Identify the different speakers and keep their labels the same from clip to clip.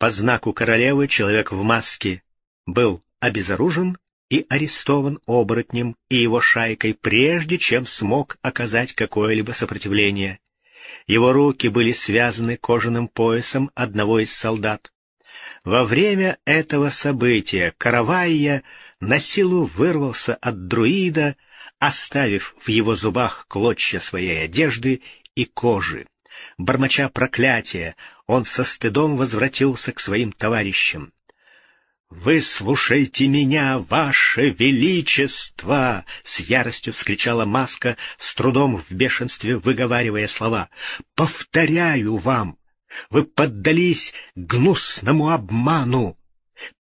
Speaker 1: По знаку королевы человек в маске был обезоружен и арестован оборотнем и его шайкой, прежде чем смог оказать какое-либо сопротивление. Его руки были связаны кожаным поясом одного из солдат. Во время этого события Каравайя на силу вырвался от друида, оставив в его зубах клочья своей одежды и кожи. Бормоча проклятия, он со стыдом возвратился к своим товарищам. «Выслушайте меня, ваше величество!» — с яростью вскричала Маска, с трудом в бешенстве выговаривая слова. «Повторяю вам, вы поддались гнусному обману.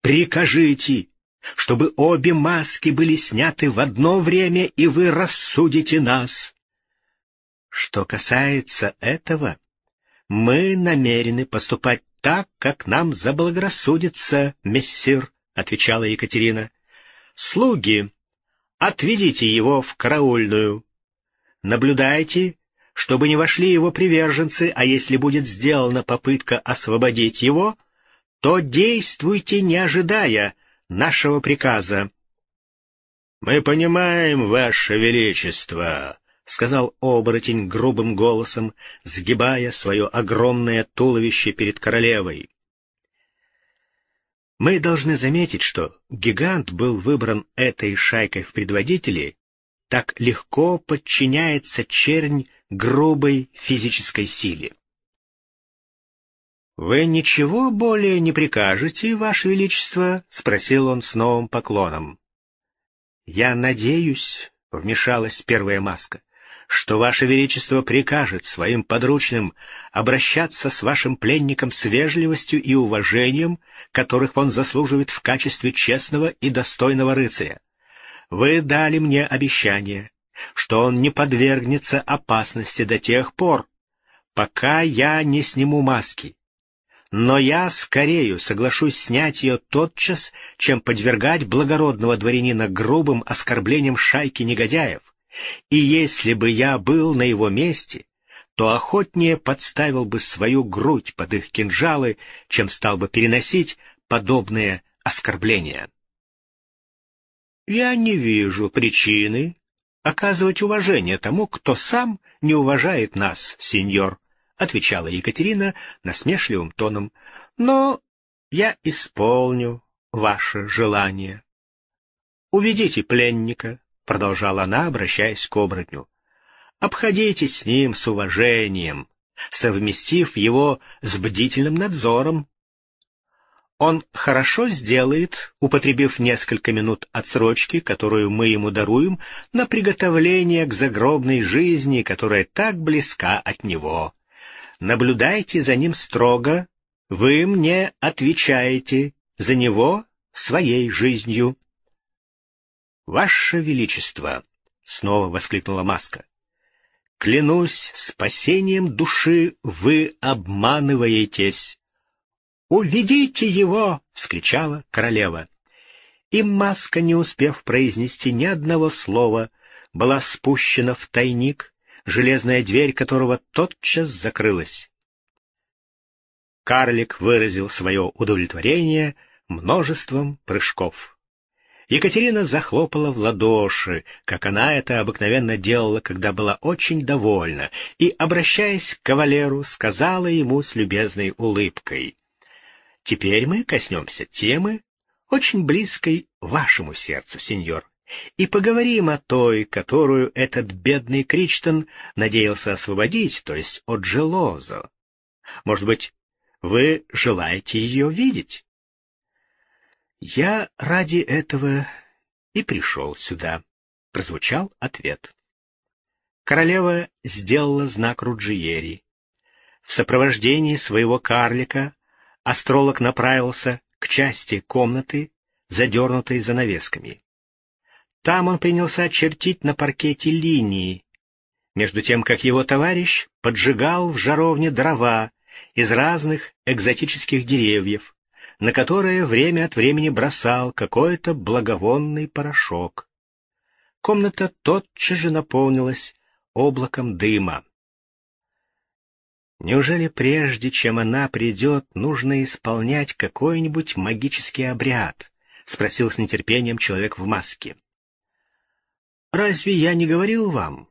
Speaker 1: Прикажите, чтобы обе маски были сняты в одно время, и вы рассудите нас. Что касается этого, мы намерены поступать так, как нам заблагорассудится, мессир, — отвечала Екатерина. — Слуги, отведите его в караульную. Наблюдайте, чтобы не вошли его приверженцы, а если будет сделана попытка освободить его, то действуйте, не ожидая нашего приказа. — Мы понимаем, Ваше Величество, — сказал оборотень грубым голосом, сгибая свое огромное туловище перед королевой. Мы должны заметить, что гигант был выбран этой шайкой в предводители, так легко подчиняется чернь грубой физической силе. «Вы ничего более не прикажете, Ваше Величество?» — спросил он с новым поклоном. «Я надеюсь», — вмешалась первая маска, что Ваше Величество прикажет своим подручным обращаться с вашим пленником с вежливостью и уважением, которых он заслуживает в качестве честного и достойного рыцаря. Вы дали мне обещание, что он не подвергнется опасности до тех пор, пока я не сниму маски. Но я скорею соглашусь снять ее тотчас, чем подвергать благородного дворянина грубым оскорблениям шайки негодяев и если бы я был на его месте, то охотнее подставил бы свою грудь под их кинжалы, чем стал бы переносить подобные оскорбления. Я не вижу причины оказывать уважение тому, кто сам не уважает нас, сеньор, — отвечала Екатерина насмешливым тоном, — но я исполню ваше желание. Уведите пленника, продолжала она, обращаясь к оборотню. Обходитесь с ним с уважением, совместив его с бдительным надзором. Он хорошо сделает, употребив несколько минут отсрочки, которую мы ему даруем, на приготовление к загробной жизни, которая так близка от него. Наблюдайте за ним строго, вы мне отвечаете за него своей жизнью. «Ваше Величество!» — снова воскликнула Маска. «Клянусь спасением души, вы обманываетесь!» «Уведите его!» — вскричала королева. И Маска, не успев произнести ни одного слова, была спущена в тайник, железная дверь которого тотчас закрылась. Карлик выразил свое удовлетворение множеством прыжков. Екатерина захлопала в ладоши, как она это обыкновенно делала, когда была очень довольна, и, обращаясь к кавалеру, сказала ему с любезной улыбкой. «Теперь мы коснемся темы, очень близкой вашему сердцу, сеньор, и поговорим о той, которую этот бедный Кричтон надеялся освободить, то есть от Желозо. Может быть, вы желаете ее видеть?» «Я ради этого и пришел сюда», — прозвучал ответ. Королева сделала знак Руджиери. В сопровождении своего карлика астролог направился к части комнаты, задернутой занавесками. Там он принялся чертить на паркете линии, между тем как его товарищ поджигал в жаровне дрова из разных экзотических деревьев, на которое время от времени бросал какой-то благовонный порошок. Комната тотчас же наполнилась облаком дыма. Неужели прежде, чем она придет, нужно исполнять какой-нибудь магический обряд? — спросил с нетерпением человек в маске. — Разве я не говорил вам,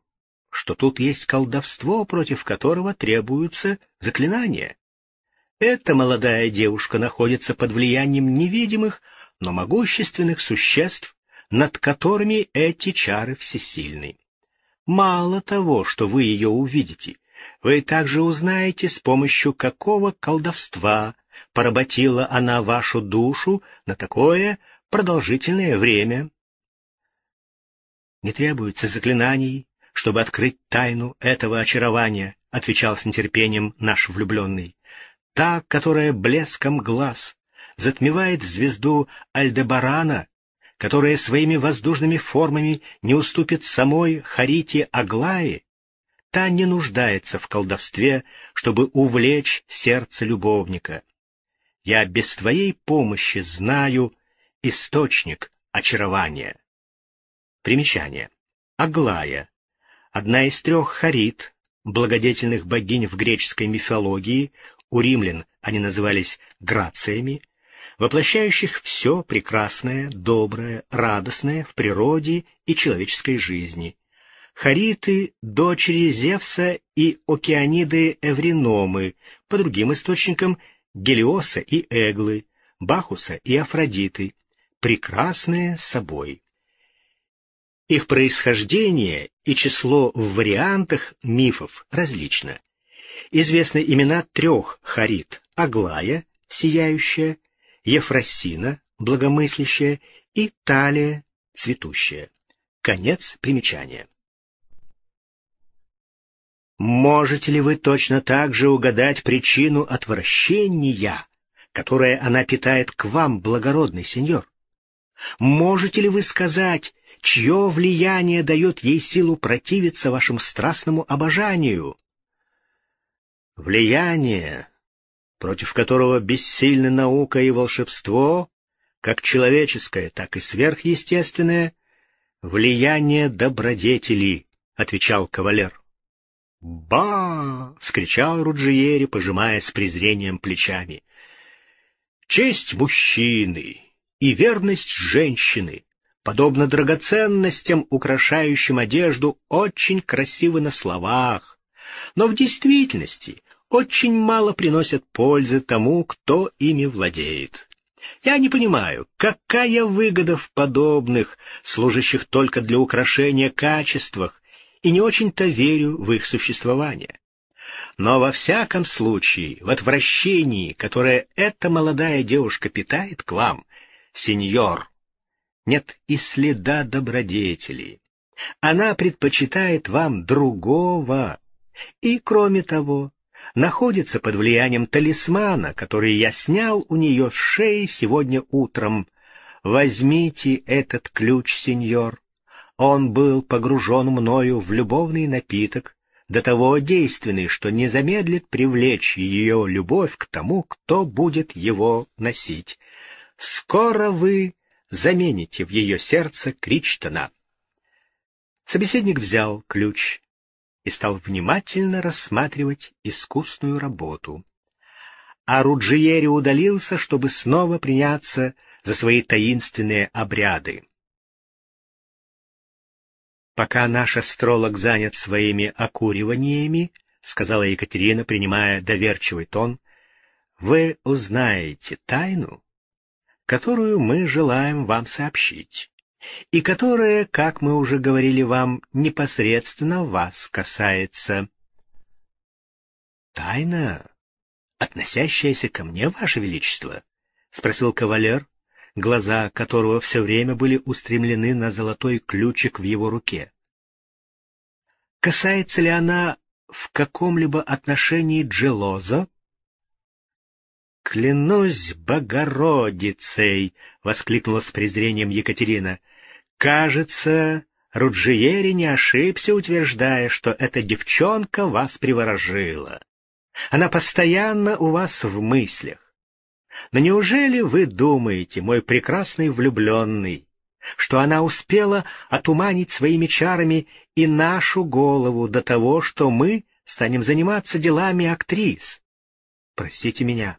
Speaker 1: что тут есть колдовство, против которого требуются заклинания? Эта молодая девушка находится под влиянием невидимых, но могущественных существ, над которыми эти чары всесильны. Мало того, что вы ее увидите, вы также узнаете, с помощью какого колдовства поработила она вашу душу на такое продолжительное время. Не требуется заклинаний, чтобы открыть тайну этого очарования, отвечал с нетерпением наш влюбленный. Та, которая блеском глаз затмевает звезду Альдебарана, которая своими воздушными формами не уступит самой Харите Аглае, та не нуждается в колдовстве, чтобы увлечь сердце любовника. Я без твоей помощи знаю источник очарования. Примечание. Аглая. Одна из трех харит, благодетельных богинь в греческой мифологии, у римлян они назывались грациями, воплощающих все прекрасное, доброе, радостное в природе и человеческой жизни. Хариты — дочери Зевса и Океаниды Эвриномы, по другим источникам — Гелиоса и Эглы, Бахуса и Афродиты, прекрасные собой. Их происхождение и число в вариантах мифов различно. Известны имена трех Харит — Аглая, сияющая, Ефросина, благомыслящая, и Талия, цветущая. Конец примечания. Можете ли вы точно так же угадать причину отвращения, которое она питает к вам, благородный сеньор? Можете ли вы сказать, чье влияние дает ей силу противиться вашему страстному обожанию? Влияние, против которого бессильны наука и волшебство, как человеческое, так и сверхъестественное, влияние добродетели, — отвечал кавалер. «Ба!» — вскричал Руджиери, пожимая с презрением плечами. «Честь мужчины и верность женщины, подобно драгоценностям, украшающим одежду, очень красивы на словах, но в действительности очень мало приносят пользы тому, кто ими владеет. Я не понимаю, какая выгода в подобных, служащих только для украшения качествах, и не очень-то верю в их существование. Но во всяком случае, в отвращении, которое эта молодая девушка питает к вам, сеньор, нет и следа добродетели. Она предпочитает вам другого. И, кроме того, находится под влиянием талисмана, который я снял у нее с шеи сегодня утром. Возьмите этот ключ, сеньор. Он был погружен мною в любовный напиток, до того действенный, что не замедлит привлечь ее любовь к тому, кто будет его носить. Скоро вы замените в ее сердце Кричтона. Собеседник взял ключ и стал внимательно рассматривать искусную работу. А Руджиери удалился, чтобы снова приняться за свои таинственные обряды. «Пока наш астролог занят своими окуриваниями, — сказала Екатерина, принимая доверчивый тон, — вы узнаете тайну, которую мы желаем вам сообщить, и которая, как мы уже говорили вам, непосредственно вас касается. «Тайна, относящаяся ко мне, Ваше Величество?» — спросил кавалер, глаза которого все время были устремлены на золотой ключик в его руке. «Касается ли она в каком-либо отношении Джелоза?» «Клянусь Богородицей!» — воскликнула с презрением Екатерина. «Кажется, Руджиери не ошибся, утверждая, что эта девчонка вас приворожила. Она постоянно у вас в мыслях. Но неужели вы думаете, мой прекрасный влюбленный, что она успела отуманить своими чарами и нашу голову до того, что мы станем заниматься делами актрис. Простите меня,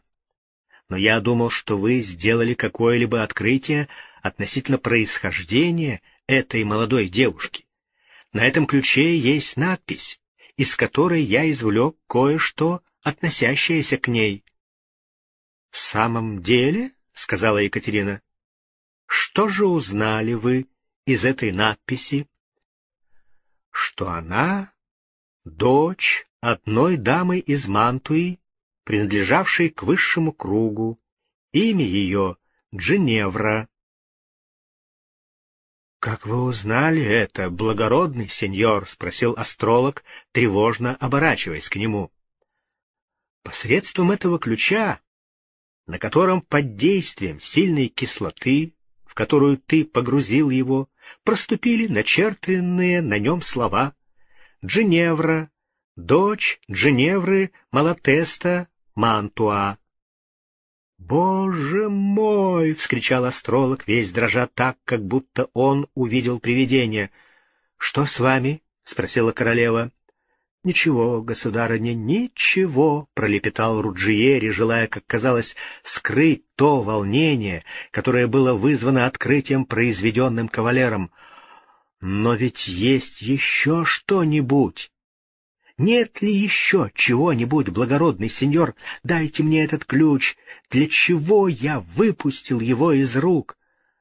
Speaker 1: но я думал, что вы сделали какое-либо открытие относительно происхождения этой молодой девушки. На этом ключе есть надпись, из которой я извлек кое-что, относящееся к ней. — В самом деле, — сказала Екатерина, — что же узнали вы из этой надписи? — Что она — дочь одной дамы из Мантуи, принадлежавшей к высшему кругу. Имя ее — Джиневра. — Как вы узнали это, благородный сеньор? — спросил астролог, тревожно оборачиваясь к нему. — Посредством этого ключа, на котором под действием сильной кислоты, в которую ты погрузил его, проступили начертанные на нем слова «Джиневра», «Дочь Джиневры Малатеста Мантуа». «Боже мой!» — вскричал астролог, весь дрожа так, как будто он увидел привидение. «Что с вами?» — спросила королева. «Ничего, государыня, ничего», — пролепетал Руджиери, желая, как казалось, скрыть то волнение, которое было вызвано открытием, произведенным кавалером. «Но ведь есть еще что-нибудь!» Нет ли еще чего-нибудь, благородный сеньор? Дайте мне этот ключ. Для чего я выпустил его из рук?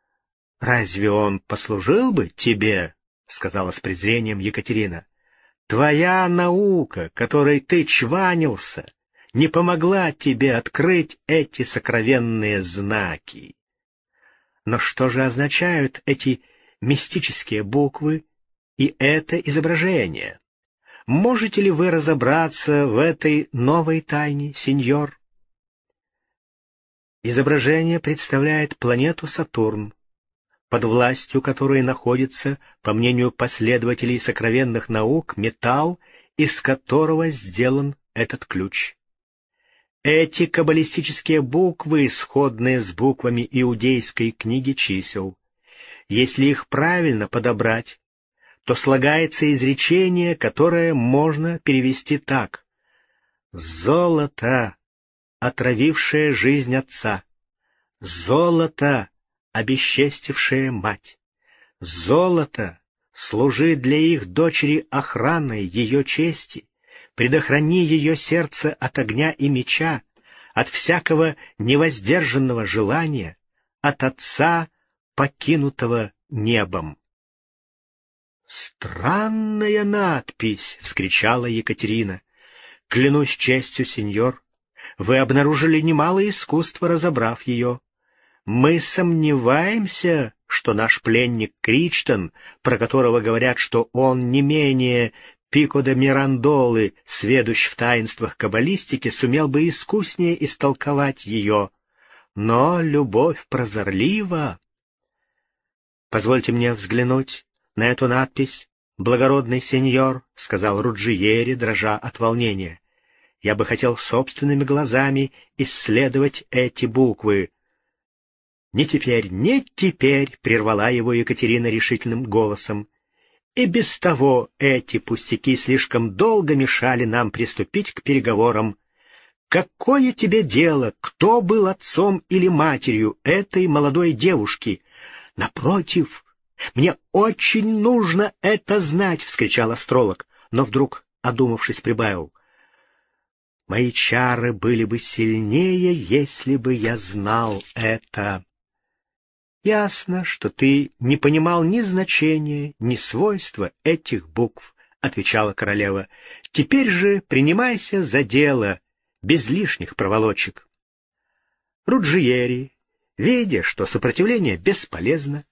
Speaker 1: — Разве он послужил бы тебе? — сказала с презрением Екатерина. — Твоя наука, которой ты чванился, не помогла тебе открыть эти сокровенные знаки. Но что же означают эти мистические буквы и это изображение? — Можете ли вы разобраться в этой новой тайне, сеньор? Изображение представляет планету Сатурн, под властью которой находится, по мнению последователей сокровенных наук, металл, из которого сделан этот ключ. Эти каббалистические буквы, сходные с буквами иудейской книги чисел, если их правильно подобрать, то слагается изречение, которое можно перевести так. «Золото, отравившее жизнь отца, золото, обесчестившее мать, золото, служи для их дочери охраной ее чести, предохрани ее сердце от огня и меча, от всякого невоздержанного желания, от отца, покинутого небом. «Странная надпись!» — вскричала Екатерина. «Клянусь честью, сеньор, вы обнаружили немало искусства, разобрав ее. Мы сомневаемся, что наш пленник Кричтон, про которого говорят, что он не менее Пико де Мирандолы, сведущ в таинствах каббалистики, сумел бы искуснее истолковать ее. Но любовь прозорлива. Позвольте мне взглянуть на эту надпись, благородный сеньор, — сказал Руджиери, дрожа от волнения. — Я бы хотел собственными глазами исследовать эти буквы. — Не теперь, не теперь, — прервала его Екатерина решительным голосом. И без того эти пустяки слишком долго мешали нам приступить к переговорам. Какое тебе дело, кто был отцом или матерью этой молодой девушки? Напротив, «Мне очень нужно это знать!» — вскричал астролог, но вдруг, одумавшись, прибавил. «Мои чары были бы сильнее, если бы я знал это». «Ясно, что ты не понимал ни значения, ни свойства этих букв», — отвечала королева. «Теперь же принимайся за дело, без лишних проволочек». Руджиери, видя, что сопротивление бесполезно,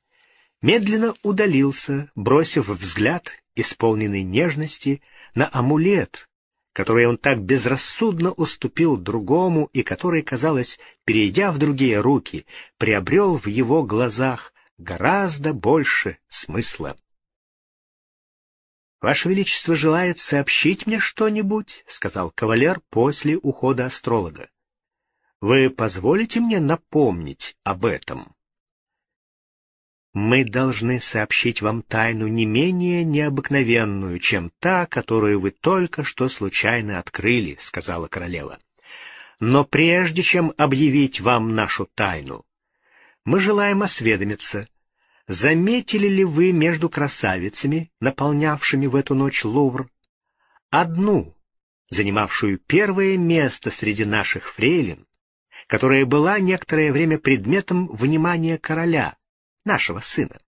Speaker 1: медленно удалился, бросив взгляд, исполненный нежности, на амулет, который он так безрассудно уступил другому и который, казалось, перейдя в другие руки, приобрел в его глазах гораздо больше смысла. «Ваше Величество желает сообщить мне что-нибудь?» — сказал кавалер после ухода астролога. «Вы позволите мне напомнить об этом?» Мы должны сообщить вам тайну не менее необыкновенную, чем та, которую вы только что случайно открыли, — сказала королева. Но прежде чем объявить вам нашу тайну, мы желаем осведомиться, заметили ли вы между красавицами, наполнявшими в эту ночь Лувр, одну, занимавшую первое место среди наших фрейлин, которая была некоторое время предметом внимания короля, нашего сына.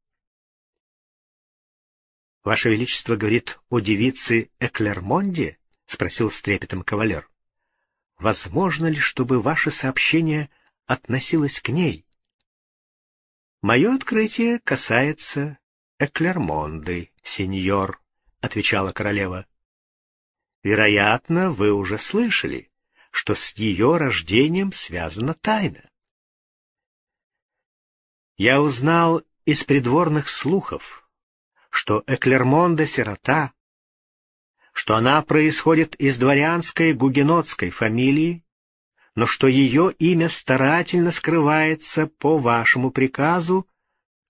Speaker 1: — Ваше Величество говорит о девице Эклермонде? — спросил с трепетом кавалер. — Возможно ли, чтобы ваше сообщение относилось к ней? — Мое открытие касается Эклермонды, сеньор, — отвечала королева. — Вероятно, вы уже слышали, что с ее рождением связана тайна. Я узнал из придворных слухов, что Эклермонда сирота, что она происходит из дворянской гугенотской фамилии, но что ее имя старательно скрывается по вашему приказу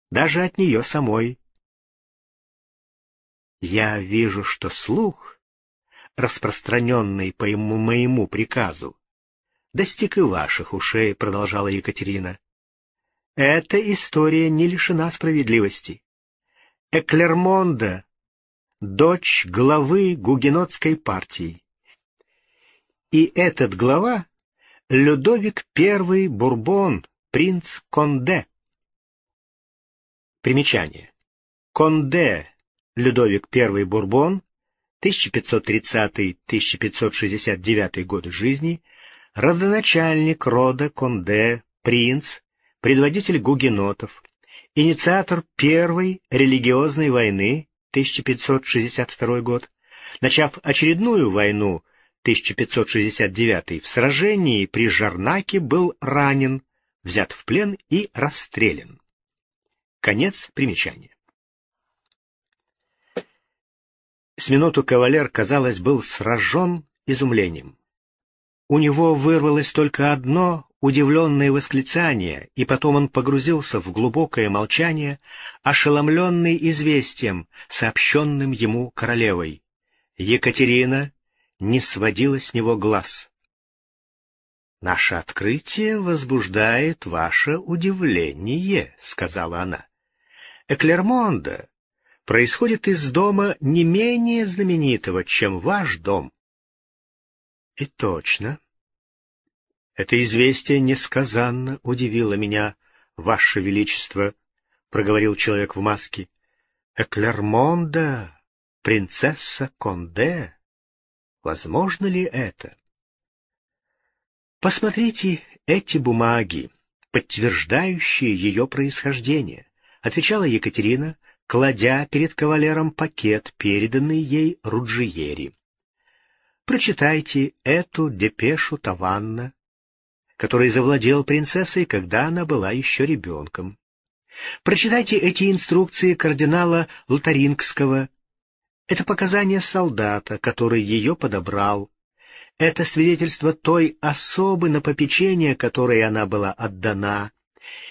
Speaker 1: даже от нее самой. Я вижу, что слух, распространенный по моему приказу, достиг и ваших ушей, — продолжала Екатерина. Эта история не лишена справедливости. Эклермонда — дочь главы гугенотской партии. И этот глава — Людовик I Бурбон, принц Конде. Примечание. Конде Людовик I Бурбон, 1530-1569 годы жизни, родоначальник рода Конде, принц, предводитель гугенотов, инициатор Первой религиозной войны 1562 год, начав очередную войну 1569 в сражении при Жарнаке был ранен, взят в плен и расстрелян. Конец примечания. С минуту кавалер, казалось, был сражен изумлением. У него вырвалось только одно удивленное восклицание, и потом он погрузился в глубокое молчание, ошеломленный известием, сообщенным ему королевой. Екатерина не сводила с него глаз. «Наше открытие возбуждает ваше удивление», — сказала она. «Эклермонда происходит из дома не менее знаменитого, чем ваш дом». «И точно», это известие несказанно удивило меня, Ваше Величество, — проговорил человек в маске. Эклермонда, принцесса Конде. Возможно ли это? Посмотрите эти бумаги, подтверждающие ее происхождение, — отвечала Екатерина, кладя перед кавалером пакет, переданный ей Руджиери. Прочитайте эту депешу Таванна, который завладел принцессой, когда она была еще ребенком. Прочитайте эти инструкции кардинала Лотарингского. Это показания солдата, который ее подобрал. Это свидетельство той особы на попечение, которой она была отдана,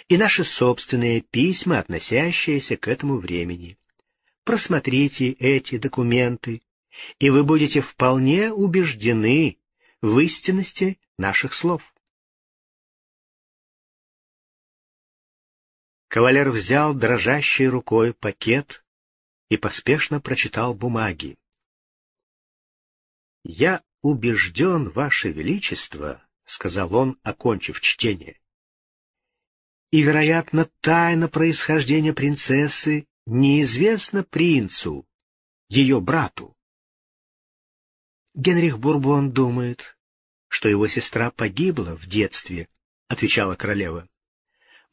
Speaker 1: и наши собственные письма, относящиеся к этому времени. Просмотрите эти документы, и вы будете вполне убеждены в истинности наших слов. Кавалер взял дрожащей рукой пакет и поспешно прочитал бумаги. «Я убежден, Ваше Величество», — сказал он, окончив чтение. «И, вероятно, тайна происхождения принцессы неизвестна принцу, ее брату. Генрих Бурбон думает, что его сестра погибла в детстве, — отвечала королева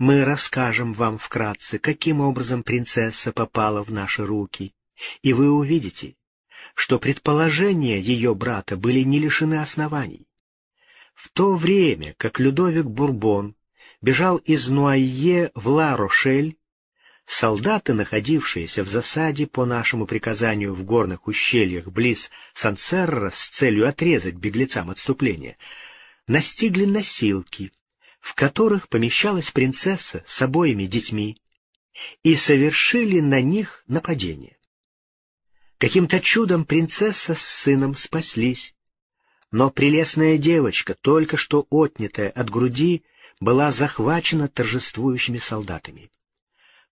Speaker 1: мы расскажем вам вкратце, каким образом принцесса попала в наши руки, и вы увидите, что предположения ее брата были не лишены оснований. В то время, как Людовик Бурбон бежал из Нуайе в Ла-Рошель, солдаты, находившиеся в засаде по нашему приказанию в горных ущельях близ Сансерра с целью отрезать беглецам отступление, настигли носилки — в которых помещалась принцесса с обоими детьми, и совершили на них нападение. Каким-то чудом принцесса с сыном спаслись, но прелестная девочка, только что отнятая от груди, была захвачена торжествующими солдатами.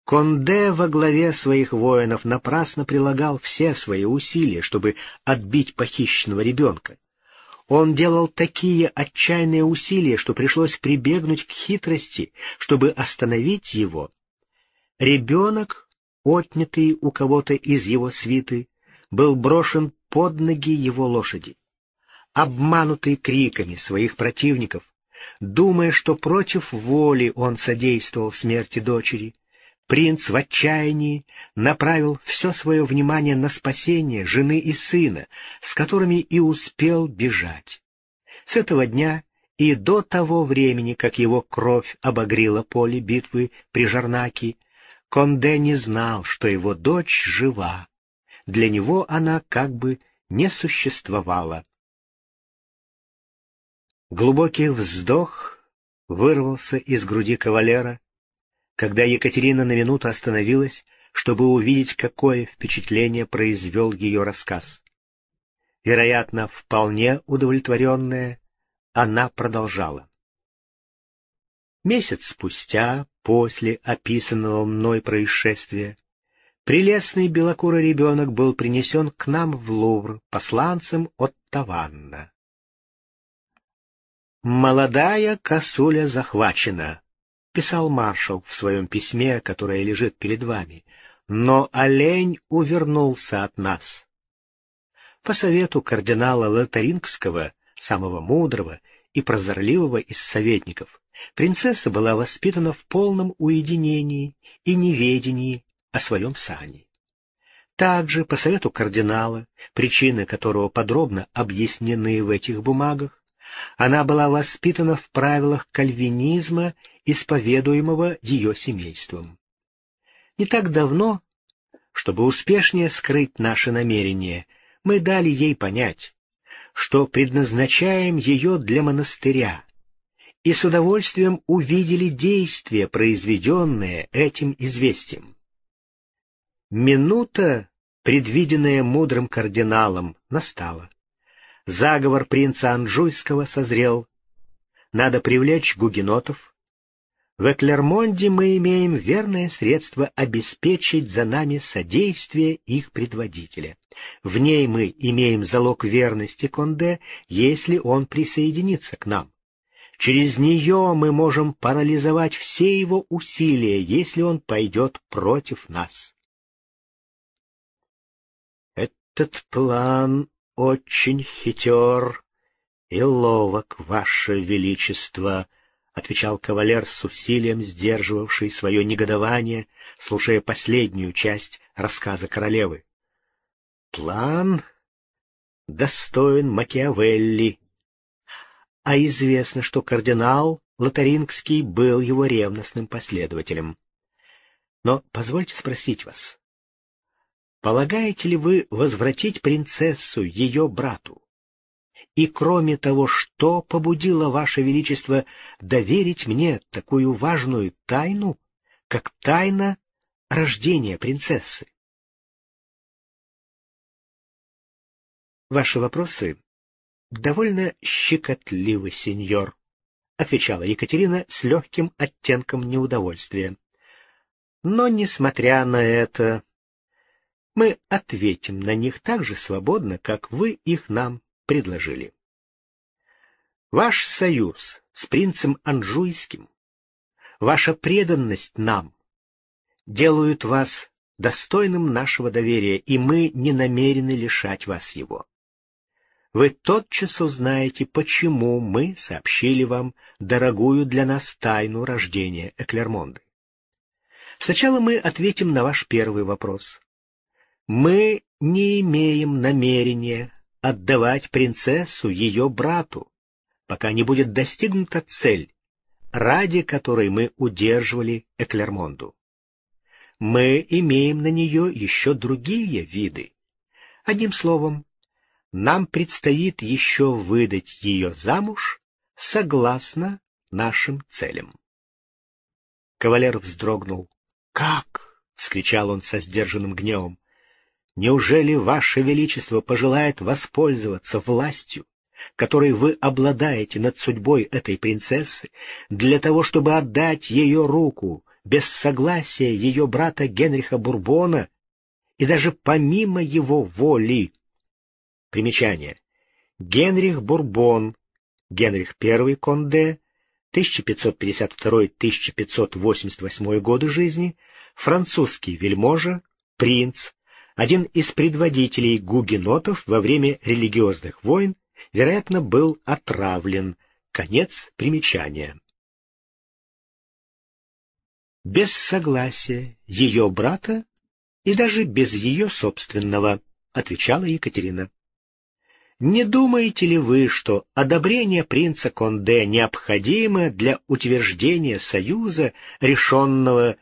Speaker 1: Конде во главе своих воинов напрасно прилагал все свои усилия, чтобы отбить похищенного ребенка. Он делал такие отчаянные усилия, что пришлось прибегнуть к хитрости, чтобы остановить его. Ребенок, отнятый у кого-то из его свиты, был брошен под ноги его лошади. Обманутый криками своих противников, думая, что против воли он содействовал смерти дочери, принц в отчаянии направил все свое внимание на спасение жены и сына, с которыми и успел бежать. С этого дня и до того времени, как его кровь обогрела поле битвы при Жарнаке, Конде не знал, что его дочь жива. Для него она как бы не существовала. Глубокий вздох вырвался из груди кавалера, когда Екатерина на минуту остановилась, чтобы увидеть, какое впечатление произвел ее рассказ. Вероятно, вполне удовлетворенная, она продолжала. Месяц спустя, после описанного мной происшествия, прелестный белокурый ребенок был принесен к нам в Лувр посланцем от Таванна. Молодая косуля захвачена, писал маршал в своем письме, которое лежит перед вами, но олень увернулся от нас. По совету кардинала Лотарингского, самого мудрого и прозорливого из советников, принцесса была воспитана в полном уединении и неведении о своем сане. Также, по совету кардинала, причины которого подробно объяснены в этих бумагах, она была воспитана в правилах кальвинизма исповедуемого ее семейством. Не так давно, чтобы успешнее скрыть наши намерения, мы дали ей понять, что предназначаем ее для монастыря, и с удовольствием увидели действия, произведенные этим известием. Минута, предвиденная мудрым кардиналом, настала. Заговор принца Анжуйского созрел. Надо привлечь гугенотов, в Эклермонде мы имеем верное средство обеспечить за нами содействие их предводителя. В ней мы имеем залог верности Конде, если он присоединится к нам. Через нее мы можем парализовать все его усилия, если он пойдет против нас. Этот план очень хитер и ловок, Ваше Величество, отвечал кавалер с усилием сдерживавший свое негодование, слушая последнюю часть рассказа королевы. План достоин Макиавелли. А известно, что кардинал Лотарингский был его ревностным последователем. Но позвольте спросить вас, полагаете ли вы возвратить принцессу ее брату? И кроме того, что побудило Ваше Величество доверить мне такую важную тайну, как тайна рождения принцессы? Ваши вопросы довольно щекотливы, сеньор, — отвечала Екатерина с легким оттенком неудовольствия. Но, несмотря на это, мы ответим на них так же свободно, как вы их нам предложили. Ваш союз с принцем Анжуйским, ваша преданность нам делают вас достойным нашего доверия, и мы не намерены лишать вас его. Вы тотчас узнаете, почему мы сообщили вам дорогую для нас тайну рождения Эклермонды. Сначала мы ответим на ваш первый вопрос. Мы не имеем намерения отдавать принцессу ее брату, пока не будет достигнута цель, ради которой мы удерживали Эклермонду. Мы имеем на нее еще другие виды. Одним словом, нам предстоит еще выдать ее замуж согласно нашим целям. Кавалер вздрогнул, Как? — вскричал он со сдержанным гневом. Неужели Ваше Величество пожелает воспользоваться властью, которой вы обладаете над судьбой этой принцессы, для того, чтобы отдать ее руку без согласия ее брата Генриха Бурбона и даже помимо его воли? Примечание. Генрих Бурбон, Генрих I Конде, 1552-1588 годы жизни, французский вельможа, принц, один из предводителей гугенотов во время религиозных войн, вероятно, был отравлен. Конец примечания. Без согласия ее брата и даже без ее собственного, отвечала Екатерина. Не думаете ли вы, что одобрение принца Конде необходимо для утверждения союза, решенного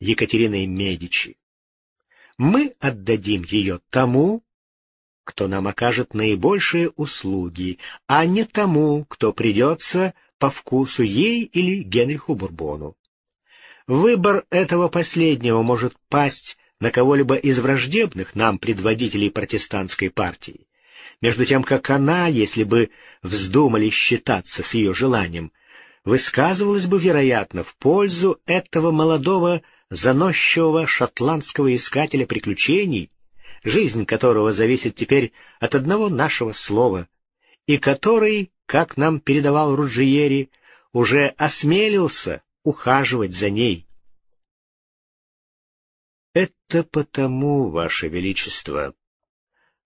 Speaker 1: Екатериной Медичи? Мы отдадим ее тому, кто нам окажет наибольшие услуги, а не тому, кто придется по вкусу ей или Генриху Бурбону. Выбор этого последнего может пасть на кого-либо из враждебных нам предводителей протестантской партии между тем как она, если бы вздумали считаться с ее желанием, высказывалась бы, вероятно, в пользу этого молодого заносчивого шотландского искателя приключений, жизнь которого зависит теперь от одного нашего слова, и который, как нам передавал Руджиери, уже осмелился ухаживать за ней. «Это потому, Ваше Величество»,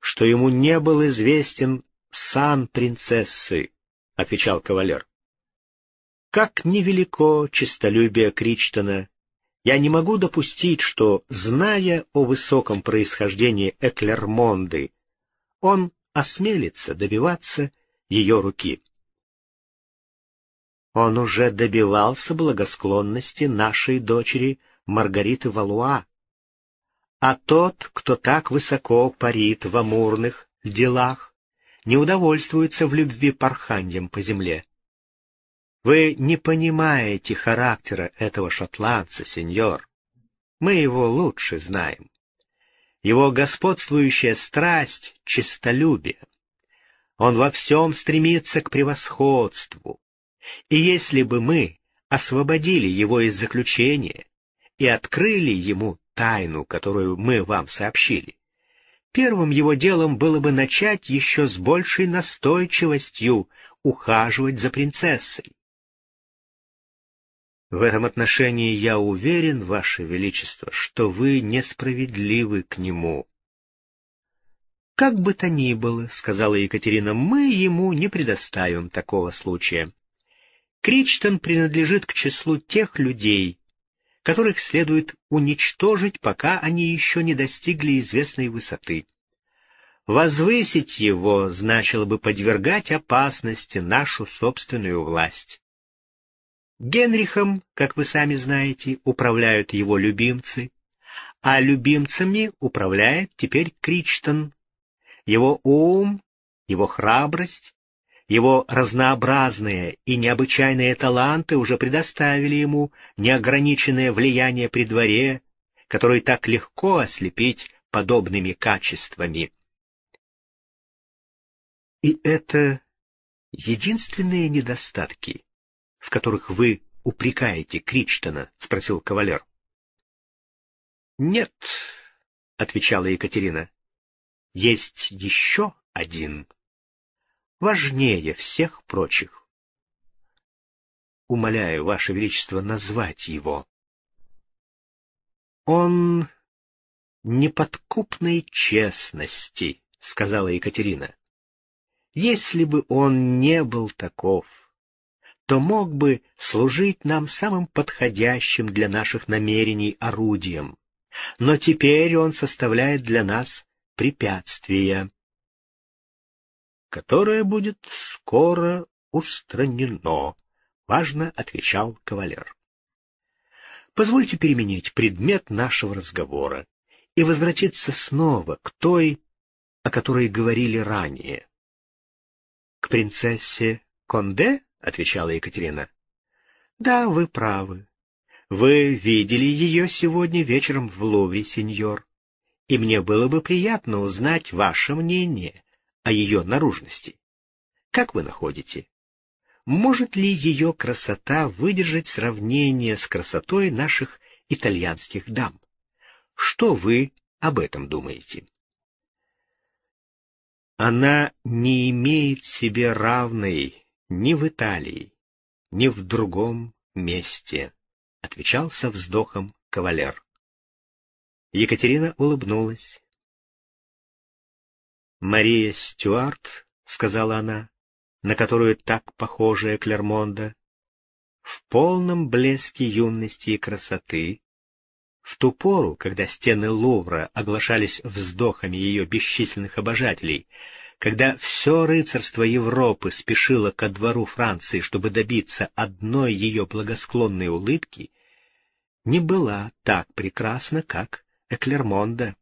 Speaker 1: что ему не был известен сан принцессы, — отвечал кавалер. Как невелико честолюбие Кричтона, я не могу допустить, что, зная о высоком происхождении Эклермонды, он осмелится добиваться ее руки. Он уже добивался благосклонности нашей дочери Маргариты Валуа, а тот, кто так высоко парит в амурных делах, не удовольствуется в любви порханьем по земле. Вы не понимаете характера этого шотландца, сеньор. Мы его лучше знаем. Его господствующая страсть — честолюбие. Он во всем стремится к превосходству. И если бы мы освободили его из заключения и открыли ему тайну, которую мы вам сообщили, первым его делом было бы начать еще с большей настойчивостью ухаживать за принцессой. В этом отношении я уверен, Ваше Величество, что вы несправедливы к нему. — Как бы то ни было, — сказала Екатерина, — мы ему не предоставим такого случая. Кричтон принадлежит к числу тех людей, которых следует уничтожить, пока они еще не достигли известной высоты. Возвысить его значило бы подвергать опасности нашу собственную власть. Генрихом, как вы сами знаете, управляют его любимцы, а любимцами управляет теперь Кричтон. Его ум, его храбрость, его разнообразные и необычайные таланты уже предоставили ему неограниченное влияние при дворе, которое так легко ослепить подобными качествами. И это единственные недостатки, в которых вы упрекаете Кричтона? — спросил кавалер. — Нет, — отвечала Екатерина, — есть еще один важнее всех прочих. Умоляю, Ваше Величество, назвать его. Он неподкупной честности, — сказала Екатерина. Если бы он не был таков, то мог бы служить нам самым подходящим для наших намерений орудием. Но теперь он составляет для нас препятствия которое будет скоро устранено, — важно отвечал кавалер. Позвольте переменить предмет нашего разговора и возвратиться снова к той, о которой говорили ранее. — К принцессе Конде? — отвечала Екатерина. — Да, вы правы. Вы видели ее сегодня вечером в Лувре, сеньор, и мне было бы приятно узнать ваше мнение о ее наружности. Как вы находите? Может ли ее красота выдержать сравнение с красотой наших итальянских дам? Что вы об этом думаете? Она не имеет себе равной ни в Италии, ни в другом месте, — отвечал со вздохом кавалер. Екатерина улыбнулась. «Мария Стюарт», — сказала она, на которую так похожа Клермонда, в полном блеске юности и красоты, в ту пору, когда стены Лувра оглашались вздохами ее бесчисленных обожателей, когда все рыцарство Европы спешило ко двору Франции, чтобы добиться одной ее благосклонной улыбки, не была так прекрасна, как Эклермонда.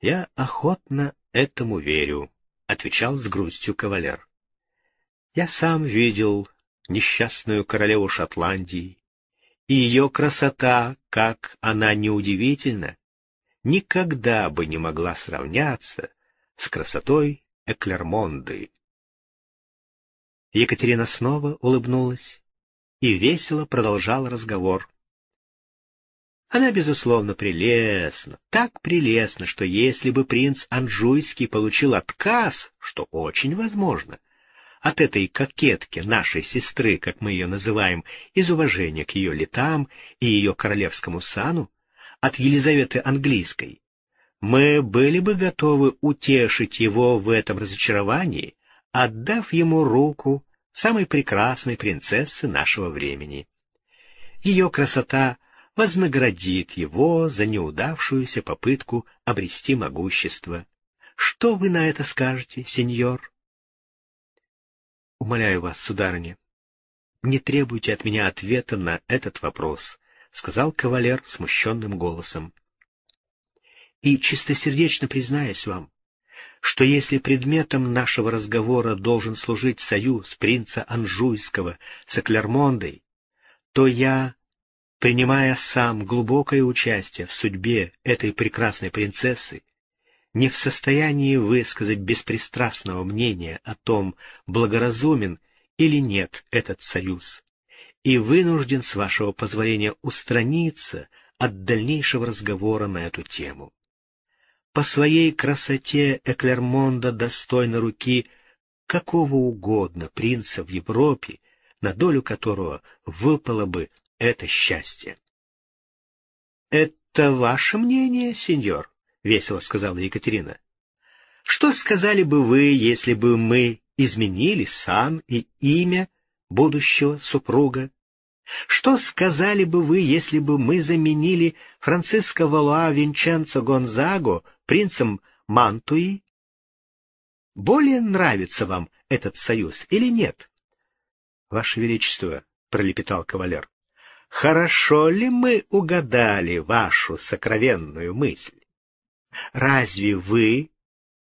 Speaker 1: «Я охотно этому верю», — отвечал с грустью кавалер. «Я сам видел несчастную королеву Шотландии, и ее красота, как она неудивительна, никогда бы не могла сравняться с красотой Эклермонды. Екатерина снова улыбнулась и весело продолжала разговор. Она, безусловно, прелестна, так прелестна, что если бы принц Анжуйский получил отказ, что очень возможно, — от этой кокетки, нашей сестры, как мы ее называем, из уважения к ее летам и ее королевскому сану, от Елизаветы Английской, мы были бы готовы утешить его в этом разочаровании, отдав ему руку самой прекрасной принцессы нашего времени. Ее красота вознаградит его за неудавшуюся попытку обрести могущество. Что вы на это скажете, сеньор? Умоляю вас, сударыня, не требуйте от меня ответа на этот вопрос, — сказал кавалер смущенным голосом. И чистосердечно признаюсь вам, что если предметом нашего разговора должен служить союз принца Анжуйского с Эклермондой, то я, принимая сам глубокое участие в судьбе этой прекрасной принцессы, не в состоянии высказать беспристрастного мнения о том, благоразумен или нет этот союз, и вынужден, с вашего позволения, устраниться от дальнейшего разговора на эту тему. По своей красоте Эклермонда достойна руки какого угодно принца в Европе, на долю которого выпало бы это счастье. — Это ваше мнение, сеньор? — весело сказала Екатерина. «Что сказали бы вы, если бы мы изменили сан и имя будущего супруга? Что сказали бы вы, если бы мы заменили Франциско Валуа Винченцо Гонзаго принцем Мантуи? Более нравится вам этот союз или нет? — Ваше Величество, — пролепетал кавалер, — хорошо ли мы угадали вашу сокровенную мысль? Разве вы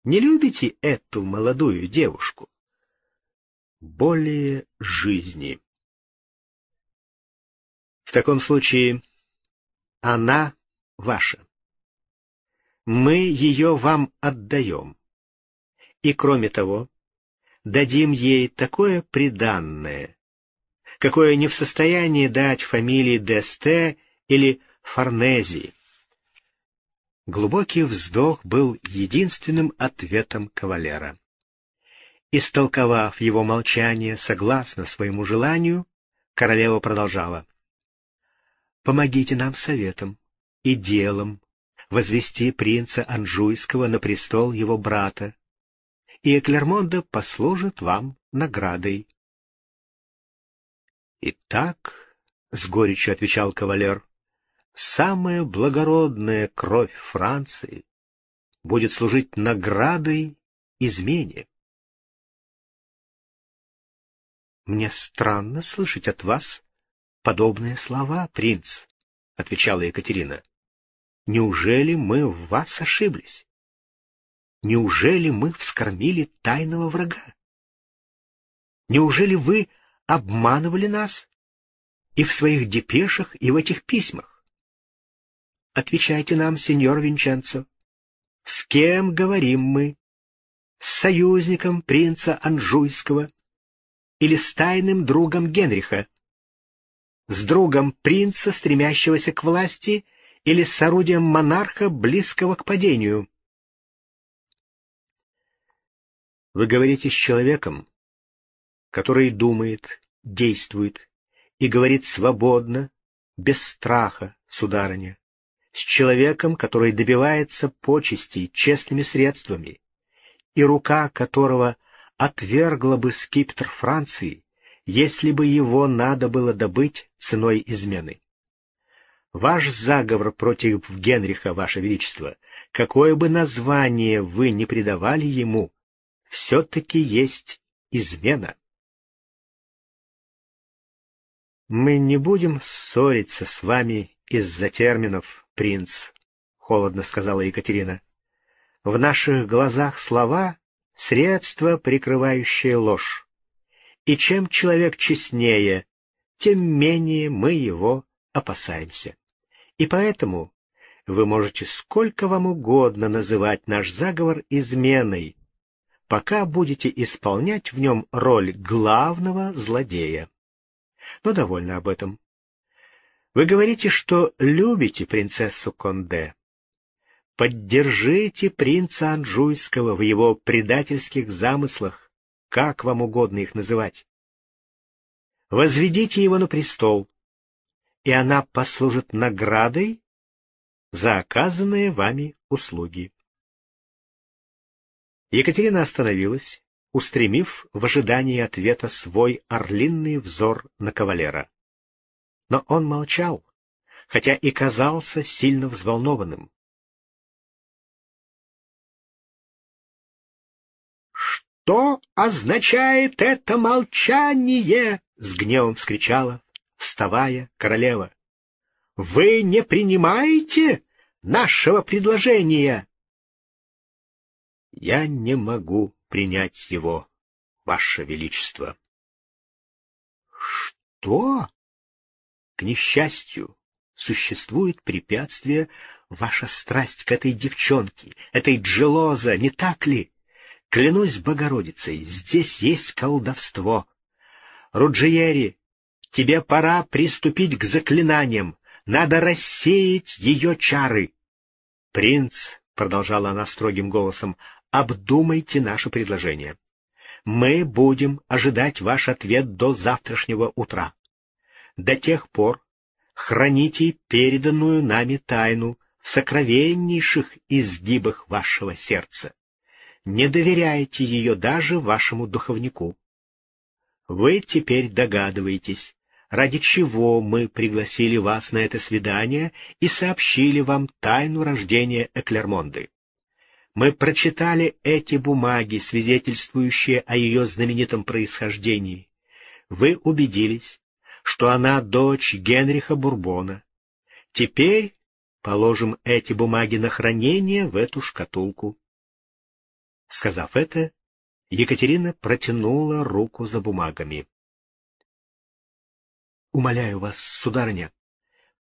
Speaker 1: не любите эту молодую девушку? Более жизни. Таком случае она ваша. Мы ее вам отдаем. И кроме того, дадим ей такое приданное, какое не в состоянии дать фамилии Десте или Форнези. Глубокий вздох был единственным ответом кавалера. Истолковав его молчание согласно своему желанию, королева продолжала. «Помогите нам советом и делом возвести принца Анжуйского на престол его брата, и Эклермонда послужит вам наградой». «Итак», — с горечью отвечал кавалер, самая благородная кровь Франции будет служить наградой измене. «Мне странно слышать от вас подобные слова, принц», — отвечала Екатерина. «Неужели мы в вас ошиблись? Неужели мы вскормили тайного врага? Неужели вы обманывали нас и в своих депешах, и в этих письмах. Отвечайте нам, сеньор Винченцо. С кем говорим мы? С союзником принца Анжуйского или с тайным другом Генриха? С другом принца, стремящегося к власти, или с орудием монарха, близкого к падению? Вы говорите с человеком, который думает, действует и говорит свободно, без страха, сударыня, с человеком, который добивается почестей честными средствами, и рука которого отвергла бы скипетр Франции, если бы его надо было добыть ценой измены. Ваш заговор против Генриха, Ваше Величество, какое бы название вы ни придавали ему, все-таки есть измена. Мы не будем ссориться с вами из-за терминов, принц, — холодно сказала Екатерина. В наших глазах слова — средство, прикрывающее ложь. И чем человек честнее, тем менее мы его опасаемся. И поэтому вы можете сколько вам угодно называть наш заговор изменой, пока будете исполнять в нем роль главного злодея. Но довольно об этом. Вы говорите, что любите принцессу Конде. Поддержите принца Анжуйского в его предательских замыслах, как вам угодно их называть. Возведите его на престол, и она послужит наградой за оказанные вами услуги. Екатерина остановилась, устремив в ожидании ответа свой орлинный взор на кавалера. Но он молчал, хотя и казался сильно взволнованным. «Что означает это молчание?» — с гневом вскричала вставая, королева. — Вы не принимаете нашего предложения? — Я не могу принять его, ваше величество. — Что? К несчастью, существует препятствие ваша страсть к этой девчонке, этой Джелоза, не так ли? Клянусь Богородицей, здесь есть колдовство. Руджиери, Тебе пора приступить к заклинаниям. Надо рассеять ее чары. Принц, — продолжала она строгим голосом, — обдумайте наше предложение. Мы будем ожидать ваш ответ до завтрашнего утра. До тех пор храните переданную нами тайну в сокровеннейших изгибах вашего сердца. Не доверяйте ее даже вашему духовнику. Вы теперь догадываетесь, ради чего мы пригласили вас на это свидание и сообщили вам тайну рождения Эклермонды. Мы прочитали эти бумаги, свидетельствующие о ее знаменитом происхождении. Вы убедились, что она дочь Генриха Бурбона. Теперь положим эти бумаги на хранение в эту шкатулку. Сказав это, Екатерина протянула руку за бумагами. Умоляю вас, сударыня,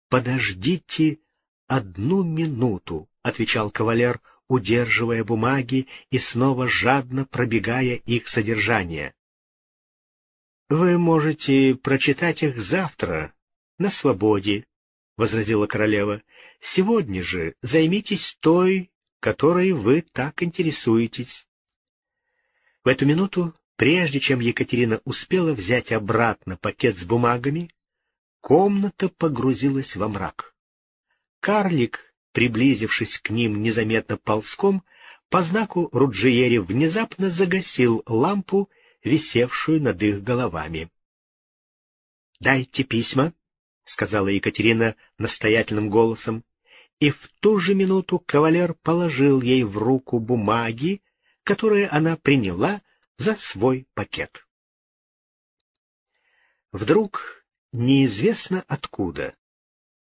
Speaker 1: подождите одну минуту, — отвечал кавалер, удерживая бумаги и снова жадно пробегая их содержание. — Вы можете прочитать их завтра, на свободе, — возразила королева. — Сегодня же займитесь той, которой вы так интересуетесь. В эту минуту, прежде чем Екатерина успела взять обратно пакет с бумагами, Комната погрузилась во мрак. Карлик, приблизившись к ним незаметно ползком, по знаку Руджиери внезапно загасил лампу, висевшую над их головами. — Дайте письма, — сказала Екатерина настоятельным голосом, и в ту же минуту кавалер положил ей в руку бумаги, которые она приняла за свой пакет. Вдруг неизвестно откуда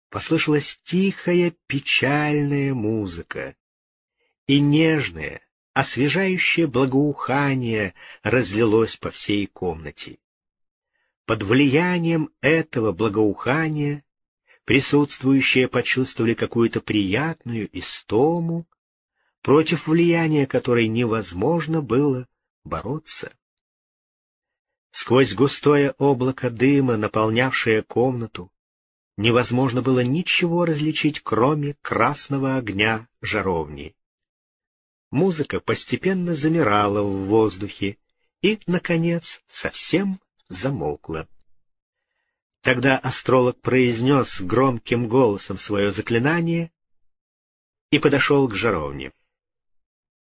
Speaker 1: послышалась тихая печальная музыка, и нежное, освежающее благоухание разлилось по всей комнате. Под влиянием этого благоухания присутствующие почувствовали какую-то приятную истому, против влияния которой невозможно было бороться. Сквозь густое облако дыма, наполнявшее комнату, невозможно было ничего различить, кроме красного огня жаровни. Музыка постепенно замирала в воздухе и, наконец, совсем замолкла. Тогда астролог произнес громким голосом свое заклинание и подошел к жаровне.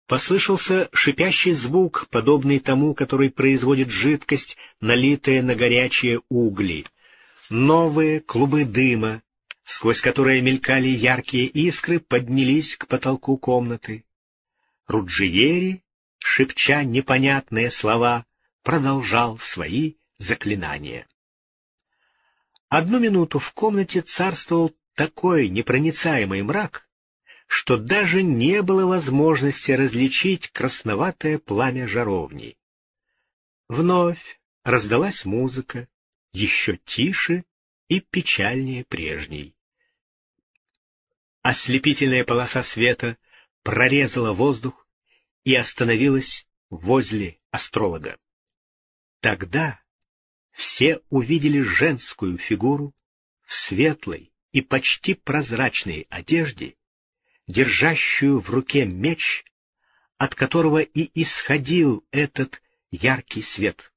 Speaker 1: Послышался шипящий звук, подобный тому, который производит жидкость, налитая на горячие угли. Новые клубы дыма, сквозь которые мелькали яркие искры, поднялись к потолку комнаты. Руджиери, шепча непонятные слова, продолжал свои заклинания. Одну минуту в комнате царствовал такой непроницаемый мрак, что даже не было возможности различить красноватое пламя жаровни. Вновь раздалась музыка, еще тише и печальнее прежней. Ослепительная полоса света прорезала воздух и остановилась возле астролога. Тогда все увидели женскую фигуру в светлой и почти прозрачной одежде, держащую в руке меч, от которого и исходил этот яркий свет.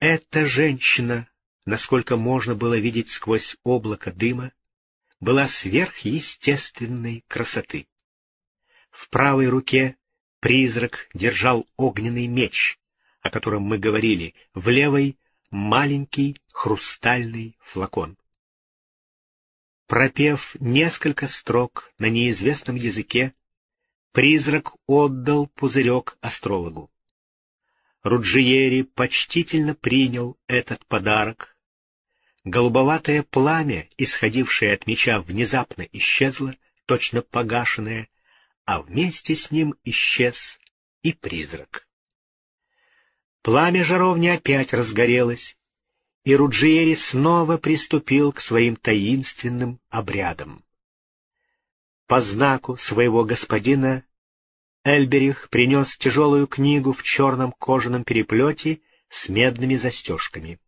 Speaker 1: Эта женщина, насколько можно было видеть сквозь облако дыма, была сверхъестественной красоты. В правой руке призрак держал огненный меч, о котором мы говорили, в левой — маленький хрустальный флакон. Пропев несколько строк на неизвестном языке, призрак отдал пузырек астрологу. Руджиери почтительно принял этот подарок. Голубоватое пламя, исходившее от меча, внезапно исчезло, точно погашенное, а вместе с ним исчез и призрак. Пламя жаровни опять разгорелось, и Руджиери снова приступил к своим таинственным обрядам. По знаку своего господина Эльберих принес тяжелую книгу в черном кожаном переплете с медными застежками.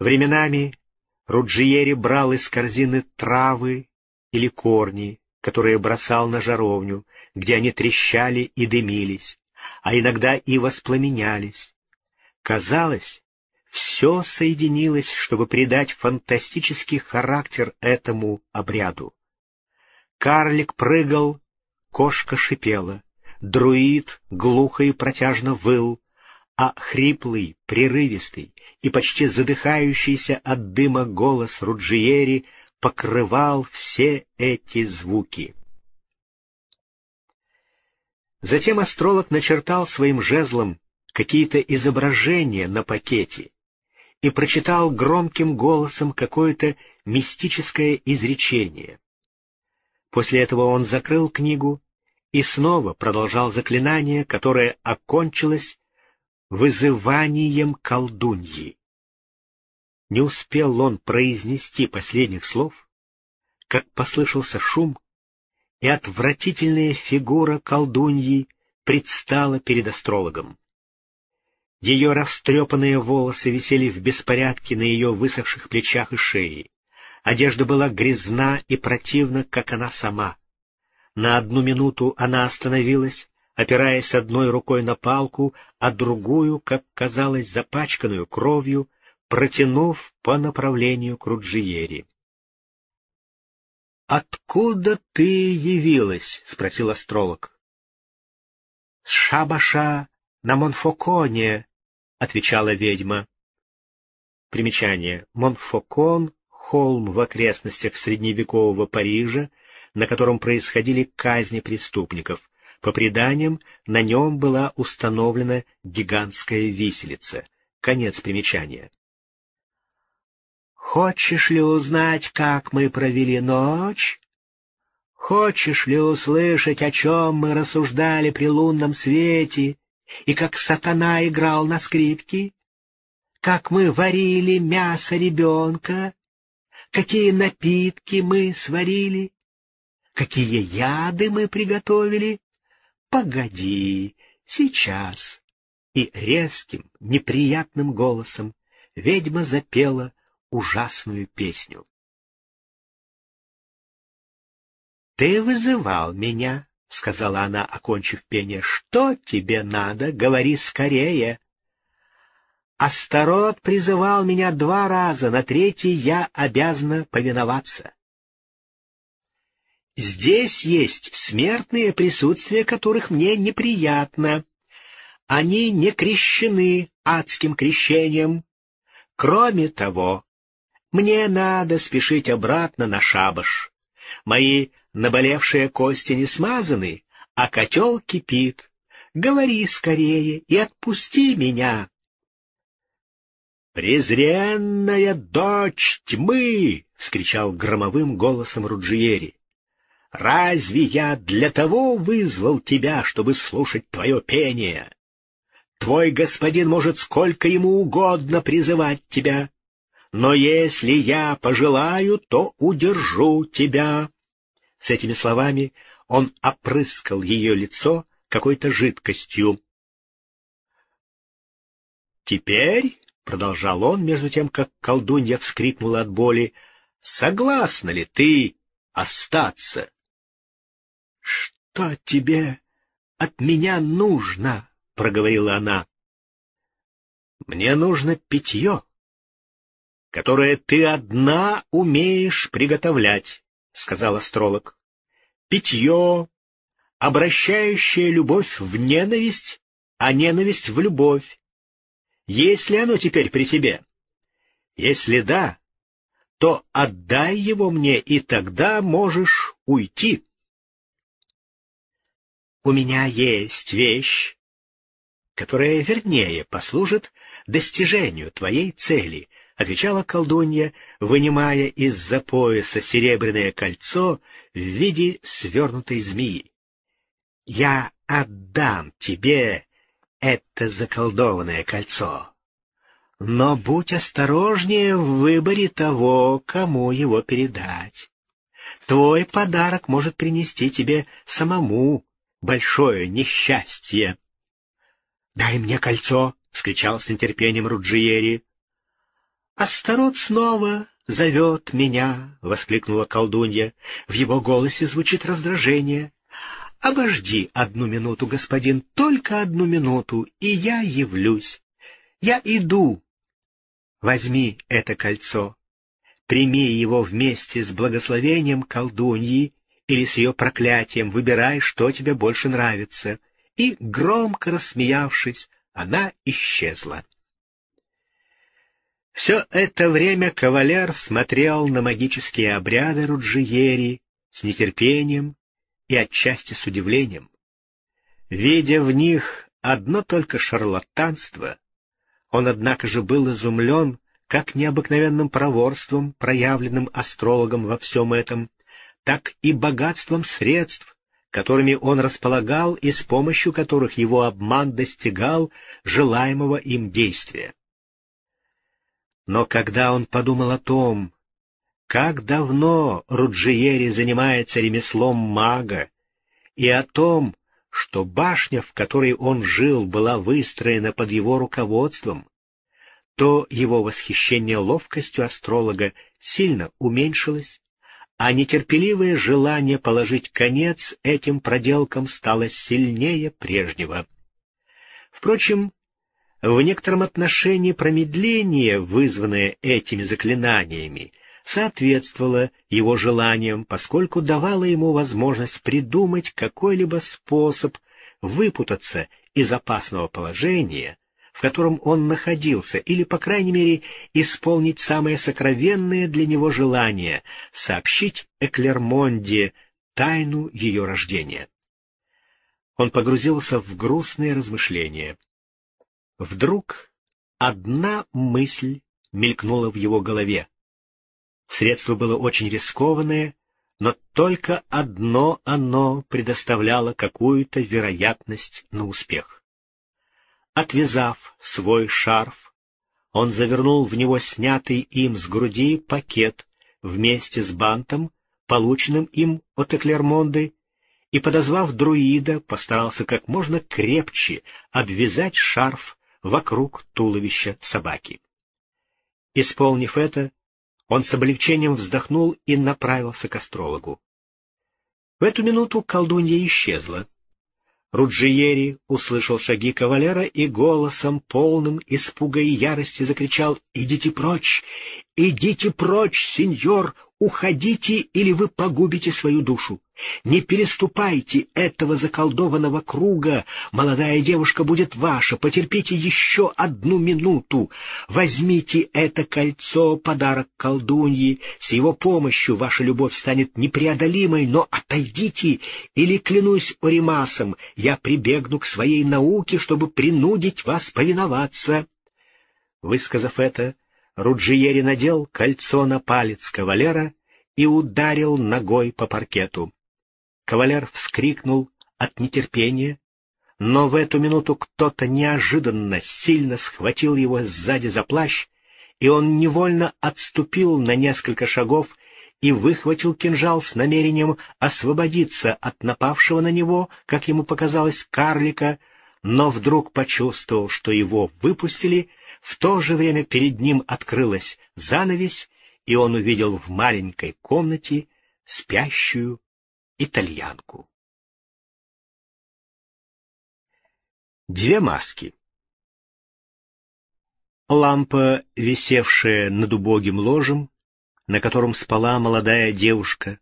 Speaker 1: Временами Руджиери брал из корзины травы или корни, которые бросал на жаровню, где они трещали и дымились, а иногда и воспламенялись. Казалось, все соединилось, чтобы придать фантастический характер этому обряду. Карлик прыгал, кошка шипела, друид глухо и протяжно выл, а хриплый, прерывистый и почти задыхающийся от дыма голос Руджиери покрывал все эти звуки. Затем астролог начертал своим жезлом какие-то изображения на пакете и прочитал громким голосом какое-то мистическое изречение. После этого он закрыл книгу и снова продолжал заклинание, которое окончилось вызыванием колдуньи. Не успел он произнести последних слов, как послышался шум, и отвратительная фигура колдуньи предстала перед астрологом. Ее растрепанные волосы висели в беспорядке на ее высохших плечах и шее. Одежда была грязна и противна, как она сама. На одну минуту она остановилась, опираясь одной рукой на палку, а другую, как казалось, запачканную кровью, протянув по направлению к Руджиери. «Откуда ты явилась?» — спросил астролог. «С шабаша на Монфоконе», — отвечала ведьма. Примечание. Монфокон — холм в окрестностях средневекового Парижа, на котором происходили казни преступников. По преданиям, на нем была установлена гигантская виселица. Конец примечания. Хочешь ли узнать, как мы провели ночь? Хочешь ли услышать, о чем мы рассуждали при лунном свете, и как сатана играл на скрипке? как мы варили мясо ребенка, какие напитки мы сварили, какие яды мы приготовили. Погоди, сейчас. И резким, неприятным голосом ведьма запела ужасную песню. «Ты вызывал меня», — сказала она, окончив пение. «Что тебе надо? Говори скорее». Астарот призывал меня два раза, на третий я обязана повиноваться. Здесь есть смертные присутствия, которых мне неприятно. Они не крещены адским крещением. Кроме того, мне надо спешить обратно на шабаш. Мои наболевшие кости не смазаны, а котел кипит. Говори скорее и отпусти меня. «Презренная дочь тьмы!» — вскричал громовым голосом Руджиери. «Разве я для того вызвал тебя, чтобы слушать твое пение? Твой господин может сколько ему угодно призывать тебя, но если я пожелаю, то удержу тебя». С этими словами он опрыскал ее лицо какой-то жидкостью. «Теперь продолжал он, между тем, как колдунья вскрикнула от боли, — согласна ли ты остаться? — Что тебе от меня нужно? — проговорила она. — Мне нужно питье, которое ты одна умеешь приготовлять, — сказал астролог. — Питье, обращающее любовь в ненависть, а ненависть в любовь есть ли оно теперь при тебе? Если да, то отдай его мне, и тогда можешь уйти. У меня есть вещь, которая вернее послужит достижению твоей цели, — отвечала колдунья, вынимая из-за пояса серебряное кольцо в виде свернутой змеи. — Я отдам тебе это заколдованное кольцо. Но будь осторожнее в выборе того, кому его передать. Твой подарок может принести тебе самому большое несчастье. — Дай мне кольцо! — вскричал с нетерпением Руджиери. — Астарот снова зовет меня! — воскликнула колдунья. В его голосе звучит раздражение. Обожди одну минуту, господин, только одну минуту, и я явлюсь. Я иду. Возьми это кольцо. Прими его вместе с благословением колдуньи или с ее проклятием, выбирай, что тебе больше нравится. И, громко рассмеявшись, она исчезла. Все это время кавалер смотрел на магические обряды Руджиери с нетерпением и отчасти с удивлением. Видя в них одно только шарлатанство, он, однако же, был изумлен как необыкновенным проворством, проявленным астрологом во всем этом, так и богатством средств, которыми он располагал и с помощью которых его обман достигал желаемого им действия. Но когда он подумал о том, как давно Руджиери занимается ремеслом мага, и о том, что башня, в которой он жил, была выстроена под его руководством, то его восхищение ловкостью астролога сильно уменьшилось, а нетерпеливое желание положить конец этим проделкам стало сильнее прежнего. Впрочем, в некотором отношении промедление, вызванное этими заклинаниями, соответствовала его желаниям, поскольку давала ему возможность придумать какой-либо способ выпутаться из опасного положения, в котором он находился, или, по крайней мере, исполнить самое сокровенное для него желание — сообщить Эклермонде тайну ее рождения. Он погрузился в грустные размышления. Вдруг одна мысль мелькнула в его голове. Средство было очень рискованное, но только одно оно предоставляло какую-то вероятность на успех. Отвязав свой шарф, Он завернул в него снятый им с груди пакет вместе с бантом, полученным им от Эклермонды, и, подозвав друида, постарался как можно крепче обвязать шарф вокруг туловища собаки. Исполнив это, он с облегчением вздохнул и направился к астрологу. В эту минуту колдунья исчезла. Руджиери услышал шаги кавалера и голосом, полным испуга и ярости, закричал «Идите прочь! Идите прочь, сеньор! Уходите, или вы погубите свою душу! Не переступайте этого заколдованного круга! Молодая девушка будет ваша! Потерпите еще одну минуту! Возьмите это кольцо, подарок колдуньи! С его помощью ваша любовь станет непреодолимой, но отойдите, или, клянусь Оримасом, я прибегну к своей науке, чтобы принудить вас повиноваться!» Высказав это, Руджиери надел кольцо на палец кавалера и ударил ногой по паркету. Кавалер вскрикнул от нетерпения, но в эту минуту кто-то неожиданно сильно схватил его сзади за плащ, и он невольно отступил на несколько шагов и выхватил кинжал с намерением освободиться от напавшего на него, как ему показалось, карлика, но вдруг почувствовал, что его выпустили, в то же время перед ним открылась занавесь, и он увидел в маленькой комнате спящую итальянку. Две маски. Лампа, висевшая над убогим ложем, на котором спала молодая девушка,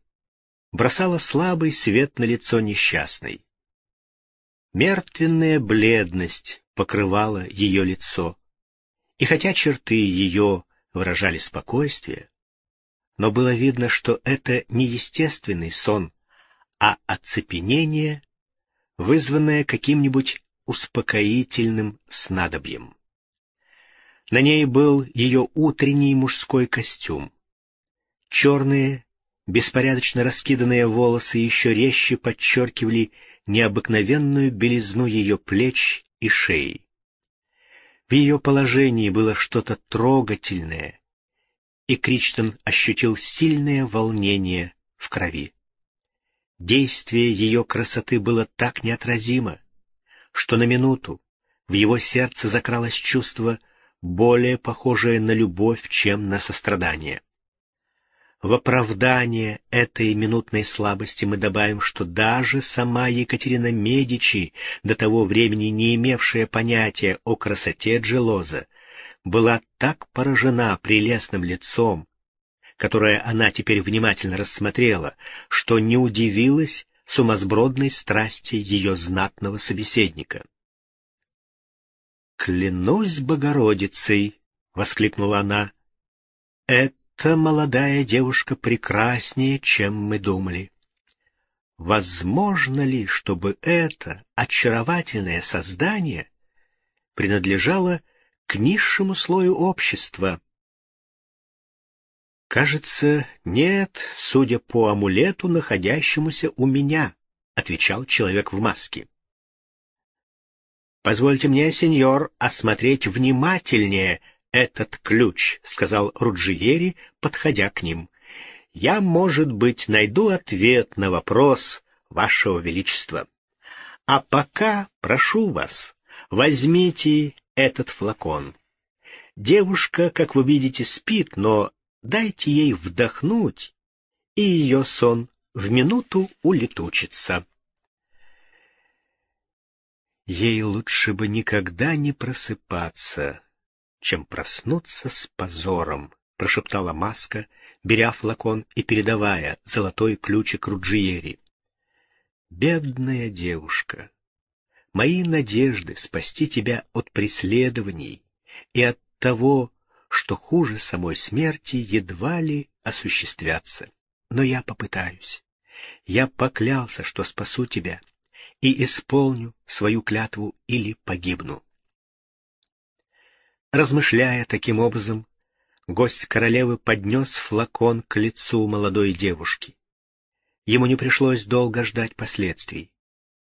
Speaker 1: бросала слабый свет на лицо несчастной. Мертвенная бледность покрывала ее лицо, и хотя черты ее выражали спокойствие, но было видно, что это не естественный сон, а оцепенение, вызванное каким-нибудь успокоительным снадобьем. На ней был ее утренний мужской костюм. Черные, беспорядочно раскиданные волосы еще резче подчеркивали необыкновенную белизну ее плеч и шеи. В ее положении было что-то трогательное, и Кричтон ощутил сильное волнение в крови. Действие ее красоты было так неотразимо, что на минуту в его сердце закралось чувство, более похожее на любовь, чем на сострадание. В оправдание этой минутной слабости мы добавим, что даже сама Екатерина Медичи, до того времени не имевшая понятия о красоте Джелоза, была так поражена прелестным лицом, которое она теперь внимательно рассмотрела, что не удивилась сумасбродной страсти ее знатного собеседника. «Клянусь Богородицей!» — воскликнула она. «Это эта молодая девушка прекраснее, чем мы думали. Возможно ли, чтобы это очаровательное создание принадлежало к низшему слою общества? Кажется, нет, судя по амулету, находящемуся у меня, отвечал человек в маске. Позвольте мне, сеньор, осмотреть внимательнее этот ключ», — сказал Руджиери, подходя к ним. «Я, может быть, найду ответ на вопрос вашего величества. А пока прошу вас, возьмите этот флакон. Девушка, как вы видите, спит, но дайте ей вдохнуть, и ее сон в минуту улетучится». Ей лучше бы никогда не просыпаться, чем проснуться с позором, — прошептала Маска, беря флакон и передавая золотой ключик Руджиери. «Бедная девушка, мои надежды спасти тебя от преследований и от того, что хуже самой смерти, едва ли осуществятся. Но я попытаюсь. Я поклялся, что спасу тебя, и исполню свою клятву или погибну. Размышляя таким образом, гость королевы поднес флакон к лицу молодой девушки. Ему не пришлось долго ждать последствий.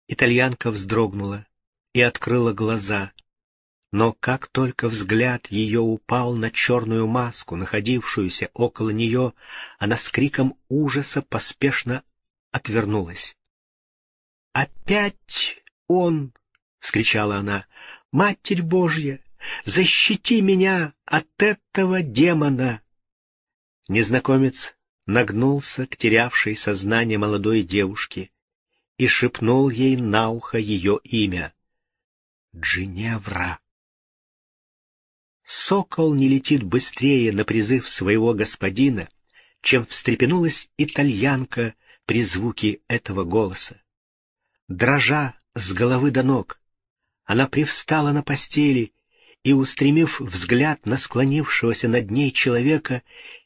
Speaker 1: Итальянка вздрогнула и открыла глаза, Но как только взгляд ее упал на черную маску, находившуюся около нее, она с криком ужаса поспешно отвернулась. «Опять он!» — вскричала она. «Матерь Божья, защити меня от этого демона!» Незнакомец нагнулся к терявшей сознание молодой девушке и шепнул ей на ухо ее имя. «Джиневра!» Сокол не летит быстрее на призыв своего господина, чем встрепенулась итальянка при звуке этого голоса. Дрожа с головы до ног, она привстала на постели и, устремив взгляд на склонившегося над ней человека,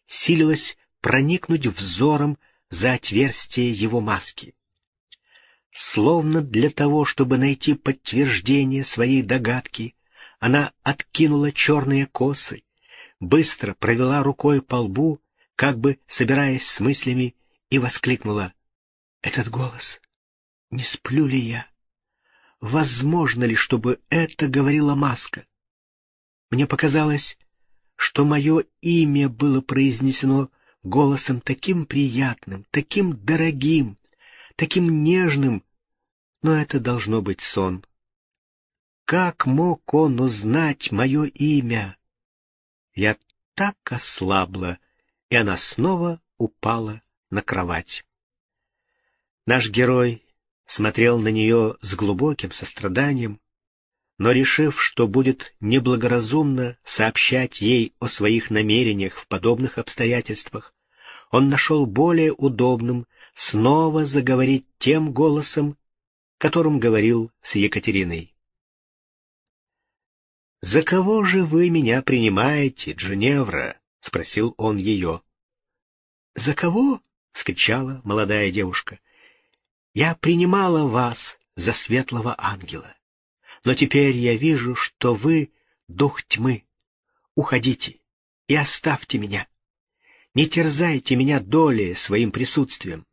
Speaker 1: силилась проникнуть взором за отверстие его маски. Словно для того, чтобы найти подтверждение своей догадки, она откинула черные косы, быстро провела рукой по лбу, как бы собираясь с мыслями, и воскликнула. «Этот голос! Не сплю ли я? Возможно ли, чтобы это говорила маска? Мне показалось, что мое имя было произнесено голосом таким приятным, таким дорогим, таким нежным, но это должно быть сон. Как мог он узнать мое имя? Я так ослабла, и она снова упала на кровать. Наш герой смотрел на нее с глубоким состраданием, но, решив, что будет неблагоразумно сообщать ей о своих намерениях в подобных обстоятельствах, он нашел более удобным снова заговорить тем голосом, которым говорил с Екатериной. «За кого же вы меня принимаете, Дженевра?» — спросил он ее. «За кого?» — вскричала молодая девушка. «Я принимала вас за светлого ангела, но теперь я вижу, что вы — дух тьмы. Уходите и оставьте меня. Не терзайте меня долей своим присутствием.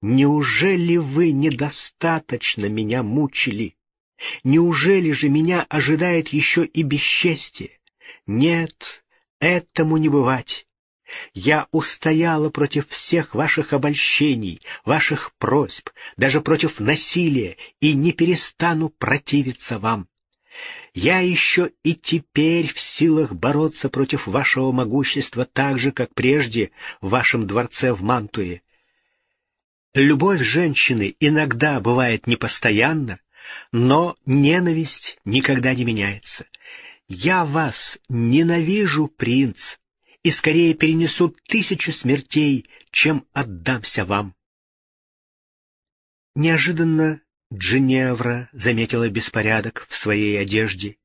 Speaker 1: Неужели вы недостаточно меня мучили?» Неужели же меня ожидает еще и бесчестие? Нет, этому не бывать. Я устояла против всех ваших обольщений, ваших просьб, даже против насилия, и не перестану противиться вам. Я еще и теперь в силах бороться против вашего могущества так же, как прежде в вашем дворце в Мантуе. Любовь женщины иногда бывает непостоянна, но ненависть никогда не меняется. Я вас ненавижу, принц, и скорее перенесу тысячу смертей, чем отдамся вам. Неожиданно Джиневра заметила беспорядок в своей одежде.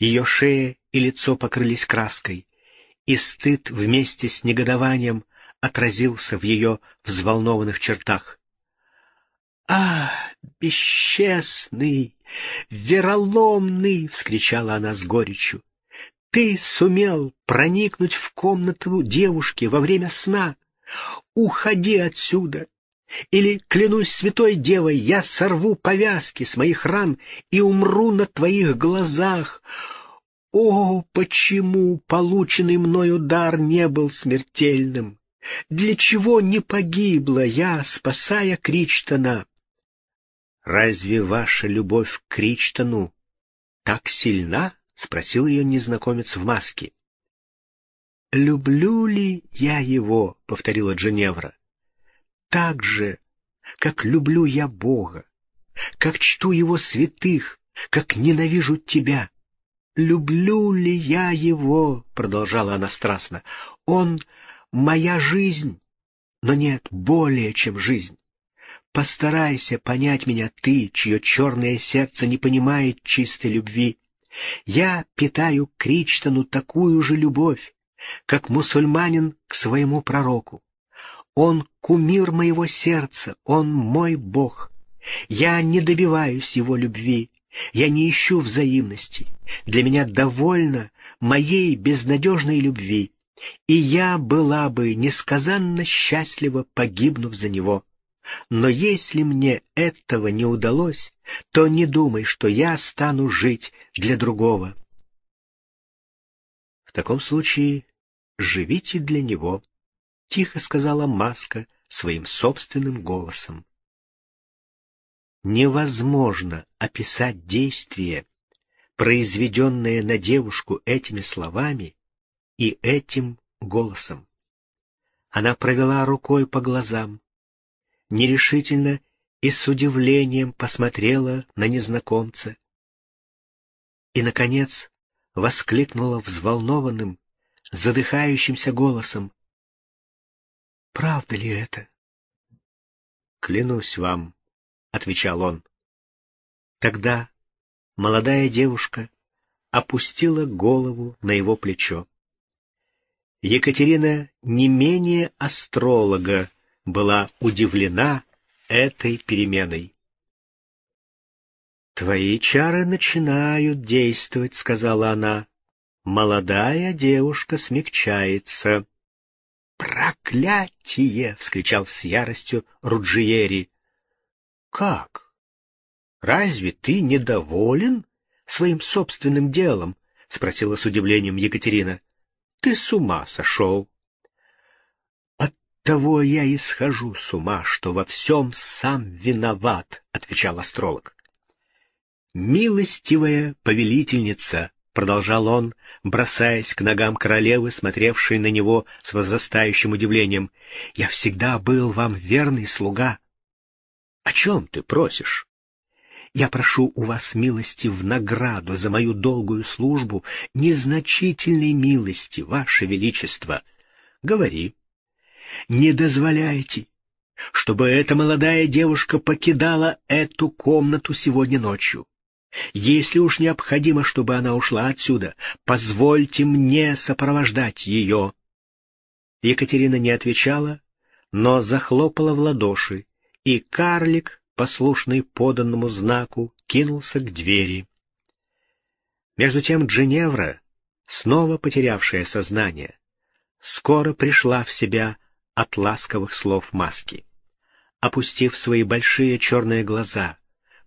Speaker 1: Ее шея и лицо покрылись краской, и стыд вместе с негодованием отразился в ее взволнованных чертах. «А, бесчестный, вероломный!» — вскричала она с горечью. «Ты сумел проникнуть в комнату девушки во время сна. Уходи отсюда, или, клянусь святой девой, я сорву повязки с моих ран и умру на твоих глазах. О, почему полученный мной удар не был смертельным? Для чего не погибла я, спасая Кричтона? «Разве ваша любовь к Кричтону так сильна?» — спросил ее незнакомец в маске. «Люблю ли я его?» — повторила Дженевра. «Так же, как люблю я Бога, как чту его святых, как ненавижу тебя. Люблю ли я его?» — продолжала она страстно. «Он — моя жизнь, но нет более, чем жизнь. Постарайся понять меня ты, чье черное сердце не понимает чистой любви. Я питаю к Кричтону такую же любовь, как мусульманин к своему пророку. Он кумир моего сердца, он мой Бог. Я не добиваюсь его любви, я не ищу взаимности. Для меня довольно моей безнадежной любви, и я была бы несказанно счастлива, погибнув за него. Но если мне этого не удалось, то не думай, что я стану жить для другого. В таком случае живите для него, — тихо сказала Маска своим собственным голосом. Невозможно описать действие, произведенное на девушку этими словами и этим голосом. Она провела рукой по глазам, нерешительно и с удивлением посмотрела на незнакомца. И, наконец, воскликнула взволнованным, задыхающимся голосом. «Правда ли это?» «Клянусь вам», — отвечал он. Тогда молодая девушка опустила голову на его плечо. Екатерина не менее астролога была удивлена этой переменой. «Твои чары начинают действовать», — сказала она. Молодая девушка смягчается. «Проклятие!» — вскричал с яростью Руджиери. «Как? Разве ты недоволен своим собственным делом?» — спросила с удивлением Екатерина. «Ты с ума сошел!» «От того я и схожу с ума, что во всем сам виноват», — отвечал астролог. «Милостивая повелительница», — продолжал он, бросаясь к ногам королевы, смотревшей на него с возрастающим удивлением, — «я всегда был вам верный слуга». «О чем ты просишь?» «Я прошу у вас милости в награду за мою долгую службу, незначительной милости, ваше величество». «Говори». «Не дозволяйте, чтобы эта молодая девушка покидала эту комнату сегодня ночью. Если уж необходимо, чтобы она ушла отсюда, позвольте мне сопровождать ее. Екатерина не отвечала, но захлопала в ладоши, и карлик, послушный поданному знаку, кинулся к двери. Между тем Джиневра, снова потерявшая сознание, скоро пришла в себя от ласковых слов маски. Опустив свои большие черные глаза,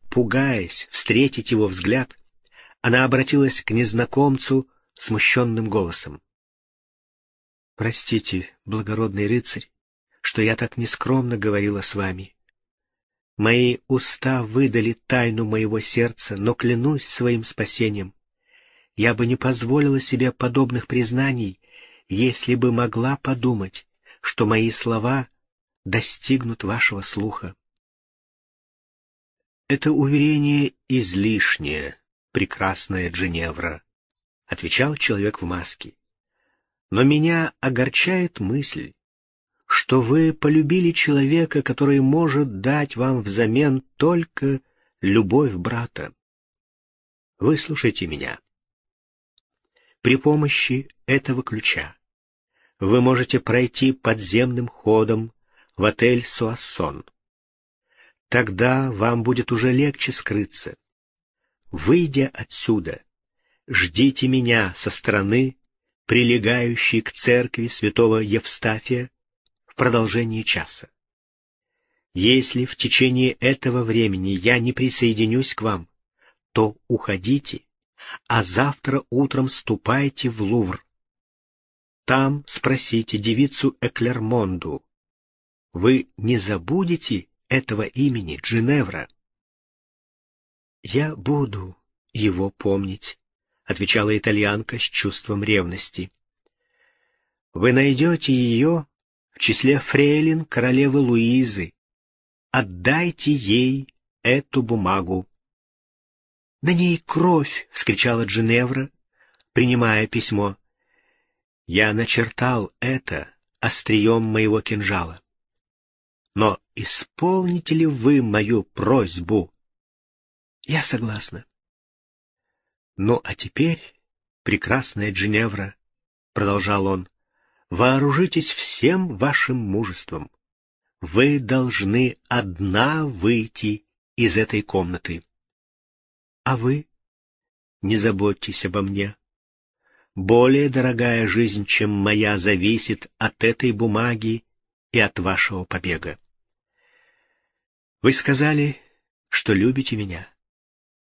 Speaker 1: Пугаясь встретить его взгляд, она обратилась к незнакомцу смущенным голосом. «Простите, благородный рыцарь, что я так нескромно говорила с вами. Мои уста выдали тайну моего сердца, но клянусь своим спасением. Я бы не позволила себе подобных признаний, если бы могла подумать, что мои слова достигнут вашего слуха. «Это уверение излишнее, прекрасная Дженевра», — отвечал человек в маске. «Но меня огорчает мысль, что вы полюбили человека, который может дать вам взамен только любовь брата. Выслушайте меня. При помощи этого ключа вы можете пройти подземным ходом в отель «Суассон». Тогда вам будет уже легче скрыться. Выйдя отсюда, ждите меня со стороны, прилегающей к церкви святого Евстафия, в продолжении часа. Если в течение этого времени я не присоединюсь к вам, то уходите, а завтра утром ступайте в Лувр. Там спросите девицу Эклермонду. Вы не забудете этого имени Джиневра. «Я буду его помнить», — отвечала итальянка с чувством ревности. «Вы найдете ее в числе фрейлин королевы Луизы. Отдайте ей эту бумагу». «На ней кровь!» — вскричала Джиневра, принимая письмо. «Я начертал это острием моего кинжала. Но исполните ли вы мою просьбу? Я согласна. Ну, а теперь, прекрасная Джиневра, — продолжал он, — вооружитесь всем вашим мужеством. Вы должны одна выйти из этой комнаты. А вы? Не заботьтесь обо мне. Более дорогая жизнь, чем моя, зависит от этой бумаги и от вашего побега. Вы сказали, что любите меня.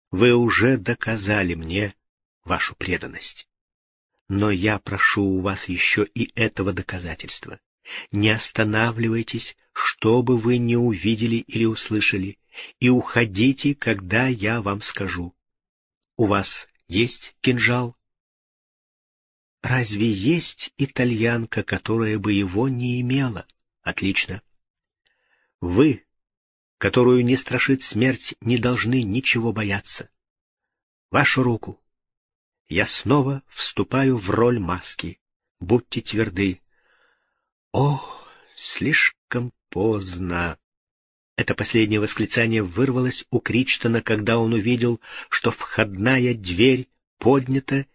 Speaker 1: Вы уже доказали мне вашу преданность. Но я прошу у вас еще и этого доказательства. Не останавливайтесь, что бы вы ни увидели или услышали, и уходите, когда я вам скажу. У вас есть кинжал? Разве есть итальянка, которая бы его не имела? Отлично. Вы, которую не страшит смерть, не должны ничего бояться. Вашу руку. Я снова вступаю в роль маски. Будьте тверды. О, слишком поздно. Это последнее восклицание вырвалось у Кричтона, когда он увидел, что входная дверь поднята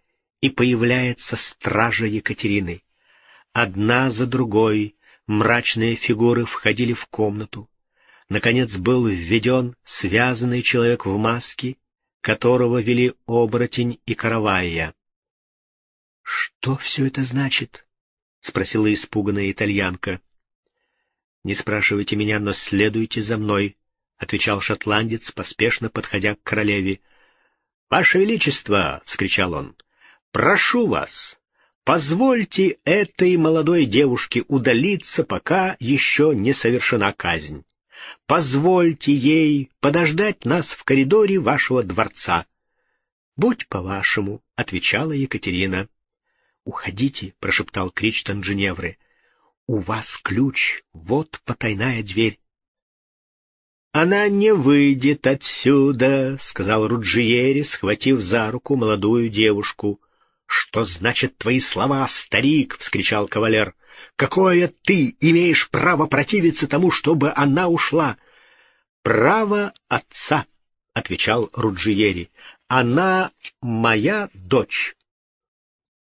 Speaker 1: и появляется стража Екатерины. Одна за другой мрачные фигуры входили в комнату. Наконец был введен связанный человек в маске, которого вели оборотень и каравайя. — Что все это значит? — спросила испуганная итальянка. — Не спрашивайте меня, но следуйте за мной, — отвечал шотландец, поспешно подходя к королеве. — Ваше Величество! — вскричал он. Прошу вас, позвольте этой молодой девушке удалиться, пока еще не совершена казнь. Позвольте ей подождать нас в коридоре вашего дворца. — Будь по-вашему, — отвечала Екатерина. — Уходите, — прошептал Кричтон Женевры. — У вас ключ, вот потайная дверь. — Она не выйдет отсюда, — сказал Руджиери, схватив за руку молодую девушку. «Что значит твои слова, старик?» — вскричал кавалер. «Какое ты имеешь право противиться тому, чтобы она ушла?» «Право отца», — отвечал Руджиери. «Она моя дочь».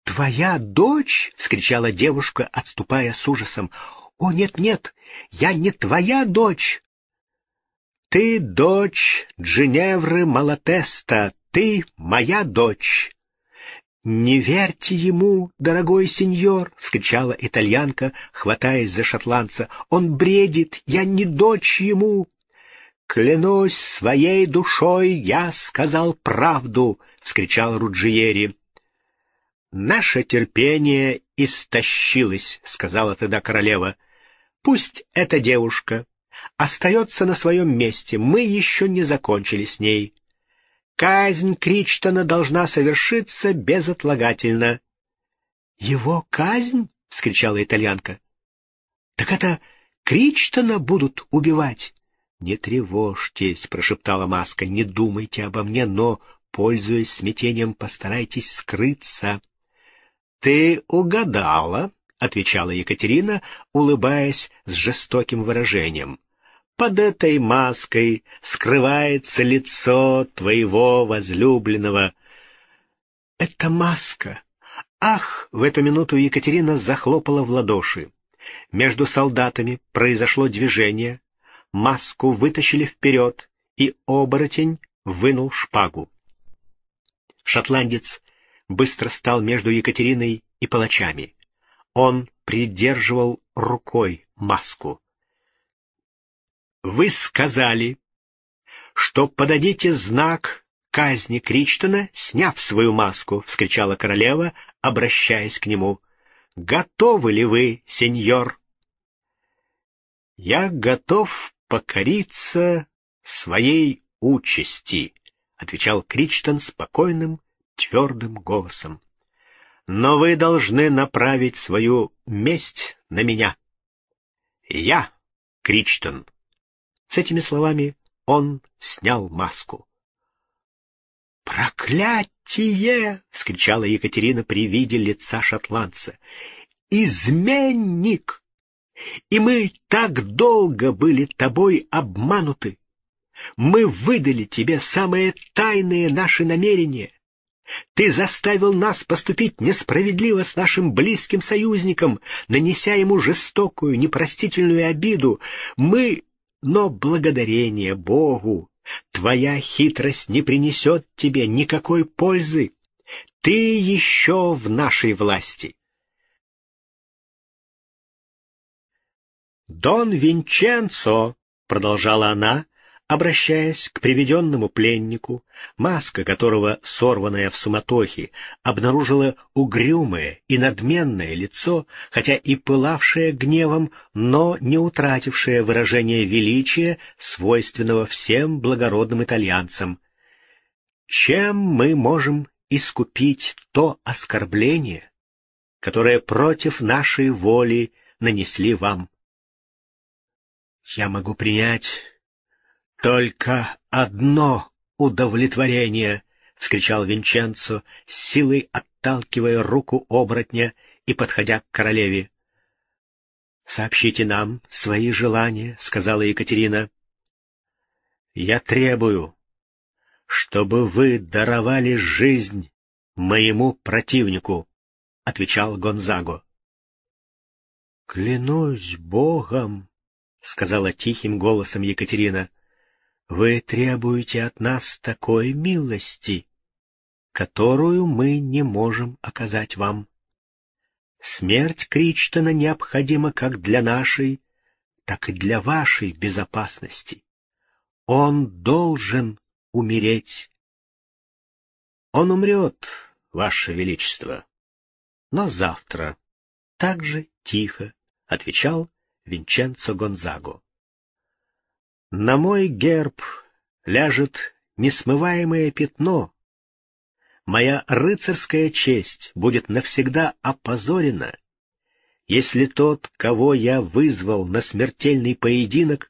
Speaker 1: «Твоя дочь?» — вскричала девушка, отступая с ужасом. «О, нет-нет, я не твоя дочь!» «Ты дочь Джиневры Малатеста, ты моя дочь!» «Не верьте ему, дорогой сеньор!» — вскричала итальянка, хватаясь за шотландца. «Он бредит! Я не дочь ему!» «Клянусь своей душой, я сказал правду!» — вскричал Руджиери. «Наше терпение истощилось», — сказала тогда королева. «Пусть эта девушка остается на своем месте, мы еще не закончили с ней». Казнь Кричтона должна совершиться безотлагательно. — Его казнь? — вскричала итальянка. — Так это Кричтона будут убивать? — Не тревожьтесь, — прошептала Маска, — не думайте обо мне, но, пользуясь смятением, постарайтесь скрыться. — Ты угадала, — отвечала Екатерина, улыбаясь с жестоким выражением. Под этой маской скрывается лицо твоего возлюбленного. Это маска. Ах! В эту минуту Екатерина захлопала в ладоши. Между солдатами произошло движение, маску вытащили вперед, и оборотень вынул шпагу. Шотландец быстро стал между Екатериной и палачами. Он придерживал рукой маску. Вы сказали, что подадите знак казни Кричтона, сняв свою маску, — вскричала королева, обращаясь к нему. — Готовы ли вы, сеньор? — Я готов покориться своей участи, — отвечал Кричтон спокойным, твердым голосом. — Но вы должны направить свою месть на меня. Я, Кричтон, с этими словами он снял маску. «Проклятие!» — вскричала Екатерина при виде лица шотландца. «Изменник! И мы так долго были тобой обмануты! Мы выдали тебе самые тайные наши намерения!» Ты заставил нас поступить несправедливо с нашим близким союзником, нанеся ему жестокую, непростительную обиду. Мы но благодарение Богу твоя хитрость не принесет тебе никакой пользы. Ты еще в нашей власти. «Дон Винченцо», — продолжала она, Обращаясь к приведенному пленнику, маска которого, сорванная в суматохе, обнаружила угрюмое и надменное лицо, хотя и пылавшее гневом, но не утратившее выражение величия, свойственного всем благородным итальянцам. Чем мы можем искупить то оскорбление, которое против нашей воли нанесли вам? Я могу принять «Только одно удовлетворение!» — вскричал Винченцо, силой отталкивая руку оборотня и подходя к королеве. «Сообщите нам свои желания», — сказала Екатерина. «Я требую, чтобы вы даровали жизнь моему противнику», — отвечал Гонзаго. «Клянусь Богом», — сказала тихим голосом Екатерина, вы требуете от нас такой милости, которую мы не можем оказать вам. Смерть Кричтона необходима как для нашей, так и для вашей безопасности. Он должен умереть. Он умрет, ваше величество, но завтра, так же тихо, — отвечал Винченцо Гонзаго. На мой герб ляжет несмываемое пятно. Моя рыцарская честь будет навсегда опозорена, если тот, кого я вызвал на смертельный поединок,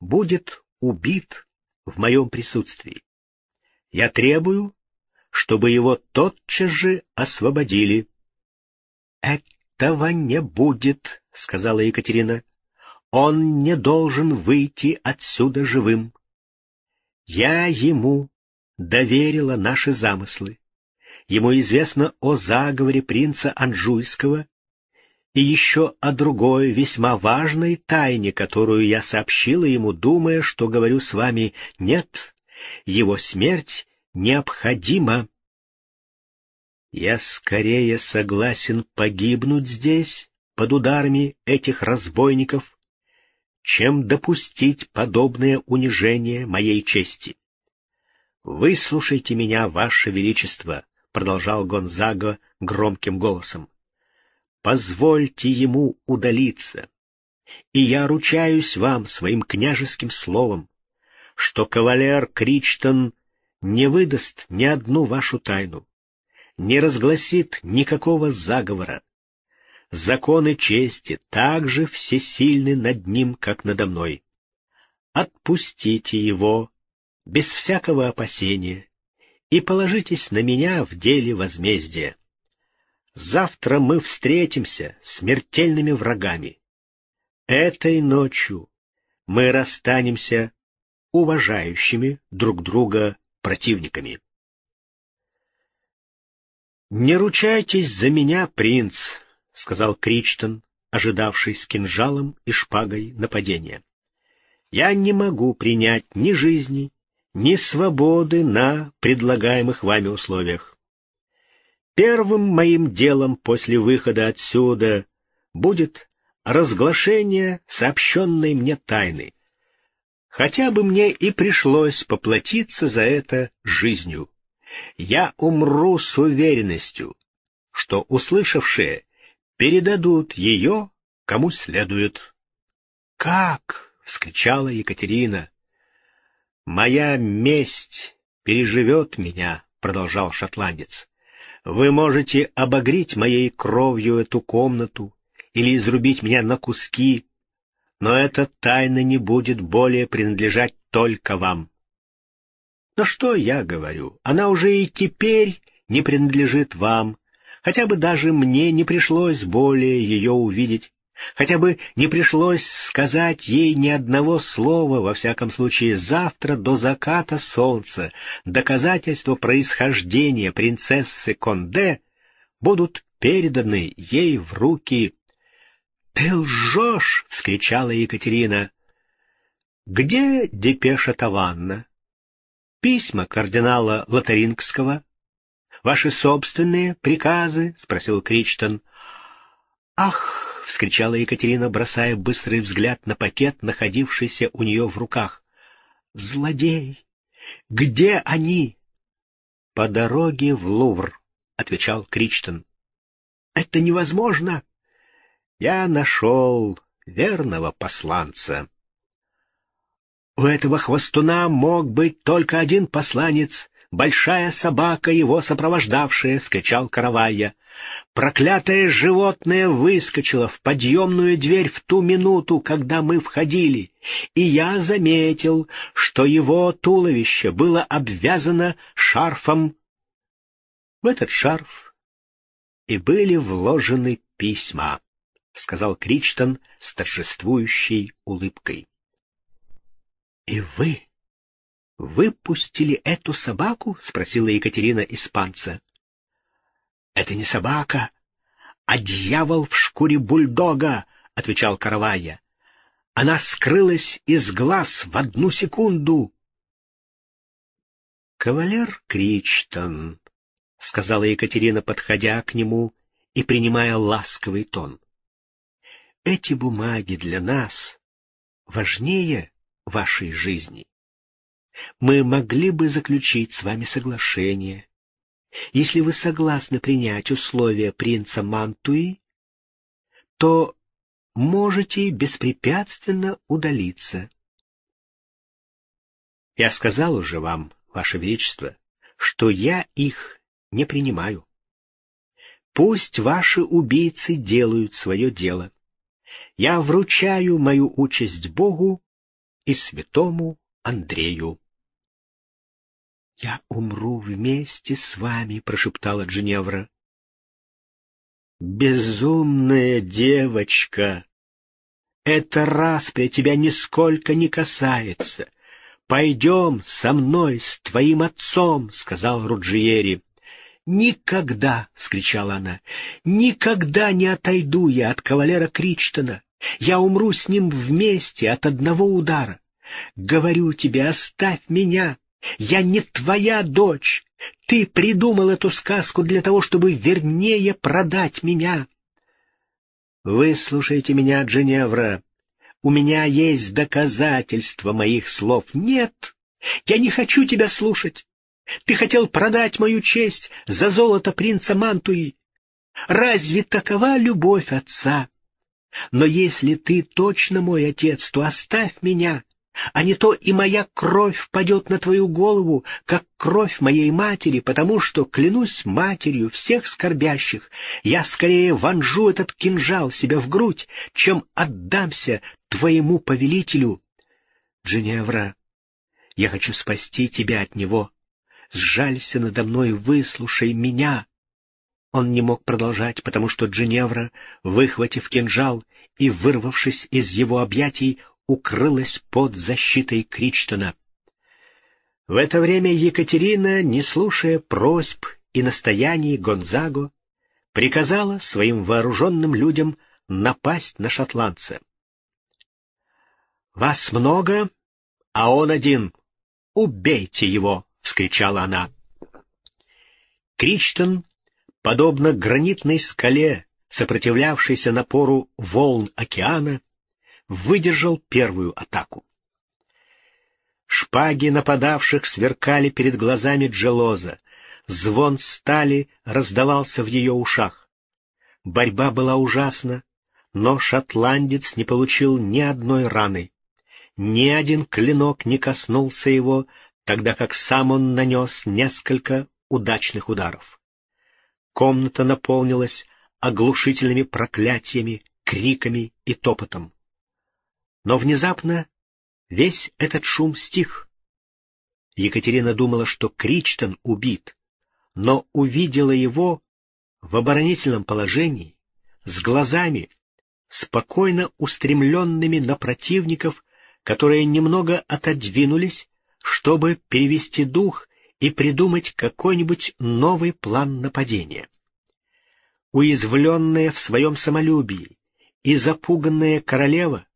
Speaker 1: будет убит в моем присутствии. Я требую, чтобы его тотчас же освободили. — Этого не будет, — сказала Екатерина. Он не должен выйти отсюда живым. Я ему доверила наши замыслы. Ему известно о заговоре принца Анжуйского и еще о другой весьма важной тайне, которую я сообщила ему, думая, что говорю с вами «нет», его смерть необходима. Я скорее согласен погибнуть здесь, под ударами этих разбойников, чем допустить подобное унижение моей чести. «Выслушайте меня, Ваше Величество», — продолжал Гонзаго громким голосом. «Позвольте ему удалиться, и я ручаюсь вам своим княжеским словом, что кавалер Кричтон не выдаст ни одну вашу тайну, не разгласит никакого заговора, законы чести так же всесильны над ним, как надо мной. Отпустите его без всякого опасения и положитесь на меня в деле возмездия. Завтра мы встретимся смертельными врагами. Этой ночью мы расстанемся уважающими друг друга противниками. «Не ручайтесь за меня, принц», — сказал Кричтон, ожидавший с кинжалом и шпагой нападения. «Я не могу принять ни жизни, ни свободы на предлагаемых вами условиях. Первым моим делом после выхода отсюда будет разглашение сообщенной мне тайны, хотя бы мне и пришлось поплатиться за это жизнью. Я умру с уверенностью, что услышавшие передадут ее кому следует. — Как? — вскричала Екатерина. — Моя месть переживет меня, — продолжал шотландец. — Вы можете обогреть моей кровью эту комнату или изрубить меня на куски, но эта тайна не будет более принадлежать только вам. Но что я говорю, она уже и теперь не принадлежит вам, Хотя бы даже мне не пришлось более ее увидеть, хотя бы не пришлось сказать ей ни одного слова, во всяком случае, завтра до заката солнца доказательства происхождения принцессы Конде будут переданы ей в руки. — Ты лжешь! — вскричала Екатерина. — Где депеша Таванна? Письма кардинала Лотарингского Ваши собственные приказы? — спросил Кричтон. — Ах! — вскричала Екатерина, бросая быстрый взгляд на пакет, находившийся у нее в руках. злодей! Где они?» «По дороге в Лувр», — отвечал Кричтон. «Это невозможно!» «Я нашел верного посланца». У этого хвостуна мог быть только один посланец, большая собака, его сопровождавшая, — вскричал Каравайя. Проклятое животное выскочило в подъемную дверь в ту минуту, когда мы входили, и я заметил, что его туловище было обвязано шарфом. В этот шарф и были вложены письма, — сказал Кричтон с торжествующей улыбкой. — И вы выпустили эту собаку? — спросила Екатерина испанца. — Это не собака, а дьявол в шкуре бульдога, — отвечал Каравайя. Она скрылась из глаз в одну секунду. — Кавалер Кричтон, — сказала Екатерина, подходя к нему и принимая ласковый тон. — Эти бумаги для нас важнее вашей жизни. Мы могли бы заключить с вами соглашение, если вы согласны принять условия принца Мантуи, то можете беспрепятственно удалиться. Я сказал уже вам, Ваше Величество, что я их не принимаю. Пусть ваши убийцы делают свое дело. Я вручаю мою участь Богу и святому Андрею. — Я умру вместе с вами, — прошептала Джиневра. — Безумная девочка! Эта распря тебя нисколько не касается. Пойдем со мной, с твоим отцом, — сказал Руджиери. «Никогда!» — вскричала она. «Никогда не отойду я от кавалера Кричтона! Я умру с ним вместе от одного удара! Говорю тебе, оставь меня! Я не твоя дочь. Ты придумал эту сказку для того, чтобы вернее продать меня. Выслушайте меня, Дженевра. У меня есть доказательства моих слов. Нет, я не хочу тебя слушать. Ты хотел продать мою честь за золото принца Мантуи. Разве такова любовь отца? Но если ты точно мой отец, то оставь меня а не то и моя кровь впадет на твою голову, как кровь моей матери, потому что, клянусь матерью всех скорбящих, я скорее вонжу этот кинжал себе в грудь, чем отдамся твоему повелителю. Джиневра, я хочу спасти тебя от него. Сжалься надо мной, выслушай меня. Он не мог продолжать, потому что Джиневра, выхватив кинжал и вырвавшись из его объятий, укрылась под защитой Кричтона. В это время Екатерина, не слушая просьб и настояний Гонзаго, приказала своим вооруженным людям напасть на шотландца. «Вас много, а он один. Убейте его!» — вскричала она. Кричтон, подобно гранитной скале, сопротивлявшейся напору волн океана, выдержал первую атаку. Шпаги нападавших сверкали перед глазами Джелоза, звон стали раздавался в ее ушах. Борьба была ужасна, но шотландец не получил ни одной раны. Ни один клинок не коснулся его, тогда как сам он нанес несколько удачных ударов. Комната наполнилась оглушительными проклятиями, криками и топотом. Но внезапно весь этот шум стих. Екатерина думала, что Кричтон убит, но увидела его в оборонительном положении, с глазами, спокойно устремленными на противников, которые немного отодвинулись, чтобы перевести дух и придумать какой-нибудь новый план нападения. Уязвленная в своем самолюбии и запуганная королева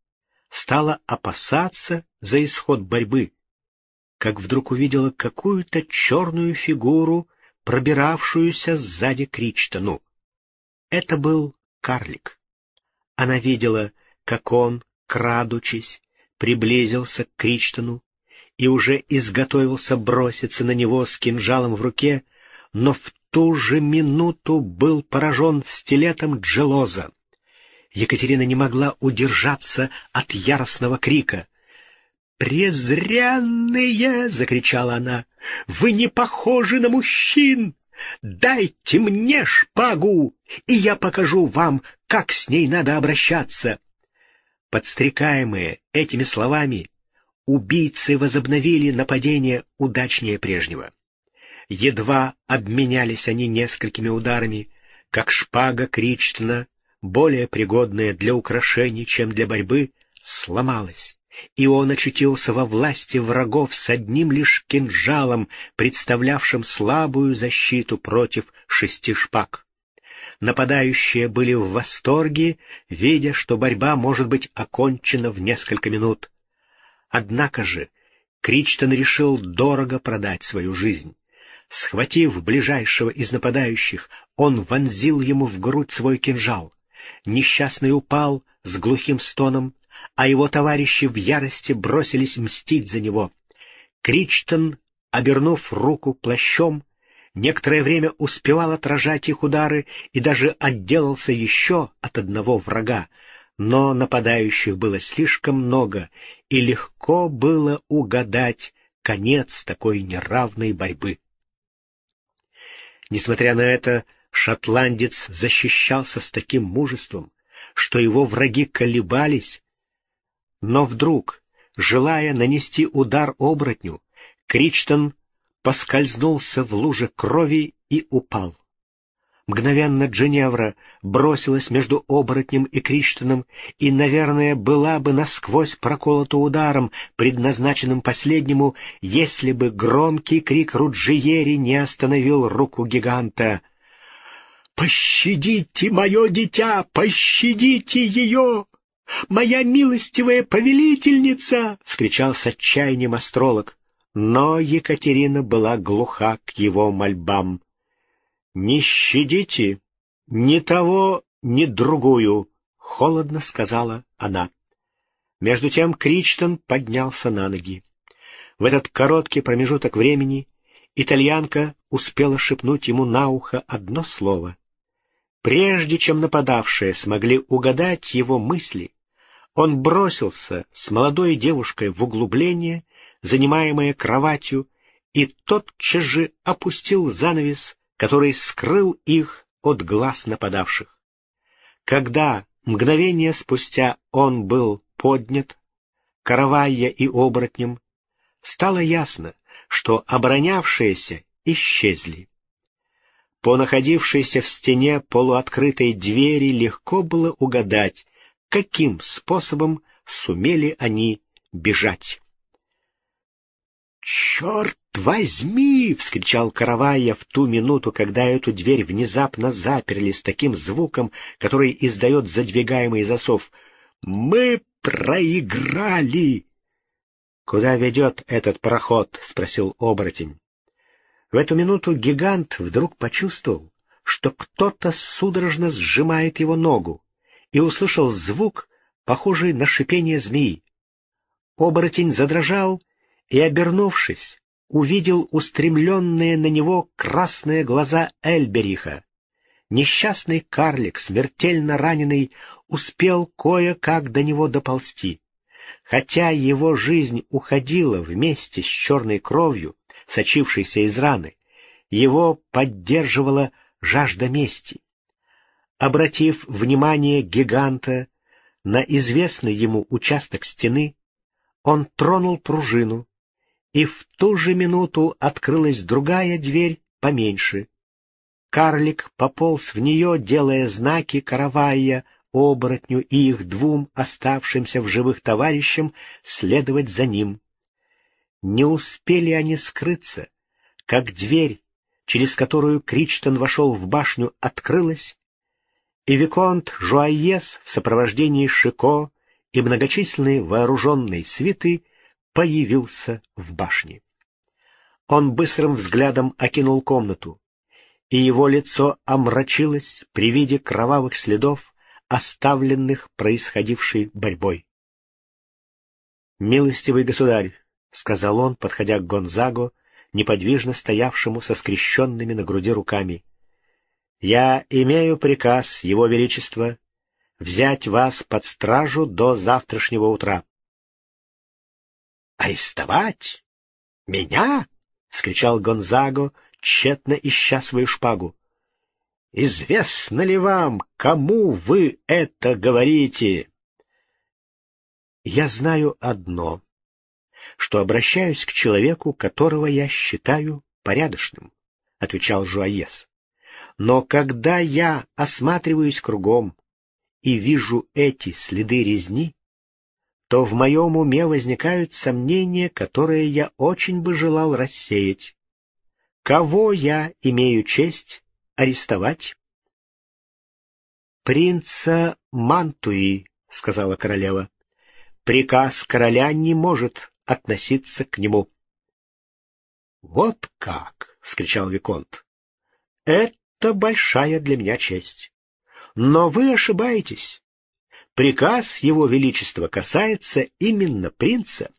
Speaker 1: стала опасаться за исход борьбы, как вдруг увидела какую-то черную фигуру, пробиравшуюся сзади Кричтону. Это был карлик. Она видела, как он, крадучись, приблизился к Кричтону и уже изготовился броситься на него с кинжалом в руке, но в ту же минуту был поражен стилетом Джелоза. Екатерина не могла удержаться от яростного крика. «Презренные!» — закричала она. «Вы не похожи на мужчин! Дайте мне шпагу, и я покажу вам, как с ней надо обращаться!» Подстрекаемые этими словами, убийцы возобновили нападение удачнее прежнего. Едва обменялись они несколькими ударами, как шпага Кричтона, более пригодная для украшений, чем для борьбы, сломалась, и он очутился во власти врагов с одним лишь кинжалом, представлявшим слабую защиту против шести шпаг. Нападающие были в восторге, видя, что борьба может быть окончена в несколько минут. Однако же Кричтон решил дорого продать свою жизнь. Схватив ближайшего из нападающих, он вонзил ему в грудь свой кинжал. Несчастный упал с глухим стоном, а его товарищи в ярости бросились мстить за него. Кричтон, обернув руку плащом, некоторое время успевал отражать их удары и даже отделался еще от одного врага, но нападающих было слишком много, и легко было угадать конец такой неравной борьбы. Несмотря на это, шотландец защищался с таким мужеством, что его враги колебались, но вдруг, желая нанести удар оборотню, Кричтон поскользнулся в луже крови и упал. Мгновенно Дженевра бросилась между оборотнем и Криштоном и, наверное, была бы насквозь проколота ударом, предназначенным последнему, если бы громкий крик Руджиери не остановил руку гиганта. «Пощадите мое дитя! Пощадите ее! Моя милостивая повелительница!» — вскричал с отчаянием астролог. Но Екатерина была глуха к его мольбам. «Не щадите ни того, ни другую», — холодно сказала она. Между тем Кричтон поднялся на ноги. В этот короткий промежуток времени итальянка успела шепнуть ему на ухо одно слово. Прежде чем нападавшие смогли угадать его мысли, он бросился с молодой девушкой в углубление, занимаемое кроватью, и тотчас же опустил занавес который скрыл их от глаз нападавших. Когда мгновение спустя он был поднят, каравайя и оборотнем, стало ясно, что оборонявшиеся исчезли. По находившейся в стене полуоткрытой двери легко было угадать, каким способом сумели они бежать. «Черт возьми!» — вскричал Каравайя в ту минуту, когда эту дверь внезапно заперли с таким звуком, который издает задвигаемый засов. «Мы проиграли!» «Куда ведет этот проход?» — спросил оборотень. В эту минуту гигант вдруг почувствовал, что кто-то судорожно сжимает его ногу, и услышал звук, похожий на шипение змеи. Оборотень задрожал и, обернувшись, увидел устремленные на него красные глаза Эльбериха. Несчастный карлик, смертельно раненый, успел кое-как до него доползти. Хотя его жизнь уходила вместе с черной кровью, сочившейся из раны, его поддерживала жажда мести. Обратив внимание гиганта на известный ему участок стены, он тронул пружину, и в ту же минуту открылась другая дверь поменьше. Карлик пополз в нее, делая знаки каравайя, оборотню и их двум оставшимся в живых товарищам следовать за ним. Не успели они скрыться, как дверь, через которую Кричтон вошел в башню, открылась, и Виконт Жуаес в сопровождении Шико и многочисленной вооруженной свиты появился в башне. Он быстрым взглядом окинул комнату, и его лицо омрачилось при виде кровавых следов, оставленных происходившей борьбой. «Милостивый государь, — сказал он, подходя к Гонзаго, неподвижно стоявшему со скрещенными на груди руками. — Я имею приказ, Его Величества, взять вас под стражу до завтрашнего утра. — Арестовать? Меня? — вскричал Гонзаго, тщетно ища свою шпагу. — Известно ли вам, кому вы это говорите? — Я знаю одно, что обращаюсь к человеку, которого я считаю порядочным, — отвечал Жуаес. — Но когда я осматриваюсь кругом и вижу эти следы резни, то в моем уме возникают сомнения, которые я очень бы желал рассеять. Кого я имею честь арестовать? «Принца Мантуи», — сказала королева. «Приказ короля не может относиться к нему». «Вот как!» — вскричал Виконт. «Это большая для меня честь. Но вы ошибаетесь. Приказ Его Величества касается именно принца.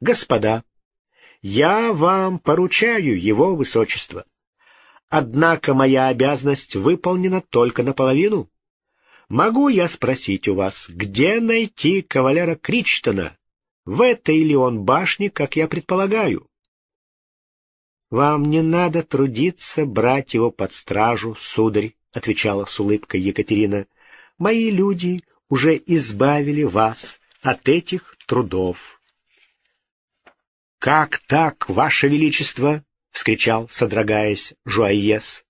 Speaker 1: Господа, я вам поручаю Его Высочество. Однако моя обязанность выполнена только наполовину. Могу я спросить у вас, где найти кавалера Кричтона? В этой ли он башне, как я предполагаю? Вам не надо трудиться брать его под стражу, сударь, — отвечала с улыбкой Екатерина. Мои люди уже избавили вас от этих трудов. — Как так, ваше величество? — вскричал, содрогаясь, Жуайес.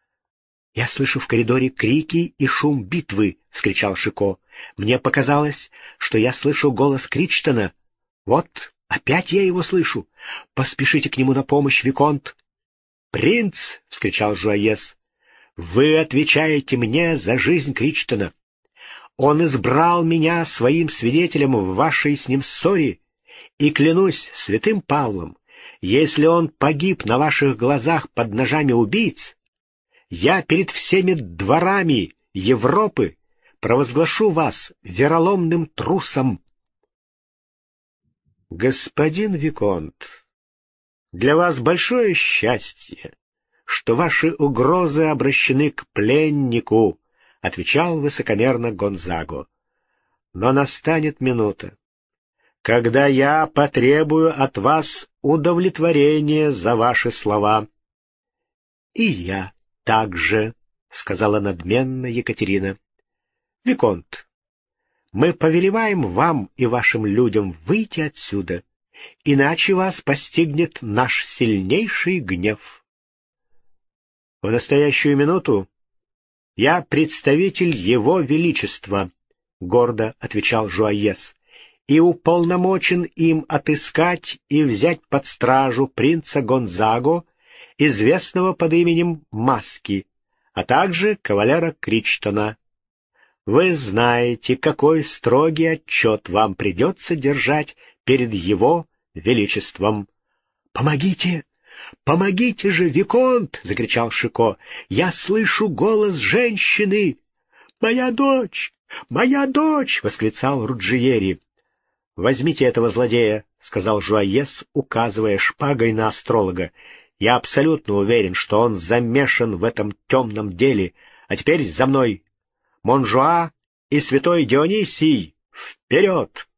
Speaker 1: — Я слышу в коридоре крики и шум битвы, — вскричал Шико. — Мне показалось, что я слышу голос Кричтона. Вот, опять я его слышу. Поспешите к нему на помощь, Виконт. — Принц! — вскричал Жуайес. — Вы отвечаете мне за жизнь Кричтона. Он избрал меня своим свидетелем в вашей с ним ссоре, и клянусь святым Павлом, если он погиб на ваших глазах под ножами убийц, я перед всеми дворами Европы провозглашу вас вероломным трусом. Господин Виконт, для вас большое счастье, что ваши угрозы обращены к пленнику, — отвечал высокомерно Гонзаго. «Но настанет минута, когда я потребую от вас удовлетворения за ваши слова». «И я также», — сказала надменно Екатерина. «Виконт, мы повелеваем вам и вашим людям выйти отсюда, иначе вас постигнет наш сильнейший гнев». В настоящую минуту «Я представитель Его Величества», — гордо отвечал Жуаес, «и уполномочен им отыскать и взять под стражу принца Гонзаго, известного под именем Маски, а также кавалера Кричтона. Вы знаете, какой строгий отчет вам придется держать перед Его Величеством. Помогите!» «Помогите же, Виконт!» — закричал Шико. «Я слышу голос женщины!» «Моя дочь! Моя дочь!» — восклицал Руджиери. «Возьмите этого злодея», — сказал Жуаес, указывая шпагой на астролога. «Я абсолютно уверен, что он замешан в этом темном деле. А теперь за мной! Монжуа и святой Дионисий! Вперед!»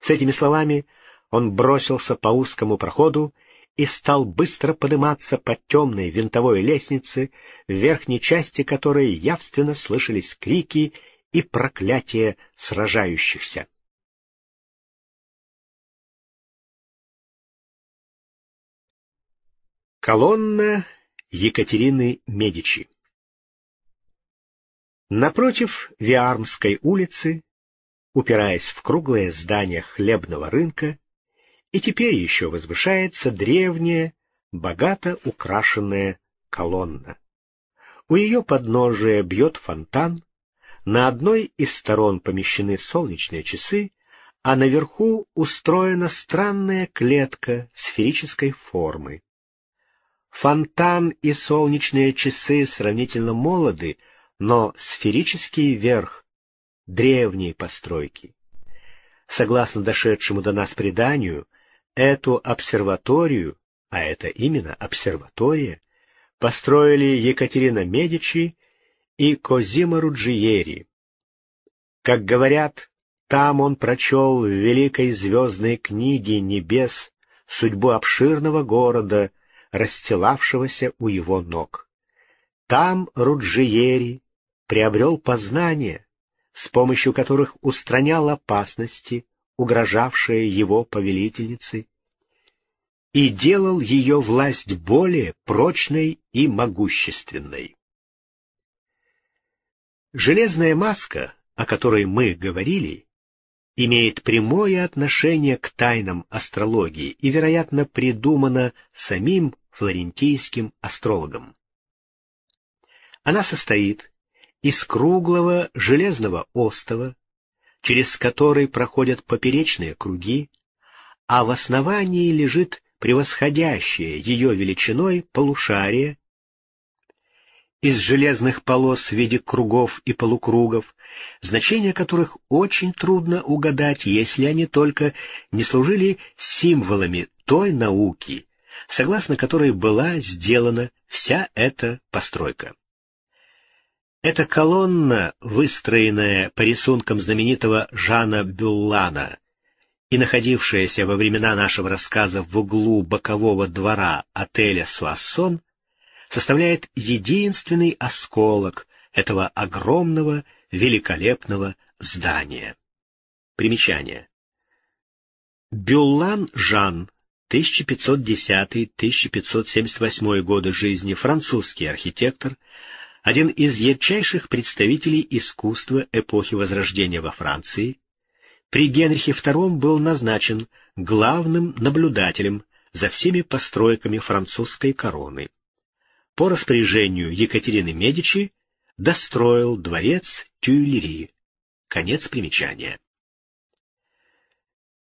Speaker 1: С этими словами он бросился по узкому проходу и стал быстро подниматься по темной винтовой лестнице, в верхней части которой явственно слышались крики и проклятия сражающихся. Колонна Екатерины Медичи Напротив Виармской улицы, упираясь в круглое здание хлебного рынка, и теперь еще возвышается древняя, богато украшенная колонна. У ее подножия бьет фонтан, на одной из сторон помещены солнечные часы, а наверху устроена странная клетка сферической формы. Фонтан и солнечные часы сравнительно молоды, но сферический верх — древние постройки. Согласно дошедшему до нас преданию, эту обсерваторию, а это именно обсерватория, построили Екатерина Медичи и Козимо Руджиери. Как говорят, там он прочел в великой звездной книге небес судьбу обширного города, расстилавшегося у его ног. Там Руджиери приобрел познания, с помощью которых устранял опасности, угрожавшие его повелительнице, и делал ее власть более прочной и могущественной. Железная маска, о которой мы говорили, имеет прямое отношение к тайнам астрологии и, вероятно, придумана самим флорентийским астрологом. Она состоит из круглого железного остова, через который проходят поперечные круги, а в основании лежит превосходящее ее величиной полушарие, из железных полос в виде кругов и полукругов, значение которых очень трудно угадать, если они только не служили символами той науки, согласно которой была сделана вся эта постройка. Эта колонна, выстроенная по рисункам знаменитого Жана Бюллана и находившаяся во времена нашего рассказа в углу бокового двора отеля «Суассон», составляет единственный осколок этого огромного, великолепного здания. Примечание. Бюллан Жан, 1510-1578 годы жизни, французский архитектор, один из ярчайших представителей искусства эпохи Возрождения во Франции, при Генрихе II был назначен главным наблюдателем за всеми постройками французской короны. По распоряжению Екатерины Медичи достроил дворец Тюильри. Конец примечания.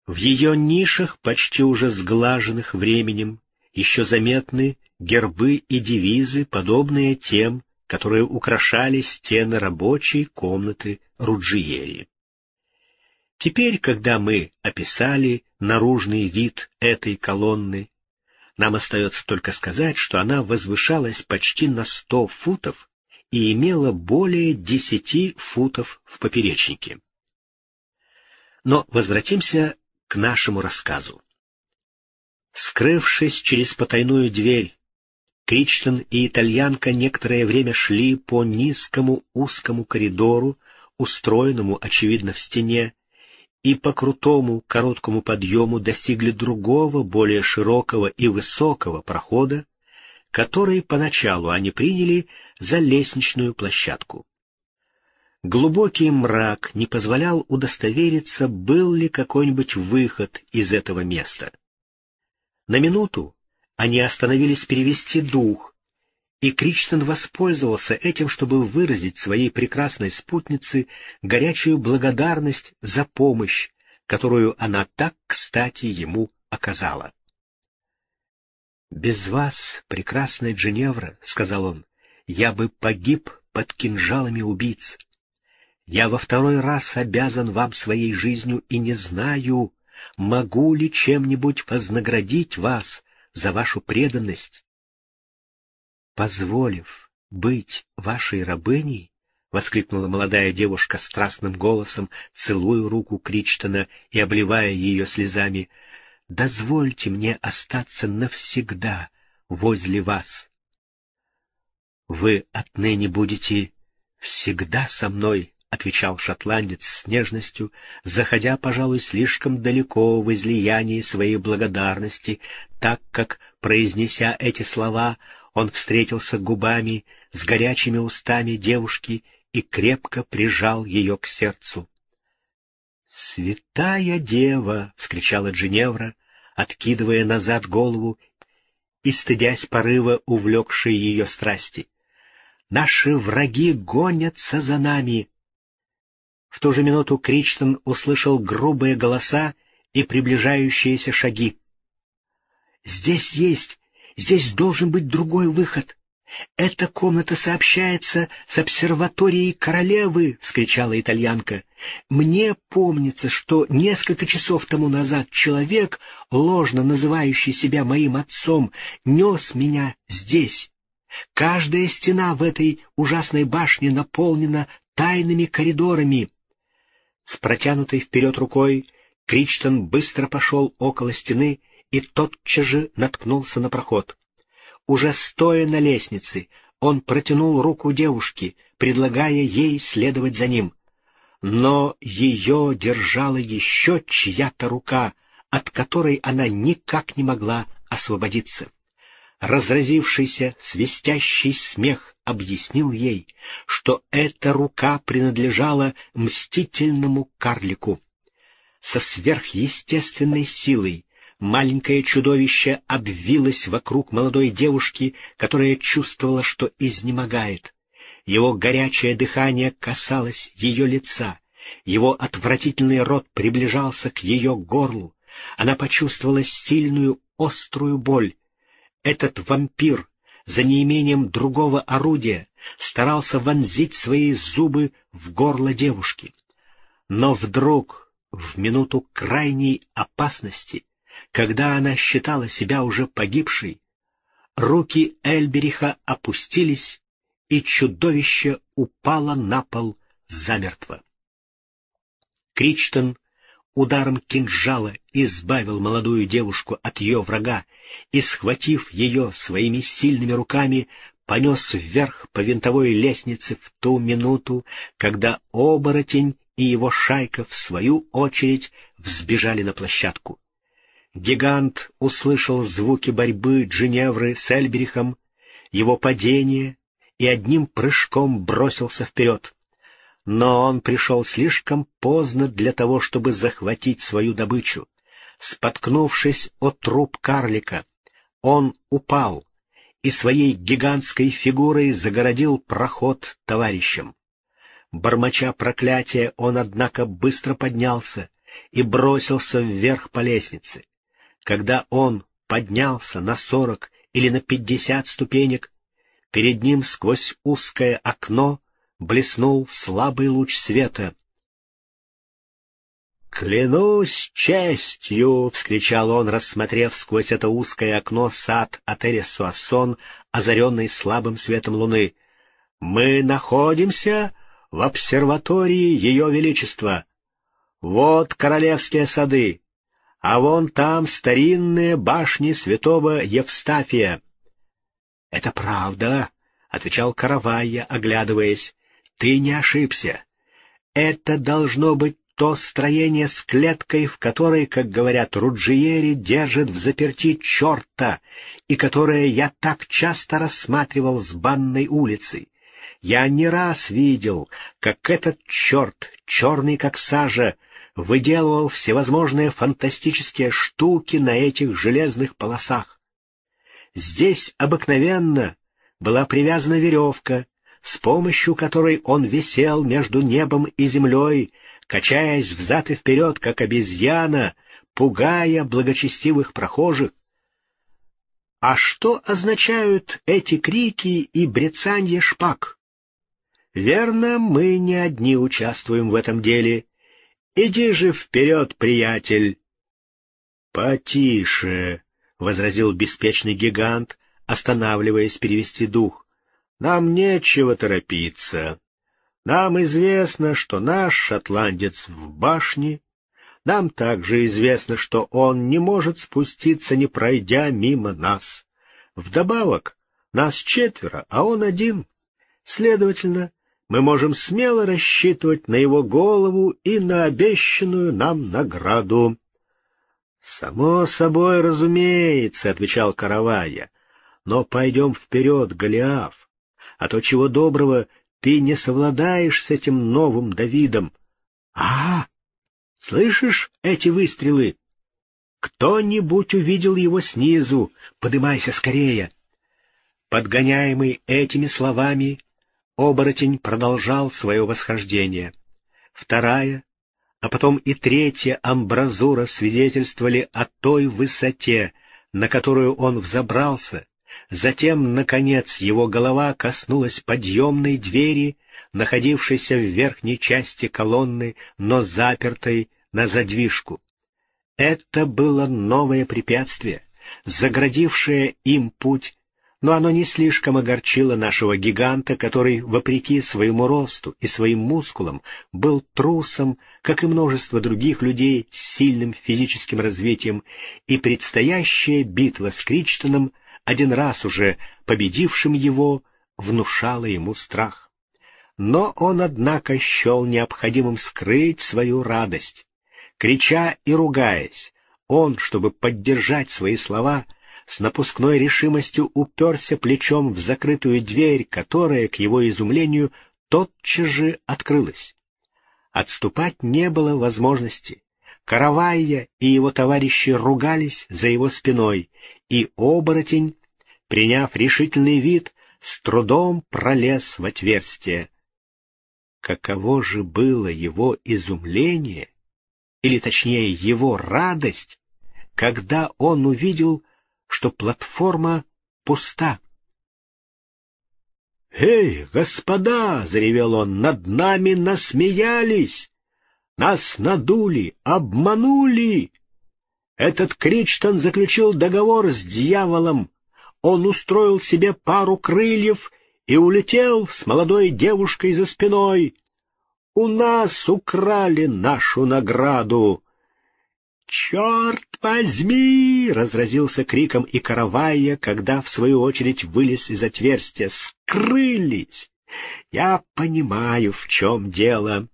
Speaker 1: В ее нишах, почти уже сглаженных временем, еще заметны гербы и девизы, подобные тем, которые украшали стены рабочей комнаты Руджиери. Теперь, когда мы описали наружный вид этой колонны, нам остается только сказать, что она возвышалась почти на сто футов и имела более десяти футов в поперечнике. Но возвратимся к нашему рассказу. Скрывшись через потайную дверь Кричтон и итальянка некоторое время шли по низкому узкому коридору, устроенному, очевидно, в стене, и по крутому короткому подъему достигли другого, более широкого и высокого прохода, который поначалу они приняли за лестничную площадку. Глубокий мрак не позволял удостовериться, был ли какой-нибудь выход из этого места. На минуту они остановились перевести дух, и Кричтон воспользовался этим, чтобы выразить своей прекрасной спутнице горячую благодарность за помощь, которую она так кстати ему оказала. «Без вас, прекрасная Дженевра, — сказал он, — я бы погиб под кинжалами убийц. Я во второй раз обязан вам своей жизнью и не знаю, могу ли чем-нибудь вознаградить вас за вашу преданность. Позволив быть вашей рабыней, — воскликнула молодая девушка страстным голосом, целуя руку Кричтона и обливая ее слезами, — «дозвольте мне остаться навсегда возле вас». «Вы отныне будете всегда со мной», — отвечал шотландец с нежностью, заходя, пожалуй, слишком далеко в излиянии своей благодарности, так как, произнеся эти слова, он встретился губами с горячими устами девушки и крепко прижал ее к сердцу. «Святая дева!» — вскричала Джиневра, откидывая назад голову и стыдясь порыва, увлекшей ее страсти. «Наши враги гонятся за нами!» В ту же минуту Кричтон услышал грубые голоса и приближающиеся шаги. «Здесь есть, здесь должен быть другой выход. «Эта комната сообщается с обсерваторией королевы!» — вскричала итальянка. «Мне помнится, что несколько часов тому назад человек, ложно называющий себя моим отцом, нес меня здесь. Каждая стена в этой ужасной башне наполнена тайными коридорами». С протянутой вперед рукой Кричтон быстро пошел около стены и тотчас же наткнулся на проход. Уже стоя на лестнице, он протянул руку девушке, предлагая ей следовать за ним. Но ее держала еще чья-то рука, от которой она никак не могла освободиться. Разразившийся свистящий смех объяснил ей, что эта рука принадлежала мстительному карлику. Со сверхъестественной силой маленькое чудовище обвилось вокруг молодой девушки, которая чувствовала, что изнемогает. Его горячее дыхание касалось ее лица, его отвратительный рот приближался к ее горлу. Она почувствовала сильную острую боль. Этот вампир, за неимением другого орудия, старался вонзить свои зубы в горло девушки. Но вдруг, в минуту крайней опасности, когда она считала себя уже погибшей, руки Эльбериха опустились, и чудовище упало на пол замертво. Кричтон ударом кинжала избавил молодую девушку от ее врага и, схватив ее своими сильными руками, понес вверх по винтовой лестнице в ту минуту, когда оборотень и его шайка, в свою очередь, взбежали на площадку. Гигант услышал звуки борьбы Джиневры с Эльберихом, его падение и одним прыжком бросился вперед. Но он пришел слишком поздно для того, чтобы захватить свою добычу. Споткнувшись о труп карлика, он упал и своей гигантской фигурой загородил проход товарищам. Бормоча проклятия, он, однако, быстро поднялся и бросился вверх по лестнице. Когда он поднялся на сорок или на пятьдесят ступенек, перед ним сквозь узкое окно блеснул слабый луч света. «Клянусь честью!» — вскричал он, рассмотрев сквозь это узкое окно сад Атересуассон, озаренный слабым светом луны. «Мы находимся в обсерватории Ее Величества. Вот королевские сады, а вон там старинные башни святого Евстафия. — Это правда, — отвечал Каравайя, оглядываясь. — Ты не ошибся. Это должно быть то строение с клеткой, в которой, как говорят Руджиери, держит в заперти черта, и которое я так часто рассматривал с банной улицы. Я не раз видел, как этот черт, черный как сажа, выделывал всевозможные фантастические штуки на этих железных полосах. Здесь обыкновенно была привязана веревка, с помощью которой он висел между небом и землей, качаясь взад и вперед, как обезьяна, пугая благочестивых прохожих. А что означают эти крики и брецанье шпаг? Верно, мы не одни участвуем в этом деле. Иди же вперед, приятель. — Потише, — возразил беспечный гигант, останавливаясь перевести дух. — Нам нечего торопиться. Нам известно, что наш шотландец в башне. Нам также известно, что он не может спуститься, не пройдя мимо нас. Вдобавок, нас четверо, а он один. Следовательно, мы можем смело рассчитывать на его голову и на обещанную нам награду. — Само собой разумеется, — отвечал Каравая, — но пойдем вперед, Голиаф, а то чего доброго ты не совладаешь с этим новым Давидом. — А, слышишь эти выстрелы? Кто-нибудь увидел его снизу, подымайся скорее. Подгоняемый этими словами, Оборотень продолжал свое восхождение. Вторая, а потом и третья амбразура свидетельствовали о той высоте, на которую он взобрался, Затем, наконец, его голова коснулась подъемной двери, находившейся в верхней части колонны, но запертой на задвижку. Это было новое препятствие, заградившее им путь но оно не слишком огорчило нашего гиганта, который, вопреки своему росту и своим мускулам, был трусом, как и множество других людей с сильным физическим развитием, и предстоящая битва с Кричтоном, один раз уже победившим его, внушала ему страх. Но он, однако, счел необходимым скрыть свою радость. Крича и ругаясь, он, чтобы поддержать свои слова, — с напускной решимостью уперся плечом в закрытую дверь, которая, к его изумлению, тотчас же открылась. Отступать не было возможности. Каравайя и его товарищи ругались за его спиной, и оборотень, приняв решительный вид, с трудом пролез в отверстие. Каково же было его изумление, или точнее его радость, когда он увидел что платформа пуста. «Эй, господа!» — заревел он. «Над нами насмеялись! Нас надули, обманули! Этот Кричтон заключил договор с дьяволом. Он устроил себе пару крыльев и улетел с молодой девушкой за спиной. У нас украли нашу награду!» «Черт возьми!» — разразился криком и каравайя, когда, в свою очередь, вылез из отверстия. «Скрылись! Я понимаю, в чем дело!»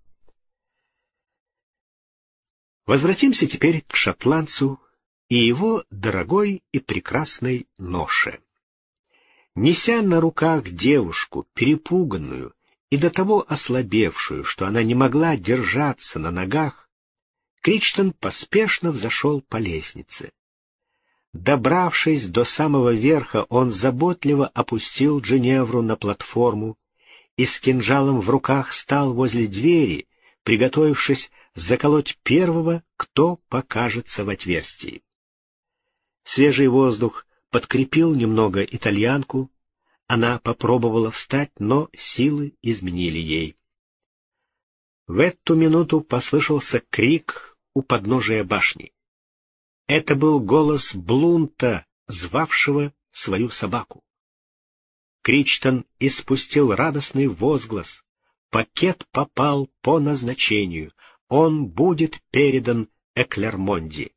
Speaker 1: Возвратимся теперь к шотландцу и его дорогой и прекрасной ноше. Неся на руках девушку, перепуганную и до того ослабевшую, что она не могла держаться на ногах, Кричтон поспешно взошел по лестнице. Добравшись до самого верха, он заботливо опустил Дженевру на платформу и с кинжалом в руках стал возле двери, приготовившись заколоть первого, кто покажется в отверстии. Свежий воздух подкрепил немного итальянку, она попробовала встать, но силы изменили ей. В эту минуту послышался крик у подножия башни. Это был голос Блунта, звавшего свою собаку. Кричтон испустил радостный возглас. Пакет попал по назначению. Он будет передан Эклермонди.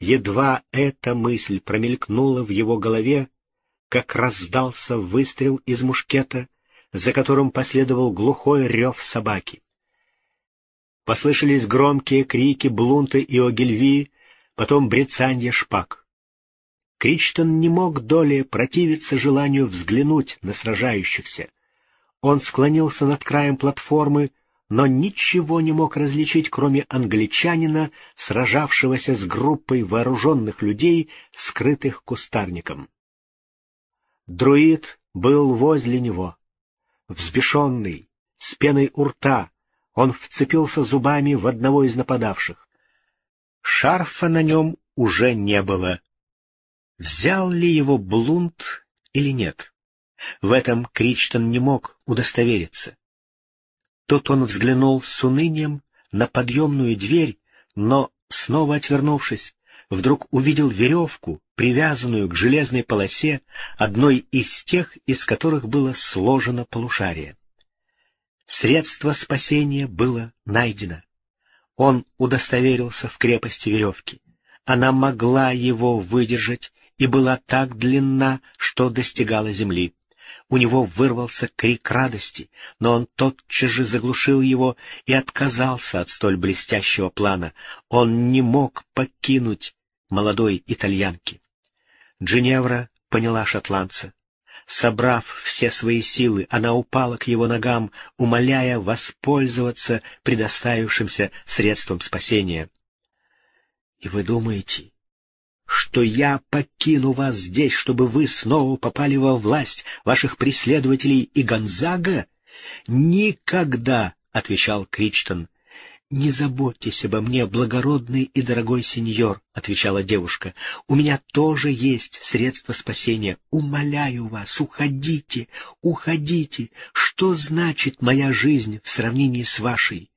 Speaker 1: Едва эта мысль промелькнула в его голове, как раздался выстрел из мушкета, за которым последовал глухой рев собаки. Послышались громкие крики Блунта и Огильви, потом брецанье шпаг. Кричтон не мог долее противиться желанию взглянуть на сражающихся. Он склонился над краем платформы, но ничего не мог различить, кроме англичанина, сражавшегося с группой вооруженных людей, скрытых кустарником. Друид был возле него, взбешенный, с пеной у рта, он вцепился зубами в одного из нападавших. Шарфа на нем уже не было. Взял ли его Блунд или нет? В этом Кричтон не мог удостовериться. Тут он взглянул с унынием на подъемную дверь, но, снова отвернувшись, вдруг увидел веревку, привязанную к железной полосе, одной из тех, из которых было сложено полушарие. Средство спасения было найдено. Он удостоверился в крепости веревки. Она могла его выдержать и была так длинна, что достигала земли. У него вырвался крик радости, но он тотчас же заглушил его и отказался от столь блестящего плана. Он не мог покинуть молодой итальянки. Джиневра поняла шотландца. Собрав все свои силы, она упала к его ногам, умоляя воспользоваться предоставившимся средством спасения. — И вы думаете, что я покину вас здесь, чтобы вы снова попали во власть ваших преследователей и Гонзага? — Никогда, — отвечал Кричтон. — «Не заботьтесь обо мне, благородный и дорогой сеньор», — отвечала девушка. «У меня тоже есть средства спасения. Умоляю вас, уходите, уходите. Что значит моя жизнь в сравнении с вашей?»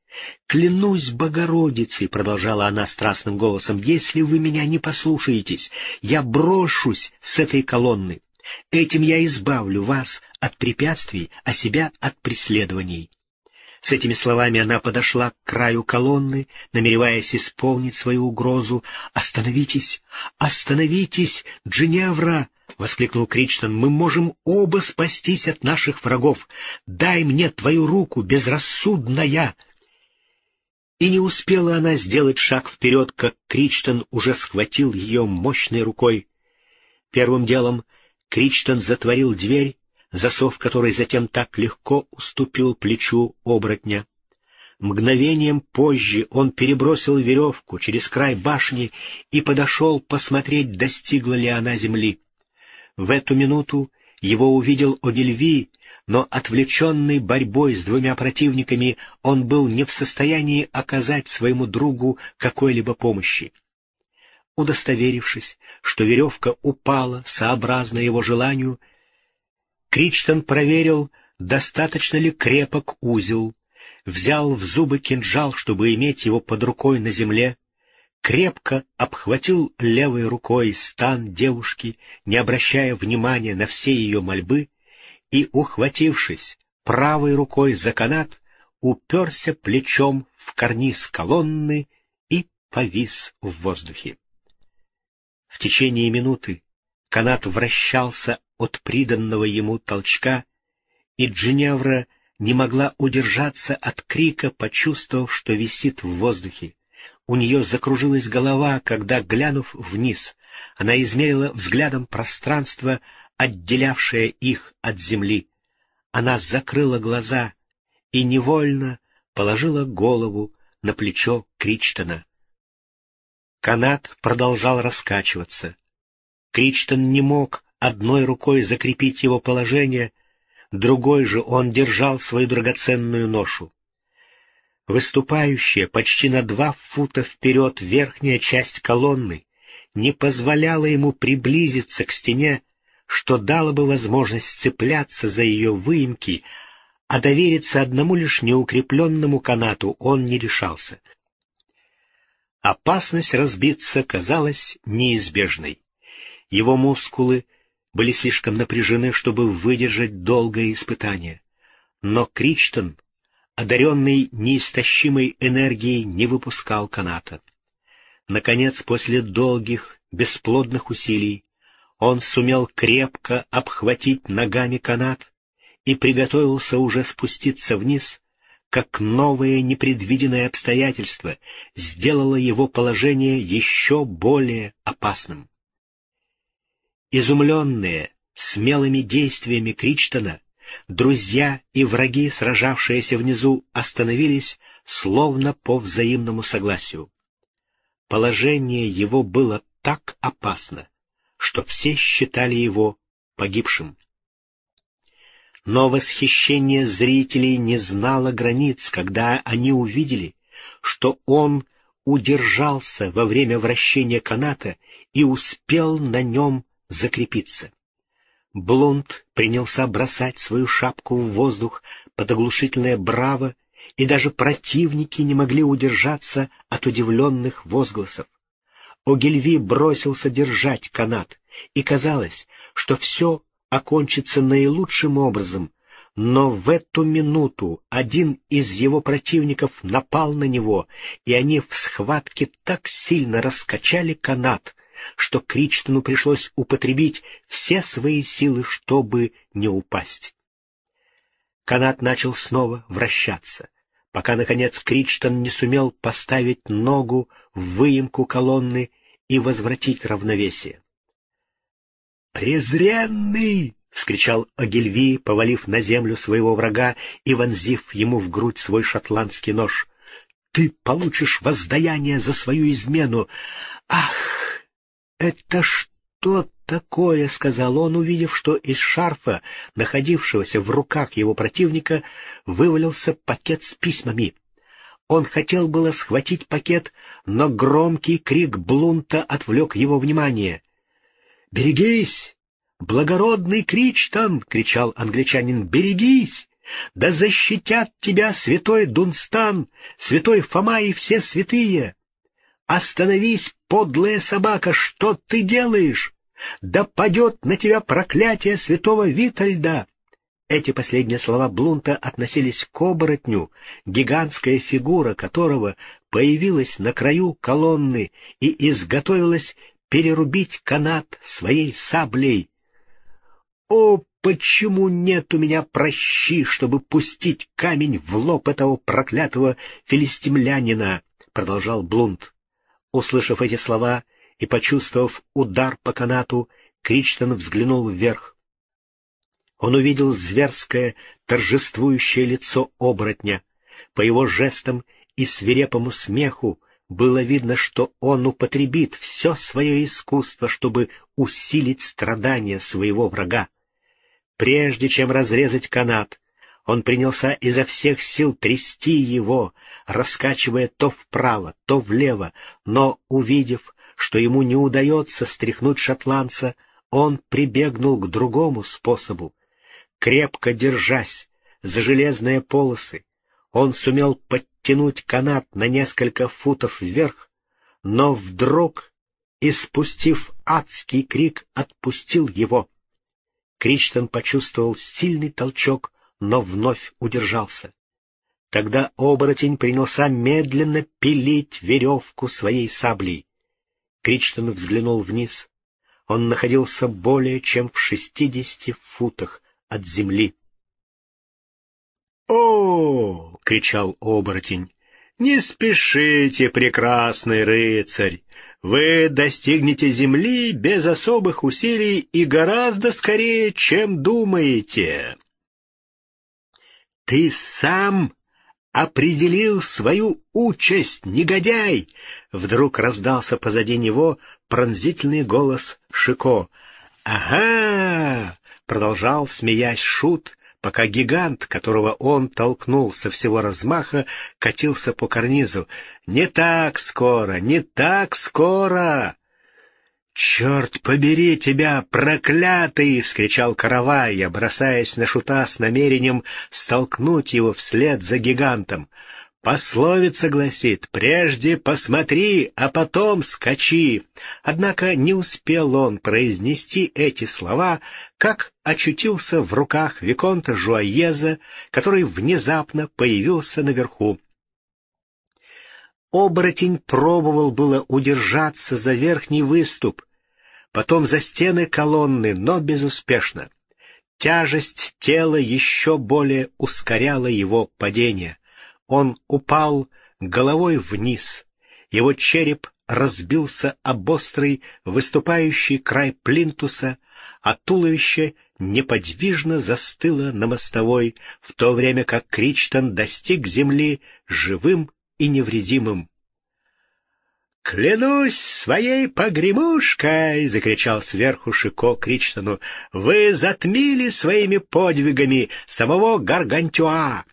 Speaker 1: «Клянусь Богородицей», — продолжала она страстным голосом, — «если вы меня не послушаетесь, я брошусь с этой колонны. Этим я избавлю вас от препятствий, а себя от преследований». С этими словами она подошла к краю колонны, намереваясь исполнить свою угрозу. «Остановитесь! Остановитесь, Джиневра!» — воскликнул Кричтон. «Мы можем оба спастись от наших врагов! Дай мне твою руку, безрассудная!» И не успела она сделать шаг вперед, как Кричтон уже схватил ее мощной рукой. Первым делом Кричтон затворил дверь засов которой затем так легко уступил плечу оборотня. Мгновением позже он перебросил веревку через край башни и подошел посмотреть, достигла ли она земли. В эту минуту его увидел Одельви, но, отвлеченный борьбой с двумя противниками, он был не в состоянии оказать своему другу какой-либо помощи. Удостоверившись, что веревка упала сообразно его желанию, Кричтон проверил, достаточно ли крепок узел, взял в зубы кинжал, чтобы иметь его под рукой на земле, крепко обхватил левой рукой стан девушки, не обращая внимания на все ее мольбы, и, ухватившись правой рукой за канат, уперся плечом в карниз колонны и повис в воздухе. В течение минуты канат вращался от приданного ему толчка, и Джиневра не могла удержаться от крика, почувствовав, что висит в воздухе. У нее закружилась голова, когда, глянув вниз, она измерила взглядом пространство, отделявшее их от земли. Она закрыла глаза и невольно положила голову на плечо Кричтона. Канат продолжал раскачиваться. Кричтон не мог одной рукой закрепить его положение, другой же он держал свою драгоценную ношу. Выступающая почти на два фута вперед верхняя часть колонны не позволяла ему приблизиться к стене, что дало бы возможность цепляться за ее выемки, а довериться одному лишь неукрепленному канату он не решался. Опасность разбиться казалась неизбежной. Его мускулы были слишком напряжены, чтобы выдержать долгое испытание. Но Кричтон, одаренный неистощимой энергией, не выпускал каната. Наконец, после долгих, бесплодных усилий, он сумел крепко обхватить ногами канат и приготовился уже спуститься вниз, как новое непредвиденное обстоятельство сделало его положение еще более опасным. Изумленные смелыми действиями Кричтона, друзья и враги, сражавшиеся внизу, остановились словно по взаимному согласию. Положение его было так опасно, что все считали его погибшим. Но восхищение зрителей не знало границ, когда они увидели, что он удержался во время вращения каната и успел на нем закрепиться. Блонд принялся бросать свою шапку в воздух под оглушительное браво, и даже противники не могли удержаться от удивленных возгласов. Огильви бросился держать канат, и казалось, что все окончится наилучшим образом, но в эту минуту один из его противников напал на него, и они в схватке так сильно раскачали канат, что Кричтону пришлось употребить все свои силы, чтобы не упасть. Канат начал снова вращаться, пока, наконец, Кричтон не сумел поставить ногу в выемку колонны и возвратить равновесие. «Презренный!» — вскричал Огильви, повалив на землю своего врага и вонзив ему в грудь свой шотландский нож. «Ты получишь воздаяние за свою измену! Ах, «Это что такое?» — сказал он, увидев, что из шарфа, находившегося в руках его противника, вывалился пакет с письмами. Он хотел было схватить пакет, но громкий крик Блунта отвлек его внимание. «Берегись! Благородный Кричтон!» — кричал англичанин. «Берегись! Да защитят тебя святой Дунстан, святой Фома и все святые! Остановись, подлая собака, что ты делаешь? Да падет на тебя проклятие святого Витальда!» Эти последние слова Блунта относились к оборотню, гигантская фигура которого появилась на краю колонны и изготовилась перерубить канат своей саблей. «О, почему нет у меня прощи, чтобы пустить камень в лоб этого проклятого филистимлянина?» — продолжал Блунт. Услышав эти слова и почувствовав удар по канату, Кричтон взглянул вверх. Он увидел зверское, торжествующее лицо оборотня. По его жестам и свирепому смеху было видно, что он употребит все свое искусство, чтобы усилить страдания своего врага. Прежде чем разрезать канат, он принялся изо всех сил трясти его, раскачивая то вправо, то влево, но, увидев, что ему не удается стряхнуть шотландца, он прибегнул к другому способу. Крепко держась за железные полосы, он сумел подтянуть канат на несколько футов вверх, но вдруг, испустив адский крик, отпустил его. Кричтон почувствовал сильный толчок, но вновь удержался. Тогда оборотень принялся медленно пилить веревку своей саблей. Кричтон взглянул вниз. Он находился более чем в шестидесяти футах от земли. «О!» — кричал оборотень. «Не спешите, прекрасный рыцарь! Вы достигнете земли без особых усилий и гораздо скорее, чем думаете!» «Ты сам определил свою участь, негодяй!» Вдруг раздался позади него пронзительный голос Шико. «Ага!» продолжал, смеясь, шут, пока гигант, которого он толкнул со всего размаха, катился по карнизу. «Не так скоро, не так скоро!» «Черт побери тебя, проклятый!» — вскричал Каравайя, бросаясь на шута с намерением столкнуть его вслед за гигантом. Пословица гласит «прежде посмотри, а потом скачи». Однако не успел он произнести эти слова, как очутился в руках Виконта Жуаеза, который внезапно появился наверху. Оборотень пробовал было удержаться за верхний выступ, потом за стены колонны, но безуспешно. Тяжесть тела еще более ускоряла его падение. Он упал головой вниз. Его череп разбился об острый, выступающий край плинтуса, а туловище неподвижно застыло на мостовой, в то время как Кричтон достиг земли живым и невредимым. «Клянусь своей погремушкой!» — закричал сверху Шико Кричтону. «Вы затмили своими подвигами самого Гаргантюа!»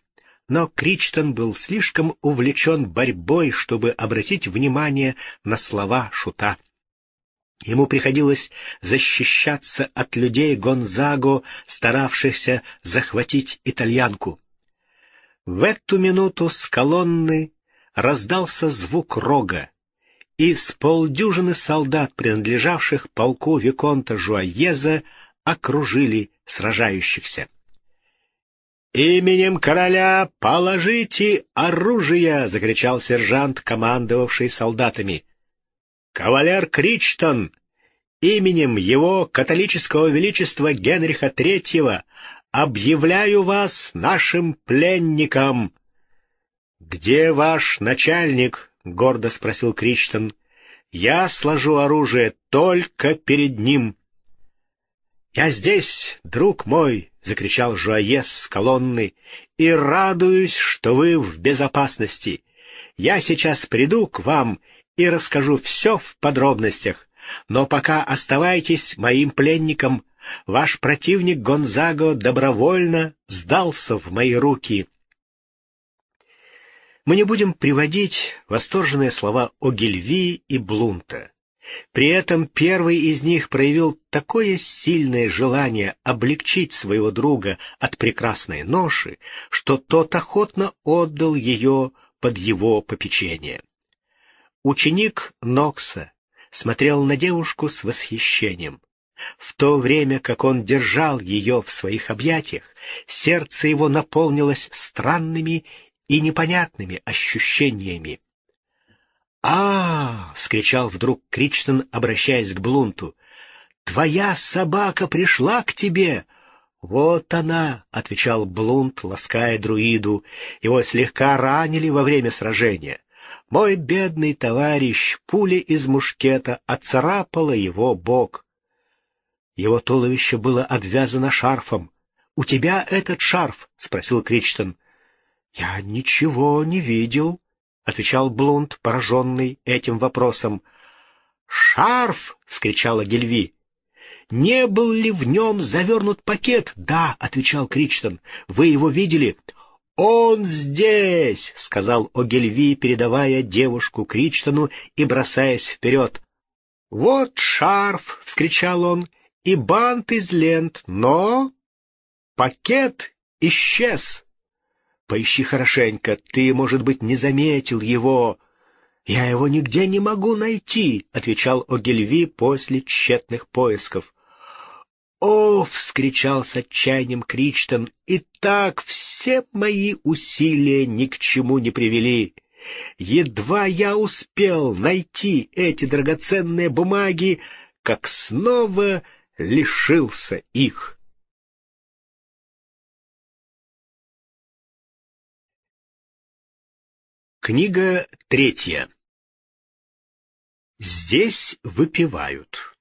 Speaker 1: но Кричтон был слишком увлечен борьбой, чтобы обратить внимание на слова шута. Ему приходилось защищаться от людей Гонзаго, старавшихся захватить итальянку. В эту минуту с колонны раздался звук рога, и с полдюжины солдат, принадлежавших полку Виконта Жуаеза, окружили сражающихся. «Именем короля положите оружие!» — закричал сержант, командовавший солдатами. «Кавалер Кричтон, именем его католического величества Генриха Третьего объявляю вас нашим пленником!» «Где ваш начальник?» — гордо спросил Кричтон. «Я сложу оружие только перед ним». «Я здесь, друг мой!» — закричал Жуаес с колонны. «И радуюсь, что вы в безопасности. Я сейчас приду к вам и расскажу все в подробностях. Но пока оставайтесь моим пленником. Ваш противник Гонзаго добровольно сдался в мои руки». Мы не будем приводить восторженные слова о Гильви и Блунта. При этом первый из них проявил такое сильное желание облегчить своего друга от прекрасной ноши, что тот охотно отдал ее под его попечение. Ученик Нокса смотрел на девушку с восхищением. В то время, как он держал ее в своих объятиях, сердце его наполнилось странными и непонятными ощущениями. «А!» — вскричал вдруг Кричтон, обращаясь к Блунту. «Твоя собака пришла к тебе!» «Вот она!» — отвечал Блунт, лаская друиду. Его слегка ранили во время сражения. Мой бедный товарищ, пуля из мушкета оцарапала его бок. Его туловище было обвязано шарфом. «У тебя этот шарф?» — спросил Кричтон. «Я ничего не видел», — отвечал Блунд, пораженный этим вопросом. «Шарф!» — вскричала Гельви. «Не был ли в нем завернут пакет?» «Да», — отвечал Кричтон. «Вы его видели?» «Он здесь!» — сказал Огельви, передавая девушку Кричтону и бросаясь вперед. «Вот шарф!» — вскричал он. «И бант из лент, но...» «Пакет исчез!» «Поищи хорошенько, ты, может быть, не заметил его». «Я его нигде не могу найти», — отвечал Огельви после тщетных поисков. «О!» — вскричал с отчаянием Кричтон. «И так все мои усилия ни к чему не привели. Едва я успел найти эти драгоценные бумаги, как снова лишился их». Книга третья. Здесь выпивают.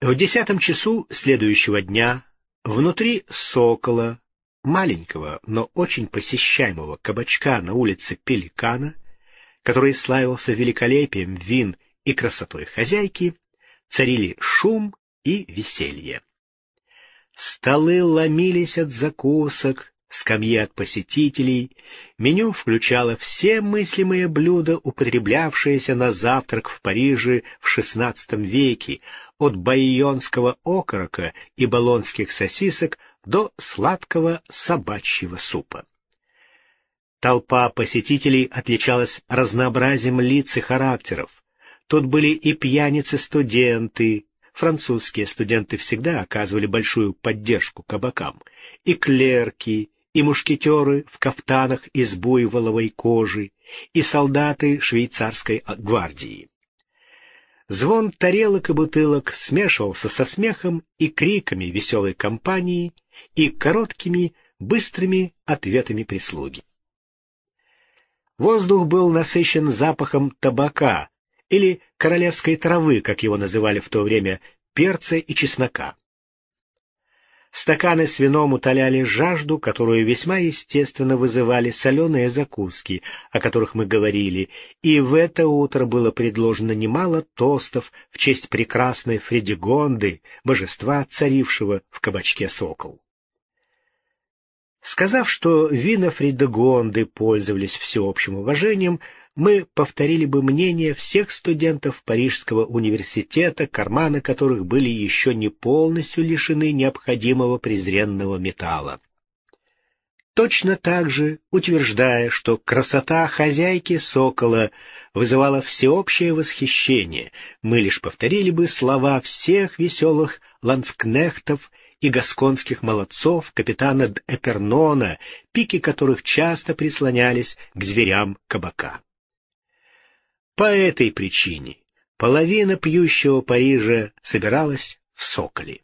Speaker 1: В десятом часу следующего дня внутри «Сокола», маленького, но очень посещаемого кабачка на улице Пеликана, который славился великолепием вин и красотой хозяйки, царили шум и веселье. Столы ломились от закусок, скамьи от посетителей, меню включало все мыслимые блюда, употреблявшиеся на завтрак в Париже в XVI веке, от байонского окорока и болонских сосисок до сладкого собачьего супа. Толпа посетителей отличалась разнообразием лиц и характеров. Тут были и пьяницы-студенты, французские студенты всегда оказывали большую поддержку кабакам, и клерки, и мушкетеры в кафтанах из буйволовой кожи, и солдаты швейцарской гвардии. Звон тарелок и бутылок смешивался со смехом и криками веселой компании и короткими, быстрыми ответами прислуги. Воздух был насыщен запахом табака или королевской травы, как его называли в то время, перца и чеснока. Стаканы с вином утоляли жажду, которую весьма естественно вызывали соленые закуски, о которых мы говорили, и в это утро было предложено немало тостов в честь прекрасной Фредигонды, божества, царившего в кабачке «Сокол». Сказав, что вина Фредигонды пользовались всеобщим уважением, мы повторили бы мнение всех студентов Парижского университета, карманы которых были еще не полностью лишены необходимого презренного металла. Точно так же, утверждая, что красота хозяйки сокола вызывала всеобщее восхищение, мы лишь повторили бы слова всех веселых ланскнехтов и гасконских молодцов капитана Эпернона, пики которых часто прислонялись к зверям кабака. По этой причине половина пьющего Парижа собиралась в Соколе.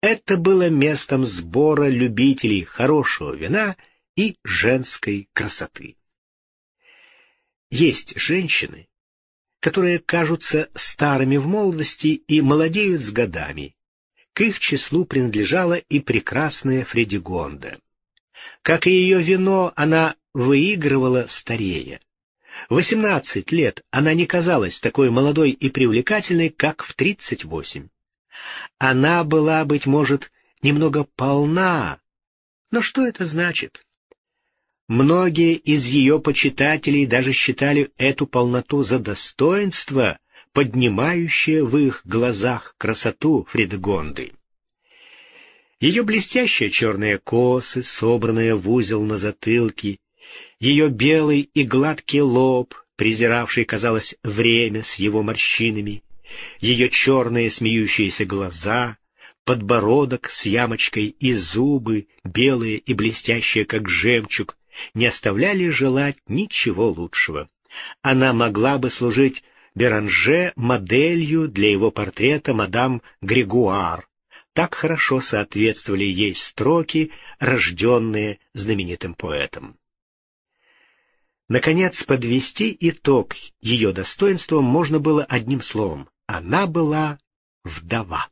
Speaker 1: Это было местом сбора любителей хорошего вина и женской красоты. Есть женщины, которые кажутся старыми в молодости и молодеют с годами. К их числу принадлежала и прекрасная Фредигонда. Как и ее вино, она выигрывала старее — 18 лет она не казалась такой молодой и привлекательной, как в 38. Она была, быть может, немного полна. Но что это значит? Многие из ее почитателей даже считали эту полноту за достоинство, поднимающее в их глазах красоту Фридгонды. Ее блестящие черные косы, собранные в узел на затылке, ее белый и гладкий лоб, презиравший, казалось, время с его морщинами, ее черные смеющиеся глаза, подбородок с ямочкой и зубы, белые и блестящие, как жемчуг, не оставляли желать ничего лучшего. Она могла бы служить Беранже моделью для его портрета мадам Григуар. Так хорошо соответствовали ей строки, рожденные знаменитым поэтом. Наконец, подвести итог ее достоинствам можно было одним словом. Она была вдова.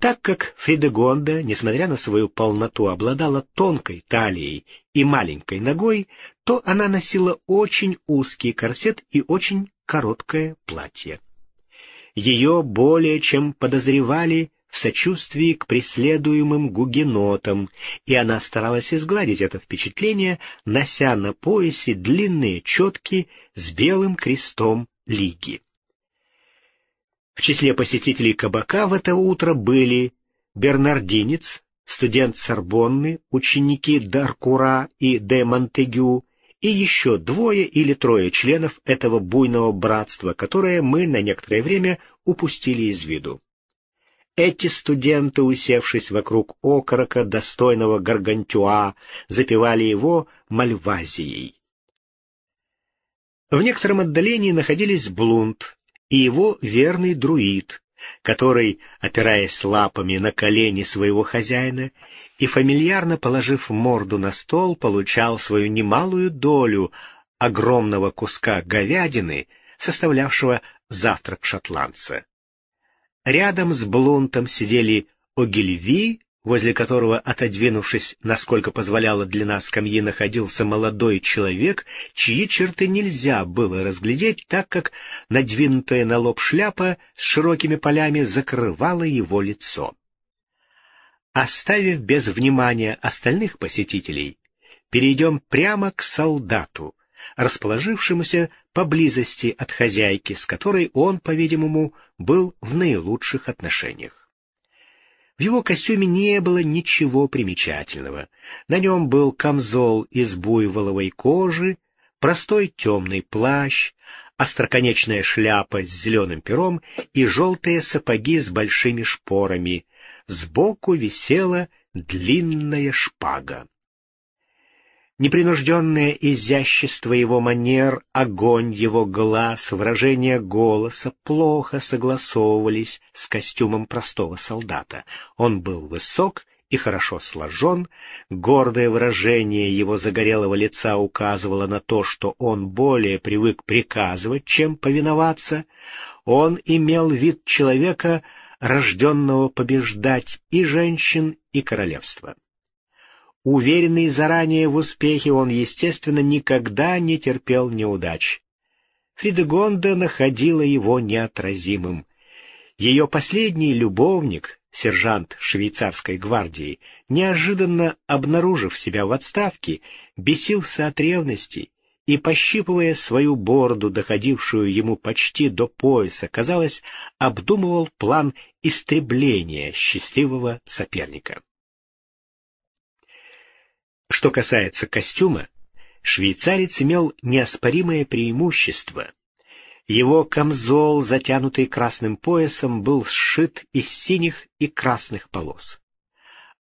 Speaker 1: Так как Фридегонда, несмотря на свою полноту, обладала тонкой талией и маленькой ногой, то она носила очень узкий корсет и очень короткое платье. Ее более чем подозревали в сочувствии к преследуемым гугенотам, и она старалась изгладить это впечатление, нося на поясе длинные четки с белым крестом лиги. В числе посетителей кабака в это утро были Бернардинец, студент Сорбонны, ученики Даркура и де Монтегю, и еще двое или трое членов этого буйного братства, которое мы на некоторое время упустили из виду. Эти студенты, усевшись вокруг окорока, достойного гаргантюа, запевали его мальвазией. В некотором отдалении находились Блунд, и его верный друид, который, опираясь лапами на колени своего хозяина и фамильярно положив морду на стол, получал свою немалую долю огромного куска говядины, составлявшего завтрак шотландца. Рядом с Блунтом сидели Огильви возле которого, отодвинувшись, насколько позволяла длина скамьи, находился молодой человек, чьи черты нельзя было разглядеть, так как надвинутая на лоб шляпа с широкими полями закрывала его лицо. Оставив без внимания остальных посетителей, перейдем прямо к солдату, расположившемуся поблизости от хозяйки, с которой он, по-видимому, был в наилучших отношениях. В его костюме не было ничего примечательного. На нем был камзол из буйволовой кожи, простой темный плащ, остроконечная шляпа с зеленым пером и желтые сапоги с большими шпорами. Сбоку висела длинная шпага. Непринужденное изящество его манер, огонь его глаз, выражение голоса плохо согласовывались с костюмом простого солдата. Он был высок и хорошо сложен, гордое выражение его загорелого лица указывало на то, что он более привык приказывать, чем повиноваться. Он имел вид человека, рожденного побеждать и женщин, и королевство. Уверенный заранее в успехе, он, естественно, никогда не терпел неудач. Фридегонда находила его неотразимым. Ее последний любовник, сержант швейцарской гвардии, неожиданно обнаружив себя в отставке, бесился от ревности и, пощипывая свою бороду, доходившую ему почти до пояса, казалось, обдумывал план истребления счастливого соперника. Что касается костюма, швейцарец имел неоспоримое преимущество. Его камзол, затянутый красным поясом, был сшит из синих и красных полос.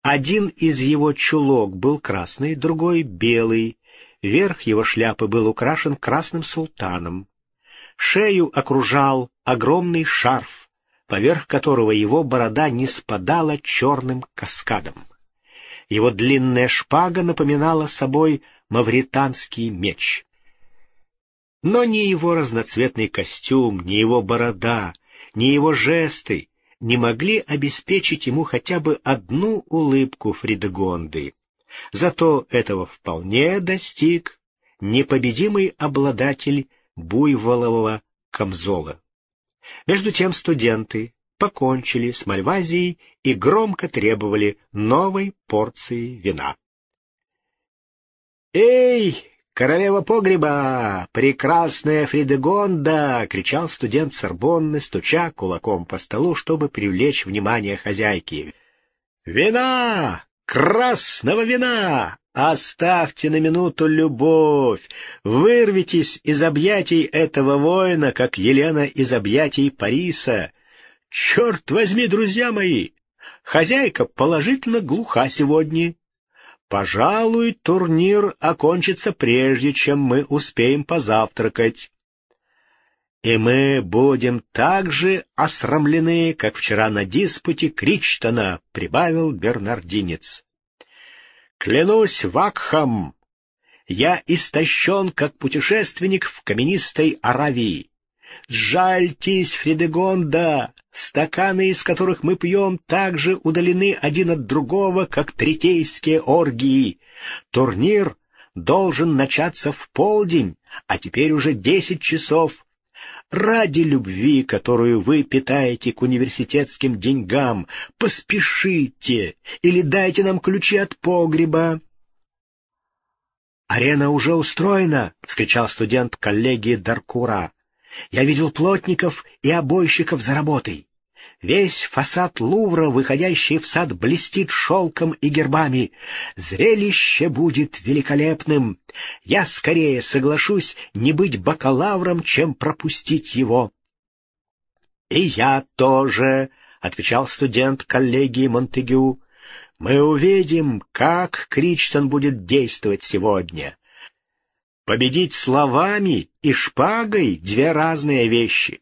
Speaker 1: Один из его чулок был красный, другой — белый. Верх его шляпы был украшен красным султаном. Шею окружал огромный шарф, поверх которого его борода не спадала черным каскадом. Его длинная шпага напоминала собой мавританский меч. Но ни его разноцветный костюм, ни его борода, ни его жесты не могли обеспечить ему хотя бы одну улыбку Фридегонды. Зато этого вполне достиг непобедимый обладатель буйволового камзола. Между тем студенты, покончили с Мальвазией и громко требовали новой порции вина. «Эй, королева погреба! Прекрасная Фридегонда!» — кричал студент Сорбонны, стуча кулаком по столу, чтобы привлечь внимание хозяйки. «Вина! Красного вина! Оставьте на минуту любовь! Вырвитесь из объятий этого воина, как Елена из объятий Париса! Черт возьми, друзья мои! Хозяйка положительно глуха сегодня. Пожалуй, турнир окончится прежде, чем мы успеем позавтракать. И мы будем так же осрамлены, как вчера на диспуте Кричтона, — прибавил бернардинец. Клянусь Вакхам, я истощен, как путешественник в каменистой Аравии. Сжальтесь, Фредегонда, стаканы, из которых мы пьем, также удалены один от другого, как третейские оргии. Турнир должен начаться в полдень, а теперь уже десять часов. Ради любви, которую вы питаете к университетским деньгам, поспешите или дайте нам ключи от погреба. «Арена уже устроена!» — вскричал студент коллегии Даркура. Я видел плотников и обойщиков за работой. Весь фасад Лувра, выходящий в сад, блестит шелком и гербами. Зрелище будет великолепным. Я скорее соглашусь не быть бакалавром, чем пропустить его. — И я тоже, — отвечал студент коллегии Монтегю. — Мы увидим, как Кричтон будет действовать сегодня. Победить словами и шпагой — две разные вещи.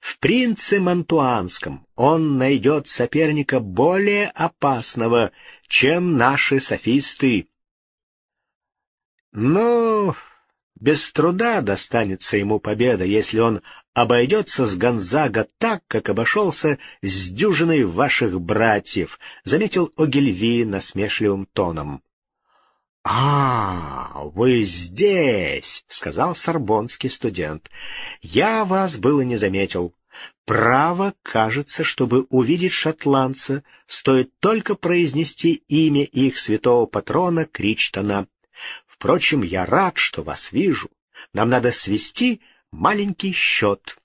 Speaker 1: В принце Мантуанском он найдет соперника более опасного, чем наши софисты. Но без труда достанется ему победа, если он обойдется с Гонзага так, как обошелся с дюжиной ваших братьев, — заметил Огильви насмешливым тоном. — А, вы здесь, — сказал сорбонский студент. — Я вас было не заметил. Право, кажется, чтобы увидеть шотландца, стоит только произнести имя их святого патрона Кричтона. Впрочем, я рад, что вас вижу. Нам надо свести маленький счет.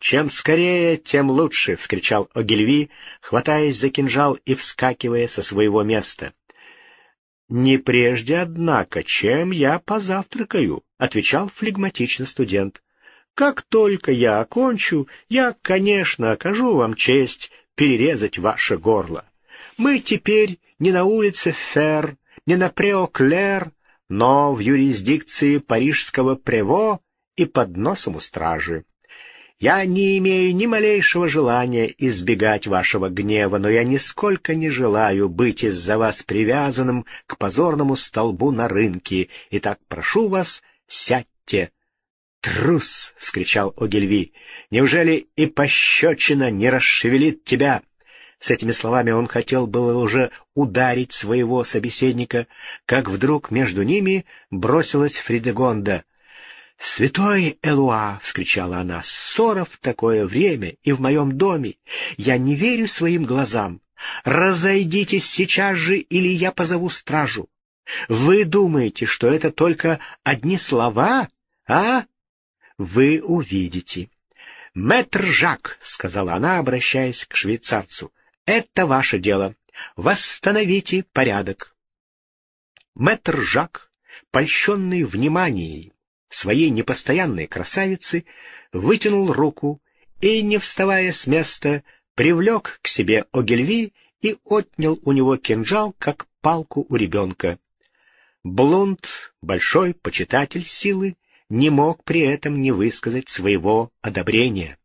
Speaker 1: «Чем скорее, тем лучше!» — вскричал Огильви, хватаясь за кинжал и вскакивая со своего места. «Не прежде, однако, чем я позавтракаю», — отвечал флегматично студент. «Как только я окончу, я, конечно, окажу вам честь перерезать ваше горло. Мы теперь не на улице Фер, не на Преоклер, но в юрисдикции парижского Прево и под носом у стражи. Я не имею ни малейшего желания избегать вашего гнева, но я нисколько не желаю быть из-за вас привязанным к позорному столбу на рынке. Итак, прошу вас, сядьте. «Трус!» — вскричал Огельви. «Неужели и пощечина не расшевелит тебя?» С этими словами он хотел было уже ударить своего собеседника, как вдруг между ними бросилась Фридегонда. «Святой Элуа!» — вскричала она. «Ссора в такое время и в моем доме! Я не верю своим глазам! Разойдитесь сейчас же, или я позову стражу! Вы думаете, что это только одни слова, а? Вы увидите!» «Мэтр Жак!» — сказала она, обращаясь к швейцарцу. «Это ваше дело. Восстановите порядок!» Мэтр Жак, польщенный вниманием своей непостоянной красавицы, вытянул руку и, не вставая с места, привлек к себе Огельви и отнял у него кинжал, как палку у ребенка. Блунд, большой почитатель силы, не мог при этом не высказать своего одобрения.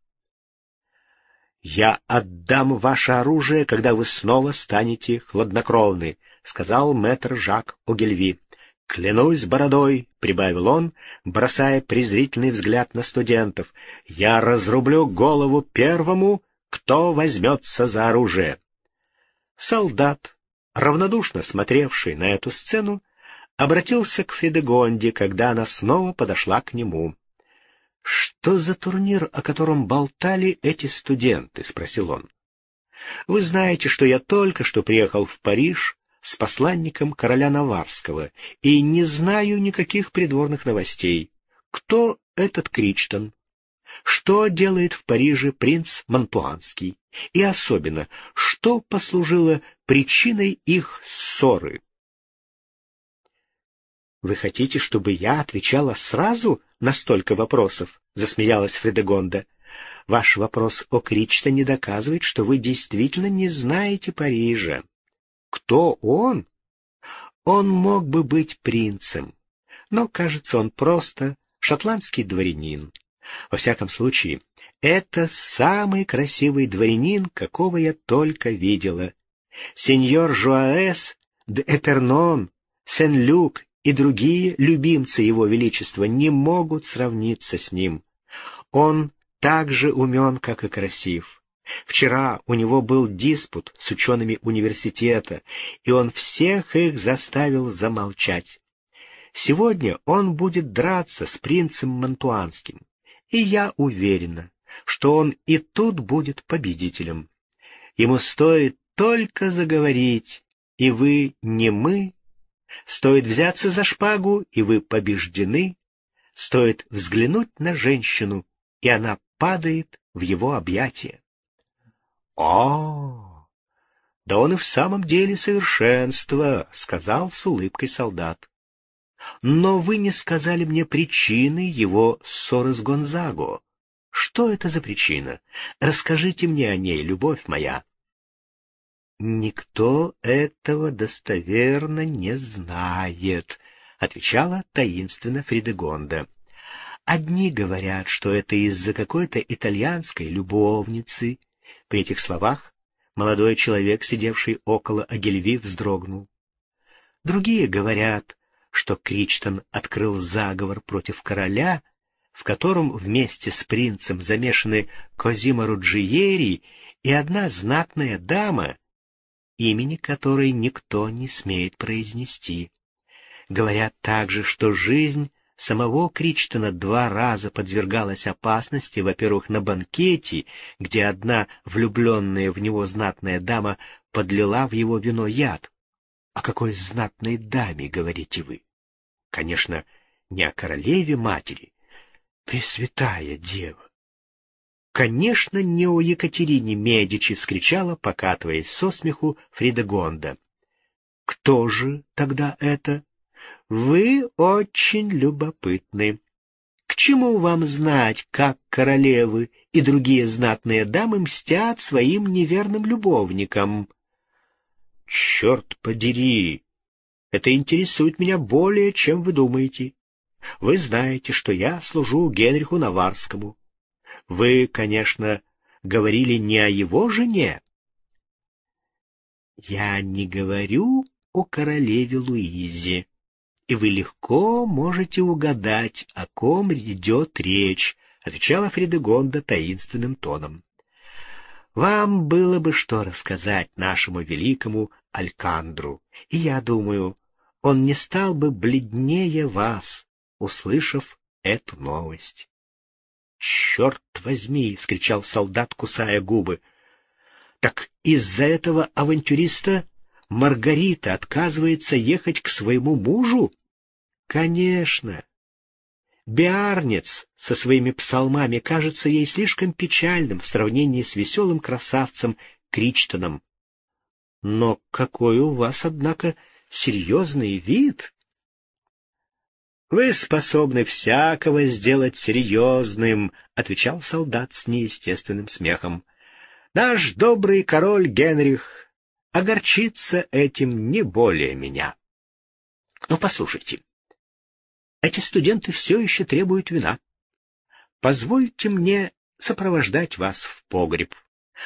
Speaker 1: «Я отдам ваше оружие, когда вы снова станете хладнокровны», — сказал мэтр Жак Огельви. «Клянусь бородой», — прибавил он, бросая презрительный взгляд на студентов, — «я разрублю голову первому, кто возьмется за оружие». Солдат, равнодушно смотревший на эту сцену, обратился к Фредегонде, когда она снова подошла к нему. «Что за турнир, о котором болтали эти студенты?» — спросил он. «Вы знаете, что я только что приехал в Париж с посланником короля Наварского и не знаю никаких придворных новостей. Кто этот Кричтон? Что делает в Париже принц Монтуанский? И особенно, что послужило причиной их ссоры? «Вы хотите, чтобы я отвечала сразу на столько вопросов?» — засмеялась Фредегонда. «Ваш вопрос о Кричтоне доказывает, что вы действительно не знаете Парижа. Кто он? Он мог бы быть принцем, но, кажется, он просто шотландский дворянин. Во всяком случае, это самый красивый дворянин, какого я только видела. Сеньор Жуаэс де Эпернон, Сен-Люк и другие любимцы его величества не могут сравниться с ним. Он так же умен, как и красив. Вчера у него был диспут с учеными университета, и он всех их заставил замолчать. Сегодня он будет драться с принцем Мантуанским, и я уверена, что он и тут будет победителем. Ему стоит только заговорить, и вы не мы. Стоит взяться за шпагу, и вы побеждены. Стоит взглянуть на женщину, и она падает в его объятия. О, да он и в самом деле совершенство, сказал с улыбкой солдат. Но вы не сказали мне причины его ссоры с Гонзаго. Что это за причина? Расскажите мне о ней, любовь моя. Никто этого достоверно не знает, отвечала таинственно Фридегонда. Одни говорят, что это из-за какой-то итальянской любовницы, при этих словах молодой человек, сидевший около Агельви, вздрогнул. Другие говорят, что Кричтон открыл заговор против короля, в котором вместе с принцем замешаны Козимо Руджиери и одна знатная дама, имени которой никто не смеет произнести. Говорят также, что жизнь самого Кричтона два раза подвергалась опасности, во-первых, на банкете, где одна влюбленная в него знатная дама подлила в его вино яд. О какой знатной даме говорите вы? Конечно, не о королеве-матери. Пресвятая дева! Конечно, не о Екатерине Медичи вскричала, покатываясь со смеху, Фридегонда. Кто же тогда это? Вы очень любопытны. К чему вам знать, как королевы и другие знатные дамы мстят своим неверным любовникам? Черт подери! Это интересует меня более, чем вы думаете. Вы знаете, что я служу Генриху Наварскому. Вы, конечно, говорили не о его жене. Я не говорю о королеве Луизе, и вы легко можете угадать, о ком идет речь, — отвечала Фредегонда таинственным тоном. Вам было бы что рассказать нашему великому Алькандру, и я думаю, он не стал бы бледнее вас, услышав эту новость. — Черт возьми! — вскричал солдат, кусая губы. — Так из-за этого авантюриста Маргарита отказывается ехать к своему мужу? Конечно. Биарнец со своими псалмами кажется ей слишком печальным в сравнении с веселым красавцем Кричтоном. Но какой у вас, однако, серьезный вид! «Вы способны всякого сделать серьезным», — отвечал солдат с неестественным смехом. «Наш добрый король Генрих огорчиться этим не более меня. Но послушайте, эти студенты все еще требуют вина. Позвольте мне сопровождать вас в погреб.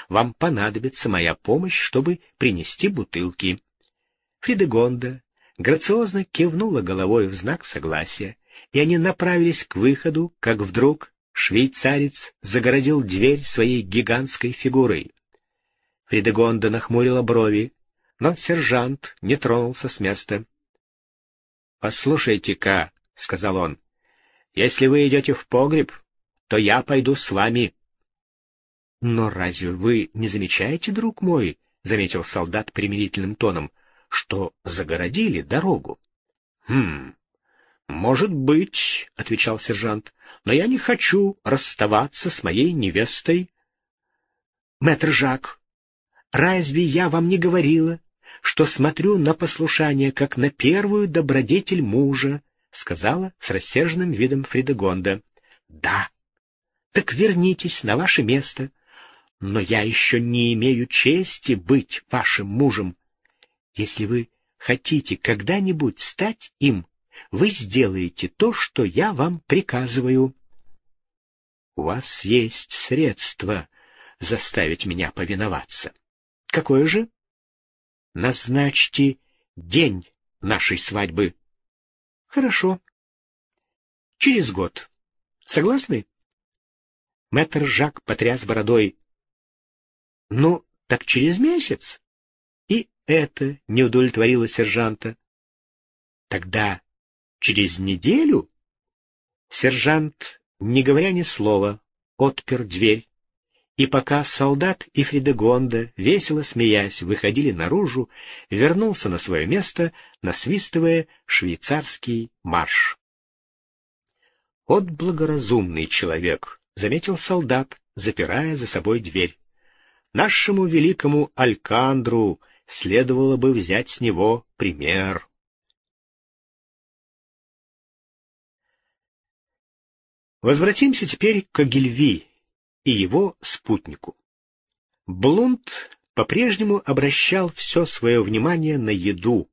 Speaker 1: Вам понадобится моя помощь, чтобы принести бутылки. Фридегонда грациозно кивнула головой в знак согласия, и они направились к выходу, как вдруг швейцарец загородил дверь своей гигантской фигурой. Фридегонда нахмурила брови, но сержант не тронулся с места. — Послушайте-ка, — сказал он, — если вы идете в погреб, то я пойду с вами. — Но разве вы не замечаете, друг мой, — заметил солдат примирительным тоном, — что загородили дорогу. — Хм, может быть, — отвечал сержант, — но я не хочу расставаться с моей невестой. — Мэтр Жак, разве я вам не говорила, что смотрю на послушание как на первую добродетель мужа? — сказала с рассерженным видом Фридегонда. — Да. — Так вернитесь на ваше место. Но я еще не имею чести быть вашим мужем. Если вы хотите когда-нибудь стать им, вы сделаете то, что я вам приказываю. У вас есть средство заставить меня повиноваться. Какое же? Назначьте день нашей свадьбы. Хорошо. Через год. Согласны? Мэтр Жак потряс бородой. Ну, так через месяц. И это не удовлетворило сержанта. Тогда Через неделю сержант, не говоря ни слова, отпер дверь, и пока солдат и Фридегонда, весело смеясь, выходили наружу, вернулся на свое место, насвистывая швейцарский марш. «От благоразумный человек», — заметил солдат, запирая за собой дверь. «Нашему великому Алькандру следовало бы взять с него пример». Возвратимся теперь к Агильви и его спутнику. Блунд по-прежнему обращал все свое внимание на еду,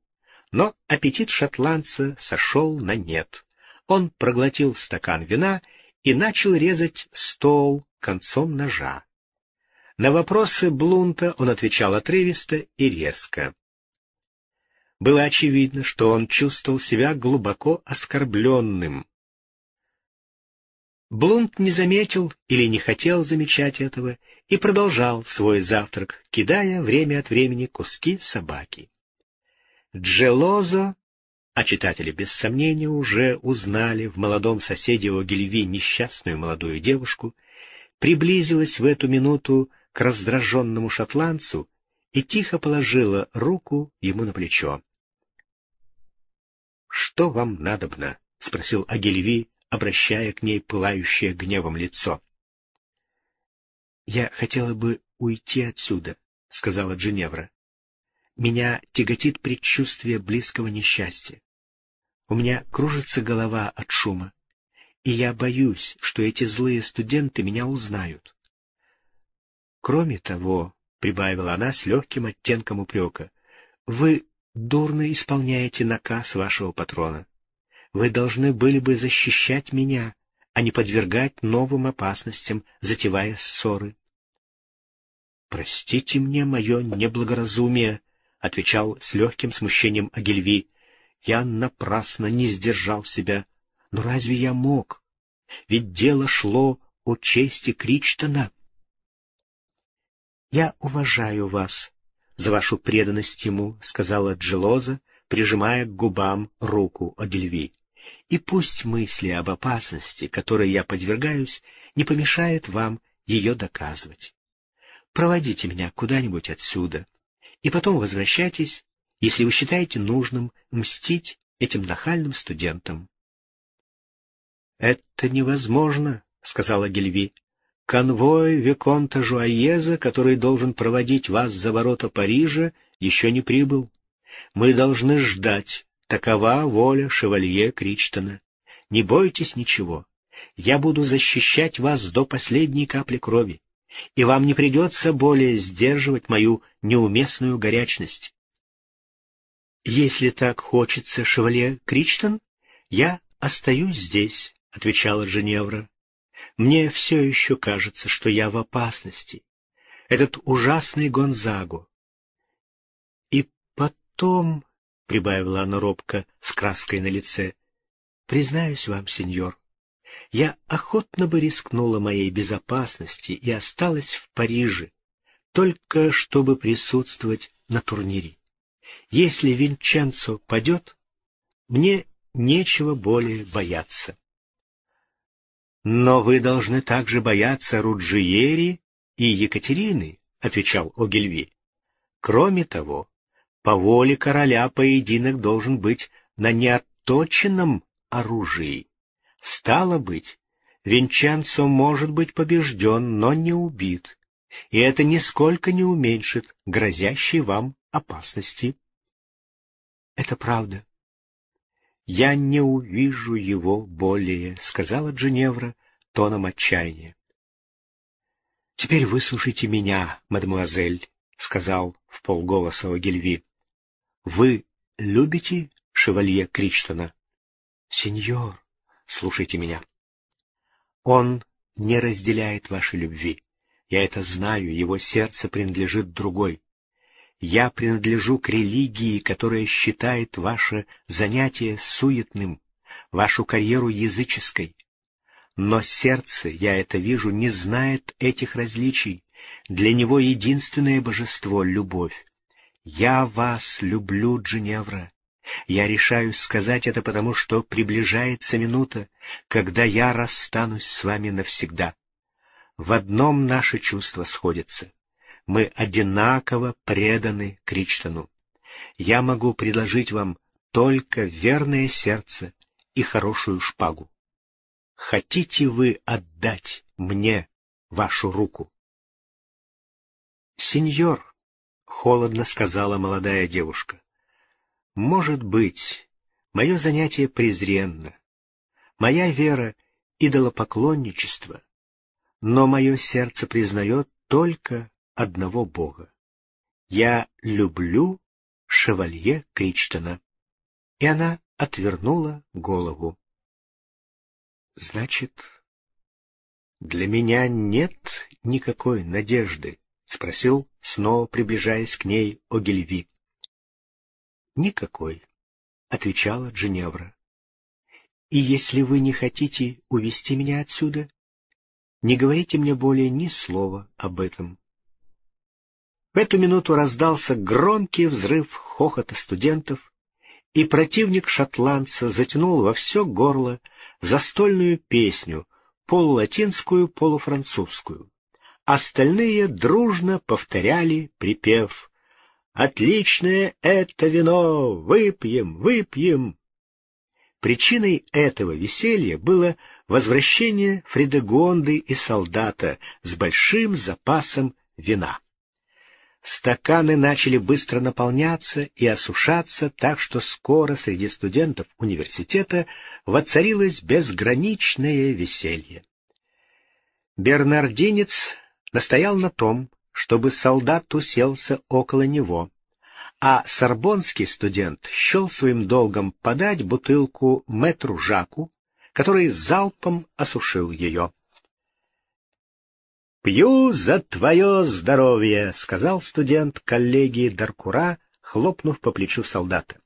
Speaker 1: но аппетит шотландца сошел на нет. Он проглотил стакан вина и начал резать стол концом ножа. На вопросы Блунта он отвечал отрывисто и резко. Было очевидно, что он чувствовал себя глубоко оскорбленным, Блунд не заметил или не хотел замечать этого и продолжал свой завтрак, кидая время от времени куски собаки. Джелозо, а читатели без сомнения уже узнали в молодом соседе Огильви несчастную молодую девушку, приблизилась в эту минуту к раздраженному шотландцу и тихо положила руку ему на плечо. — Что вам надобно? — спросил Агильви, обращая к ней пылающее гневом лицо. «Я хотела бы уйти отсюда», — сказала Джиневра. «Меня тяготит предчувствие близкого несчастья. У меня кружится голова от шума, и я боюсь, что эти злые студенты меня узнают. Кроме того, — прибавила она с легким оттенком упрека, — вы дурно исполняете наказ вашего патрона. Вы должны были бы защищать меня, а не подвергать новым опасностям, затевая ссоры. — Простите мне мое неблагоразумие, — отвечал с легким смущением Агильви. — Я напрасно не сдержал себя. Но разве я мог? Ведь дело шло о чести Кричтона. — Я уважаю вас за вашу преданность ему, — сказала Джилоза, прижимая к губам руку Агильви и пусть мысли об опасности, которой я подвергаюсь, не помешают вам ее доказывать. Проводите меня куда-нибудь отсюда, и потом возвращайтесь, если вы считаете нужным мстить этим нахальным студентам. — Это невозможно, — сказала Гельви. — Конвой Виконта Жуаеза, который должен проводить вас за ворота Парижа, еще не прибыл. Мы должны ждать, Такова воля шевалье Кричтона. Не бойтесь ничего. Я буду защищать вас до последней капли крови, и вам не придется более сдерживать мою неуместную горячность. Если так хочется, шевалье Кричтон, я остаюсь здесь, — отвечала Женевра. Мне все еще кажется, что я в опасности. Этот ужасный Гонзаго. И потом — прибавила она робко, с краской на лице. — Признаюсь вам, сеньор, я охотно бы рискнула моей безопасности и осталась в Париже, только чтобы присутствовать на турнире. Если Винченцо падет, мне нечего более бояться. — Но вы должны также бояться Руджиери и Екатерины, — отвечал Огильви. — Кроме того, По воле короля поединок должен быть на неотточенном оружии. Стало быть, Винченцо может быть побежден, но не убит, и это нисколько не уменьшит грозящей вам опасности. Это правда. Я не увижу его более, сказала Джиневра тоном отчаяния. Теперь выслушайте меня, мадемуазель, сказал в полголоса Огильви. Вы любите шевалье Кричтона? Сеньор, слушайте меня. Он не разделяет вашей любви. Я это знаю, его сердце принадлежит другой. Я принадлежу к религии, которая считает ваше занятие суетным, вашу карьеру языческой. Но сердце, я это вижу, не знает этих различий. Для него единственное божество — любовь. Я вас люблю, Джиневра. Я решаюсь сказать это потому, что приближается минута, когда я расстанусь с вами навсегда. В одном наши чувства сходятся. Мы одинаково преданы Кричтону. Я могу предложить вам только верное сердце и хорошую шпагу. Хотите вы отдать мне вашу руку? Сеньор, — холодно сказала молодая девушка, — может быть, мое занятие презренно, моя вера — идолопоклонничество, но мое сердце признает только одного Бога. Я люблю шевалье Кричтона. И она отвернула голову. Значит, для меня нет никакой надежды, спросил, снова приближаясь к ней Огильви. Никакой, отвечала Джиневра. И если вы не хотите увести меня отсюда, не говорите мне более ни слова об этом. В эту минуту раздался громкий взрыв хохота студентов, и противник шотландца затянул во все горло застольную песню, полулатинскую, полуфранцузскую. Остальные дружно повторяли припев «Отличное это вино! Выпьем, выпьем!» Причиной этого веселья было возвращение Фредегонды и солдата с большим запасом вина. Стаканы начали быстро наполняться и осушаться, так что скоро среди студентов университета воцарилось безграничное веселье. Бернардинец настоял на том, чтобы солдат уселся около него, а сорбонский студент счел своим долгом подать бутылку мэтру Жаку, который залпом осушил ее. «Пью за твое здоровье», — сказал студент коллегии Даркура, хлопнув по плечу солдата.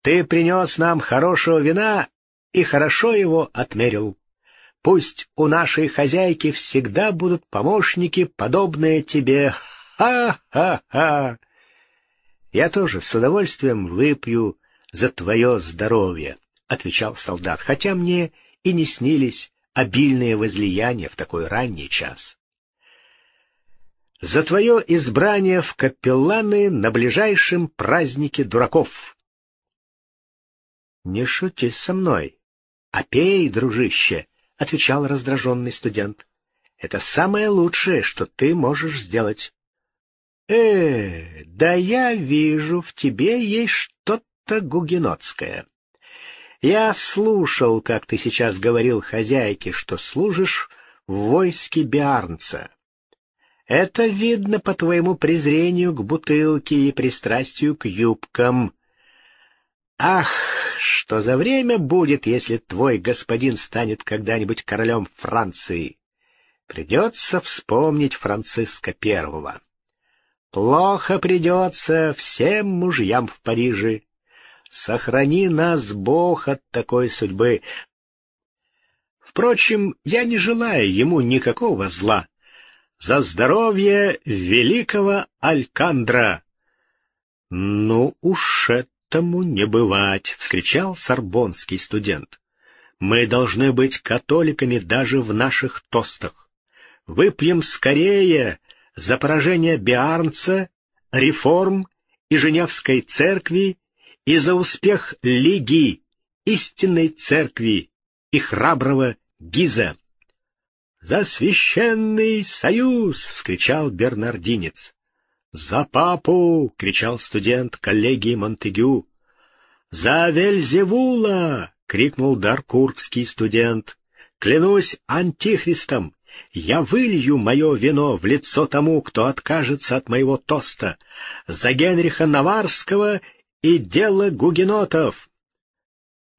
Speaker 1: «Ты принес нам хорошего вина и хорошо его отмерил. Пусть у нашей хозяйки всегда будут помощники, подобные тебе. Ха-ха-ха!» «Я тоже с удовольствием выпью за твое здоровье», — отвечал солдат, хотя мне и не снились обильные возлияния в такой ранний час. «За твое избрание в капелланы на ближайшем празднике дураков». «Не шути со мной, а пей, дружище», — отвечал раздраженный студент. «Это самое лучшее, что ты можешь сделать». Э, да я вижу, в тебе есть что-то гугенотское. Я слушал, как ты сейчас говорил хозяйке, что служишь в войске Биарнца. Это видно по твоему презрению к бутылке и пристрастию к юбкам. Ах, что за время будет, если твой господин станет когда-нибудь королем Франции? Придется вспомнить Франциска Первого. Плохо придется всем мужьям в Париже. Сохрани нас, Бог, от такой судьбы. Впрочем, я не желаю ему никакого зла. За здоровье великого Алькандра! — Ну уж этому не бывать! — вскричал сорбонский студент. — Мы должны быть католиками даже в наших тостах. Выпьем скорее за поражение Биарнца, реформ и Женевской церкви, и за успех Лиги, истинной церкви и храброго Гиза. «За священный союз!» — вскричал бернардинец. «За папу!» — кричал студент коллегии Монтегю. «За Вельзевула!» — крикнул даркургский студент. «Клянусь антихристом! Я вылью мое вино в лицо тому, кто откажется от моего тоста, за Генриха Наварского и дело гугенотов.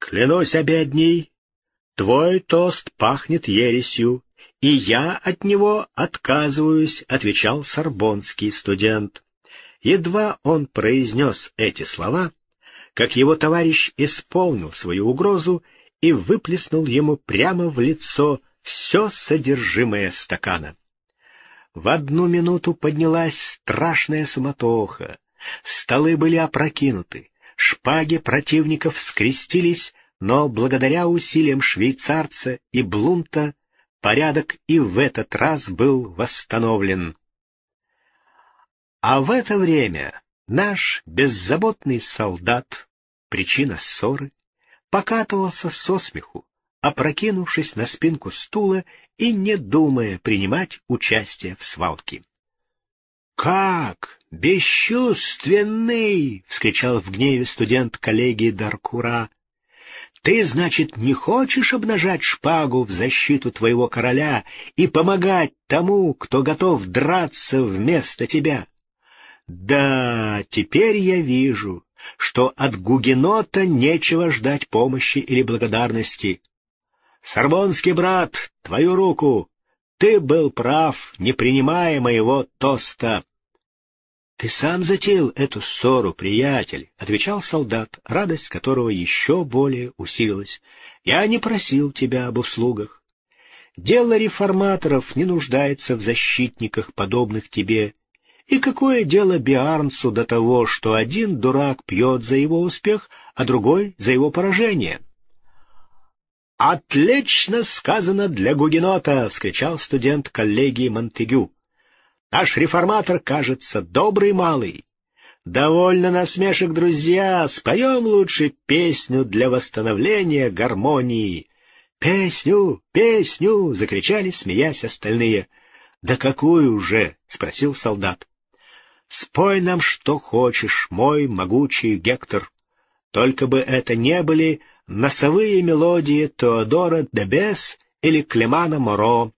Speaker 1: Клянусь обедней, твой тост пахнет ересью, и я от него отказываюсь, — отвечал сорбонский студент. Едва он произнес эти слова, как его товарищ исполнил свою угрозу и выплеснул ему прямо в лицо все содержимое стакана. В одну минуту поднялась страшная суматоха. Столы были опрокинуты, шпаги противников скрестились, но благодаря усилиям швейцарца и Блунта порядок и в этот раз был восстановлен. А в это время наш беззаботный солдат, причина ссоры, покатывался со смеху, опрокинувшись на спинку стула и не думая принимать участие в свалке. «Как? Бесчувственный!» — вскричал в гневе студент коллегии Даркура. «Ты, значит, не хочешь обнажать шпагу в защиту твоего короля и помогать тому, кто готов драться вместо тебя?» «Да, теперь я вижу, что от гугенота нечего ждать помощи или благодарности. Сорбонский брат, твою руку! Ты был прав, не принимая моего тоста. — Ты сам затеял эту ссору, приятель, — отвечал солдат, радость которого еще более усилилась. — Я не просил тебя об услугах. Дело реформаторов не нуждается в защитниках, подобных тебе, и какое дело Биарнсу до того, что один дурак пьет за его успех, а другой — за его поражение? «Отлично сказано для Гугенота!» — вскричал студент коллегии Монтегю. «Наш реформатор, кажется, добрый малый. Довольно насмешек, друзья, споем лучше песню для восстановления гармонии». «Песню! Песню!» — закричали, смеясь остальные. «Да какую же?» — спросил солдат. Спой нам, что хочешь, мой могучий Гектор. Только бы это не были носовые мелодии Теодора Дебес или Клемана Моро.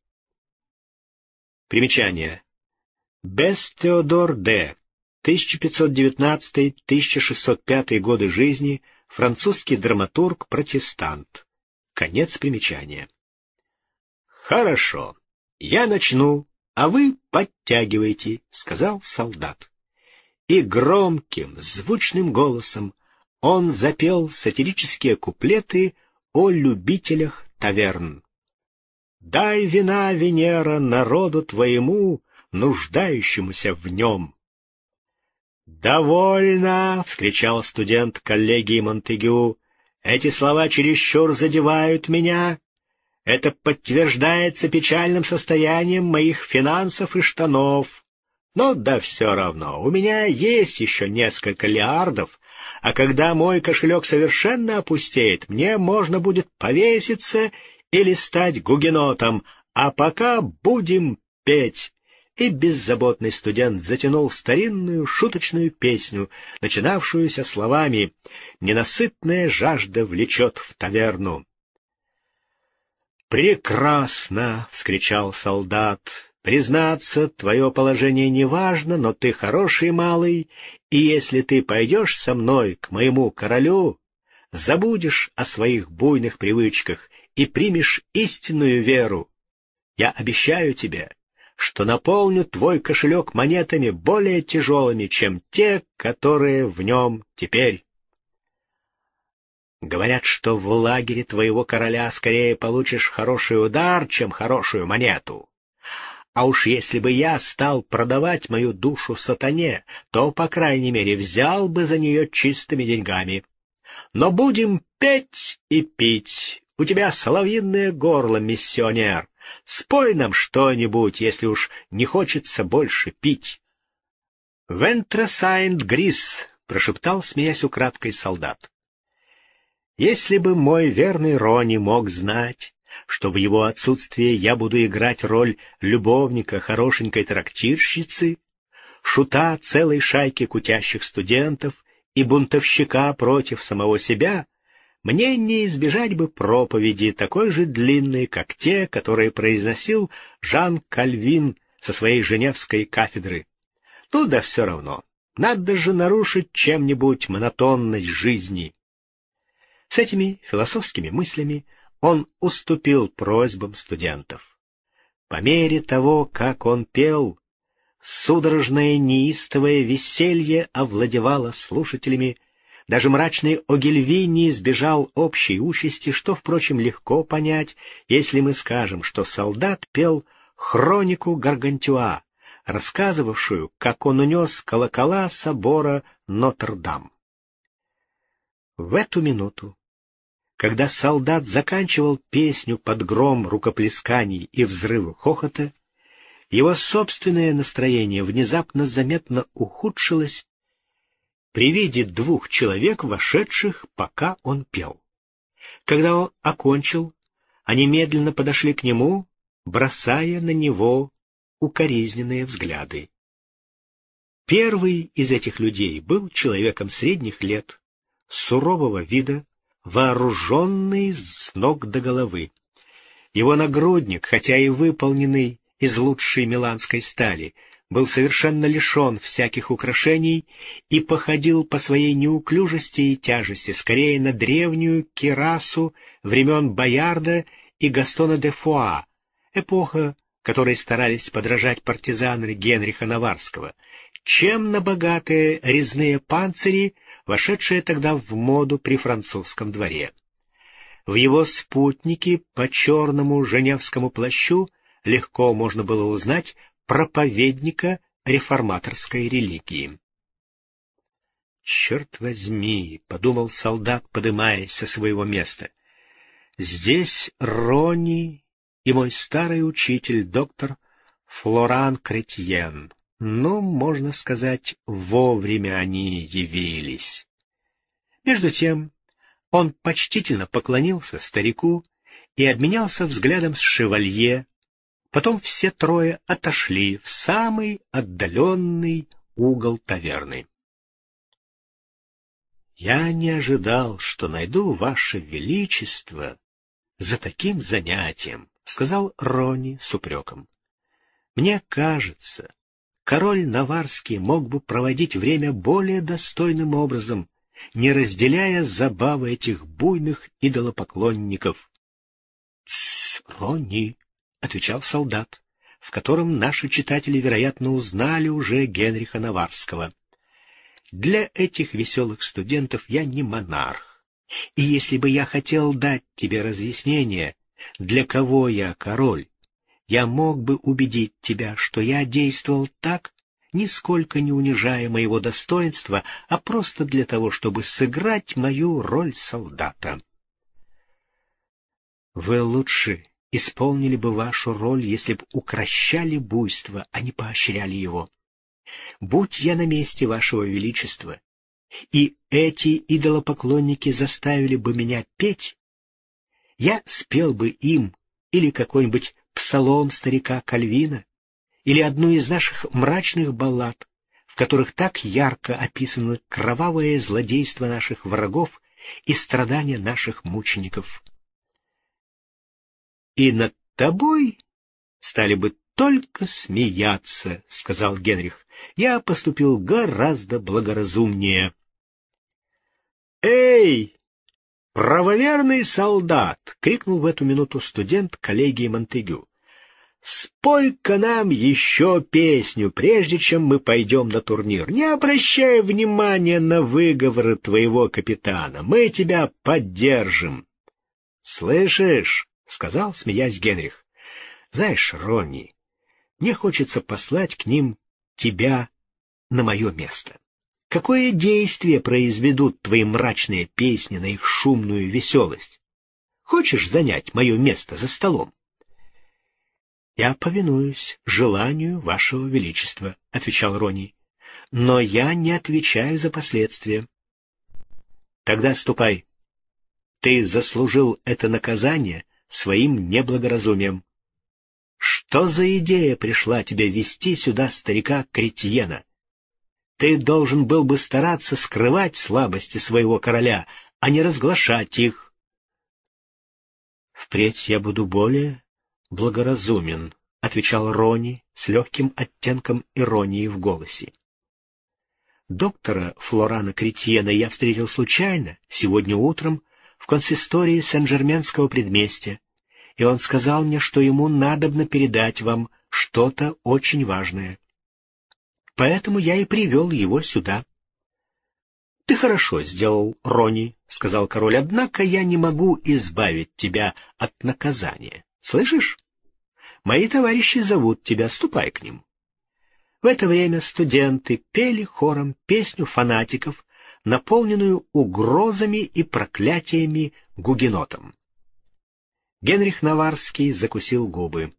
Speaker 1: Примечание. Бес Теодор Д. 1519-1605 годы жизни, французский драматург-протестант. Конец примечания. Хорошо, я начну а вы подтягивайте, — сказал солдат. И громким, звучным голосом он запел сатирические куплеты о любителях таверн. «Дай вина, Венера, народу твоему, нуждающемуся в нем». «Довольно!» — вскричал студент коллегии Монтегю. «Эти слова чересчур задевают меня. Это подтверждается печальным состоянием моих финансов и штанов. Но да все равно, у меня есть еще несколько лиардов, а когда мой кошелек совершенно опустеет, мне можно будет повеситься или стать гугенотом, а пока будем петь. И беззаботный студент затянул старинную шуточную песню, начинавшуюся словами «Ненасытная жажда влечет в таверну». «Прекрасно!» — вскричал солдат. «Признаться, твое положение не важно, но ты хороший малый, и если ты пойдешь со мной к моему королю, забудешь о своих буйных привычках и примешь истинную веру. Я обещаю тебе, что наполню твой кошелек монетами более тяжелыми, чем те, которые в нем теперь. Говорят, что в лагере твоего короля скорее получишь хороший удар, чем хорошую монету. А уж если бы я стал продавать мою душу сатане, то, по крайней мере, взял бы за нее чистыми деньгами. Но будем петь и пить. У тебя соловьиное горло, миссионер. Спой нам что-нибудь, если уж не хочется больше пить. «Вентресайнд Грис», — прошептал, смеясь украдкой солдат. «Если бы мой верный Рони мог знать, что в его отсутствие я буду играть роль любовника хорошенькой трактирщицы, шута целой шайки кутящих студентов и бунтовщика против самого себя, мне не избежать бы проповеди такой же длинной, как те, которые произносил Жан Кальвин со своей женевской кафедры. Ну да все равно, надо же нарушить чем-нибудь монотонность жизни. С этими философскими мыслями он уступил просьбам студентов. По мере того, как он пел, судорожное неистовое веселье овладевало слушателями, даже мрачный Огильви не избежал общей участи, что, впрочем, легко понять, если мы скажем, что солдат пел хронику Гаргантюа, рассказывавшую, как он унес колокола собора Нотр-Дам. В эту минуту когда солдат заканчивал песню под гром рукоплесканий и взрывы хохота, его собственное настроение внезапно заметно ухудшилось при виде двух человек, вошедших, пока он пел. Когда он окончил, они медленно подошли к нему, бросая на него укоризненные взгляды. Первый из этих людей был человеком средних лет, сурового вида, вооруженный с ног до головы. Его нагрудник, хотя и выполненный из лучшей миланской стали, был совершенно лишен всяких украшений и походил по своей неуклюжести и тяжести скорее на древнюю кирасу времен Боярда и Гастона де Фуа, эпоха, которой старались подражать партизаны Генриха Наварского, чем на богатые резные панцири, вошедшие тогда в моду при французском дворе. В его спутнике по черному женевскому плащу легко можно было узнать проповедника реформаторской религии. «Черт возьми!» — подумал солдат, подымаясь со своего места. «Здесь Рони и мой старый учитель, доктор Флоран Кретьен. Но, можно сказать, вовремя они явились. Между тем он почтительно поклонился старику и обменялся взглядом с шевалье. Потом все трое отошли в самый отдаленный угол таверны. «Я не ожидал, что найду ваше величество за таким занятием», — сказал Рони с упреком. «Мне кажется, король Наварский мог бы проводить время более достойным образом, не разделяя забавы этих буйных идолопоклонников. — Ронни, — отвечал солдат, в котором наши читатели, вероятно, узнали уже Генриха Наварского. — Для этих веселых студентов я не монарх, и если бы я хотел дать тебе разъяснение, для кого я король, я мог бы убедить тебя, что я действовал так, нисколько не унижая моего достоинства, а просто для того, чтобы сыграть мою роль солдата. Вы лучше исполнили бы вашу роль, если бы укращали буйство, а не поощряли его. Будь я на месте вашего величества, и эти идолопоклонники заставили бы меня петь, я спел бы им или какой-нибудь псалом старика Кальвина или одну из наших мрачных баллад, в которых так ярко описано кровавое злодейство наших врагов и страдания наших мучеников. «И над тобой стали бы только смеяться», — сказал Генрих. «Я поступил гораздо благоразумнее». «Эй, «Правоверный солдат!» — крикнул в эту минуту студент коллегии Монтегю. «Спой-ка нам еще песню, прежде чем мы пойдем на турнир. Не обращай внимания на выговоры твоего капитана. Мы тебя поддержим». «Слышишь?» — сказал, смеясь Генрих. «Знаешь, Ронни, мне хочется послать к ним тебя на мое место. Какое действие произведут твои мрачные песни на их шумную веселость? Хочешь занять мое место за столом? — Я повинуюсь желанию вашего величества, — отвечал Рони. но я не отвечаю за последствия. Тогда ступай. Ты заслужил это наказание своим неблагоразумием. Что за идея пришла тебе вести сюда старика Кретьена? Ты должен был бы стараться скрывать слабости своего короля, а не разглашать их. Впредь я буду более благоразумен, — отвечал Рони с легким оттенком иронии в голосе. Доктора Флорана Кретьена я встретил случайно, сегодня утром, в консистории Сен-Жерменского предместья, и он сказал мне, что ему надобно передать вам что-то очень важное. Поэтому я и привел его сюда. — Ты хорошо сделал, Рони, — сказал король, — однако я не могу избавить тебя от наказания. Слышишь? Мои товарищи зовут тебя, ступай к ним. В это время студенты пели хором песню фанатиков, наполненную угрозами и проклятиями гугенотам. Генрих Наварский закусил губы.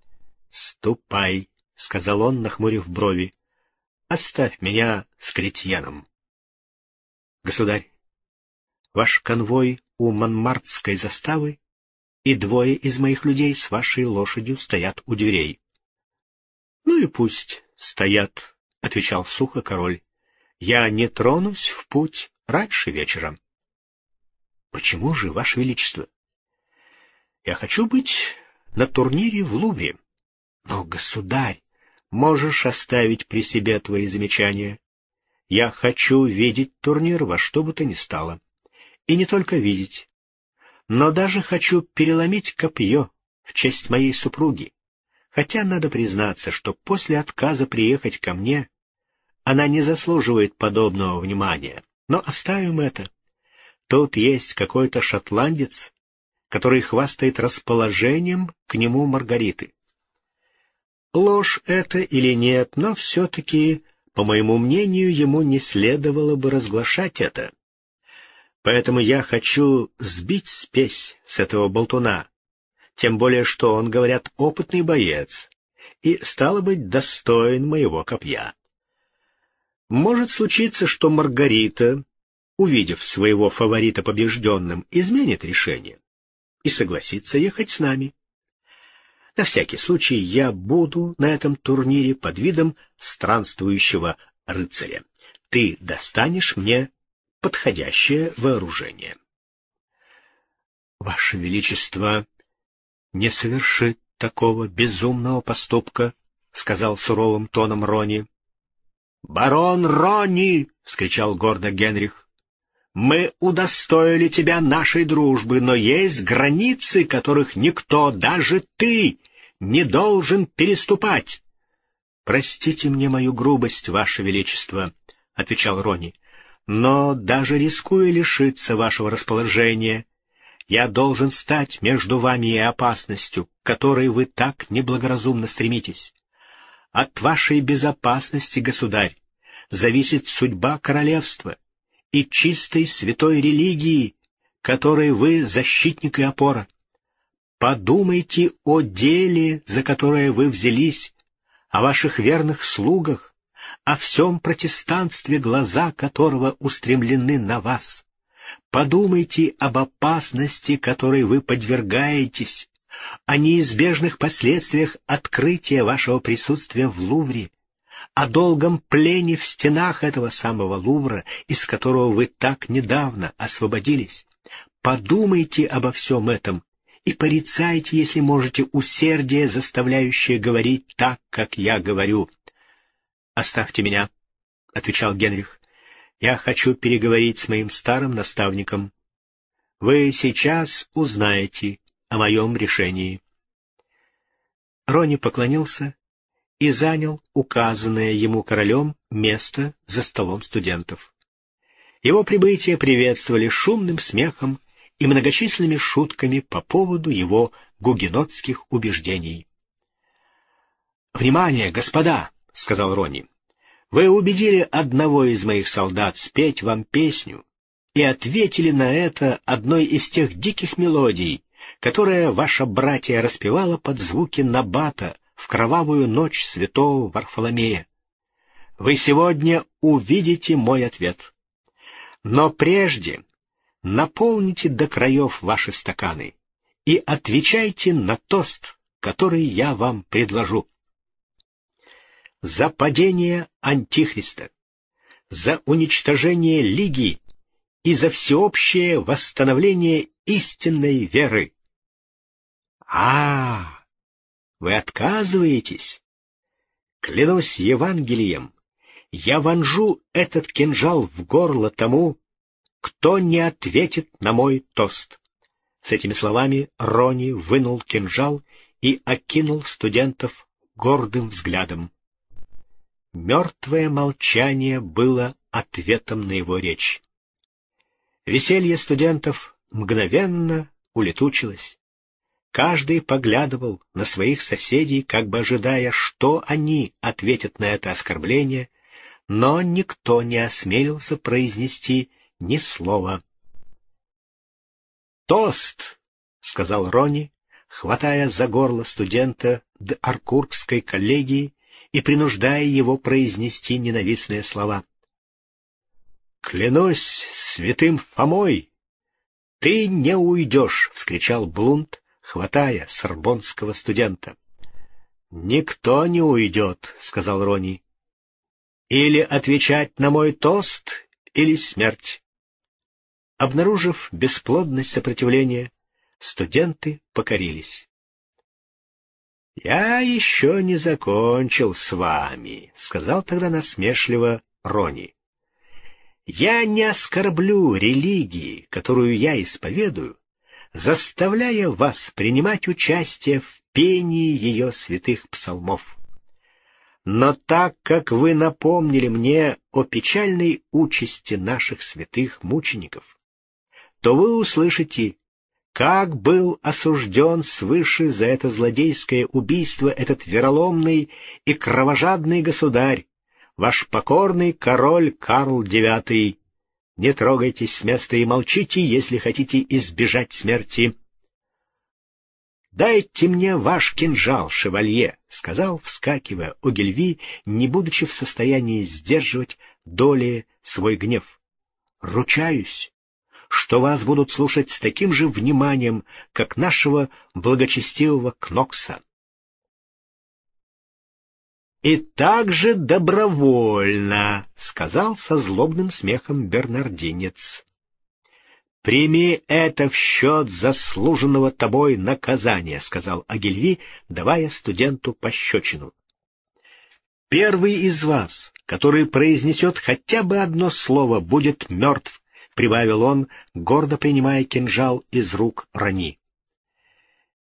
Speaker 1: — Ступай, — сказал он, нахмурив брови. — Оставь меня с кретьяном. — Государь, ваш конвой у Монмартской заставы и двое из моих людей с вашей лошадью стоят у дверей. — Ну и пусть стоят, — отвечал сухо король. — Я не тронусь в путь раньше вечера. — Почему же, ваше величество? — Я хочу быть на турнире в Лувре. — Но, государь, можешь оставить при себе твои замечания. Я хочу видеть турнир во что бы то ни стало. И не только видеть, но даже хочу переломить копье в честь моей супруги. Хотя надо признаться, что после отказа приехать ко мне она не заслуживает подобного внимания. Но оставим это. Тут есть какой-то шотландец, который хвастает расположением к нему Маргариты. Ложь это или нет, но все-таки, по моему мнению, ему не следовало бы разглашать это. Поэтому я хочу сбить спесь с этого болтуна, тем более что он, говорят, опытный боец и, стало быть, достоин моего копья. Может случиться, что Маргарита, увидев своего фаворита побежденным, изменит решение и согласится ехать с нами. На всякий случай я буду на этом турнире под видом странствующего рыцаря. Ты достанешь мне подходящее вооружение. Ваше Величество не совершит такого безумного поступка, — сказал суровым тоном Рони. — Барон Рони! — вскричал гордо Генрих. — Мы удостоили тебя нашей дружбы, но есть границы, которых никто, даже ты, не должен переступать. — Простите мне мою грубость, Ваше Величество, — отвечал Рони. Но даже рискуя лишиться вашего расположения, я должен стать между вами и опасностью, к которой вы так неблагоразумно стремитесь. От вашей безопасности, государь, зависит судьба королевства и чистой святой религии, которой вы защитник и опора. Подумайте о деле, за которое вы взялись, о ваших верных слугах, о всем протестанстве, глаза которого устремлены на вас. Подумайте об опасности, которой вы подвергаетесь, о неизбежных последствиях открытия вашего присутствия в Лувре, о долгом плене в стенах этого самого Лувра, из которого вы так недавно освободились. Подумайте обо всем этом и порицайте, если можете, усердие, заставляющее говорить так, как я говорю. «Оставьте меня», — отвечал Генрих. «Я хочу переговорить с моим старым наставником. Вы сейчас узнаете о моем решении». Рони поклонился и занял указанное ему королем место за столом студентов. Его прибытие приветствовали шумным смехом и многочисленными шутками по поводу его гугенотских убеждений. «Внимание, господа!» — сказал Рони. Вы убедили одного из моих солдат спеть вам песню и ответили на это одной из тех диких мелодий, которая ваша братья распевала под звуки набата в кровавую ночь святого Варфоломея. Вы сегодня увидите мой ответ. Но прежде наполните до краев ваши стаканы и отвечайте на тост, который я вам предложу. За падение Антихриста, за уничтожение Лиги и за всеобщее восстановление истинной веры. А, вы отказываетесь? Клянусь Евангелием, я вонжу этот кинжал в горло тому, кто не ответит на мой тост. С этими словами Рони вынул кинжал и окинул студентов гордым взглядом. Мертвое молчание было ответом на его речь. Веселье студентов мгновенно улетучилось. Каждый поглядывал на своих соседей, как бы ожидая, что они ответят на это оскорбление, но никто не осмелился произнести ни слова. «Тост!» — сказал Рони, хватая за горло студента Д. Аркургской коллегии и принуждая его произнести ненавистные слова. «Клянусь святым Фомой, ты не уйдешь!» — вскричал Блунд, хватая сорбонского студента. «Никто не уйдет», — сказал Рони. «Или отвечать на мой тост, или смерть». Обнаружив бесплодность сопротивления, студенты покорились. «Я еще не закончил с вами», — сказал тогда насмешливо Рони. «Я не оскорблю религии, которую я исповедую, заставляя вас принимать участие в пении ее святых псалмов. Но так как вы напомнили мне о печальной участи наших святых мучеников, то вы услышите как был осужден свыше за это злодейское убийство этот вероломный и кровожадный государь, ваш покорный король Карл IX. Не трогайтесь с места и молчите, если хотите избежать смерти. «Дайте мне ваш кинжал, шевалье», — сказал, вскакивая Огельви, не будучи в состоянии сдерживать доли свой гнев. «Ручаюсь, что вас будут слушать с таким же вниманием, как нашего благочестивого Кнокса. «И так же добровольно», — сказал со злобным смехом бернардинец. «Прими это в счет заслуженного тобой наказания», — сказал Агильви, давая студенту пощечину. «Первый из вас, который произнесет хотя бы одно слово, будет мертв — прибавил он, гордо принимая кинжал из рук Рани.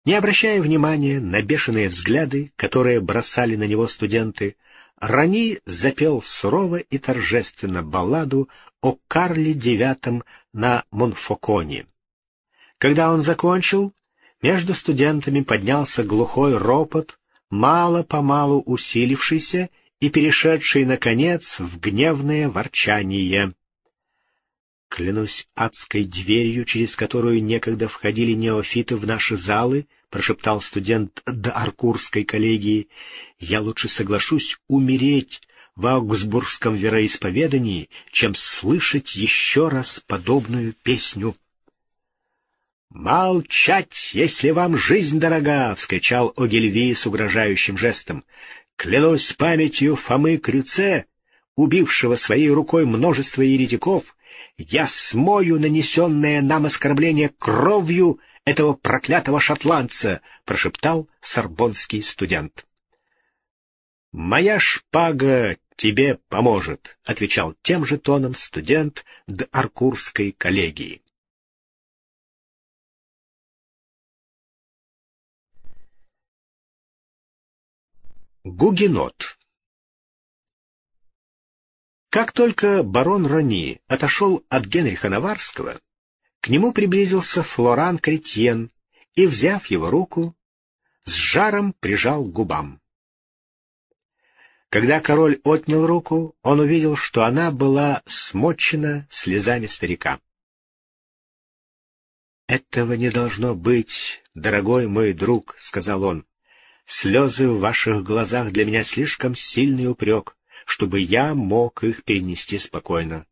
Speaker 1: Не обращая внимания на бешеные взгляды, которые бросали на него студенты, Рани запел сурово и торжественно балладу о Карле IX на Монфоконе. Когда он закончил, между студентами поднялся глухой ропот, мало-помалу усилившийся и перешедший, наконец, в гневное ворчание. «Клянусь адской дверью, через которую некогда входили неофиты в наши залы», — прошептал студент Д'Аркурской коллегии, — «я лучше соглашусь умереть в аугсбургском вероисповедании, чем слышать еще раз подобную песню». «Молчать, если вам жизнь дорога!» — вскричал Огельви с угрожающим жестом. «Клянусь памятью Фомы Крюце, убившего своей рукой множество еретиков, я смою нанесенное нам оскорбление кровью этого проклятого шотландца, — прошептал сорбонский студент. — Моя шпага тебе поможет, — отвечал тем же тоном студент Д'Аркурской коллегии. Гугенот как только барон Рони отошел от Генриха Наварского, к нему приблизился Флоран Кретьен и, взяв его руку, с жаром прижал к губам. Когда король отнял руку, он увидел, что она была смочена слезами старика. «Этого не должно быть, дорогой мой друг», — сказал он. «Слезы в ваших глазах для меня слишком сильный упрек чтобы я мог их перенести спокойно.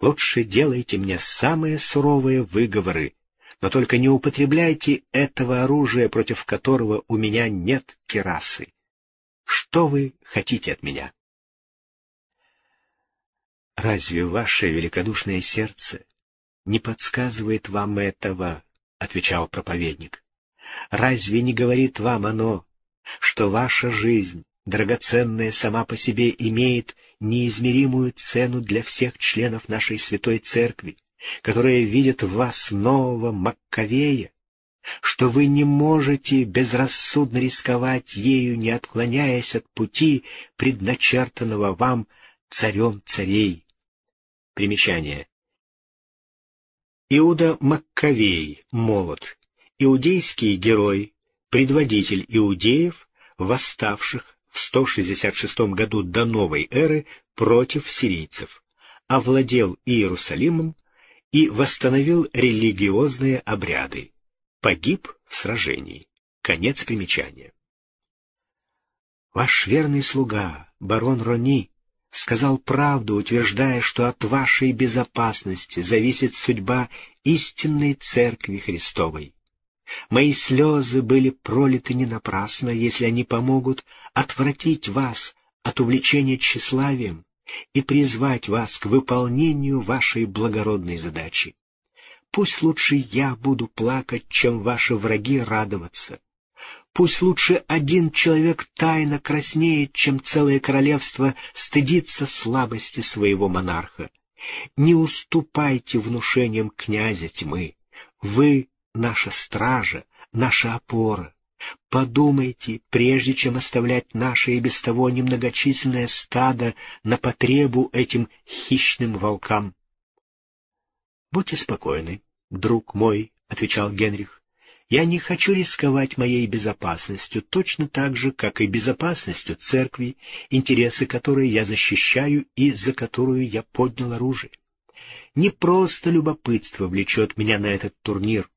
Speaker 1: Лучше делайте мне самые суровые выговоры, но только не употребляйте этого оружия, против которого у меня нет керасы. Что вы хотите от меня? Разве ваше великодушное сердце не подсказывает вам этого? — отвечал проповедник. Разве не говорит вам оно, что ваша жизнь, драгоценная сама по себе, имеет неизмеримую цену для всех членов нашей святой церкви, которые видят в вас нового Маккавея, что вы не можете безрассудно рисковать ею, не отклоняясь от пути, предначертанного вам царем царей. Примечание. Иуда Маккавей, молот, иудейский герой, предводитель иудеев, восставших в 166 году до новой эры против сирийцев, овладел Иерусалимом и восстановил религиозные обряды. Погиб в сражении. Конец примечания. Ваш верный слуга, барон Рони, сказал правду, утверждая, что от вашей безопасности зависит судьба истинной Церкви Христовой. Мои слезы были пролиты не напрасно, если они помогут отвратить вас от увлечения тщеславием и призвать вас к выполнению вашей благородной задачи. Пусть лучше я буду плакать, чем ваши враги радоваться. Пусть лучше один человек тайно краснеет, чем целое королевство стыдится слабости своего монарха. Не уступайте внушениям князя тьмы. Вы — наша стража, наша опора. Подумайте, прежде чем оставлять наше и без того немногочисленное стадо на потребу этим хищным волкам. — Будьте спокойны, друг мой, — отвечал Генрих. — Я не хочу рисковать моей безопасностью точно так же, как и безопасностью церкви, интересы которой я защищаю и за которую я поднял оружие. Не просто любопытство влечет меня на этот турнир,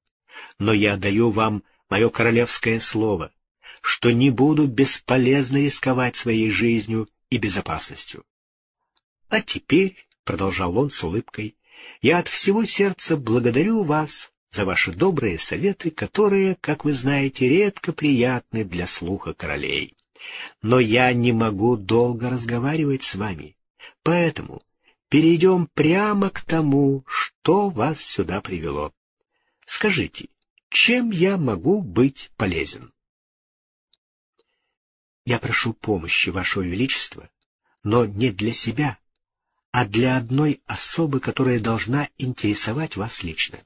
Speaker 1: но я даю вам мое королевское слово, что не буду бесполезно рисковать своей жизнью и безопасностью. А теперь, — продолжал он с улыбкой, — я от всего сердца благодарю вас за ваши добрые советы, которые, как вы знаете, редко приятны для слуха королей. Но я не могу долго разговаривать с вами, поэтому перейдем прямо к тому, что вас сюда привело. Скажите, чем я могу быть полезен? Я прошу помощи, Вашего Величества, но не для себя, а для одной особы, которая должна интересовать вас лично.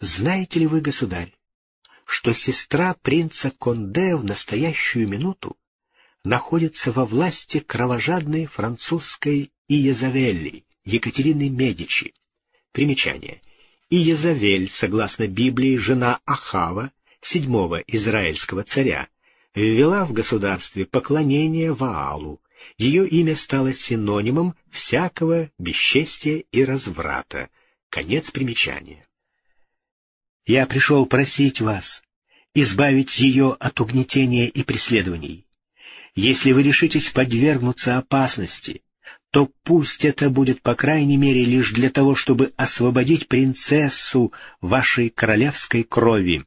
Speaker 1: Знаете ли вы, государь, что сестра принца Конде в настоящую минуту находится во власти кровожадной французской Иезавелли, Екатерины Медичи? Примечание. Иезавель, согласно Библии, жена Ахава, седьмого израильского царя, ввела в государстве поклонение Ваалу. Ее имя стало синонимом всякого бесчестия и разврата. Конец примечания. Я пришел просить вас избавить ее от угнетения и преследований. Если вы решитесь подвергнуться опасности, то пусть это будет, по крайней мере, лишь для того, чтобы освободить принцессу вашей королевской крови.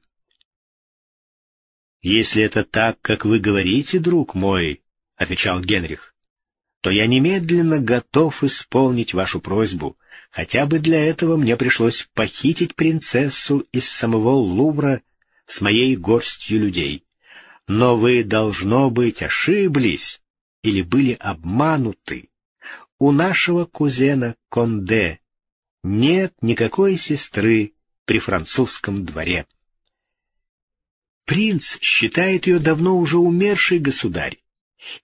Speaker 1: «Если это так, как вы говорите, друг мой», — отвечал Генрих, — «то я немедленно готов исполнить вашу просьбу, хотя бы для этого мне пришлось похитить принцессу из самого Лувра с моей горстью людей. Но вы, должно быть, ошиблись или были обмануты у нашего кузена Конде нет никакой сестры при французском дворе. Принц считает ее давно уже умершей государь,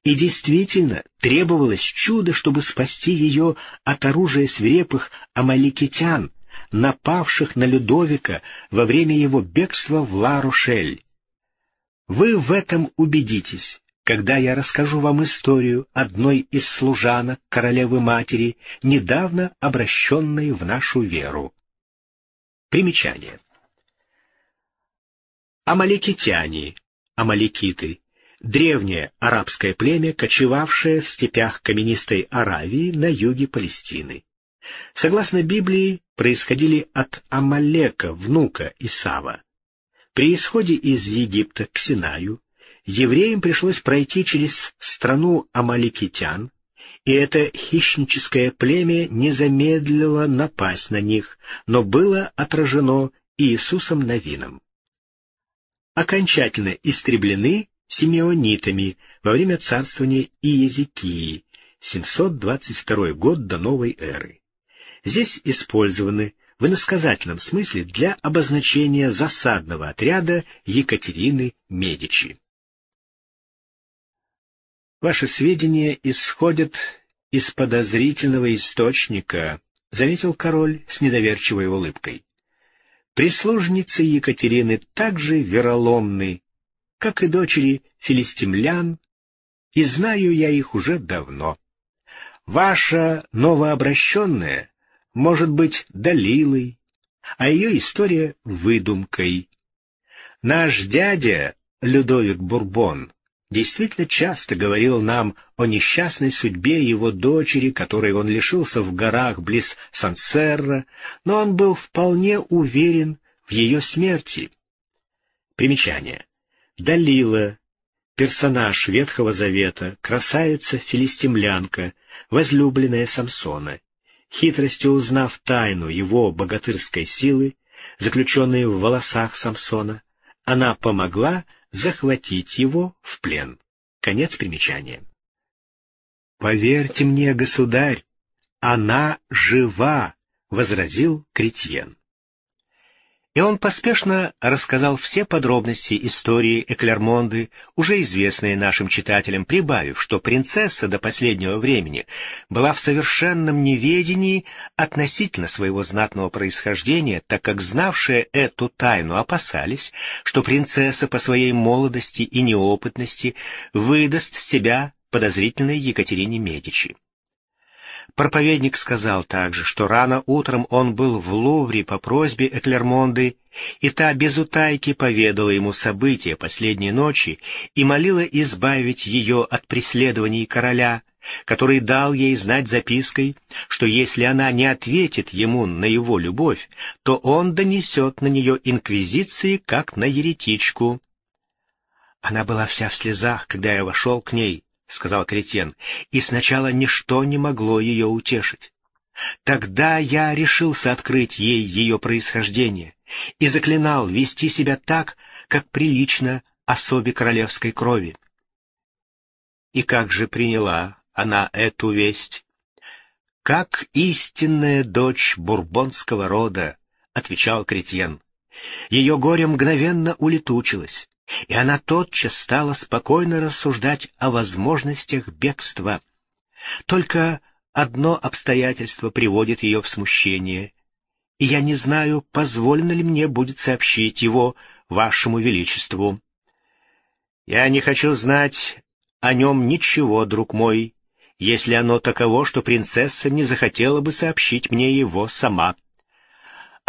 Speaker 1: и действительно требовалось чудо, чтобы спасти ее от оружия свирепых амаликитян, напавших на Людовика во время его бегства в Ла-Рошель. Вы в этом убедитесь, когда я расскажу вам историю одной из служанок королевы-матери, недавно обращенной в нашу веру. Примечание. Амаликитяне, амаликиты, древнее арабское племя, кочевавшее в степях каменистой Аравии на юге Палестины. Согласно Библии, происходили от Амалека, внука Исава. При исходе из Египта к Синаю евреям пришлось пройти через страну амаликитян, и это хищническое племя не замедлило напасть на них, но было отражено Иисусом Новином. Окончательно истреблены симеонитами во время царствования Иезекии, 722 год до новой эры. Здесь использованы в иносказательном смысле для обозначения засадного отряда Екатерины Медичи. Ваши сведения исходят из подозрительного источника, заметил король с недоверчивой улыбкой. Прислужницы Екатерины также вероломны, как и дочери филистимлян, и знаю я их уже давно. Ваша новообращенная может быть Далилой, а ее история — выдумкой. Наш дядя, Людовик Бурбон, действительно часто говорил нам о несчастной судьбе его дочери, которой он лишился в горах близ Сансерра, но он был вполне уверен в ее смерти. Примечание. Далила, персонаж Ветхого Завета, красавица-филистимлянка, возлюбленная Самсона, хитростью узнав тайну его богатырской силы, заключенной в волосах Самсона, она помогла захватить его в плен. Конец примечания. «Поверьте мне, государь, она жива!» — возразил Кретьен. И он поспешно рассказал все подробности истории Эклермонды, уже известные нашим читателям, прибавив, что принцесса до последнего времени была в совершенном неведении относительно своего знатного происхождения, так как знавшие эту тайну опасались, что принцесса по своей молодости и неопытности выдаст себя подозрительной Екатерине Медичи. Проповедник сказал также, что рано утром он был в Лувре по просьбе Эклермонды, и та без утайки поведала ему события последней ночи и молила избавить ее от преследований короля, который дал ей знать запиской, что если она не ответит ему на его любовь, то он донесет на нее инквизиции, как на еретичку. Она была вся в слезах, когда я вошел к ней, — сказал Кретен, — и сначала ничто не могло ее утешить. Тогда я решился открыть ей ее происхождение и заклинал вести себя так, как прилично особе королевской крови. И как же приняла она эту весть? «Как истинная дочь бурбонского рода», — отвечал Кретьен. Ее горе мгновенно улетучилось и она тотчас стала спокойно рассуждать о возможностях бегства. Только одно обстоятельство приводит ее в смущение, и я не знаю, позволено ли мне будет сообщить его вашему величеству. Я не хочу знать о нем ничего, друг мой, если оно таково, что принцесса не захотела бы сообщить мне его сама.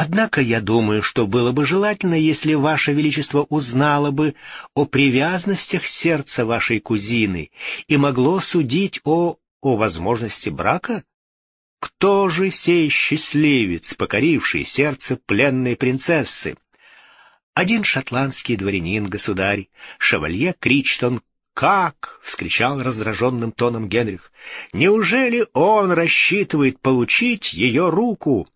Speaker 1: Однако я думаю, что было бы желательно, если Ваше Величество узнало бы о привязанностях сердца вашей кузины и могло судить о... о возможности брака? Кто же сей счастливец, покоривший сердце пленной принцессы? Один шотландский дворянин, государь, шевалье Кричтон, «Как?» — вскричал раздраженным тоном Генрих. «Неужели он рассчитывает получить ее руку?»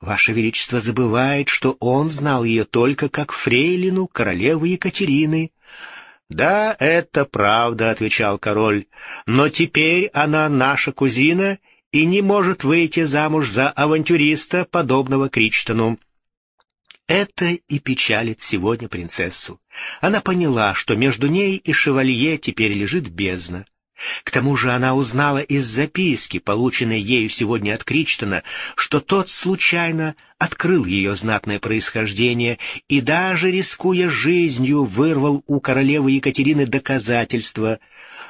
Speaker 1: Ваше Величество забывает, что он знал ее только как фрейлину королевы Екатерины. «Да, это правда», — отвечал король, — «но теперь она наша кузина и не может выйти замуж за авантюриста, подобного Кричтону». Это и печалит сегодня принцессу. Она поняла, что между ней и шевалье теперь лежит бездна. К тому же она узнала из записки, полученной ею сегодня от Кричтона, что тот случайно открыл ее знатное происхождение и даже, рискуя жизнью, вырвал у королевы Екатерины доказательства,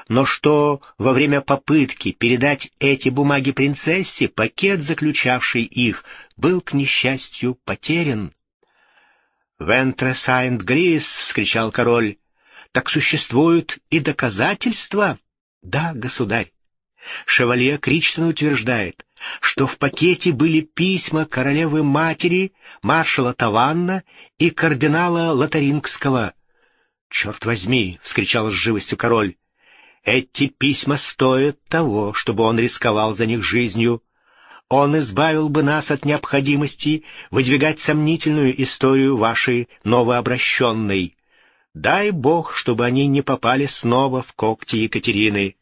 Speaker 1: но что во время попытки передать эти бумаги принцессе, пакет, заключавший их, был, к несчастью, потерян. «Вентре Сайнт Грис!» — вскричал король. Так существуют и доказательства? Да, государь. Шевалье Кричтон утверждает, что в пакете были письма королевы-матери, маршала Таванна и кардинала Лотарингского. «Черт возьми!» — вскричал с живостью король. «Эти письма стоят того, чтобы он рисковал за них жизнью. Он избавил бы нас от необходимости выдвигать сомнительную историю вашей новообращенной. Дай Бог, чтобы они не попали снова в когти Екатерины.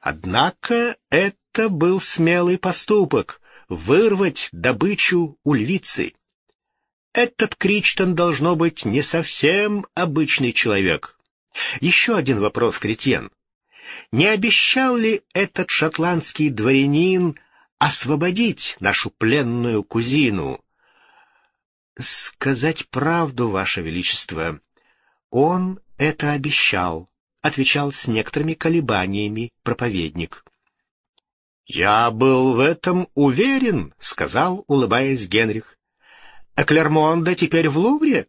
Speaker 1: Однако это был смелый поступок — вырвать добычу у львицы. Этот Кричтон должно быть не совсем обычный человек. Еще один вопрос, Кретен. Не обещал ли этот шотландский дворянин освободить нашу пленную кузину. Сказать правду, Ваше Величество, он это обещал, отвечал с некоторыми колебаниями проповедник. «Я был в этом уверен», — сказал, улыбаясь Генрих. «А Клермонда теперь в Лувре?»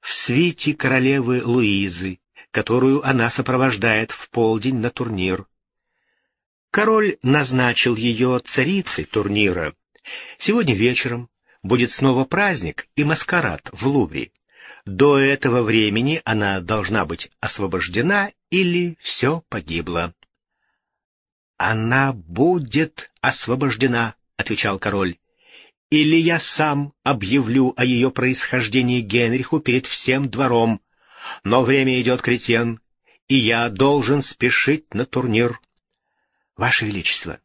Speaker 1: «В свите королевы Луизы, которую она сопровождает в полдень на турнир. Король назначил ее царицей турнира. Сегодня вечером будет снова праздник и маскарад в Лувре. До этого времени она должна быть освобождена или все погибло. «Она будет освобождена», — отвечал король. «Или я сам объявлю о ее происхождении Генриху перед всем двором. Но время идет, кретен, и я должен спешить на турнир». Ваше Величество,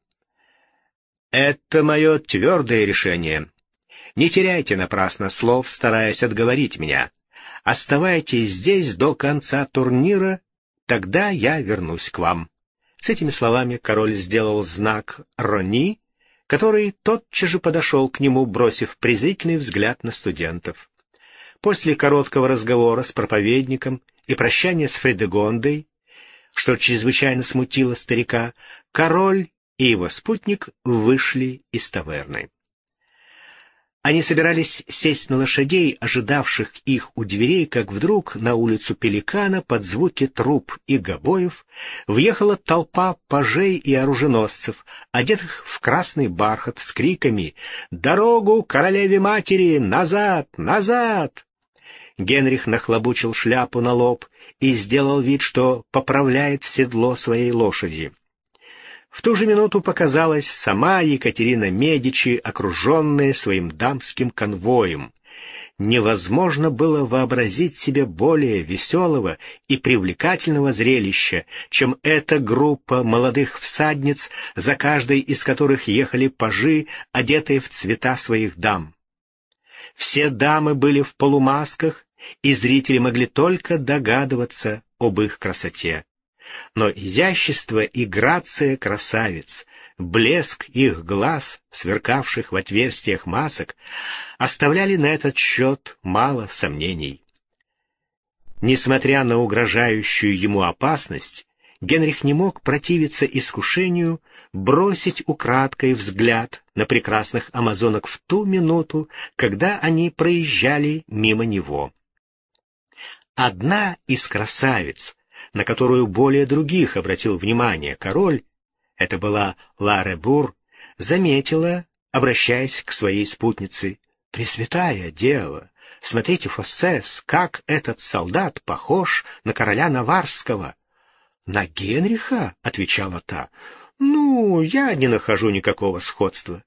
Speaker 1: это мое твердое решение. Не теряйте напрасно слов, стараясь отговорить меня. Оставайтесь здесь до конца турнира, тогда я вернусь к вам. С этими словами король сделал знак «Рони», который тотчас же подошел к нему, бросив презрительный взгляд на студентов. После короткого разговора с проповедником и прощания с Фредегондой что чрезвычайно смутило старика, король и его спутник вышли из таверны. Они собирались сесть на лошадей, ожидавших их у дверей, как вдруг на улицу Пеликана под звуки труп и гобоев въехала толпа пажей и оруженосцев, одетых в красный бархат с криками «Дорогу королеве-матери! Назад! Назад!» Генрих нахлобучил шляпу на лоб и сделал вид, что поправляет седло своей лошади. В ту же минуту показалась сама Екатерина Медичи, окруженная своим дамским конвоем. Невозможно было вообразить себе более веселого и привлекательного зрелища, чем эта группа молодых всадниц, за каждой из которых ехали пажи, одетые в цвета своих дам. Все дамы были в полумасках, и зрители могли только догадываться об их красоте. Но изящество и грация красавиц, блеск их глаз, сверкавших в отверстиях масок, оставляли на этот счет мало сомнений. Несмотря на угрожающую ему опасность, Генрих не мог противиться искушению бросить украдкой взгляд на прекрасных амазонок в ту минуту, когда они проезжали мимо него. Одна из красавиц, на которую более других обратил внимание король, это была Ларе Бур, заметила, обращаясь к своей спутнице, «Пресвятая дева, смотрите, Фоссес, как этот солдат похож на короля Наварского!» «На Генриха?» — отвечала та. «Ну, я не нахожу никакого сходства.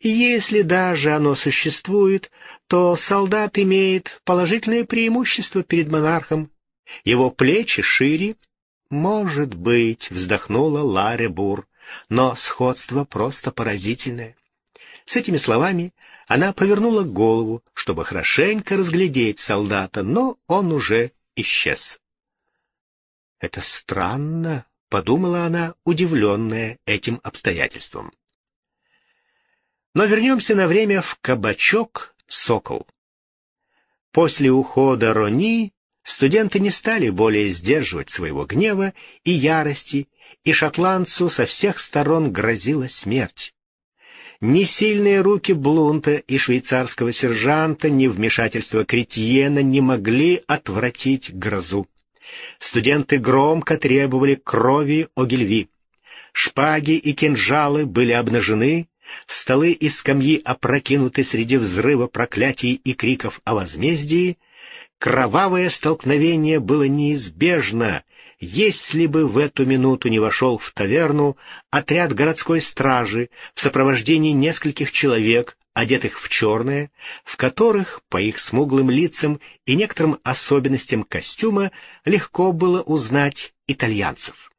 Speaker 1: И если даже оно существует, то солдат имеет положительное преимущество перед монархом. Его плечи шире. Может быть, вздохнула Ларе Бур, но сходство просто поразительное. С этими словами она повернула голову, чтобы хорошенько разглядеть солдата, но он уже исчез. «Это странно», — подумала она, удивленная этим обстоятельством. Но вернемся на время в кабачок «Сокол». После ухода Рони студенты не стали более сдерживать своего гнева и ярости, и шотландцу со всех сторон грозила смерть. Ни сильные руки Блунта и швейцарского сержанта, ни вмешательство Кретьена не могли отвратить грозу. Студенты громко требовали крови Огильви. Шпаги и кинжалы были обнажены, столы и скамьи опрокинуты среди взрыва проклятий и криков о возмездии. Кровавое столкновение было неизбежно, если бы в эту минуту не вошел в таверну отряд городской стражи в сопровождении нескольких человек, одетых в черное, в которых, по их смуглым лицам и некоторым особенностям костюма, легко было узнать итальянцев.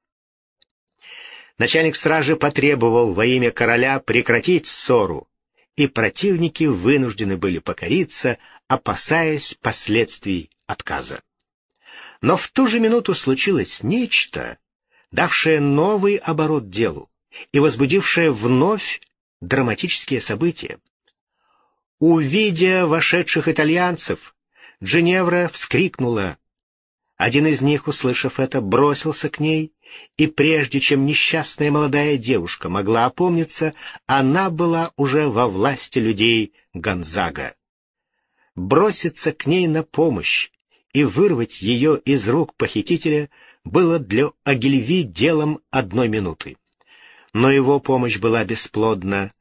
Speaker 1: Начальник стражи потребовал во имя короля прекратить ссору, и противники вынуждены были покориться, опасаясь последствий отказа. Но в ту же минуту случилось нечто, давшее новый оборот делу и возбудившее вновь драматические события. Увидя вошедших итальянцев, Дженевра вскрикнула. Один из них, услышав это, бросился к ней, и прежде чем несчастная молодая девушка могла опомниться, она была уже во власти людей Гонзага. Броситься к ней на помощь и вырвать ее из рук похитителя было для Агильви делом одной минуты. Но его помощь была бесплодна.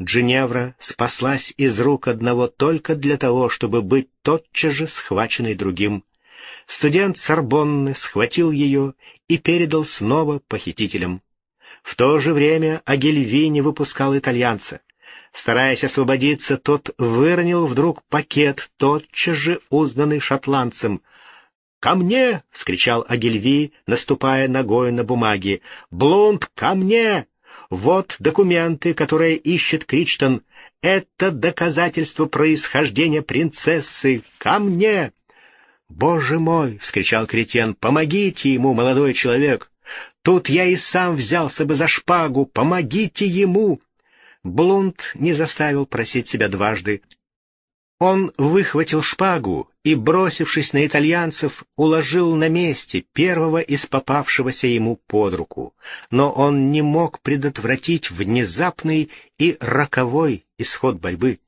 Speaker 1: Джиневра спаслась из рук одного только для того, чтобы быть тотчас же схваченной другим. Студент Сорбонны схватил ее и передал снова похитителям. В то же время Агильви не выпускал итальянца. Стараясь освободиться, тот выронил вдруг пакет, тотчас же узнанный шотландцем. «Ко мне!» — вскричал Агильви, наступая ногой на бумаге. «Блунд, ко мне! Вот документы, которые ищет Кричтон. Это доказательство происхождения принцессы. Ко мне!» «Боже мой!» — вскричал Кретен. «Помогите ему, молодой человек! Тут я и сам взялся бы за шпагу! Помогите ему!» Блунд не заставил просить себя дважды. Он выхватил шпагу и, бросившись на итальянцев, уложил на месте первого из попавшегося ему под руку. Но он не мог предотвратить внезапный и роковой исход борьбы.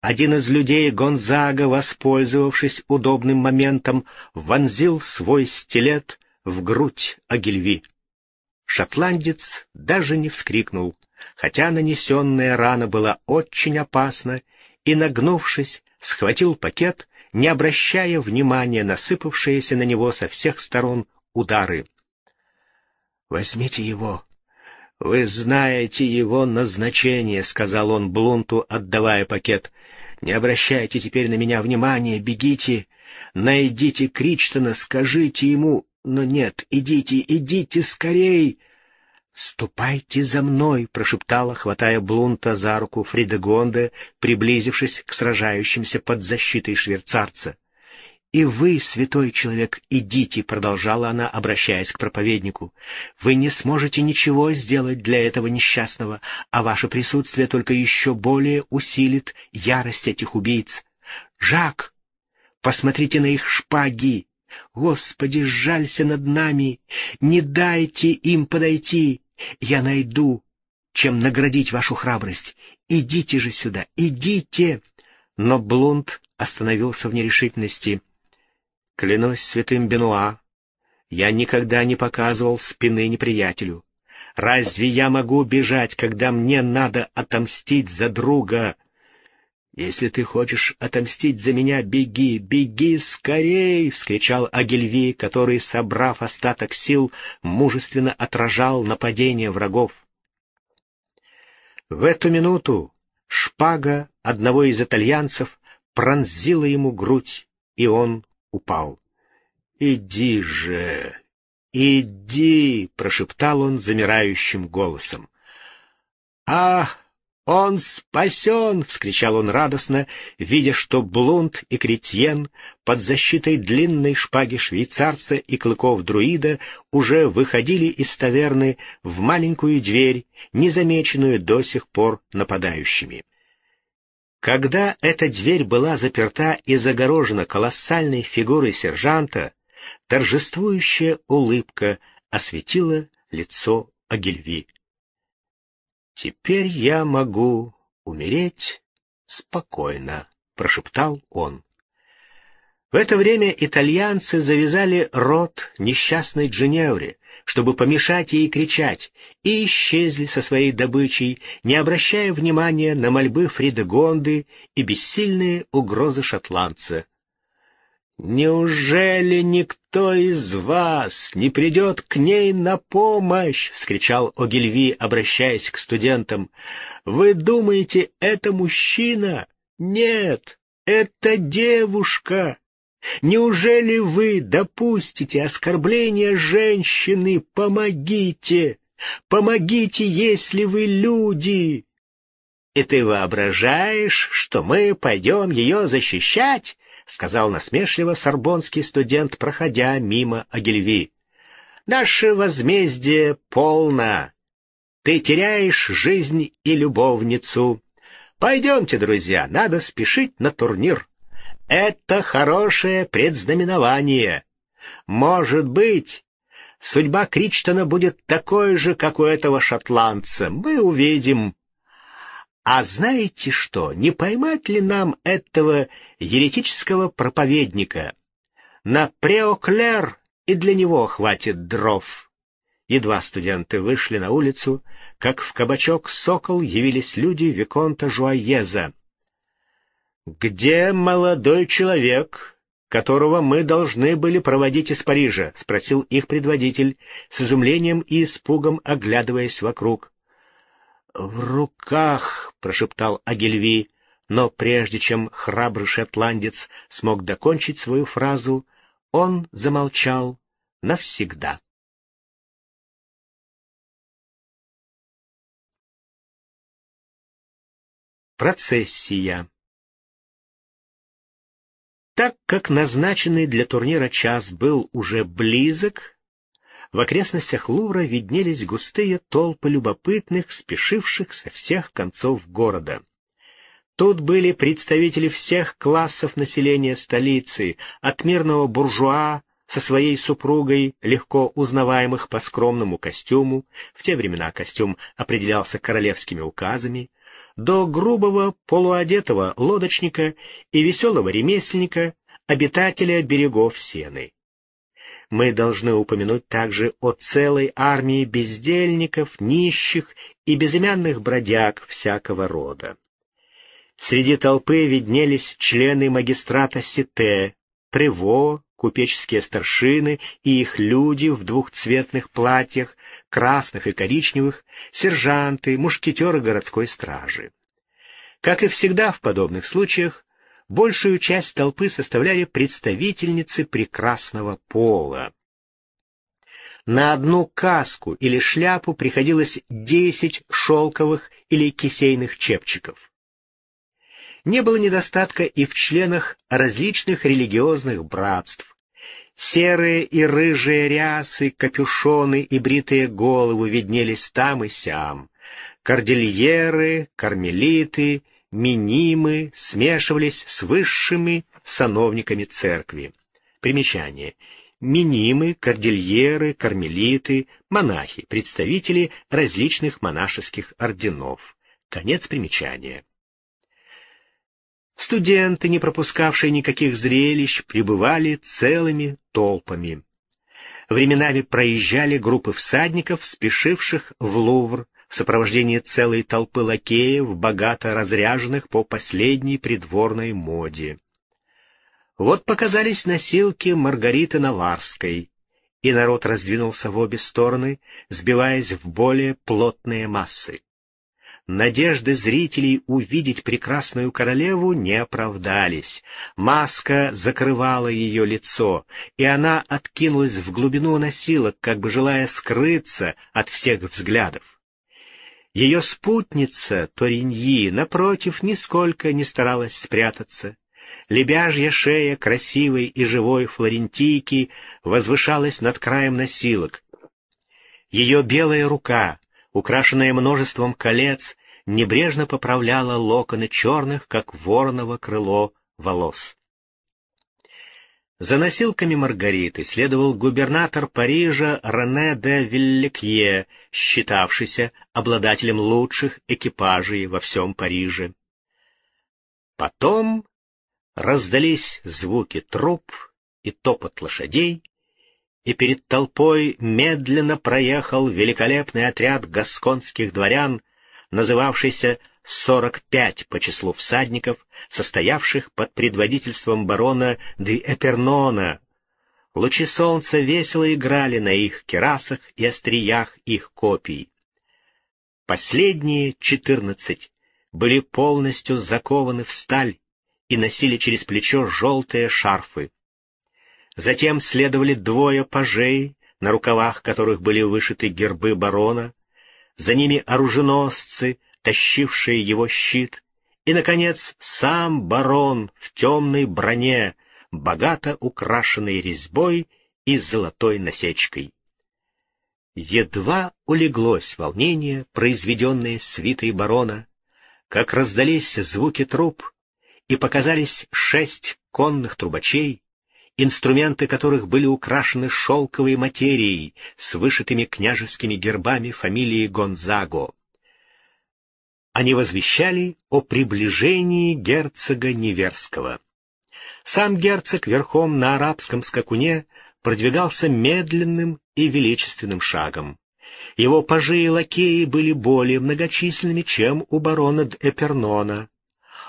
Speaker 1: Один из людей Гонзага, воспользовавшись удобным моментом, вонзил свой стилет в грудь Агильви. Шотландец даже не вскрикнул, хотя нанесенная рана была очень опасна, и, нагнувшись, схватил пакет, не обращая внимания на сыпавшиеся на него со всех сторон удары. «Возьмите его. Вы знаете его назначение», — сказал он Блунту, отдавая пакет. «Не обращайте теперь на меня внимания, бегите. Найдите Кричтона, скажите ему, но нет, идите, идите скорей!» «Ступайте за мной!» — прошептала, хватая Блунта за руку Фридегонде, приблизившись к сражающимся под защитой швейцарца. «И вы, святой человек, идите!» — продолжала она, обращаясь к проповеднику. «Вы не сможете ничего сделать для этого несчастного, а ваше присутствие только еще более усилит ярость этих убийц. Жак, посмотрите на их шпаги! Господи, сжалься над нами, не дайте им подойти. Я найду, чем наградить вашу храбрость. Идите же сюда, идите. Но Блунд остановился в нерешительности. Клянусь святым Бенуа, я никогда не показывал спины неприятелю. Разве я могу бежать, когда мне надо отомстить за друга? «Если ты хочешь отомстить за меня, беги, беги скорей!» — вскричал Агильви, который, собрав остаток сил, мужественно отражал нападение врагов. В эту минуту шпага одного из итальянцев пронзила ему грудь, и он упал. «Иди же, иди!» — прошептал он замирающим голосом. «Ах!» «Он спасен!» — вскричал он радостно, видя, что Блунд и Кретьен под защитой длинной шпаги швейцарца и клыков друида уже выходили из таверны в маленькую дверь, незамеченную до сих пор нападающими. Когда эта дверь была заперта и загорожена колоссальной фигурой сержанта, торжествующая улыбка осветила лицо Агильви. «Теперь я могу умереть спокойно», — прошептал он. В это время итальянцы завязали рот несчастной Джиневре, чтобы помешать ей кричать, и исчезли со своей добычей, не обращая внимания на мольбы Фридегонды и бессильные угрозы шотландца. «Неужели никто из вас не придет к ней на помощь?» — вскричал Огильви, обращаясь к студентам. «Вы думаете, это мужчина? Нет, это девушка!» Неужели вы допустите оскорбление женщины? Помогите! Помогите, если вы люди! И ты воображаешь, что мы пойдем ее защищать? — сказал насмешливо сорбонский студент, проходя мимо Агильви. — Наше возмездие полно. Ты теряешь жизнь и любовницу. Пойдемте, друзья, надо спешить на турнир. Это хорошее предзнаменование. Может быть, судьба Кричтона будет такой же, как у этого шотландца. Мы увидим. А знаете что, не поймать ли нам этого еретического проповедника? На Преоклер и для него хватит дров. Едва студенты вышли на улицу, как в кабачок «Сокол» явились люди Виконта Жуаеза. «Где молодой человек, которого мы должны были проводить из Парижа?» — спросил их предводитель, с изумлением и испугом оглядываясь вокруг. «В руках!» — прошептал Агильви, но прежде чем храбрый шотландец смог докончить свою фразу, он замолчал навсегда. Процессия так как назначенный для турнира час был уже близок, в окрестностях Лувра виднелись густые толпы любопытных, спешивших со всех концов города. Тут были представители всех классов населения столицы, от мирного буржуа со своей супругой, легко узнаваемых по скромному костюму, в те времена костюм определялся королевскими указами, до грубого полуодетого лодочника и веселого ремесленника, обитателя берегов Сены. Мы должны упомянуть также о целой армии бездельников, нищих и безымянных бродяг всякого рода. Среди толпы виднелись члены магистрата Сите, Прево, купеческие старшины и их люди в двухцветных платьях, красных и коричневых, сержанты, мушкетеры городской стражи. Как и всегда в подобных случаях, большую часть толпы составляли представительницы прекрасного пола. На одну каску или шляпу приходилось десять шелковых или кисейных чепчиков. Не было недостатка и в членах различных религиозных братств. Серые и рыжие рясы, капюшоны и бритые головы виднелись там и сям. Кордильеры, кармелиты, минимы смешивались с высшими сановниками церкви. Примечание. Минимы, кордильеры, кармелиты, монахи, представители различных монашеских орденов. Конец примечания. Студенты, не пропускавшие никаких зрелищ, пребывали целыми толпами. Временами проезжали группы всадников, спешивших в Лувр в сопровождении целой толпы лакеев, богато разряженных по последней придворной моде. Вот показались носилки Маргариты Наварской, и народ раздвинулся в обе стороны, сбиваясь в более плотные массы. Надежды зрителей увидеть прекрасную королеву не оправдались. Маска закрывала ее лицо, и она откинулась в глубину носилок, как бы желая скрыться от всех взглядов. Ее спутница, Ториньи, напротив, нисколько не старалась спрятаться. Лебяжья шея красивой и живой флорентийки возвышалась над краем носилок. Ее белая рука, украшенная множеством колец, небрежно поправляла локоны черных, как вороново крыло, волос. За носилками Маргариты следовал губернатор Парижа Рене де Виллекье, считавшийся обладателем лучших экипажей во всем Париже. Потом раздались звуки труп и топот лошадей, и перед толпой медленно проехал великолепный отряд гасконских дворян, называвшийся «сорок пять» по числу всадников, состоявших под предводительством барона де Эпернона. Лучи солнца весело играли на их керасах и остриях их копий. Последние четырнадцать были полностью закованы в сталь и носили через плечо желтые шарфы. Затем следовали двое пажей, на рукавах которых были вышиты гербы барона, за ними оруженосцы, тащившие его щит, и, наконец, сам барон в темной броне, богато украшенной резьбой и золотой насечкой. Едва улеглось волнение, произведенное свитой барона, как раздались звуки труб, и показались шесть конных трубачей, инструменты которых были украшены шелковой материей с вышитыми княжескими гербами фамилии Гонзаго. Они возвещали о приближении герцога Неверского. Сам герцог верхом на арабском скакуне продвигался медленным и величественным шагом. Его пажи и лакеи были более многочисленными, чем у барона Эпернона.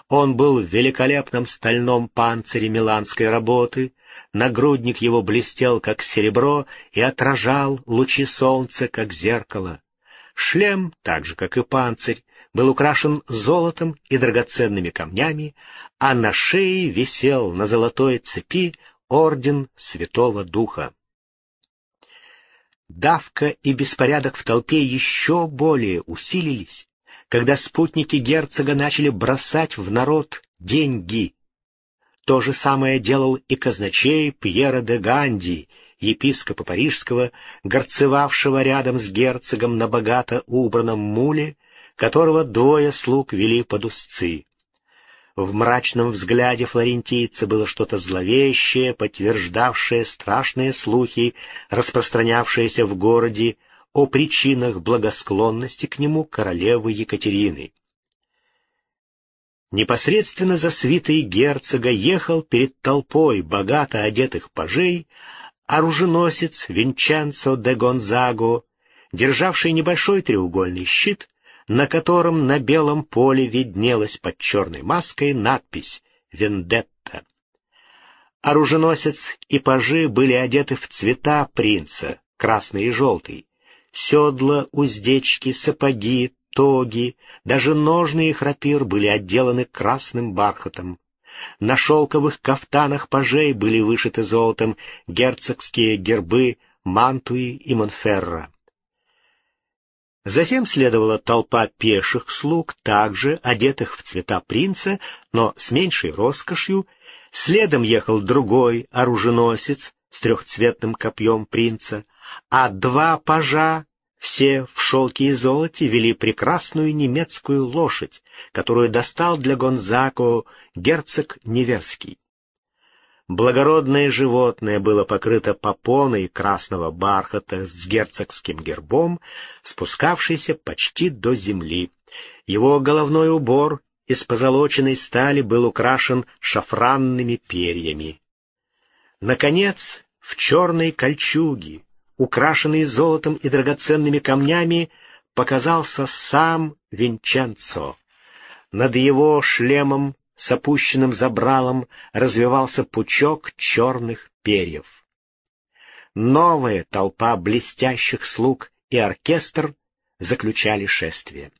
Speaker 1: Он был в великолепном стальном панцире миланской работы, нагрудник его блестел, как серебро, и отражал лучи солнца, как зеркало. Шлем, так же, как и панцирь, был украшен золотом и драгоценными камнями, а на шее висел на золотой цепи орден Святого Духа. Давка и беспорядок в толпе еще более усилились, когда спутники герцога начали бросать в народ деньги. То же самое делал и казначей Пьера де Ганди, епископа Парижского, горцевавшего рядом с герцогом на богато убранном муле, которого двое слуг вели под узцы. В мрачном взгляде флорентийца было что-то зловещее, подтверждавшее страшные слухи, распространявшиеся в городе о причинах благосклонности к нему королевы Екатерины. Непосредственно за свитой герцога ехал перед толпой богато одетых пажей оруженосец Винченцо де Гонзаго, державший небольшой треугольный щит, на котором на белом поле виднелась под черной маской надпись «Вендетта». Оруженосец и пажи были одеты в цвета принца, красный и желтый, Седла, уздечки, сапоги, тоги, даже ножны и храпир были отделаны красным бархатом. На шелковых кафтанах пажей были вышиты золотом герцогские гербы Мантуи и Монферра. Затем следовала толпа пеших слуг, также одетых в цвета принца, но с меньшей роскошью. Следом ехал другой оруженосец с трехцветным копьем принца, а два пажа, все в шелке и золоте, вели прекрасную немецкую лошадь, которую достал для Гонзако герцог Неверский. Благородное животное было покрыто попоной красного бархата с герцогским гербом, спускавшийся почти до земли. Его головной убор из позолоченной стали был украшен шафранными перьями. Наконец, в черной кольчуге, украшенный золотом и драгоценными камнями, показался сам Винченцо. Над его шлемом с опущенным забралом развивался пучок черных перьев. Новая толпа блестящих слуг и оркестр заключали шествие.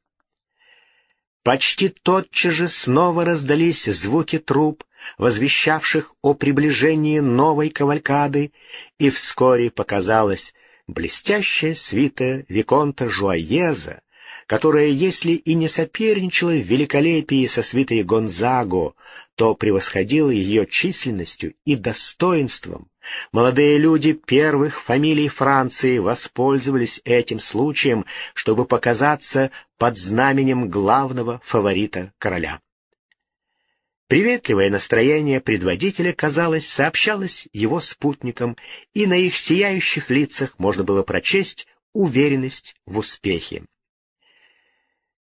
Speaker 1: Почти тотчас же снова раздались звуки труб, возвещавших о приближении новой кавалькады, и вскоре показалась блестящая свита Виконта Жуаеза, которая, если и не соперничала в великолепии со свитой Гонзаго, то превосходила ее численностью и достоинством. Молодые люди первых фамилий Франции воспользовались этим случаем, чтобы показаться под знаменем главного фаворита короля. Приветливое настроение предводителя, казалось, сообщалось его спутникам, и на их сияющих лицах можно было прочесть уверенность в успехе.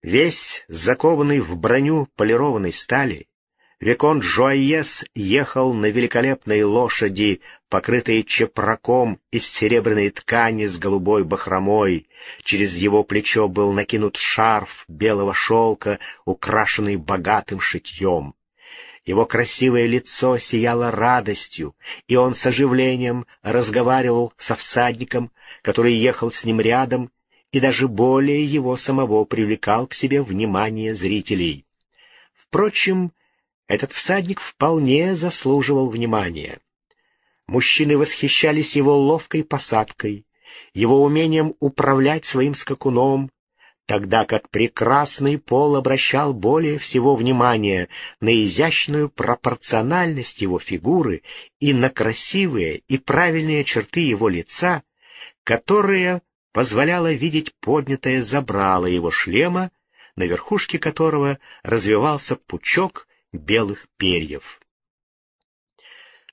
Speaker 1: Весь закованный в броню полированной стали, Виконт Жуайес ехал на великолепной лошади, покрытой чепраком из серебряной ткани с голубой бахромой. Через его плечо был накинут шарф белого шелка, украшенный богатым шитьем. Его красивое лицо сияло радостью, и он с оживлением разговаривал со всадником, который ехал с ним рядом, и даже более его самого привлекал к себе внимание зрителей. Впрочем, этот всадник вполне заслуживал внимания. Мужчины восхищались его ловкой посадкой, его умением управлять своим скакуном, тогда как прекрасный пол обращал более всего внимания на изящную пропорциональность его фигуры и на красивые и правильные черты его лица, которые позволяло видеть поднятое забрало его шлема, на верхушке которого развивался пучок белых перьев.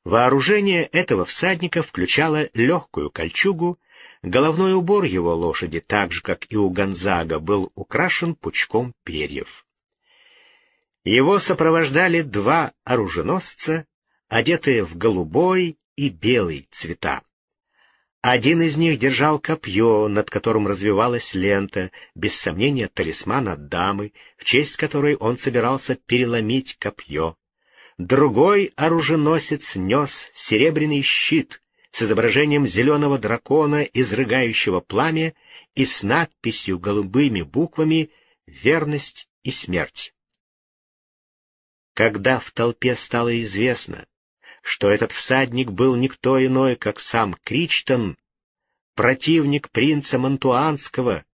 Speaker 1: Вооружение этого всадника включало легкую кольчугу, головной убор его лошади, так же, как и у Гонзага, был украшен пучком перьев. Его сопровождали два оруженосца, одетые в голубой и белый цвета. Один из них держал копье, над которым развивалась лента, без сомнения талисман от дамы, в честь которой он собирался переломить копье. Другой оруженосец нес серебряный щит с изображением зеленого дракона, изрыгающего пламя, и с надписью голубыми буквами «Верность и смерть». Когда в толпе стало известно, что этот всадник был никто иной, как сам Кричтон, противник принца Мантуанского.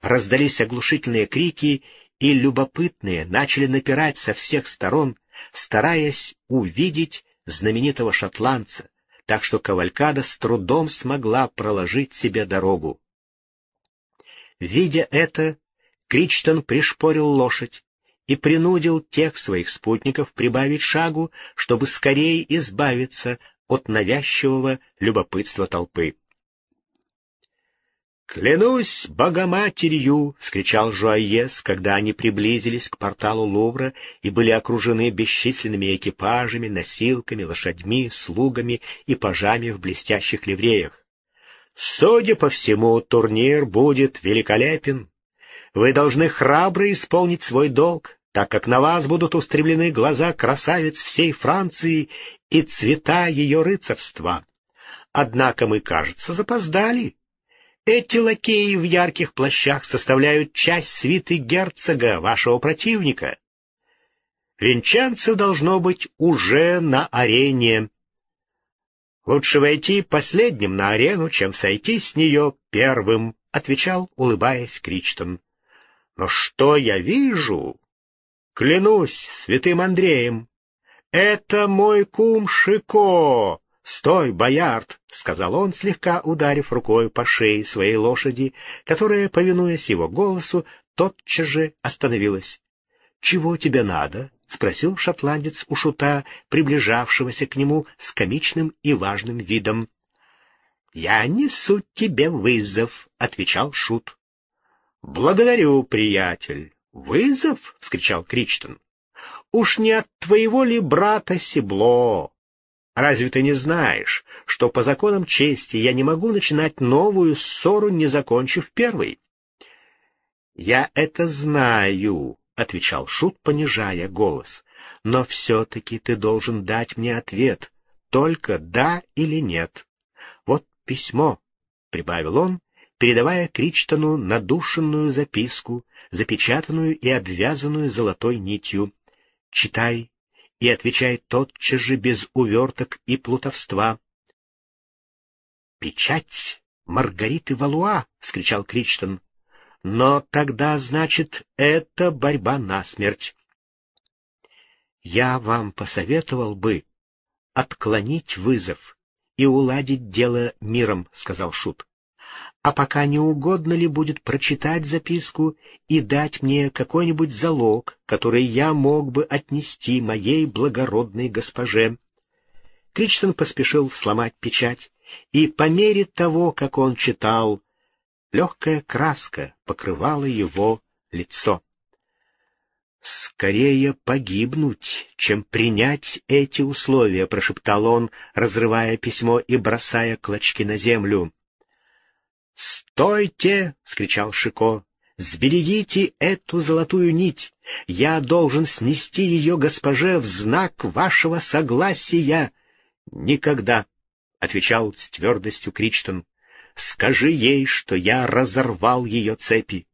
Speaker 1: Раздались оглушительные крики, и любопытные начали напирать со всех сторон, стараясь увидеть знаменитого шотландца, так что кавалькада с трудом смогла проложить себе дорогу. Видя это, Кричтон пришпорил лошадь, и принудил тех своих спутников прибавить шагу, чтобы скорее избавиться от навязчивого любопытства толпы. «Клянусь Богоматерью!» — вскричал Жуаес, когда они приблизились к порталу Лувра и были окружены бесчисленными экипажами, носилками, лошадьми, слугами и пажами в блестящих ливреях. «Судя по всему, турнир будет великолепен. Вы должны храбро исполнить свой долг, так как на вас будут устремлены глаза красавиц всей Франции и цвета ее рыцарства. Однако мы, кажется, запоздали. Эти лакеи в ярких плащах составляют часть свиты герцога, вашего противника. Винченцо должно быть уже на арене. Лучше войти последним на арену, чем сойти с нее первым, — отвечал, улыбаясь Кричтон. Но что я вижу? Клянусь святым Андреем, это мой кум Шико. Стой, боярд, сказал он, слегка ударив рукой по шее своей лошади, которая, повинуясь его голосу, тотчас же остановилась. Чего тебе надо? спросил шотландец у шута, приближавшегося к нему с комичным и важным видом. Я несу тебе вызов, отвечал шут. «Благодарю, приятель». «Вызов?» — вскричал Кричтон. «Уж не от твоего ли брата Сибло? Разве ты не знаешь, что по законам чести я не могу начинать новую ссору, не закончив первой?» «Я это знаю», — отвечал Шут, понижая голос. «Но все-таки ты должен дать мне ответ, только да или нет. Вот письмо», — прибавил он, передавая Кричтону надушенную записку, запечатанную и обвязанную золотой нитью. «Читай и отвечай тотчас же без уверток и плутовства». «Печать Маргариты Валуа!» — вскричал Кричтон. «Но тогда, значит, это борьба насмерть». «Я вам посоветовал бы отклонить вызов и уладить дело миром», — сказал Шут а пока не угодно ли будет прочитать записку и дать мне какой-нибудь залог, который я мог бы отнести моей благородной госпоже. Кричтон поспешил сломать печать, и по мере того, как он читал, легкая краска покрывала его лицо. «Скорее погибнуть, чем принять эти условия», — прошептал он, разрывая письмо и бросая клочки на землю. «Стойте!» — скричал Шико. «Сберегите эту золотую нить! Я должен снести ее госпоже в знак вашего согласия!» «Никогда!» — отвечал с твердостью Кричтон. «Скажи ей, что я разорвал ее цепи».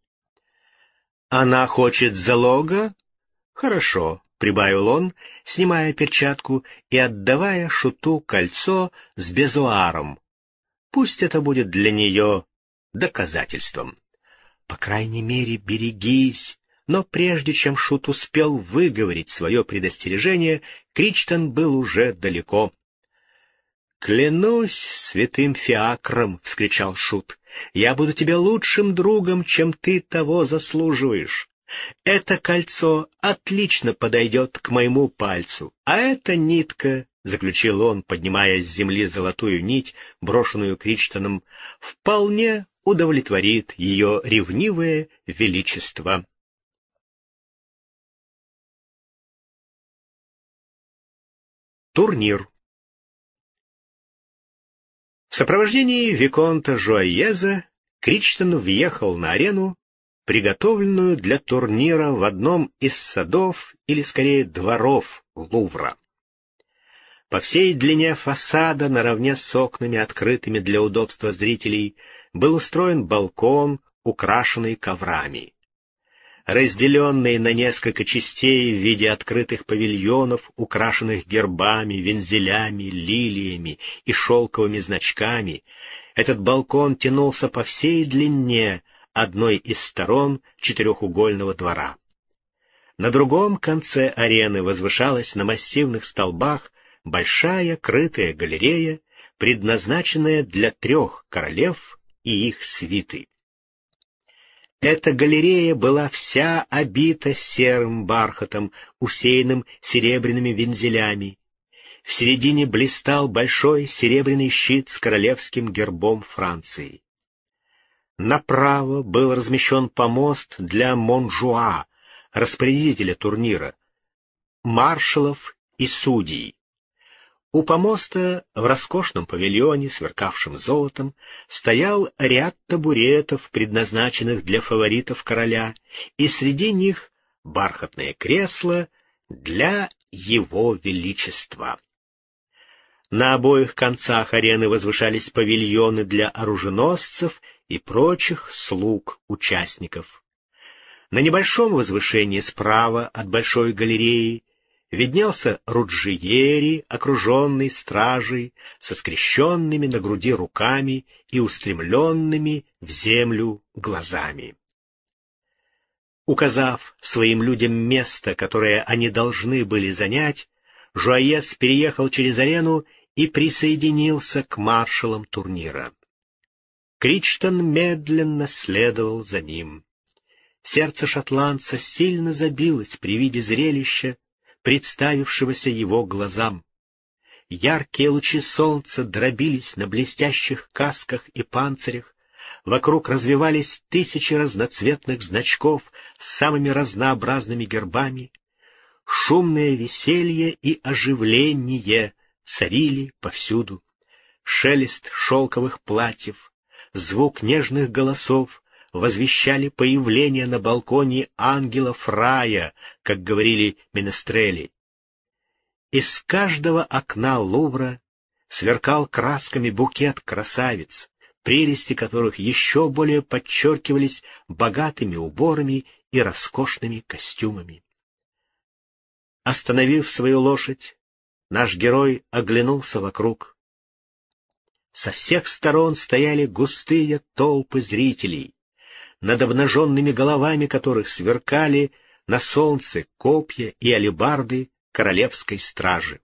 Speaker 1: «Она хочет залога?» «Хорошо», — прибавил он, снимая перчатку и отдавая шуту кольцо с безуаром. «Пусть это будет для нее доказательством». «По крайней мере, берегись». Но прежде чем Шут успел выговорить свое предостережение, Кричтон был уже далеко. «Клянусь святым фиакром!» — вскричал Шут. «Я буду тебе лучшим другом, чем ты того заслуживаешь. Это кольцо отлично подойдет к моему пальцу, а эта нитка, — заключил он, поднимая с земли золотую нить, брошенную Кричтоном, — вполне удовлетворит ее ревнивое величество. Турнир В сопровождении Виконта Жуаеза Кричтон въехал на арену приготовленную для турнира в одном из садов или, скорее, дворов Лувра. По всей длине фасада, наравне с окнами, открытыми для удобства зрителей, был устроен балкон, украшенный коврами. Разделенный на несколько частей в виде открытых павильонов, украшенных гербами, вензелями, лилиями и шелковыми значками, этот балкон тянулся по всей длине, одной из сторон четырехугольного двора. На другом конце арены возвышалась на массивных столбах большая крытая галерея, предназначенная для трех королев и их свиты. Эта галерея была вся обита серым бархатом, усеянным серебряными вензелями. В середине блистал большой серебряный щит с королевским гербом Франции. Направо был размещен помост для Монжуа, распорядителя турнира, маршалов и судей. У помоста в роскошном павильоне, сверкавшем золотом, стоял ряд табуретов, предназначенных для фаворитов короля, и среди них бархатное кресло для его величества. На обоих концах арены возвышались павильоны для оруженосцев и прочих слуг участников. На небольшом возвышении справа от большой галереи виднелся Руджиери, окруженный стражей, со скрещенными на груди руками и устремленными в землю глазами. Указав своим людям место, которое они должны были занять, Жуаес переехал через арену и присоединился к маршалам турнира. Кричтон медленно следовал за ним. Сердце шотландца сильно забилось при виде зрелища, представившегося его глазам. Яркие лучи солнца дробились на блестящих касках и панцирях, вокруг развивались тысячи разноцветных значков с самыми разнообразными гербами. Шумное веселье и оживление царили повсюду. Шелест шелковых платьев, звук нежных голосов возвещали появление на балконе ангелов рая, как говорили менестрели. Из каждого окна Лувра сверкал красками букет красавиц, прелести которых еще более подчеркивались богатыми уборами и роскошными костюмами. Остановив свою лошадь, наш герой оглянулся вокруг. Со всех сторон стояли густые толпы зрителей, над обнаженными головами которых сверкали на солнце копья и алебарды королевской стражи.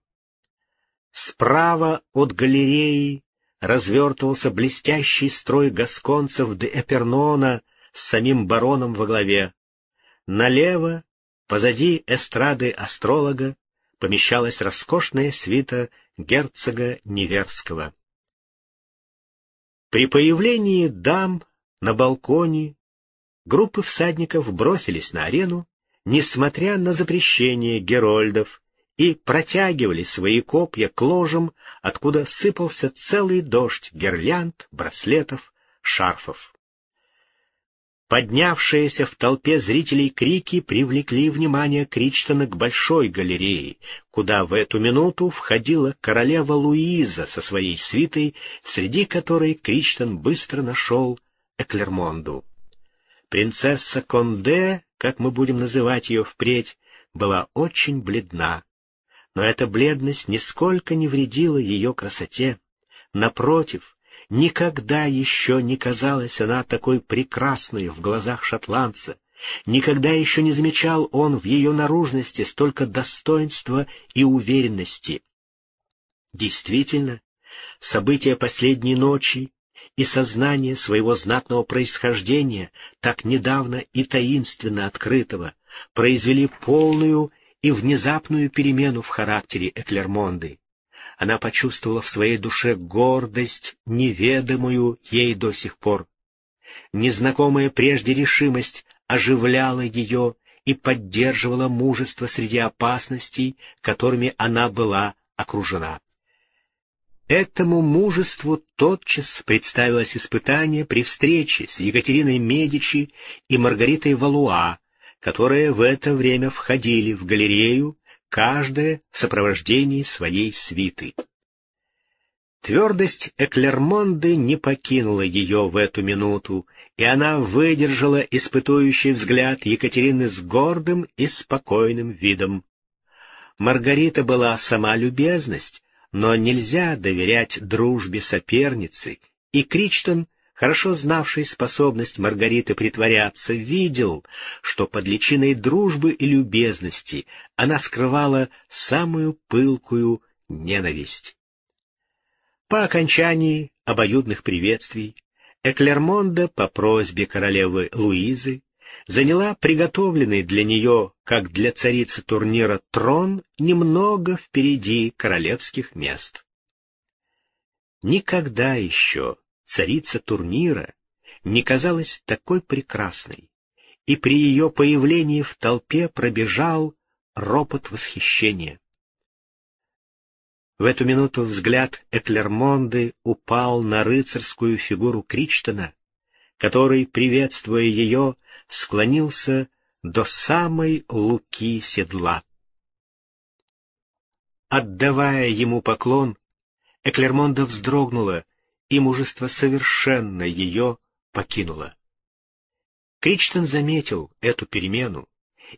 Speaker 1: Справа от галереи развертывался блестящий строй гасконцев де Эпернона с самим бароном во главе. Налево, позади эстрады астролога, помещалась роскошная свита герцога Неверского. При появлении дам на балконе группы всадников бросились на арену несмотря на запрещение герольдов, и протягивали свои копья к ложам, откуда сыпался целый дождь гирлянд, браслетов, шарфов. Поднявшиеся в толпе зрителей крики привлекли внимание Кричтона к большой галерее, куда в эту минуту входила королева Луиза со своей свитой, среди которой Кричтон быстро нашел Эклермонду. Принцесса Конде, как мы будем называть ее впредь, была очень бледна. Но эта бледность нисколько не вредила ее красоте. Напротив, Никогда еще не казалась она такой прекрасной в глазах шотландца. Никогда еще не замечал он в ее наружности столько достоинства и уверенности. Действительно, события последней ночи и сознание своего знатного происхождения, так недавно и таинственно открытого, произвели полную и внезапную перемену в характере Эклермонды она почувствовала в своей душе гордость, неведомую ей до сих пор. Незнакомая прежде решимость оживляла ее и поддерживала мужество среди опасностей, которыми она была окружена. Этому мужеству тотчас представилось испытание при встрече с Екатериной Медичи и Маргаритой Валуа, которые в это время входили в галерею каждая в сопровождении своей свиты. Твердость Эклермонды не покинула ее в эту минуту, и она выдержала испытующий взгляд Екатерины с гордым и спокойным видом. Маргарита была сама любезность, но нельзя доверять дружбе соперницы, и Кричтон — хорошо знавший способность Маргариты притворяться, видел, что под личиной дружбы и любезности она скрывала самую пылкую ненависть. По окончании обоюдных приветствий Эклермонда по просьбе королевы Луизы заняла приготовленный для нее, как для царицы турнира, трон немного впереди королевских мест. Никогда еще царица турнира не казалась такой прекрасной, и при ее появлении в толпе пробежал ропот восхищения. В эту минуту взгляд Эклермонды упал на рыцарскую фигуру Кричтона, который, приветствуя ее, склонился до самой луки седла. Отдавая ему поклон, Эклермонда вздрогнула и мужество совершенно ее покинуло. Кричтон заметил эту перемену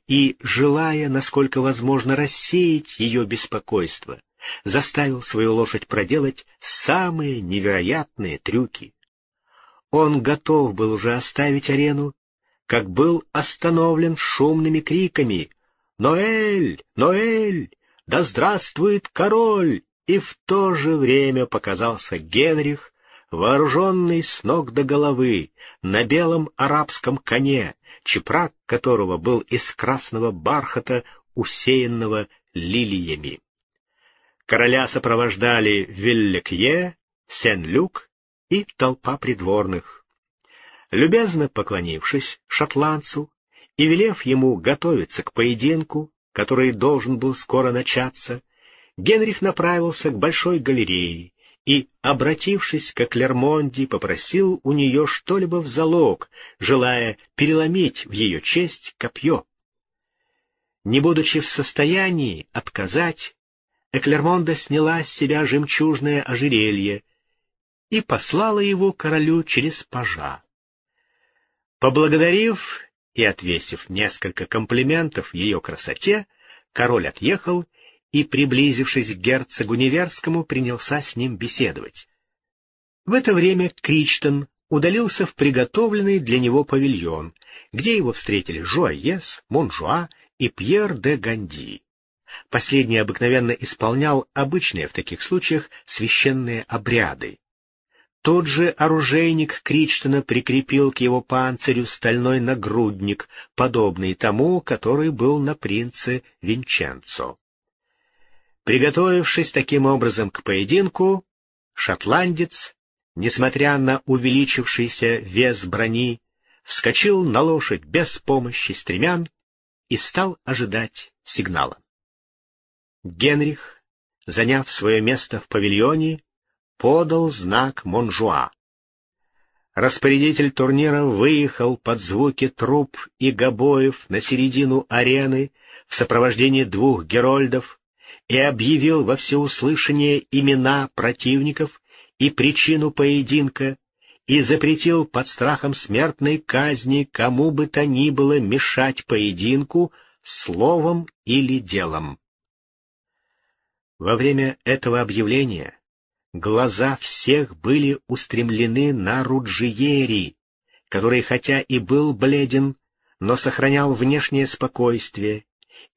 Speaker 1: и, желая, насколько возможно, рассеять ее беспокойство, заставил свою лошадь проделать самые невероятные трюки. Он готов был уже оставить арену, как был остановлен шумными криками «Ноэль! Ноэль! Да здравствует король!» И в то же время показался Генрих, вооруженный с ног до головы, на белом арабском коне, чепрак которого был из красного бархата, усеянного лилиями. Короля сопровождали Виллекье, Сен-Люк и толпа придворных. Любезно поклонившись шотландцу и велев ему готовиться к поединку, который должен был скоро начаться, Генрих направился к большой галерее, и, обратившись к Клермонди, попросил у нее что-либо в залог, желая переломить в ее честь копье. Не будучи в состоянии отказать, Эклермонда сняла с себя жемчужное ожерелье и послала его королю через пажа. Поблагодарив и отвесив несколько комплиментов ее красоте, король отъехал и, приблизившись к герцогу Неверскому, принялся с ним беседовать. В это время Кричтон удалился в приготовленный для него павильон, где его встретили Жуаес, Монжуа и Пьер де Ганди. Последний обыкновенно исполнял обычные в таких случаях священные обряды. Тот же оружейник Кричтона прикрепил к его панцирю стальной нагрудник, подобный тому, который был на принце Винченцо. Приготовившись таким образом к поединку, шотландец, несмотря на увеличившийся вес брони, вскочил на лошадь без помощи стремян и стал ожидать сигнала. Генрих, заняв свое место в павильоне, подал знак Монжуа. Распорядитель турнира выехал под звуки труп и гобоев на середину арены в сопровождении двух герольдов и объявил во всеуслышание имена противников и причину поединка, и запретил под страхом смертной казни кому бы то ни было мешать поединку словом или делом. Во время этого объявления глаза всех были устремлены на Руджиери, который хотя и был бледен, но сохранял внешнее спокойствие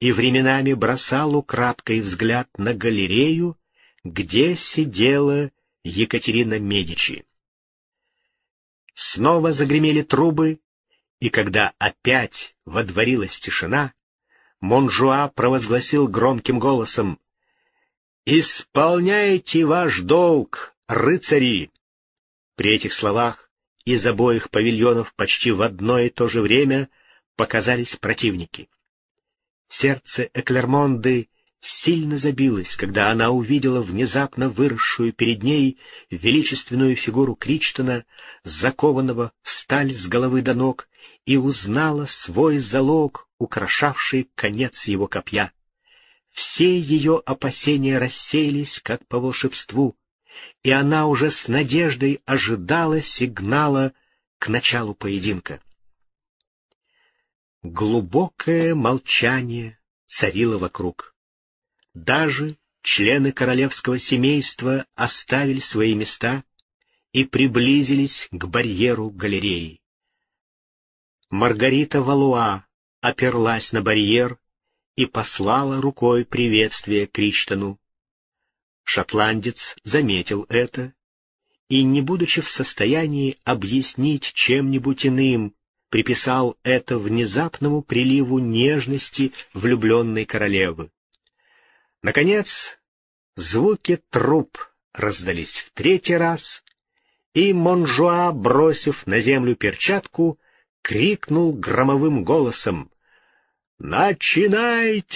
Speaker 1: и временами бросал украдкой взгляд на галерею, где сидела Екатерина Медичи. Снова загремели трубы, и когда опять водворилась тишина, Монжуа провозгласил громким голосом «Исполняйте ваш долг, рыцари!» При этих словах из обоих павильонов почти в одно и то же время показались противники. Сердце Эклермонды сильно забилось, когда она увидела внезапно выросшую перед ней величественную фигуру Кричтона, закованного в сталь с головы до ног, и узнала свой залог, украшавший конец его копья. Все ее опасения рассеялись, как по волшебству, и она уже с надеждой ожидала сигнала к началу поединка. Глубокое молчание царило вокруг. Даже члены королевского семейства оставили свои места и приблизились к барьеру галереи. Маргарита Валуа оперлась на барьер и послала рукой приветствие Криштану. Шотландец заметил это и, не будучи в состоянии объяснить чем-нибудь иным, приписал это внезапному приливу нежности влюбленной королевы. Наконец, звуки труп раздались в третий раз, и Монжуа, бросив на землю перчатку, крикнул громовым голосом «Начинайте!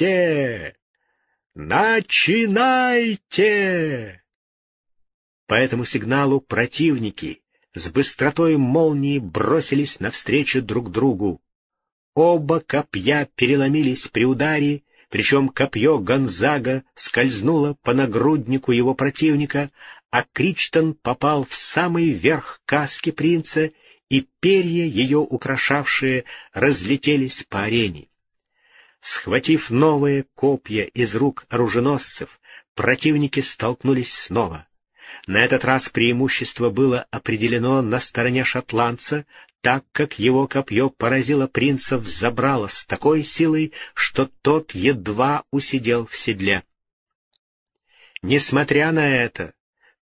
Speaker 1: Начинайте!» По этому сигналу противники с быстротой молнии бросились навстречу друг другу. Оба копья переломились при ударе, причем копье Гонзага скользнуло по нагруднику его противника, а Кричтон попал в самый верх каски принца, и перья, ее украшавшие, разлетелись по арене. Схватив новые копья из рук оруженосцев, противники столкнулись снова. На этот раз преимущество было определено на стороне шотландца, так как его копье поразило принца в с такой силой, что тот едва усидел в седле. Несмотря на это,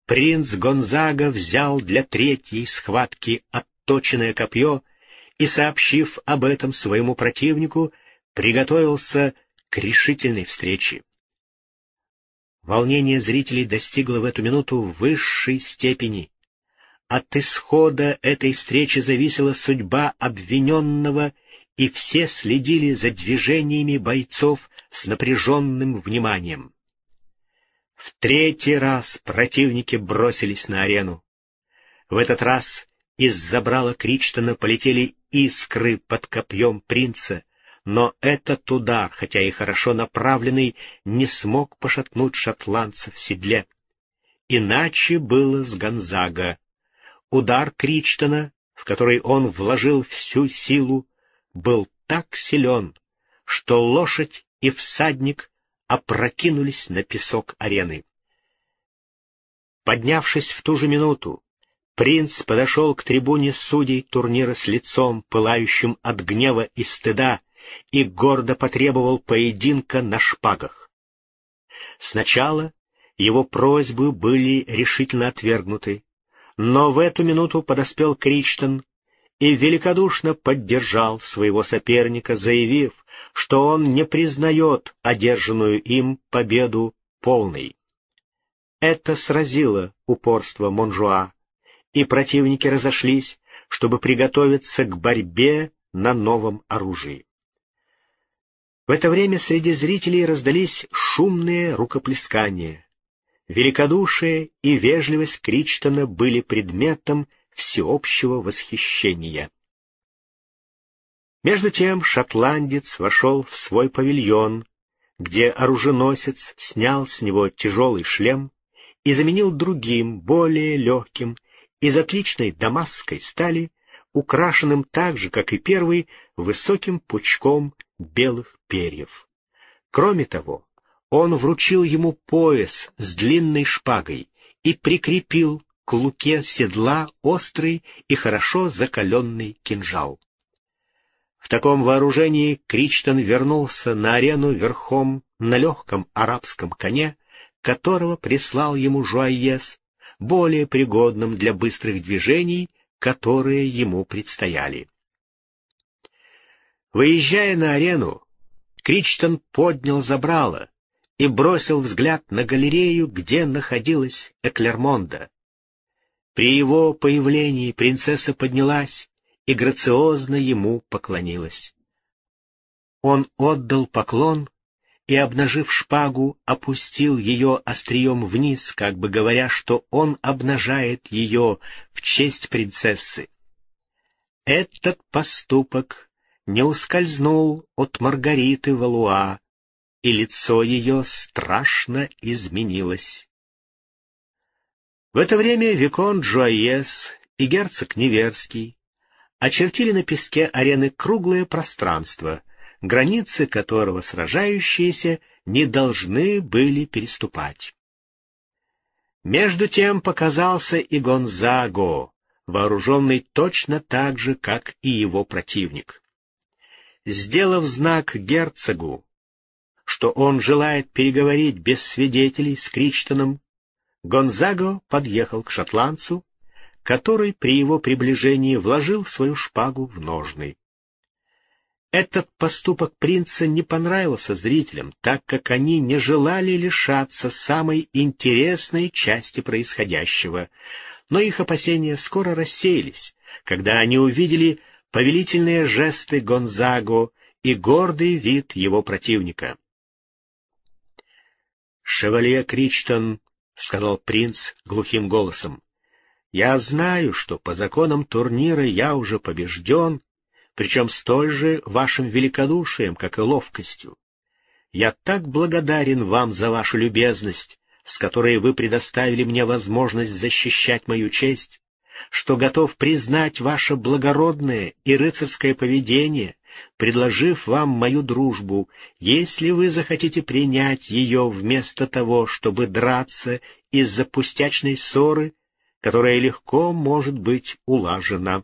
Speaker 1: принц Гонзага взял для третьей схватки отточенное копье и, сообщив об этом своему противнику, приготовился к решительной встрече. Волнение зрителей достигло в эту минуту высшей степени. От исхода этой встречи зависела судьба обвиненного, и все следили за движениями бойцов с напряженным вниманием. В третий раз противники бросились на арену. В этот раз из забрала Кричтона полетели искры под копьем принца, но этот удар, хотя и хорошо направленный, не смог пошатнуть шотландца в седле. Иначе было с Гонзага. Удар Кричтона, в который он вложил всю силу, был так силен, что лошадь и всадник опрокинулись на песок арены. Поднявшись в ту же минуту, принц подошел к трибуне судей турнира с лицом, пылающим от гнева и стыда, и гордо потребовал поединка на шпагах. Сначала его просьбы были решительно отвергнуты, но в эту минуту подоспел Криштон и великодушно поддержал своего соперника, заявив, что он не признает одержанную им победу полной. Это сразило упорство Монжуа, и противники разошлись, чтобы приготовиться к борьбе на новом оружии. В это время среди зрителей раздались шумные рукоплескания. Великодушие и вежливость Кричтона были предметом всеобщего восхищения. Между тем шотландец вошел в свой павильон, где оруженосец снял с него тяжелый шлем и заменил другим, более легким, из отличной дамасской стали, украшенным так же, как и первый, высоким пучком белых перьев. Кроме того, он вручил ему пояс с длинной шпагой и прикрепил к луке седла острый и хорошо закаленный кинжал. В таком вооружении Кричтон вернулся на арену верхом на легком арабском коне, которого прислал ему Жуайес, более пригодным для быстрых движений, которые ему предстояли. Выезжая на арену, Кричтон поднял забрало и бросил взгляд на галерею, где находилась Эклермонда. При его появлении принцесса поднялась и грациозно ему поклонилась. Он отдал поклон и, обнажив шпагу, опустил ее острием вниз, как бы говоря, что он обнажает ее в честь принцессы. Этот поступок не ускользнул от Маргариты Валуа, и лицо ее страшно изменилось. В это время Викон Джуаес и герцог Неверский очертили на песке арены круглое пространство, границы которого сражающиеся не должны были переступать. Между тем показался и Гонзаго, вооруженный точно так же, как и его противник. Сделав знак герцогу, что он желает переговорить без свидетелей с Кричтоном, Гонзаго подъехал к шотландцу который при его приближении вложил свою шпагу в ножны. Этот поступок принца не понравился зрителям, так как они не желали лишаться самой интересной части происходящего, но их опасения скоро рассеялись, когда они увидели повелительные жесты Гонзаго и гордый вид его противника. «Шевалье Кричтон», — сказал принц глухим голосом, я знаю, что по законам турнира я уже побежден, причем столь же вашим великодушием, как и ловкостью. Я так благодарен вам за вашу любезность, с которой вы предоставили мне возможность защищать мою честь, что готов признать ваше благородное и рыцарское поведение, предложив вам мою дружбу, если вы захотите принять ее вместо того, чтобы драться из-за пустячной ссоры которая легко может быть улажена.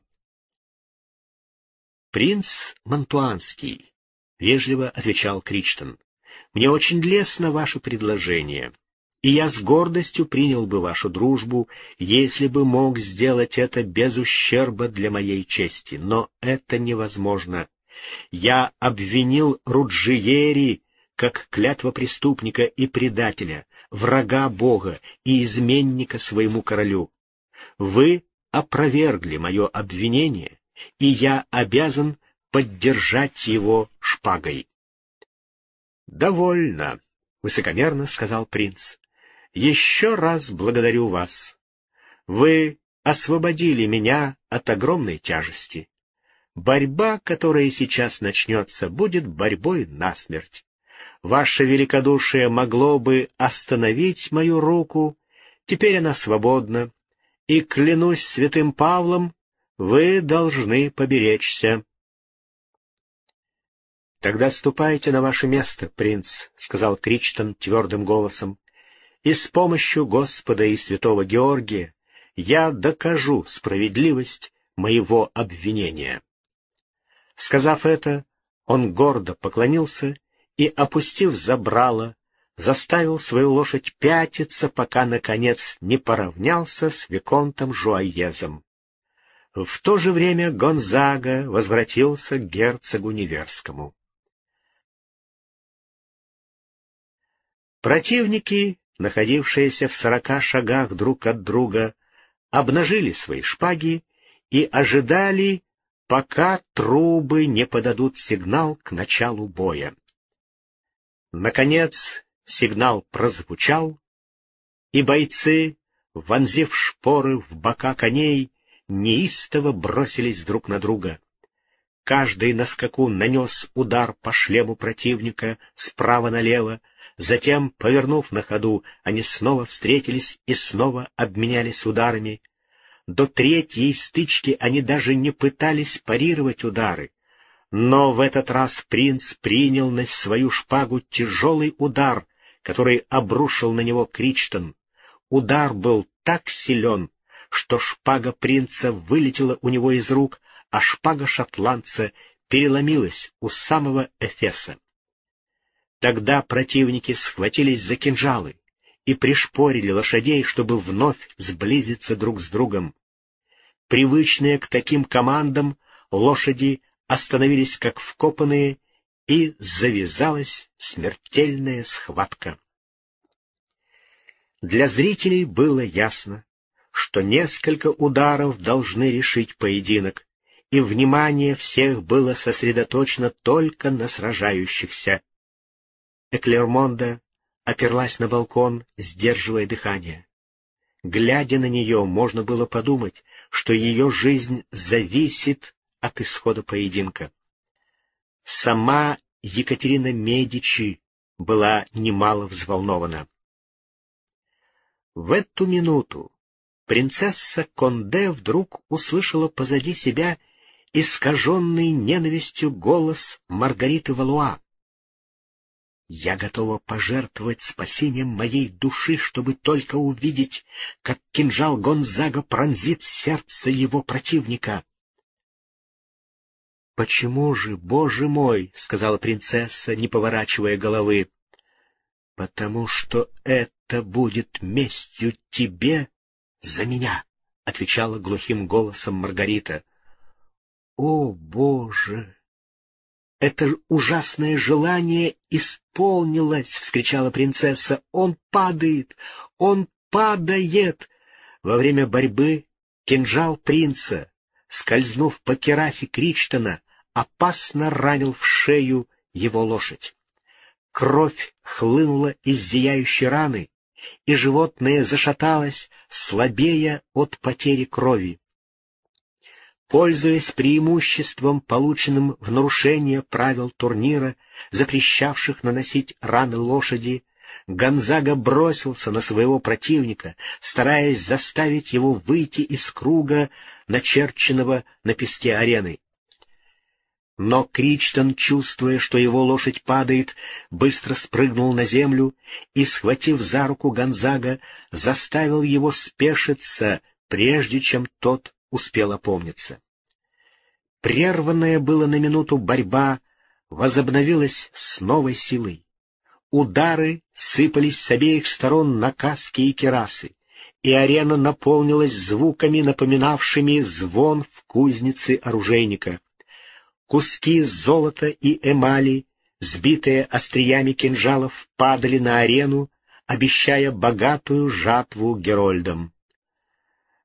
Speaker 1: «Принц Монтуанский», — вежливо отвечал Кричтон, — «мне очень лестно ваше предложение, и я с гордостью принял бы вашу дружбу, если бы мог сделать это без ущерба для моей чести, но это невозможно. Я обвинил Руджиери как клятва преступника и предателя, врага Бога и изменника своему королю. Вы опровергли мое обвинение, и я обязан поддержать его шпагой. — Довольно, — высокомерно сказал принц. — Еще раз благодарю вас. Вы освободили меня от огромной тяжести. Борьба, которая сейчас начнется, будет борьбой насмерть. Ваше великодушие могло бы остановить мою руку, теперь она свободна, и, клянусь святым Павлом, вы должны поберечься. — Тогда ступайте на ваше место, принц, — сказал Кричтон твердым голосом, — и с помощью Господа и святого Георгия я докажу справедливость моего обвинения. Сказав это, он гордо поклонился и, опустив забрало, заставил свою лошадь пятиться, пока, наконец, не поравнялся с Виконтом Жуаезом. В то же время Гонзага возвратился к герцогу Неверскому. Противники, находившиеся в сорока шагах друг от друга, обнажили свои шпаги и ожидали, пока трубы не подадут сигнал к началу боя. Наконец сигнал прозвучал, и бойцы, вонзив шпоры в бока коней, неистово бросились друг на друга. Каждый на скаку нанес удар по шлему противника справа налево, затем, повернув на ходу, они снова встретились и снова обменялись ударами. До третьей стычки они даже не пытались парировать удары. Но в этот раз принц принял на свою шпагу тяжелый удар, который обрушил на него Кричтон. Удар был так силен, что шпага принца вылетела у него из рук, а шпага шотландца переломилась у самого Эфеса. Тогда противники схватились за кинжалы и пришпорили лошадей, чтобы вновь сблизиться друг с другом. Привычные к таким командам, лошади остановились как вкопанные, и завязалась смертельная схватка. Для зрителей было ясно, что несколько ударов должны решить поединок, и внимание всех было сосредоточено только на сражающихся. Эклермонда оперлась на балкон, сдерживая дыхание. Глядя на нее, можно было подумать, что ее жизнь зависит от исхода поединка. Сама Екатерина Медичи была немало взволнована. В эту минуту принцесса Конде вдруг услышала позади себя искаженный ненавистью голос Маргариты Валуа. «Я готова пожертвовать спасением моей души, чтобы только увидеть, как кинжал Гонзага пронзит сердце его противника». «Почему же, боже мой?» — сказала принцесса, не поворачивая головы. «Потому что это будет местью тебе за меня, — отвечала глухим голосом Маргарита. — О, Боже! Это ужасное желание исполнилось, — вскричала принцесса. — Он падает! Он падает! Во время борьбы кинжал принца, скользнув по керасе Кричтона, опасно ранил в шею его лошадь. Кровь хлынула из зияющей раны, и животное зашаталось, слабея от потери крови. Пользуясь преимуществом, полученным в нарушение правил турнира, запрещавших наносить раны лошади, Гонзага бросился на своего противника, стараясь заставить его выйти из круга, начерченного на песке арены. Но Кричтон, чувствуя, что его лошадь падает, быстро спрыгнул на землю и, схватив за руку Гонзага, заставил его спешиться, прежде чем тот успел опомниться. Прерванная была на минуту борьба возобновилась с новой силой. Удары сыпались с обеих сторон на каски и керасы, и арена наполнилась звуками, напоминавшими звон в кузнице оружейника — Куски золота и эмали, сбитые остриями кинжалов, падали на арену, обещая богатую жатву герольдам.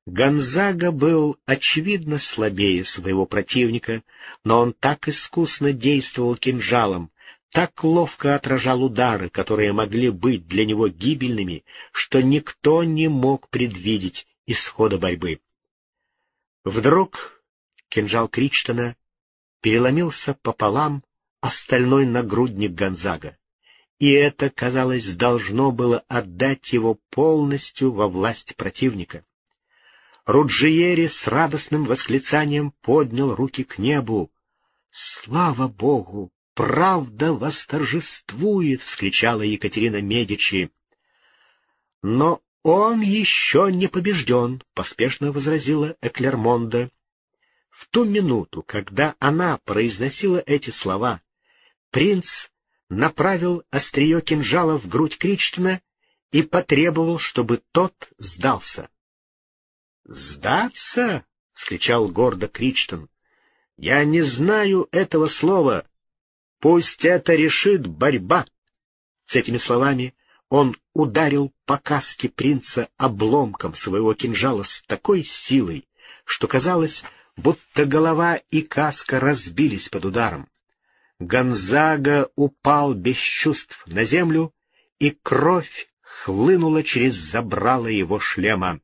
Speaker 1: Гонзага был, очевидно, слабее своего противника, но он так искусно действовал кинжалом, так ловко отражал удары, которые могли быть для него гибельными, что никто не мог предвидеть исхода борьбы. Вдруг кинжал Кричтона переломился пополам остальной нагрудник Гонзага, и это, казалось, должно было отдать его полностью во власть противника. Руджиери с радостным восклицанием поднял руки к небу. «Слава Богу! Правда восторжествует!» — вскричала Екатерина Медичи. «Но он еще не побежден», — поспешно возразила Эклермонда. В ту минуту, когда она произносила эти слова, принц направил острие кинжала в грудь Кричтона и потребовал, чтобы тот сдался. «Сдаться?» — вскричал гордо Кричтон. «Я не знаю этого слова. Пусть это решит борьба». С этими словами он ударил по каске принца обломком своего кинжала с такой силой, что, казалось, будто голова и каска разбились под ударом. Гонзага упал без чувств на землю, и кровь хлынула через забрало его шлема.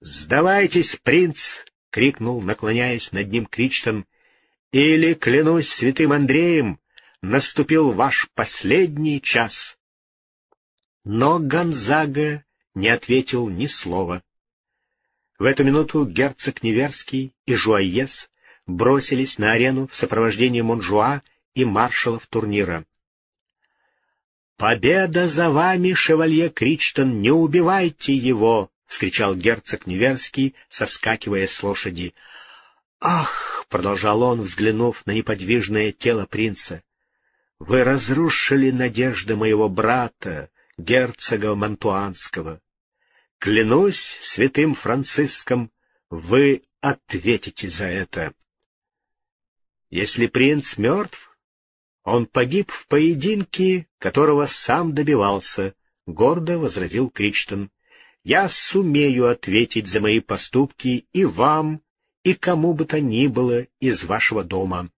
Speaker 1: «Сдавайтесь, принц!» — крикнул, наклоняясь над ним Кричтон. «Или, клянусь святым Андреем, наступил ваш последний час!» Но Гонзага не ответил ни слова. В эту минуту герцог Неверский и Жуайес бросились на арену в сопровождении Монжуа и маршалов турнира. «Победа за вами, шевалье Кричтон! Не убивайте его!» — вскричал герцог Неверский, соскакивая с лошади. «Ах!» — продолжал он, взглянув на неподвижное тело принца. «Вы разрушили надежды моего брата, герцога Мантуанского. Клянусь святым Франциском, вы ответите за это. Если принц мертв, он погиб в поединке, которого сам добивался, — гордо возразил Кричтон. Я сумею ответить за мои поступки и вам, и кому бы то ни было из вашего дома.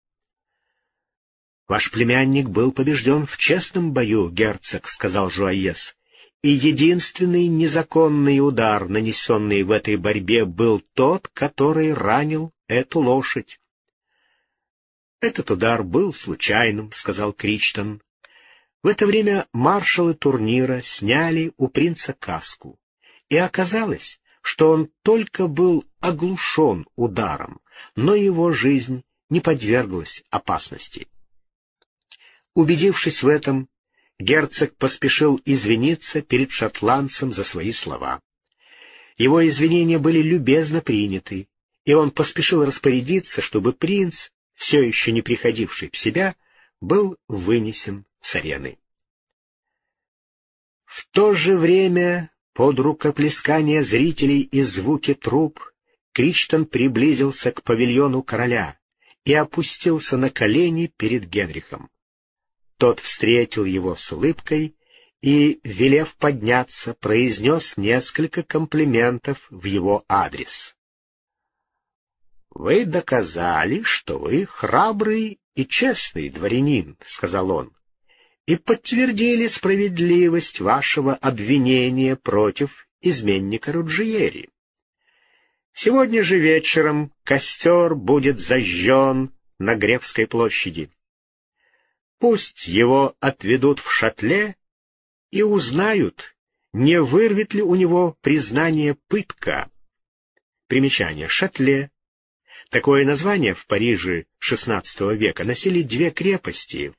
Speaker 1: Ваш племянник был побежден в честном бою, герцог, — сказал Жуаес и единственный незаконный удар, нанесенный в этой борьбе, был тот, который ранил эту лошадь. «Этот удар был случайным», — сказал Кричтон. В это время маршалы турнира сняли у принца каску, и оказалось, что он только был оглушен ударом, но его жизнь не подверглась опасности. Убедившись в этом, герцог поспешил извиниться перед шотландцем за свои слова. Его извинения были любезно приняты, и он поспешил распорядиться, чтобы принц, все еще не приходивший в себя, был вынесен с арены. В то же время, под рукоплескание зрителей и звуки труп, Кричтон приблизился к павильону короля и опустился на колени перед Генрихом. Тот встретил его с улыбкой и, велев подняться, произнес несколько комплиментов в его адрес. — Вы доказали, что вы храбрый и честный дворянин, — сказал он, — и подтвердили справедливость вашего обвинения против изменника Руджиери. Сегодня же вечером костер будет зажжен на Гревской площади. Пусть его отведут в шатле и узнают, не вырвет ли у него признание пытка. Примечание. Шатле. Такое название в Париже XVI века носили две крепости.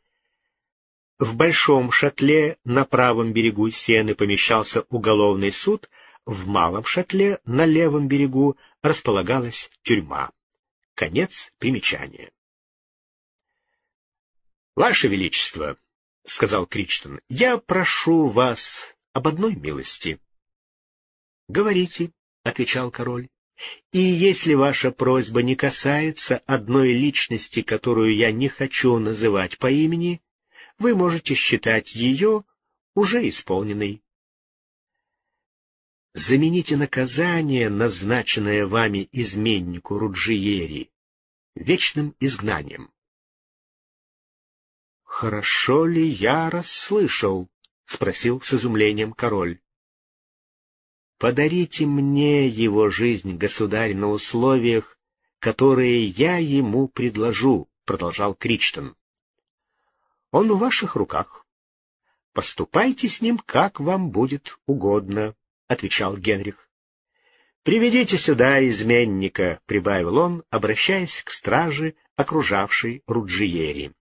Speaker 1: В Большом Шатле на правом берегу Сены помещался уголовный суд, в Малом Шатле на левом берегу располагалась тюрьма. Конец примечания. Ваше Величество, — сказал Кричтон, — я прошу вас об одной милости. — Говорите, — отвечал король. — И если ваша просьба не касается одной личности, которую я не хочу называть по имени, вы можете считать ее уже исполненной. Замените наказание, назначенное вами изменнику Руджиери, вечным изгнанием. «Хорошо ли я расслышал?» — спросил с изумлением король. «Подарите мне его жизнь, государь, на условиях, которые я ему предложу», — продолжал Кричтон. «Он в ваших руках. Поступайте с ним, как вам будет угодно», — отвечал Генрих. «Приведите сюда изменника», — прибавил он, обращаясь к страже, окружавшей Руджиери.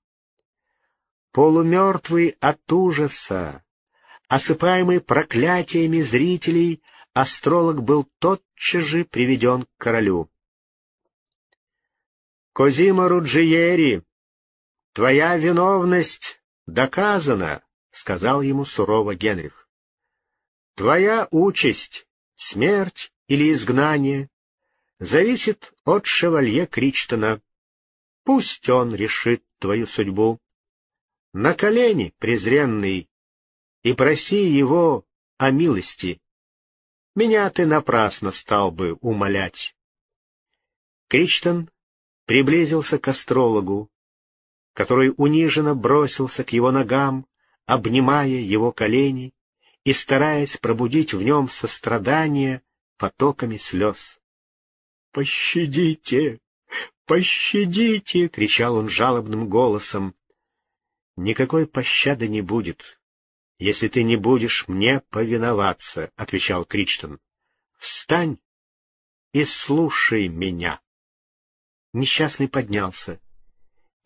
Speaker 1: Полумертвый от ужаса, осыпаемый проклятиями зрителей, астролог был тотчас же приведен к королю. «Козима Руджиери, твоя виновность доказана», — сказал ему сурово Генрих. «Твоя участь, смерть или изгнание, зависит от шевалье Кричтона. Пусть он решит твою судьбу на колени, презренный, и проси его о милости. Меня ты напрасно стал бы умолять. Кричтон приблизился к астрологу который униженно бросился к его ногам, обнимая его колени и стараясь пробудить в нем сострадание потоками слез. «Пощадите! Пощадите!» — кричал он жалобным голосом. «Никакой пощады не будет, если ты не будешь мне повиноваться», — отвечал Кричтон. «Встань и слушай меня». Несчастный поднялся,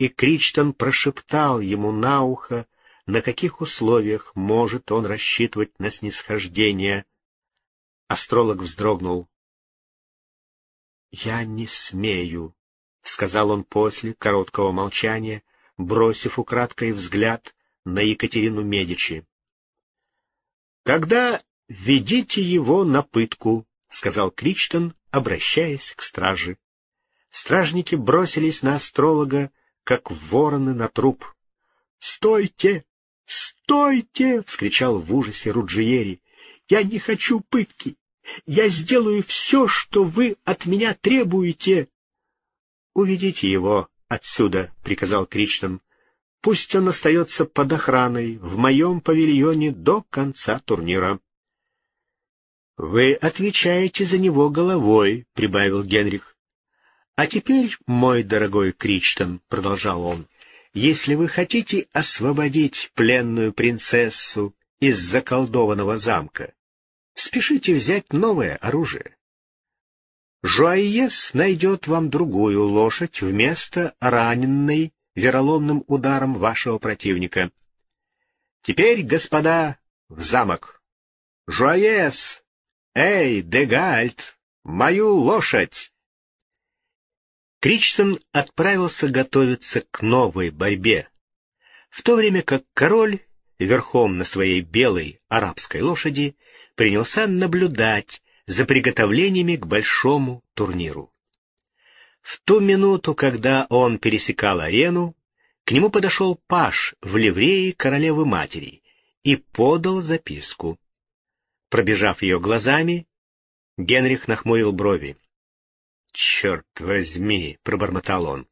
Speaker 1: и Кричтон прошептал ему на ухо, на каких условиях может он рассчитывать на снисхождение. Астролог вздрогнул. «Я не смею», — сказал он после короткого молчания, бросив украдкой взгляд на Екатерину Медичи. «Когда ведите его на пытку», — сказал Кричтон, обращаясь к страже. Стражники бросились на астролога, как вороны на труп. «Стойте! Стойте!» — вскричал в ужасе Руджиери. «Я не хочу пытки! Я сделаю все, что вы от меня требуете. — Уведите его отсюда, — приказал Кричтон. — Пусть он остается под охраной в моем павильоне до конца турнира. — Вы отвечаете за него головой, — прибавил Генрих. — А теперь, мой дорогой Кричтон, — продолжал он, — если вы хотите освободить пленную принцессу из заколдованного замка, Спешите взять новое оружие. Жуайес найдет вам другую лошадь вместо раненной вероломным ударом вашего противника. Теперь, господа, в замок. Жуайес! Эй, Дегальт! Мою лошадь! Кричтон отправился готовиться к новой борьбе, в то время как король, верхом на своей белой арабской лошади, принялся наблюдать за приготовлениями к большому турниру. В ту минуту, когда он пересекал арену, к нему подошел паш в ливрее королевы-матери и подал записку. Пробежав ее глазами, Генрих нахмурил брови. «Черт возьми!» — пробормотал он.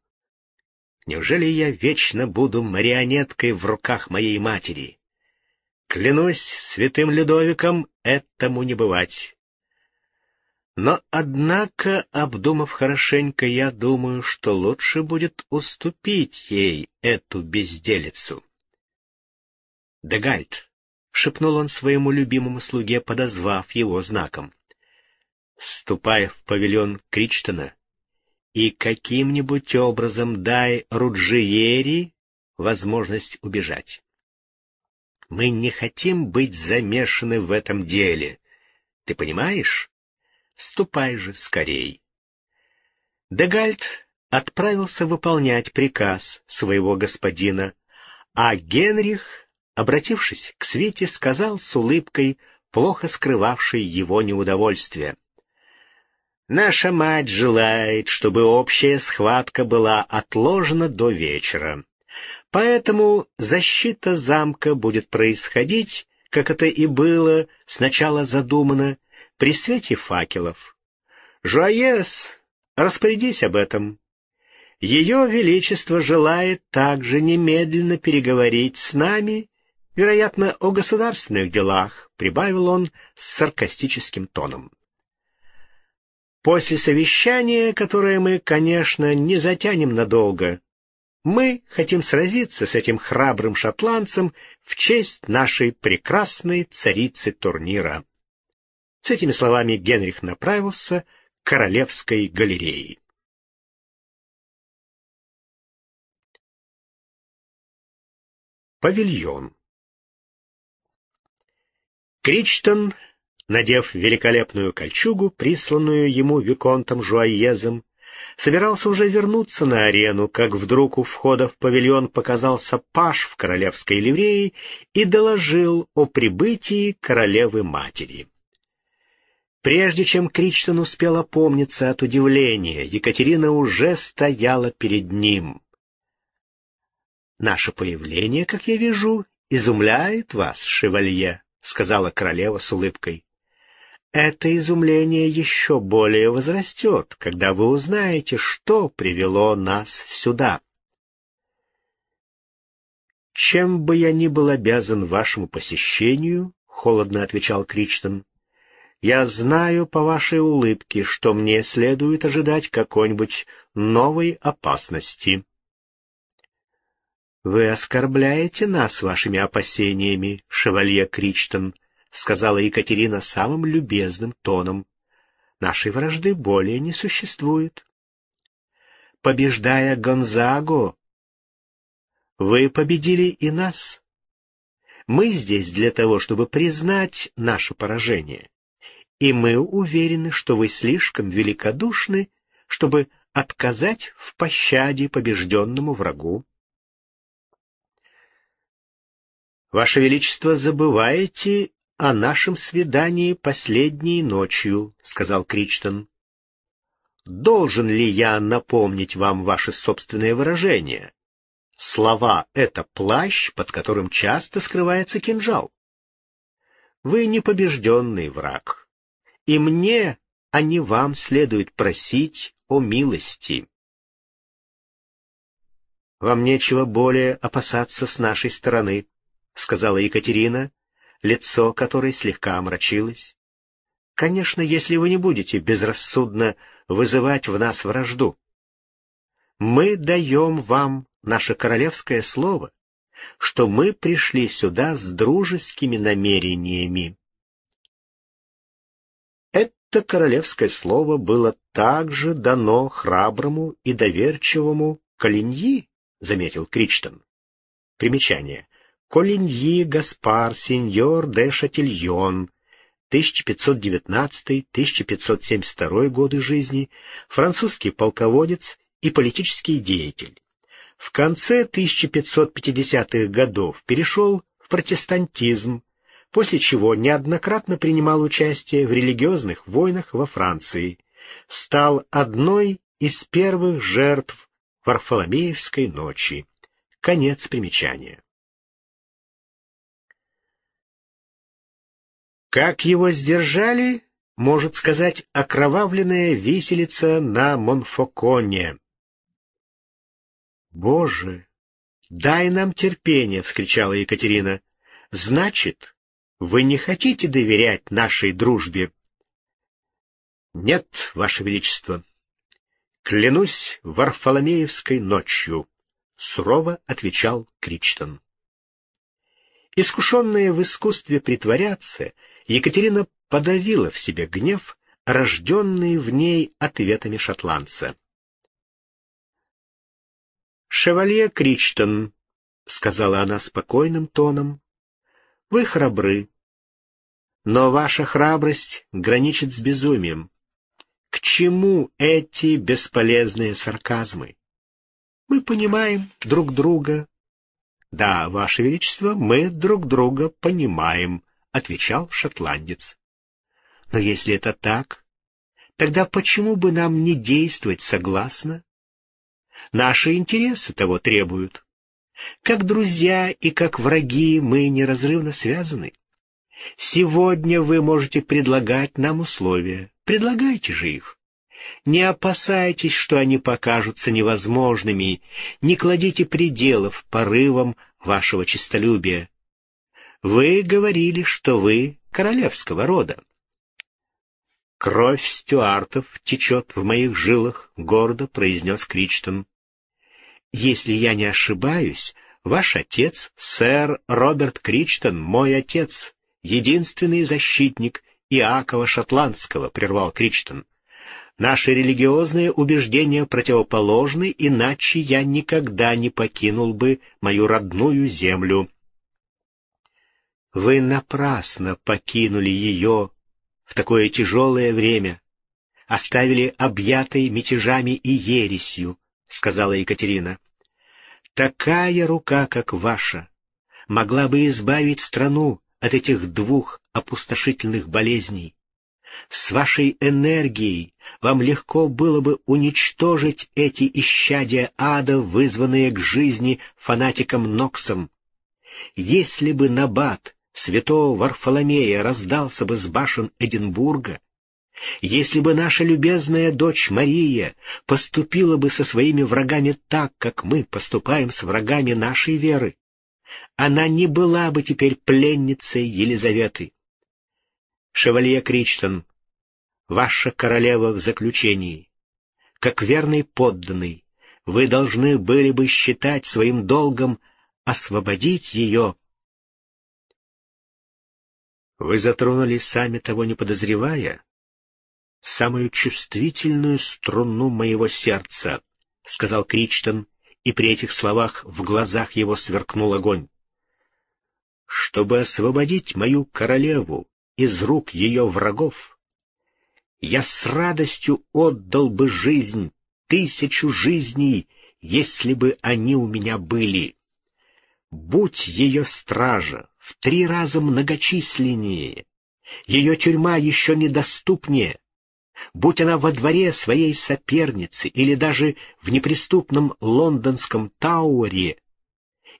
Speaker 1: «Неужели я вечно буду марионеткой в руках моей матери? Клянусь святым Людовиком, этому не бывать. Но, однако, обдумав хорошенько, я думаю, что лучше будет уступить ей эту безделицу. «Дегальт», — шепнул он своему любимому слуге, подозвав его знаком, — «ступай в павильон Кричтона и каким-нибудь образом дай Руджиери возможность убежать. Мы не хотим быть замешаны в этом деле. Ты понимаешь? Ступай же скорей. Дегальт отправился выполнять приказ своего господина, а Генрих, обратившись к Свете, сказал с улыбкой, плохо скрывавшей его неудовольствие. «Наша мать желает, чтобы общая схватка была отложена до вечера. Поэтому защита замка будет происходить, как это и было сначала задумано, при свете факелов. Жуаес, распорядись об этом. Ее Величество желает также немедленно переговорить с нами, вероятно, о государственных делах, прибавил он с саркастическим тоном. После совещания, которое мы, конечно, не затянем надолго, мы хотим сразиться с этим храбрым шотландцем в честь нашей прекрасной царицы турнира. С этими словами Генрих направился к Королевской галерее. Павильон Кричтон, надев великолепную кольчугу, присланную ему Виконтом Жуаезом, собирался уже вернуться на арену, как вдруг у входа в павильон показался паш в королевской ливреи и доложил о прибытии королевы-матери. Прежде чем Кричтон успел опомниться от удивления, Екатерина уже стояла перед ним. «Наше появление, как я вижу, изумляет вас, шевалье», — сказала королева с улыбкой. Это изумление еще более возрастет, когда вы узнаете, что привело нас сюда. «Чем бы я ни был обязан вашему посещению», — холодно отвечал Кричтон, — «я знаю по вашей улыбке, что мне следует ожидать какой-нибудь новой опасности». «Вы оскорбляете нас вашими опасениями, шевалье Кричтон», — сказала Екатерина самым любезным тоном. «Нашей вражды более не существует». Побеждая Гонзаго, вы победили и нас. Мы здесь для того, чтобы признать наше поражение. И мы уверены, что вы слишком великодушны, чтобы отказать в пощаде побежденному врагу. Ваше Величество, забываете о нашем свидании последней ночью, — сказал Кричтон. Должен ли я напомнить вам ваше собственное выражение? Слова — это плащ, под которым часто скрывается кинжал. Вы непобежденный враг, и мне, а не вам, следует просить о милости. Вам нечего более опасаться с нашей стороны, — сказала Екатерина, лицо которой слегка омрачилось. «Конечно, если вы не будете безрассудно вызывать в нас вражду. Мы даем вам наше королевское слово, что мы пришли сюда с дружескими намерениями». Это королевское слово было также дано храброму и доверчивому Калиньи, — заметил Кричтон. Примечание. Колиньи Гаспар, сеньор де Шатильон, 1519-1572 годы жизни, французский полководец и политический деятель. В конце 1550-х годов перешел в протестантизм, после чего неоднократно принимал участие в религиозных войнах во Франции, стал одной из первых жертв Варфоломеевской ночи. Конец примечания. Как его сдержали, может сказать окровавленная виселица на Монфоконе. «Боже, дай нам терпение!» — вскричала Екатерина. «Значит, вы не хотите доверять нашей дружбе?» «Нет, Ваше Величество. Клянусь Варфоломеевской ночью», — сурово отвечал Кричтон. Искушенная в искусстве притворяться, Екатерина подавила в себе гнев, рожденный в ней ответами шотландца. «Шевалье Кричтон», — сказала она спокойным тоном, — «вы храбры, но ваша храбрость граничит с безумием. К чему эти бесполезные сарказмы? Мы понимаем друг друга». «Да, ваше величество, мы друг друга понимаем», — отвечал шотландец. «Но если это так, тогда почему бы нам не действовать согласно? Наши интересы того требуют. Как друзья и как враги мы неразрывно связаны. Сегодня вы можете предлагать нам условия. Предлагайте же их. Не опасайтесь, что они покажутся невозможными, не кладите пределов порывам вашего честолюбия. Вы говорили, что вы королевского рода. «Кровь стюартов течет в моих жилах», — гордо произнес Кричтон. «Если я не ошибаюсь, ваш отец, сэр Роберт Кричтон, мой отец, единственный защитник Иакова Шотландского», — прервал Кричтон. «Наши религиозные убеждения противоположны, иначе я никогда не покинул бы мою родную землю». Вы напрасно покинули ее в такое тяжелое время, оставили объятой мятежами и ересью, — сказала Екатерина. Такая рука, как ваша, могла бы избавить страну от этих двух опустошительных болезней. С вашей энергией вам легко было бы уничтожить эти исчадия ада, вызванные к жизни фанатиком Ноксом. Если бы Набат святого Варфоломея раздался бы с башен Эдинбурга, если бы наша любезная дочь Мария поступила бы со своими врагами так, как мы поступаем с врагами нашей веры, она не была бы теперь пленницей Елизаветы. Шевалье Кричтон, ваша королева в заключении. Как верный подданный, вы должны были бы считать своим долгом освободить ее. Вы затронули, сами того не подозревая, самую чувствительную струну моего сердца, — сказал Кричтон, и при этих словах в глазах его сверкнул огонь. Чтобы освободить мою королеву из рук ее врагов, я с радостью отдал бы жизнь, тысячу жизней, если бы они у меня были. Будь ее стража в три раза многочисленнее, ее тюрьма еще недоступнее, будь она во дворе своей соперницы или даже в неприступном лондонском Тауэре,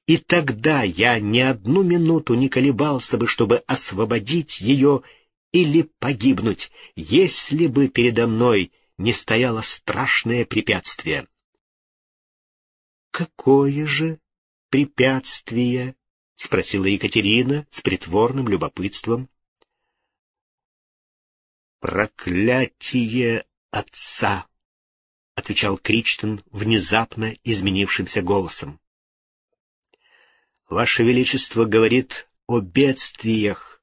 Speaker 1: и тогда я ни одну минуту не колебался бы, чтобы освободить ее или погибнуть, если бы передо мной не стояло страшное препятствие. «Какое же препятствие?» — спросила Екатерина с притворным любопытством. «Проклятие отца!» — отвечал Кричтон внезапно изменившимся голосом. «Ваше Величество говорит о бедствиях,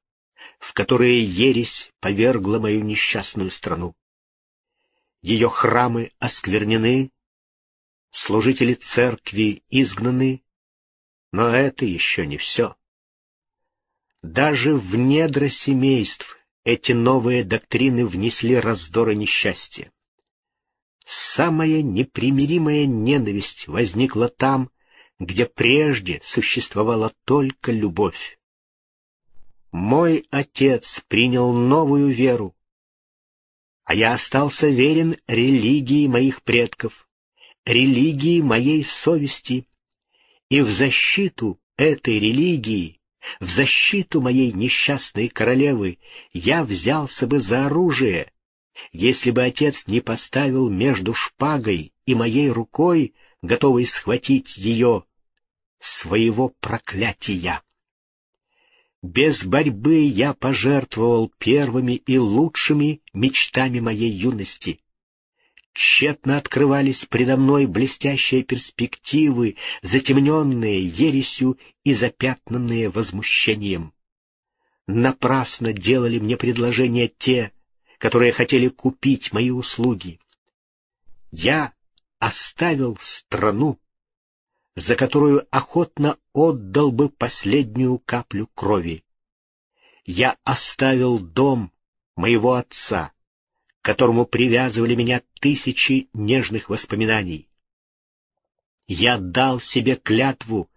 Speaker 1: в которые ересь повергла мою несчастную страну. Ее храмы осквернены, служители церкви изгнаны, но это еще не все. Даже в недра семейств эти новые доктрины внесли раздор и несчастье. Самая непримиримая ненависть возникла там, где прежде существовала только любовь. Мой отец принял новую веру, а я остался верен религии моих предков, религии моей совести, и в защиту этой религии в защиту моей несчастной королевы я взялся бы за оружие, если бы отец не поставил между шпагой и моей рукой, готовой схватить ее, своего проклятия. Без борьбы я пожертвовал первыми и лучшими мечтами моей юности. Тщетно открывались предо мной блестящие перспективы, затемненные ересью и запятнанные возмущением. Напрасно делали мне предложения те, которые хотели купить мои услуги. Я оставил страну, за которую охотно отдал бы последнюю каплю крови. Я оставил дом моего отца, которому привязывали меня тысячи нежных воспоминаний. Я дал себе клятву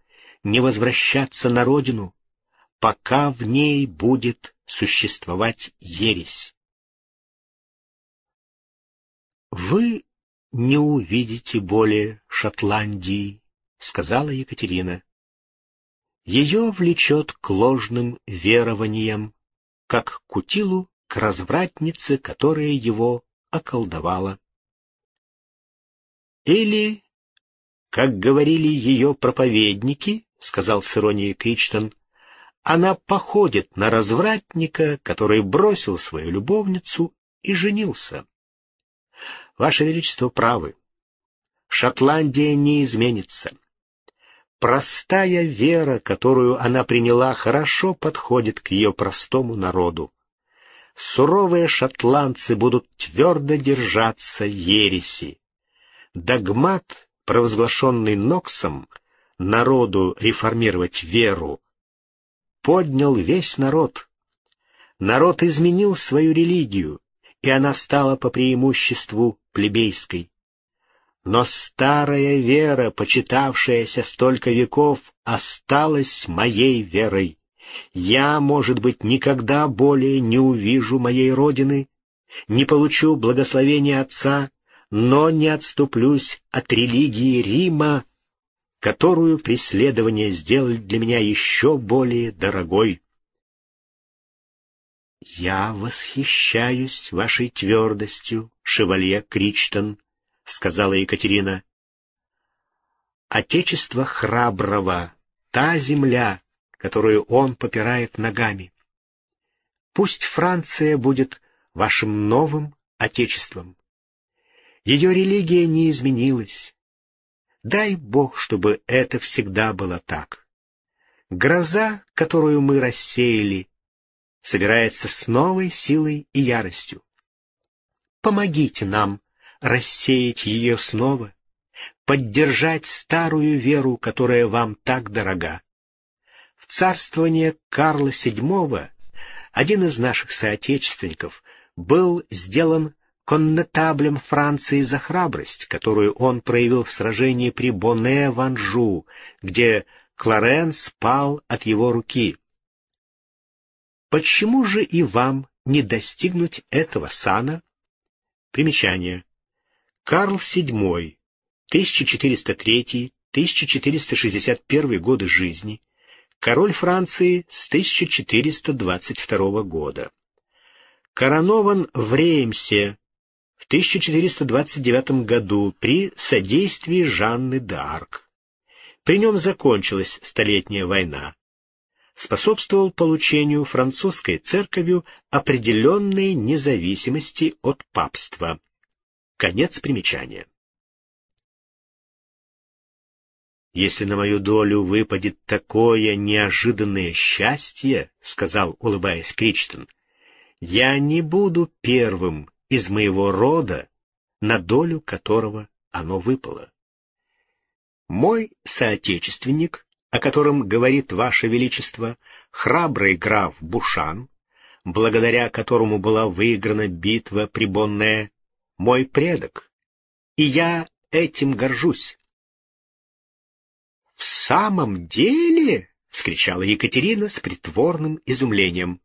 Speaker 1: не возвращаться на родину, пока в ней будет существовать ересь. Вы не увидите более Шотландии, — сказала Екатерина. Ее влечет к ложным верованиям, как к утилу к развратнице, которая его околдовала. Или, как говорили ее проповедники, — сказал с иронией Кричтон, — она походит на развратника, который бросил свою любовницу и женился. Ваше Величество правы. Шотландия не изменится. Простая вера, которую она приняла, хорошо подходит к ее простому народу суровые шотландцы будут твердо держаться ереси. Догмат, провозглашенный Ноксом, народу реформировать веру, поднял весь народ. Народ изменил свою религию, и она стала по преимуществу плебейской. Но старая вера, почитавшаяся столько веков, осталась моей верой. Я, может быть, никогда более не увижу моей родины, не получу благословения Отца, но не отступлюсь от религии Рима, которую преследование сделали для меня еще более дорогой. «Я восхищаюсь вашей твердостью, шевалье Кричтон», — сказала Екатерина. «Отечество храброго та земля, которую он попирает ногами. Пусть Франция будет вашим новым отечеством. Ее религия не изменилась. Дай Бог, чтобы это всегда было так. Гроза, которую мы рассеяли, собирается с новой силой и яростью. Помогите нам рассеять ее снова, поддержать старую веру, которая вам так дорога. В царствование Карла VII один из наших соотечественников был сделан коннетаблем Франции за храбрость, которую он проявил в сражении при Боне-Ванжу, где Клоренс пал от его руки. Почему же и вам не достигнуть этого сана? Примечание. Карл VII, 1403-1461 годы жизни, король Франции с 1422 года. Коронован в Реймсе в 1429 году при содействии Жанны д'Арк. При нем закончилась Столетняя война. Способствовал получению французской церковью определенной независимости от папства. Конец примечания. «Если на мою долю выпадет такое неожиданное счастье, — сказал, улыбаясь Кричтон, — я не буду первым из моего рода, на долю которого оно выпало. Мой соотечественник, о котором говорит Ваше Величество, храбрый граф Бушан, благодаря которому была выиграна битва при Бонне, мой предок, и я этим горжусь. «В самом деле?» — вскричала Екатерина с притворным изумлением.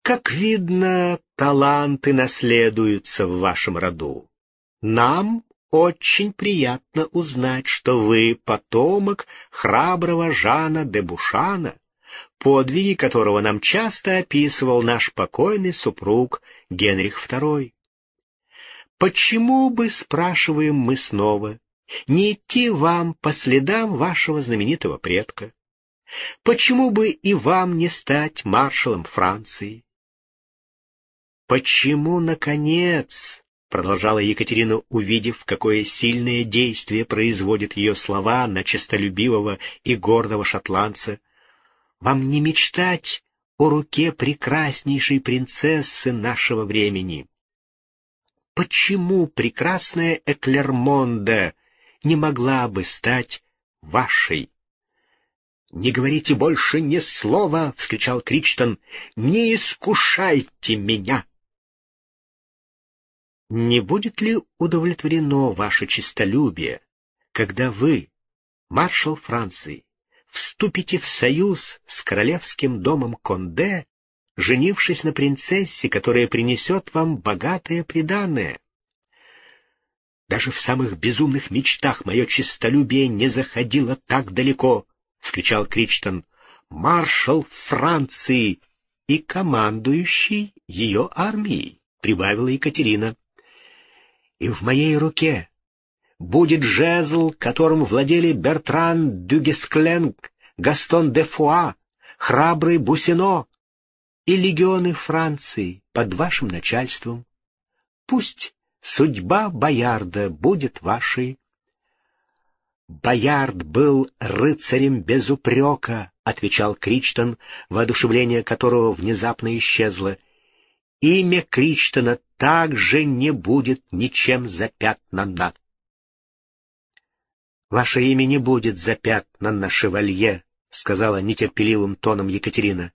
Speaker 1: «Как видно, таланты наследуются в вашем роду. Нам очень приятно узнать, что вы потомок храброго Жана де Бушана, подвиги которого нам часто описывал наш покойный супруг Генрих II. Почему бы, спрашиваем мы снова, не идти вам по следам вашего знаменитого предка? Почему бы и вам не стать маршалом Франции? Почему, наконец, продолжала Екатерина, увидев, какое сильное действие производят ее слова на честолюбивого и гордого шотландца, вам не мечтать о руке прекраснейшей принцессы нашего времени? Почему прекрасная Эклермонда не могла бы стать вашей. «Не говорите больше ни слова!» — вскричал Кричтон. «Не искушайте меня!» «Не будет ли удовлетворено ваше честолюбие, когда вы, маршал Франции, вступите в союз с королевским домом Конде, женившись на принцессе, которая принесет вам богатое приданое?» Даже в самых безумных мечтах мое честолюбие не заходило так далеко, — вскричал Кричтон. Маршал Франции и командующий ее армией, — прибавила Екатерина. И в моей руке будет жезл, которым владели Бертран Дюгескленг, Гастон де Фуа, храбрый Бусино и легионы Франции под вашим начальством. Пусть Судьба Боярда будет вашей. Боярд был рыцарем без упрека, — отвечал Кричтон, воодушевление которого внезапно исчезло. Имя Кричтона также не будет ничем запятнано. «Ваше имя не будет запятнано, шевалье», — сказала нетерпеливым тоном Екатерина.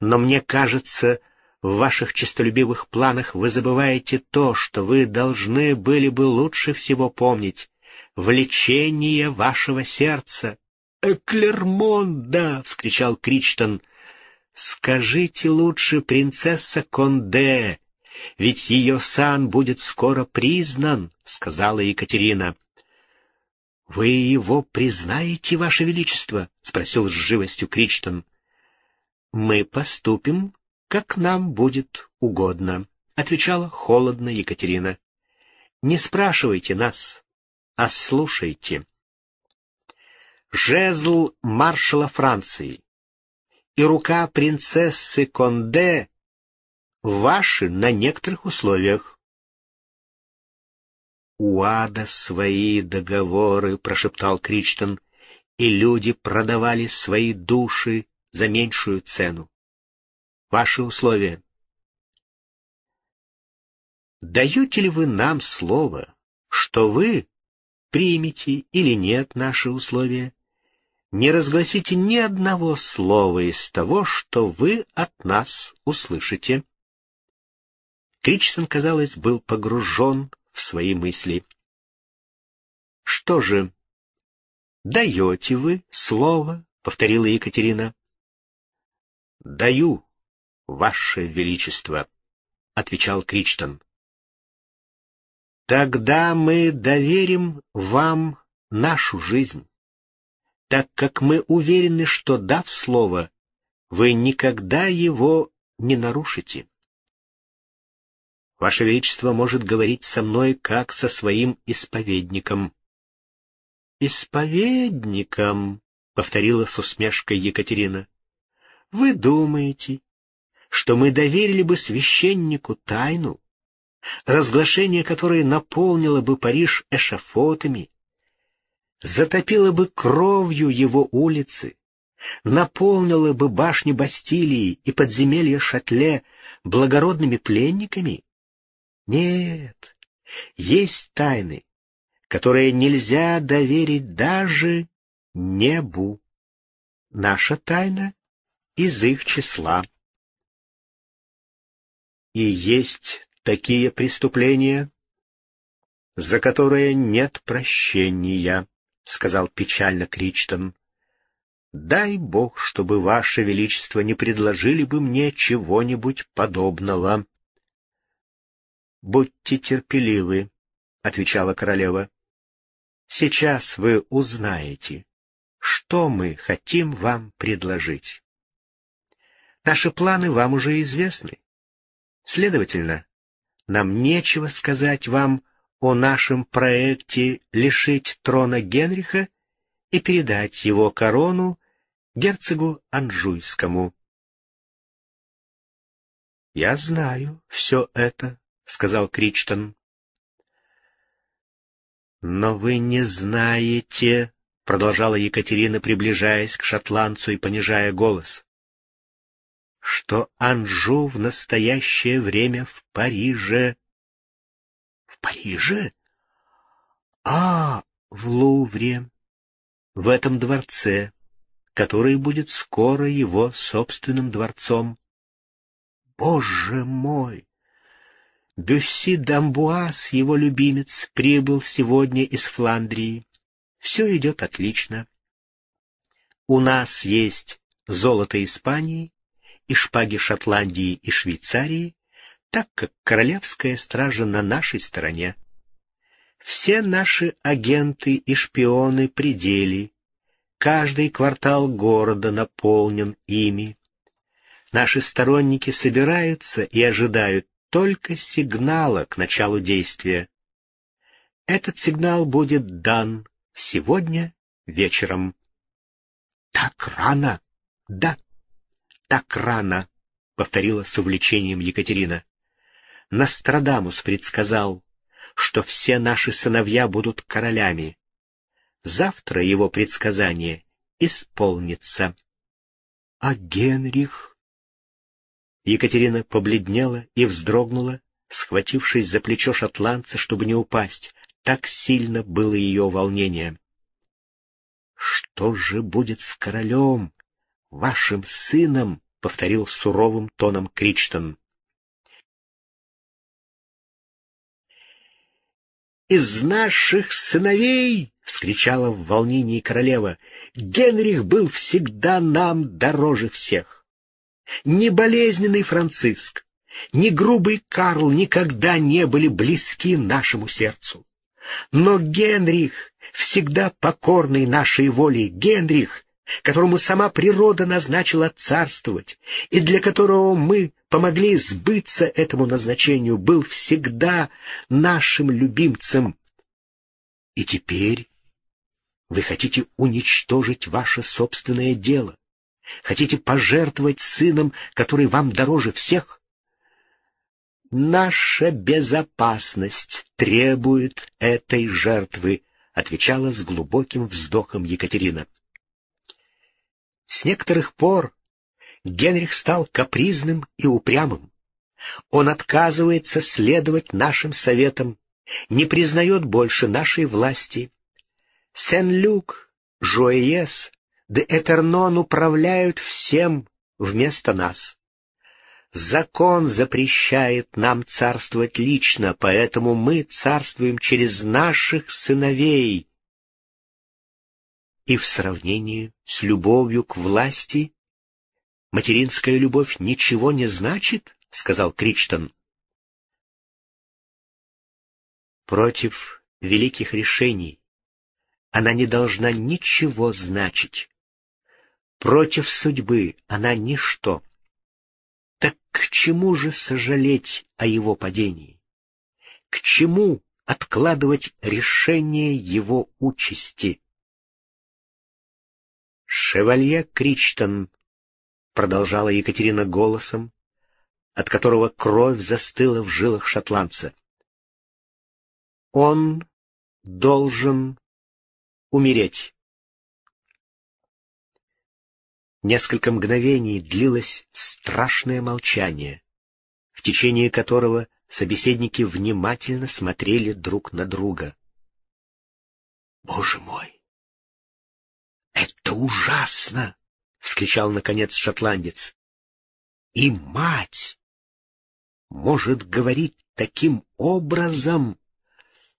Speaker 1: «Но мне кажется, в ваших честолюбивых планах вы забываете то, что вы должны были бы лучше всего помнить — влечение вашего сердца. «Эклермон, да!» — вскричал Кричтон. «Скажите лучше, принцесса Конде, ведь ее сан будет скоро признан», — сказала Екатерина. «Вы его признаете, ваше величество?» — спросил с живостью Кричтон. «Мы поступим, как нам будет угодно, — отвечала холодно Екатерина. — Не спрашивайте нас, а слушайте. жезл маршала Франции и рука принцессы Конде ваши на некоторых условиях. «У ада свои договоры», — прошептал Кричтон, — «и люди продавали свои души за меньшую цену. Ваши условия». Даете ли вы нам слово, что вы примете или нет наши условия? Не разгласите ни одного слова из того, что вы от нас услышите. Кричтон, казалось, был погружен в свои мысли. — Что же, даете вы слово? — повторила Екатерина. — Даю, ваше величество, — отвечал Кричтон. — Тогда мы доверим вам нашу жизнь, так как мы уверены, что, дав слово, вы никогда его не нарушите. Ваше Величество может говорить со мной, как со своим исповедником. «Исповедником», — повторила с усмешкой Екатерина, — «вы думаете, что мы доверили бы священнику тайну, разглашение которой наполнило бы Париж эшафотами, затопило бы кровью его улицы, наполнило бы башни Бастилии и подземелья Шатле благородными пленниками? Нет, есть тайны, которые нельзя доверить даже небу. Наша тайна из их числа. И есть такие преступления, за которые нет прощения, — сказал печально Кричтон. Дай Бог, чтобы Ваше Величество не предложили бы мне чего-нибудь подобного. «Будьте терпеливы», — отвечала королева. «Сейчас вы узнаете, что мы хотим вам предложить. Наши планы вам уже известны. Следовательно, нам нечего сказать вам о нашем проекте лишить трона Генриха и передать его корону герцогу Анжуйскому. «Я знаю все это», — сказал Кричтон. «Но вы не знаете», — продолжала Екатерина, приближаясь к шотландцу и понижая голос, «что Анжу в настоящее время в Париже». «В Париже?» «А, в Лувре, в этом дворце, который будет скоро его собственным дворцом». «Боже мой!» Бюсси Дамбуаз, его любимец, прибыл сегодня из Фландрии. Все идет отлично. У нас есть золото Испании и шпаги Шотландии и Швейцарии, так как королевская стража на нашей стороне. Все наши агенты и шпионы предели, каждый квартал города наполнен ими. Наши сторонники собираются и ожидают только сигнала к началу действия. Этот сигнал будет дан сегодня вечером. — Так рано? — Да, так рано, — повторила с увлечением Екатерина. Нострадамус предсказал, что все наши сыновья будут королями. Завтра его предсказание исполнится. А Генрих Екатерина побледнела и вздрогнула, схватившись за плечо шотландца, чтобы не упасть. Так сильно было ее волнение. «Что же будет с королем, вашим сыном?» — повторил суровым тоном Кричтон. «Из наших сыновей!» — вскричала в волнении королева. «Генрих был всегда нам дороже всех. Ни болезненный Франциск, ни грубый Карл никогда не были близки нашему сердцу. Но Генрих, всегда покорный нашей воле, Генрих, которому сама природа назначила царствовать, и для которого мы помогли сбыться этому назначению, был всегда нашим любимцем. И теперь Вы хотите уничтожить ваше собственное дело. Хотите пожертвовать сыном, который вам дороже всех? Наша безопасность требует этой жертвы, отвечала с глубоким вздохом Екатерина. С некоторых пор Генрих стал капризным и упрямым. Он отказывается следовать нашим советам, не признает больше нашей власти. Сен-Люк, Жуэес, де Эпернон управляют всем вместо нас. Закон запрещает нам царствовать лично, поэтому мы царствуем через наших сыновей. И в сравнении с любовью к власти материнская любовь ничего не значит, — сказал Кричтон. Против великих решений она не должна ничего значить. Против судьбы она ничто. Так к чему же сожалеть о его падении? К чему откладывать решение его участи? «Шевалье Кричтон», — продолжала Екатерина голосом, от которого кровь застыла в жилах шотландца. «Он должен умереть». Несколько мгновений длилось страшное молчание, в течение которого собеседники внимательно смотрели друг на друга. «Боже мой! Это ужасно!» — вскричал, наконец, шотландец. «И мать может говорить таким образом!»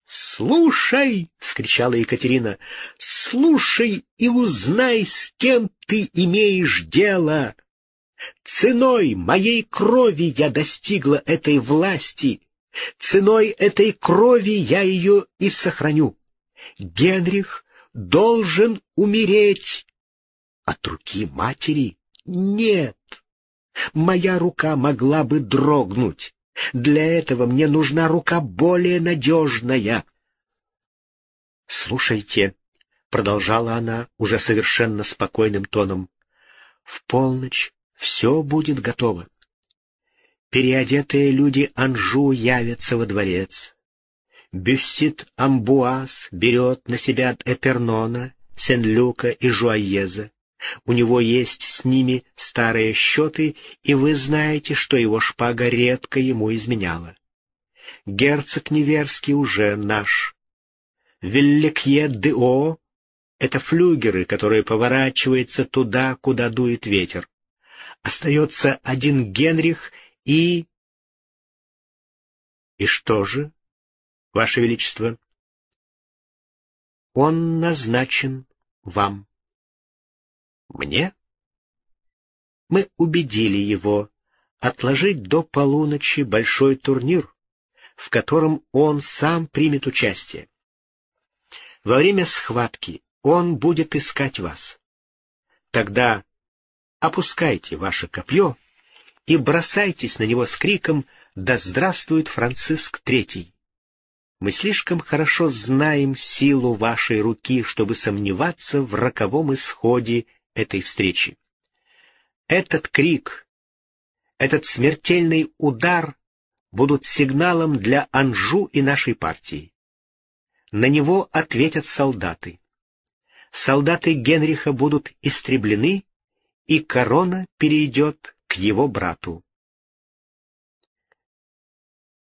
Speaker 1: «Слушай!» — вскричала Екатерина. «Слушай и узнай, с кем ты имеешь дело! Ценой моей крови я достигла этой власти, ценой этой крови я ее и сохраню. Генрих должен умереть. От руки матери нет. Моя рука могла бы дрогнуть, для этого мне нужна рука более надежная. «Слушайте», — продолжала она уже совершенно спокойным тоном, — «в полночь все будет готово. Переодетые люди Анжу явятся во дворец. Бюссит Амбуаз берет на себя от Эпернона, Сен-Люка и Жуаеза. У него есть с ними старые счеты, и вы знаете, что его шпага редко ему изменяла. Герцог Неверский уже наш. Великье де О — это флюгеры, которые поворачиваются туда, куда дует ветер. Остается один Генрих и... И что же, Ваше Величество? Он назначен вам. Мне? Мы убедили его отложить до полуночи большой турнир, в котором он сам примет участие. Во время схватки он будет искать вас. Тогда опускайте ваше копье и бросайтесь на него с криком «Да здравствует Франциск Третий!». Мы слишком хорошо знаем силу вашей руки, чтобы сомневаться в роковом исходе этой встречи. Этот крик, этот смертельный удар будут сигналом для Анжу и нашей партии. На него ответят солдаты. Солдаты Генриха будут истреблены, и корона перейдет к его брату.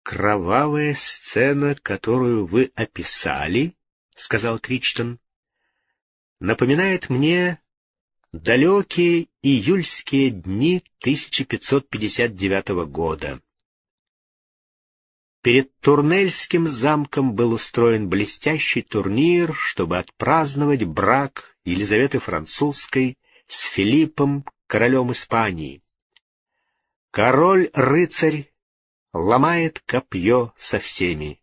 Speaker 1: «Кровавая сцена, которую вы описали, — сказал Кричтон, — напоминает мне Далекие июльские дни 1559 года. Перед Турнельским замком был устроен блестящий турнир, чтобы отпраздновать брак Елизаветы Французской с Филиппом, королем Испании. Король-рыцарь ломает копье со всеми.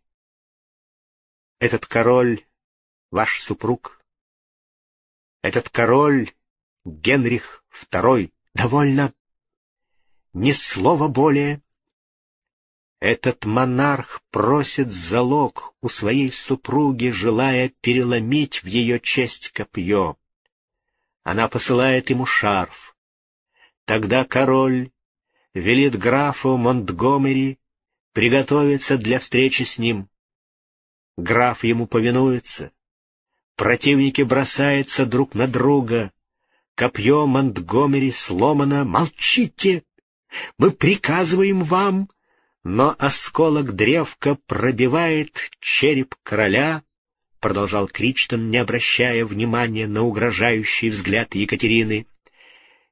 Speaker 1: Этот король — ваш супруг. Этот король Генрих II. Довольно. Ни слова более. Этот монарх просит залог у своей супруги, желая переломить в ее честь копье. Она посылает ему шарф. Тогда король велит графу Монтгомери приготовиться для встречи с ним. Граф ему повинуется. Противники бросаются друг на друга. Копье Монтгомери сломано. Молчите! Мы приказываем вам но осколок древка пробивает череп короля, — продолжал Кричтон, не обращая внимания на угрожающий взгляд Екатерины.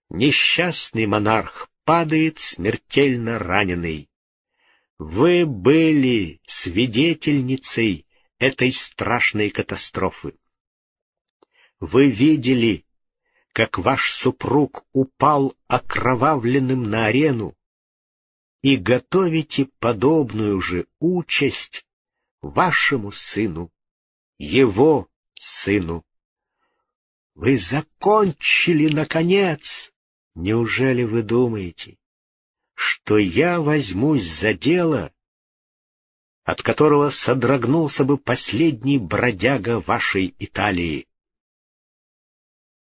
Speaker 1: Несчастный монарх падает смертельно раненый. Вы были свидетельницей этой страшной катастрофы. Вы видели, как ваш супруг упал окровавленным на арену, и готовите подобную же участь вашему сыну, его сыну. Вы закончили, наконец! Неужели вы думаете, что я возьмусь за дело, от которого содрогнулся бы последний бродяга вашей Италии?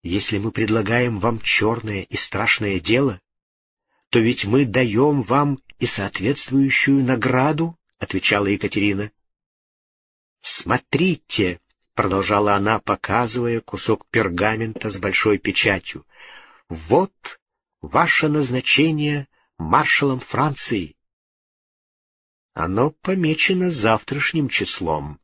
Speaker 1: Если мы предлагаем вам черное и страшное дело, то ведь мы даем вам и соответствующую награду, — отвечала Екатерина. — Смотрите, — продолжала она, показывая кусок пергамента с большой печатью, — вот ваше назначение маршалом Франции. Оно помечено завтрашним числом.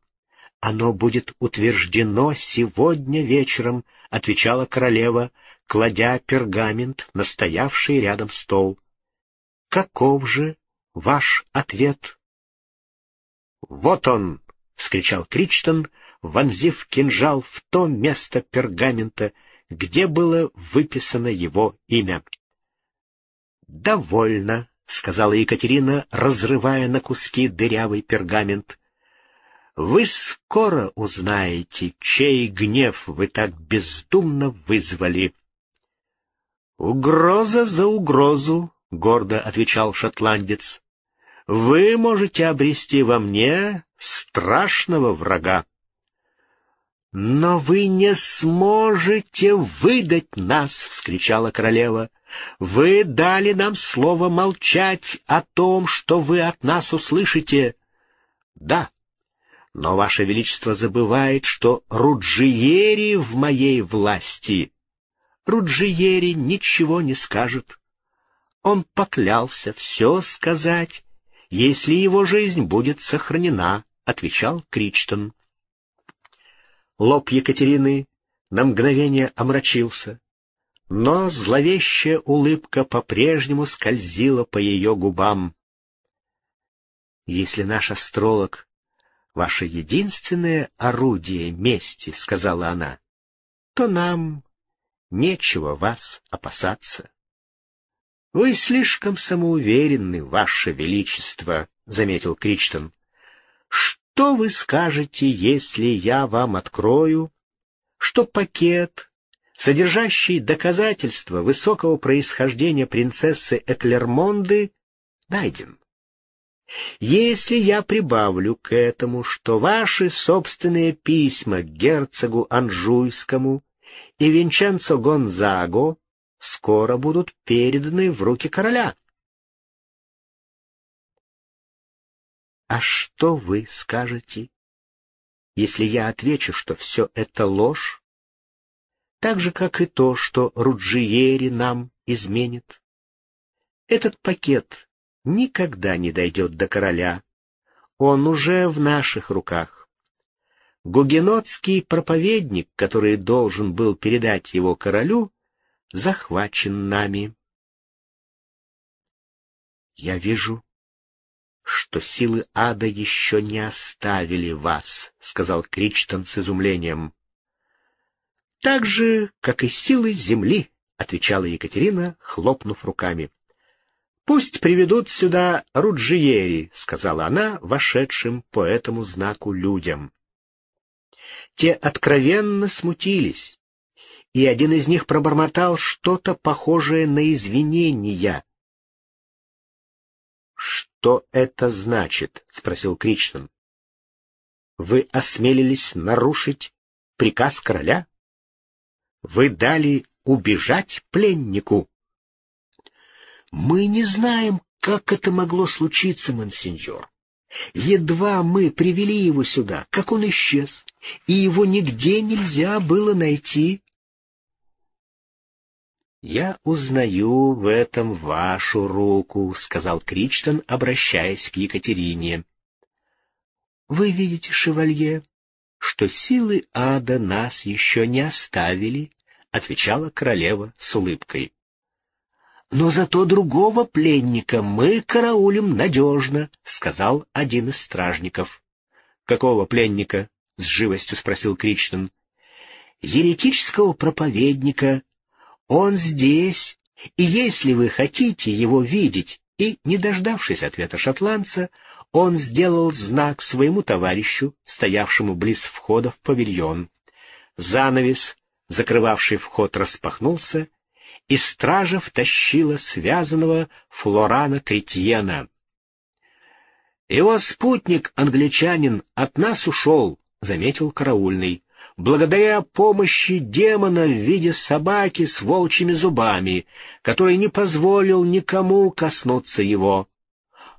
Speaker 1: Оно будет утверждено сегодня вечером, — отвечала королева, кладя пергамент на стоявший рядом стол. — Каков же ваш ответ? — Вот он! — вскричал Кричтон, вонзив кинжал в то место пергамента, где было выписано его имя. — Довольно, — сказала Екатерина, разрывая на куски дырявый пергамент. — Вы скоро узнаете, чей гнев вы так бездумно вызвали. «Угроза за угрозу», — гордо отвечал шотландец. «Вы можете обрести во мне страшного врага». «Но вы не сможете выдать нас!» — вскричала королева. «Вы дали нам слово молчать о том, что вы от нас услышите». «Да, но Ваше Величество забывает, что Руджиери в моей власти». Руджиери ничего не скажет. Он поклялся все сказать, если его жизнь будет сохранена, — отвечал Кричтон. Лоб Екатерины на мгновение омрачился, но зловещая улыбка по-прежнему скользила по ее губам. «Если наш астролог — ваше единственное орудие мести, — сказала она, — то нам нечего вас опасаться. — Вы слишком самоуверенны, ваше величество, — заметил Кричтон. — Что вы скажете, если я вам открою, что пакет, содержащий доказательства высокого происхождения принцессы Эклермонды, найден? Если я прибавлю к этому, что ваши собственные письма герцогу Анжуйскому и Винченцо Гонзаго скоро будут переданы в руки короля. А что вы скажете, если я отвечу, что все это ложь, так же, как и то, что Руджиери нам изменит? Этот пакет никогда не дойдет до короля. Он уже в наших руках. Гугенотский проповедник, который должен был передать его королю, захвачен нами. Я вижу, что силы ада еще не оставили вас, — сказал Кричтон с изумлением. — Так же, как и силы земли, — отвечала Екатерина, хлопнув руками. — Пусть приведут сюда Руджиери, — сказала она вошедшим по этому знаку людям. Те откровенно смутились, и один из них пробормотал что-то похожее на извинения. — «Что это значит?» — спросил Кричтон. «Вы осмелились нарушить приказ короля? Вы дали убежать пленнику?» «Мы не знаем, как это могло случиться, мансиньор. Едва мы привели его сюда, как он исчез, и его нигде нельзя было найти. «Я узнаю в этом вашу руку», — сказал Кричтон, обращаясь к Екатерине. «Вы видите, шевалье, что силы ада нас еще не оставили», — отвечала королева с улыбкой. «Но зато другого пленника мы караулим надежно», — сказал один из стражников. «Какого пленника?» — с живостью спросил Кричтон. «Еретического проповедника, он здесь, и если вы хотите его видеть, и, не дождавшись ответа шотландца, он сделал знак своему товарищу, стоявшему близ входа в павильон. Занавес, закрывавший вход, распахнулся, и стража втащила связанного Флорана Кретьена. «Его спутник, англичанин, от нас ушел», — заметил караульный благодаря помощи демона в виде собаки с волчьими зубами, который не позволил никому коснуться его.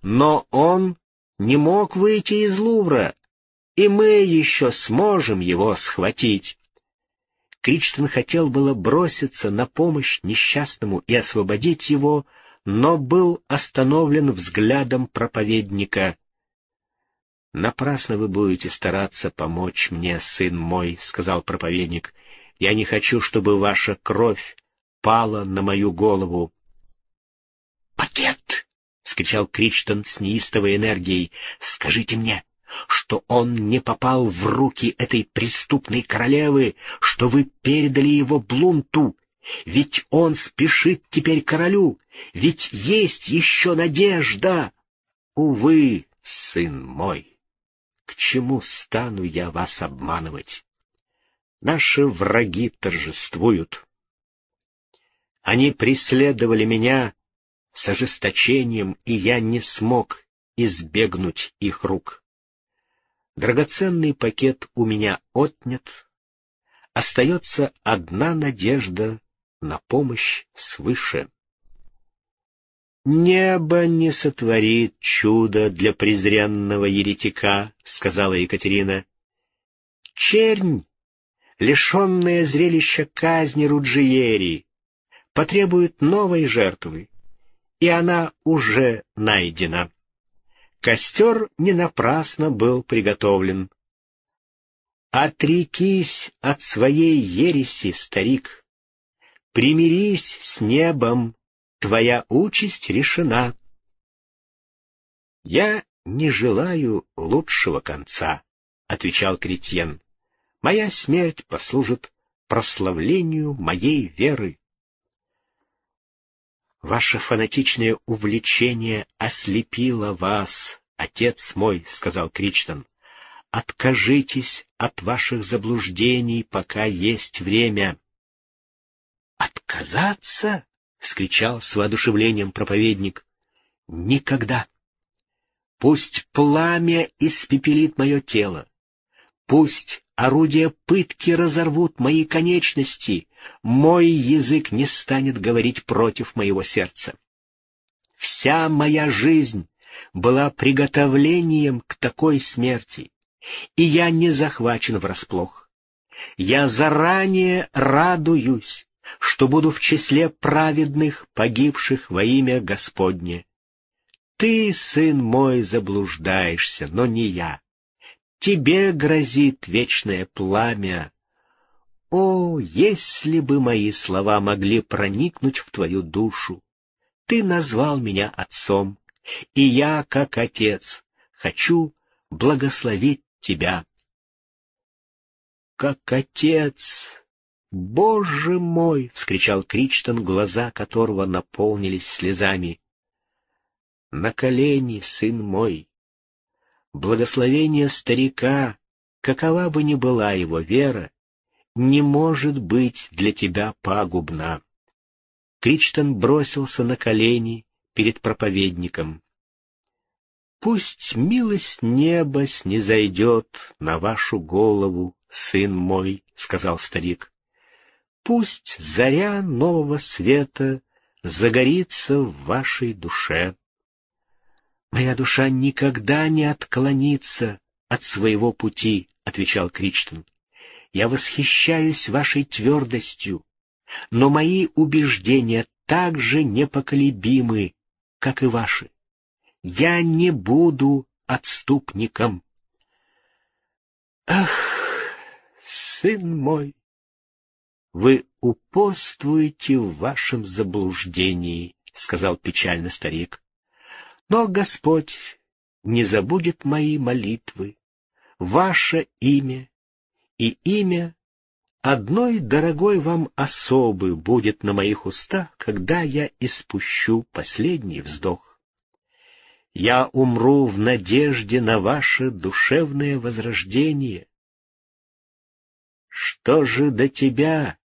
Speaker 1: Но он не мог выйти из Лувра, и мы еще сможем его схватить. Кричтон хотел было броситься на помощь несчастному и освободить его, но был остановлен взглядом проповедника — «Напрасно вы будете стараться помочь мне, сын мой», — сказал проповедник. «Я не хочу, чтобы ваша кровь пала на мою голову». «Пакет!» — вскричал Кричтон с неистовой энергией. «Скажите мне, что он не попал в руки этой преступной королевы, что вы передали его Блунту, ведь он спешит теперь королю, ведь есть еще надежда. Увы, сын мой, к чему стану я вас обманывать? Наши враги торжествуют. Они преследовали меня с ожесточением, и я не смог избегнуть их рук. Драгоценный пакет у меня отнят. Остается одна надежда на помощь свыше. «Небо не сотворит чудо для презренного еретика», — сказала Екатерина. «Чернь, лишенная зрелища казни Руджиери, потребует новой жертвы, и она уже найдена. Костер не напрасно был приготовлен. Отрекись от своей ереси, старик, примирись с небом, твоя участь решена. Я не желаю лучшего конца, отвечал Кретьен. Моя смерть послужит прославлению моей веры. Ваше фанатичное увлечение ослепило вас, отец мой, сказал Кричтон. Откажитесь от ваших заблуждений, пока есть время. Отказаться? — вскричал с воодушевлением проповедник. «Никогда! Пусть пламя испепелит мое тело, пусть орудия пытки разорвут мои конечности, мой язык не станет говорить против моего сердца. Вся моя жизнь была приготовлением к такой смерти, и я не захвачен врасплох. Я заранее радуюсь, что буду в числе праведных, погибших во имя Господне. Ты, сын мой, заблуждаешься, но не я. Тебе грозит вечное пламя. О, если бы мои слова могли проникнуть в твою душу! Ты назвал меня отцом, и я, как отец, хочу благословить тебя. Как отец, «Боже мой!» — вскричал Кричтон, глаза которого наполнились слезами. «На колени, сын мой! Благословение старика, какова бы ни была его вера, не может быть для тебя пагубна». Кричтон бросился на колени перед проповедником. Пусть милость неба снизойдет на вашу голову, сын мой, — сказал старик. Пусть заря нового света загорится в вашей душе. Моя душа никогда не отклонится от своего пути, — отвечал Кричтон. Я восхищаюсь вашей твердостью, но мои убеждения так же непоколебимы, как и ваши. Я не буду отступником. Ах, сын мой, вы упорствуете в вашем заблуждении, — сказал печально старик. Но Господь не забудет мои молитвы, ваше имя и имя одной дорогой вам особы будет на моих устах, когда я испущу последний вздох. Я умру в надежде на ваше душевное возрождение. Что же до тебя,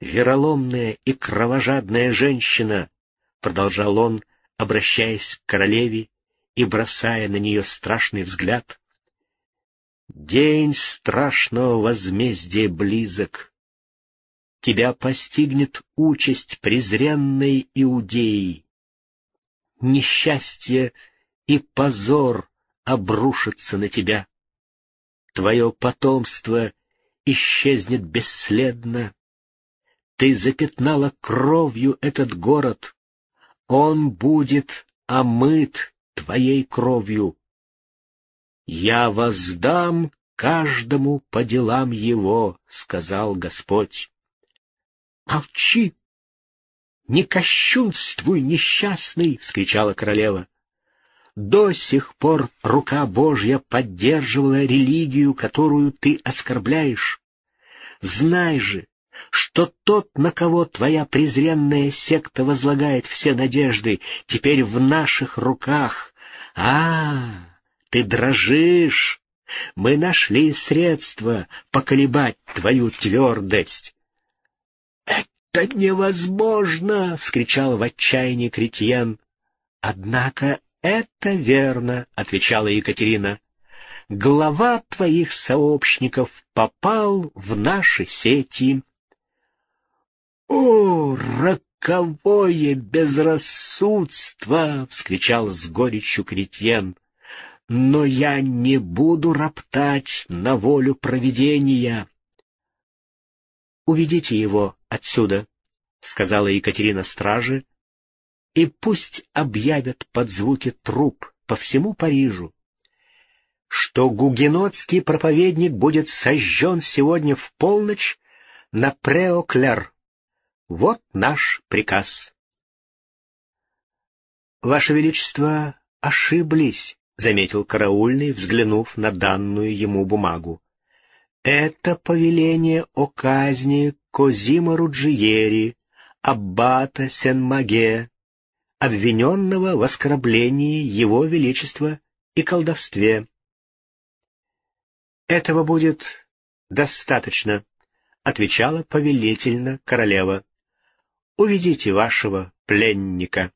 Speaker 1: вероломная и кровожадная женщина, — продолжал он, обращаясь к королеве и бросая на нее страшный взгляд, День страшного возмездия близок. Тебя постигнет участь презренной Иудеи. Несчастье и позор обрушатся на тебя. Твое потомство исчезнет бесследно. Ты запятнала кровью этот город. Он будет омыт твоей кровью. «Я воздам каждому по делам его», — сказал Господь. «Молчи! Не кощунствуй, несчастный!» — вскричала королева. «До сих пор рука Божья поддерживала религию, которую ты оскорбляешь. Знай же, что тот, на кого твоя презренная секта возлагает все надежды, теперь в наших руках. А, ты дрожишь. Мы нашли средства поколебать твою твердость. «Это невозможно!» — вскричал в отчаянии Кретьен. «Однако это верно», — отвечала Екатерина. «Глава твоих сообщников попал в наши сети». «О, роковое безрассудство!» — вскричал с горечью Кретьен но я не буду роптать на волю провидения. «Уведите его отсюда», — сказала Екатерина страже, «и пусть объявят под звуки труп по всему Парижу, что гугенотский проповедник будет сожжен сегодня в полночь на Преоклер. Вот наш приказ». «Ваше Величество ошиблись», — заметил караульный, взглянув на данную ему бумагу. «Это повеление о казни Козима Руджиери, аббата Сен-Маге, обвиненного в оскорблении его величества и колдовстве». «Этого будет достаточно», — отвечала повелительно королева. «Уведите вашего пленника».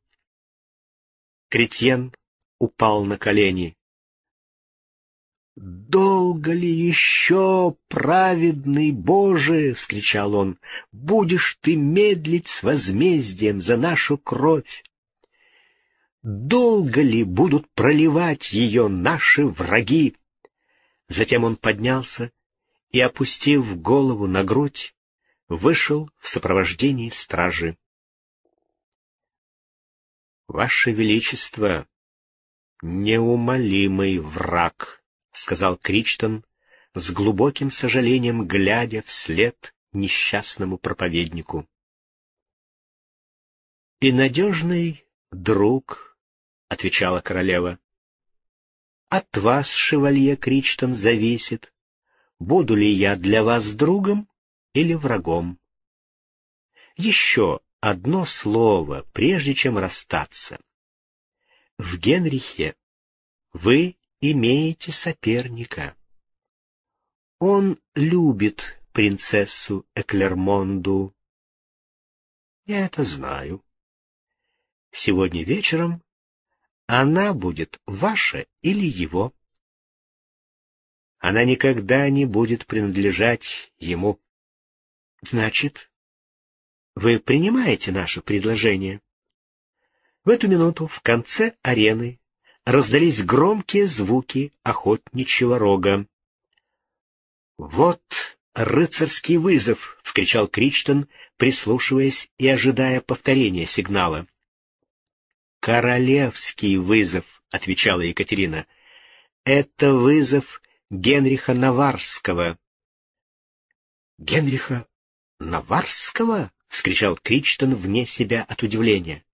Speaker 1: Кретьен упал на колени. «Долго ли еще, праведный Боже!» — вскричал он. «Будешь ты медлить с возмездием за нашу кровь? Долго ли будут проливать ее наши враги?» Затем он поднялся и, опустив голову на грудь, вышел в сопровождении стражи. «Ваше Величество!» «Неумолимый враг», — сказал Кричтон, с глубоким сожалением глядя вслед несчастному проповеднику. «И надежный друг», — отвечала королева. «От вас, шевалье Кричтон, зависит, буду ли я для вас другом или врагом. Еще одно слово, прежде чем расстаться. В Генрихе вы имеете соперника. Он любит принцессу Эклермонду. Я это знаю. Сегодня вечером она будет ваша или его. Она никогда не будет принадлежать ему. Значит, вы принимаете наше предложение? В эту минуту в конце арены раздались громкие звуки охотничьего рога. «Вот рыцарский вызов!» — вскричал Кричтон, прислушиваясь и ожидая повторения сигнала. «Королевский вызов!» — отвечала Екатерина. «Это вызов Генриха Наварского». «Генриха Наварского?» — вскричал Кричтон вне себя от удивления.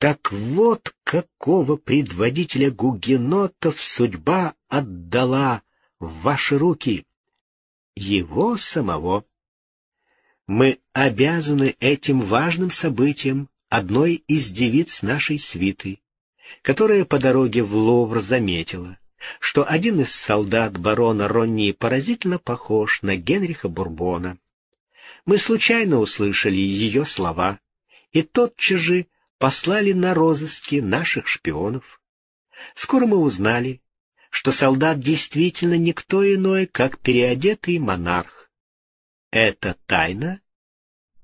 Speaker 1: Так вот какого предводителя гугенотов судьба отдала в ваши руки. Его самого. Мы обязаны этим важным событием одной из девиц нашей свиты, которая по дороге в Ловр заметила, что один из солдат барона Ронни поразительно похож на Генриха Бурбона. Мы случайно услышали ее слова, и тотчас же послали на розыски наших шпионов. Скоро мы узнали, что солдат действительно никто иной, как переодетый монарх. Это тайна,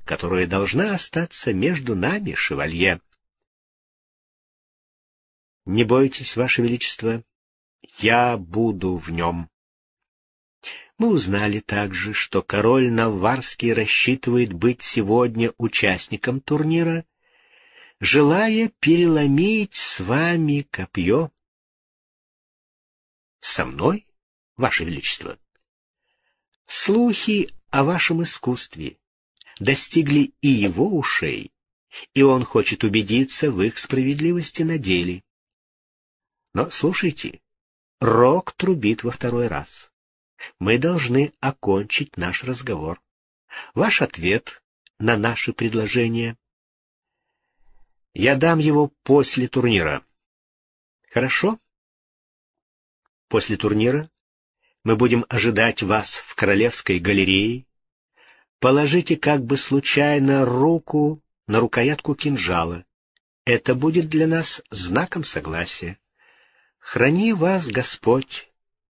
Speaker 1: которая должна остаться между нами, шевалье. Не бойтесь, Ваше Величество, я буду в нем. Мы узнали также, что король Наварский рассчитывает быть сегодня участником турнира желая переломить с вами копье. Со мной, Ваше Величество? Слухи о вашем искусстве достигли и его ушей, и он хочет убедиться в их справедливости на деле. Но слушайте, рок трубит во второй раз. Мы должны окончить наш разговор. Ваш ответ на наши предложения я дам его после турнира. Хорошо? После турнира мы будем ожидать вас в Королевской галерее. Положите как бы случайно руку на рукоятку кинжала. Это будет для нас знаком согласия. Храни вас Господь,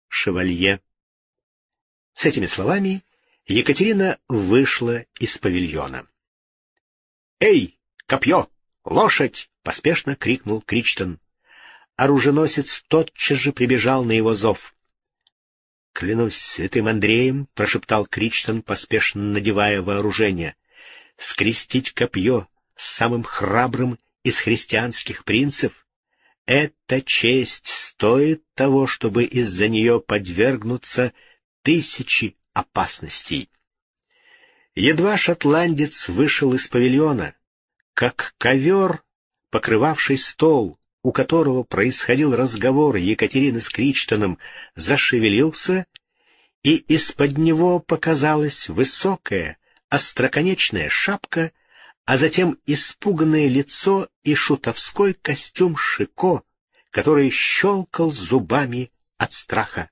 Speaker 1: шевалье. С этими словами Екатерина вышла из павильона. «Эй, копье!» «Лошадь!» — поспешно крикнул Кричтон. Оруженосец тотчас же прибежал на его зов. «Клянусь святым Андреем!» — прошептал Кричтон, поспешно надевая вооружение. «Скрестить копье с самым храбрым из христианских принцев — эта честь стоит того, чтобы из-за нее подвергнуться тысячи опасностей». Едва шотландец вышел из павильона, как ковер, покрывавший стол, у которого происходил разговор Екатерины с Кричтоном, зашевелился, и из-под него показалась высокая, остроконечная шапка, а затем испуганное лицо и шутовской костюм Шико, который щелкал зубами от страха.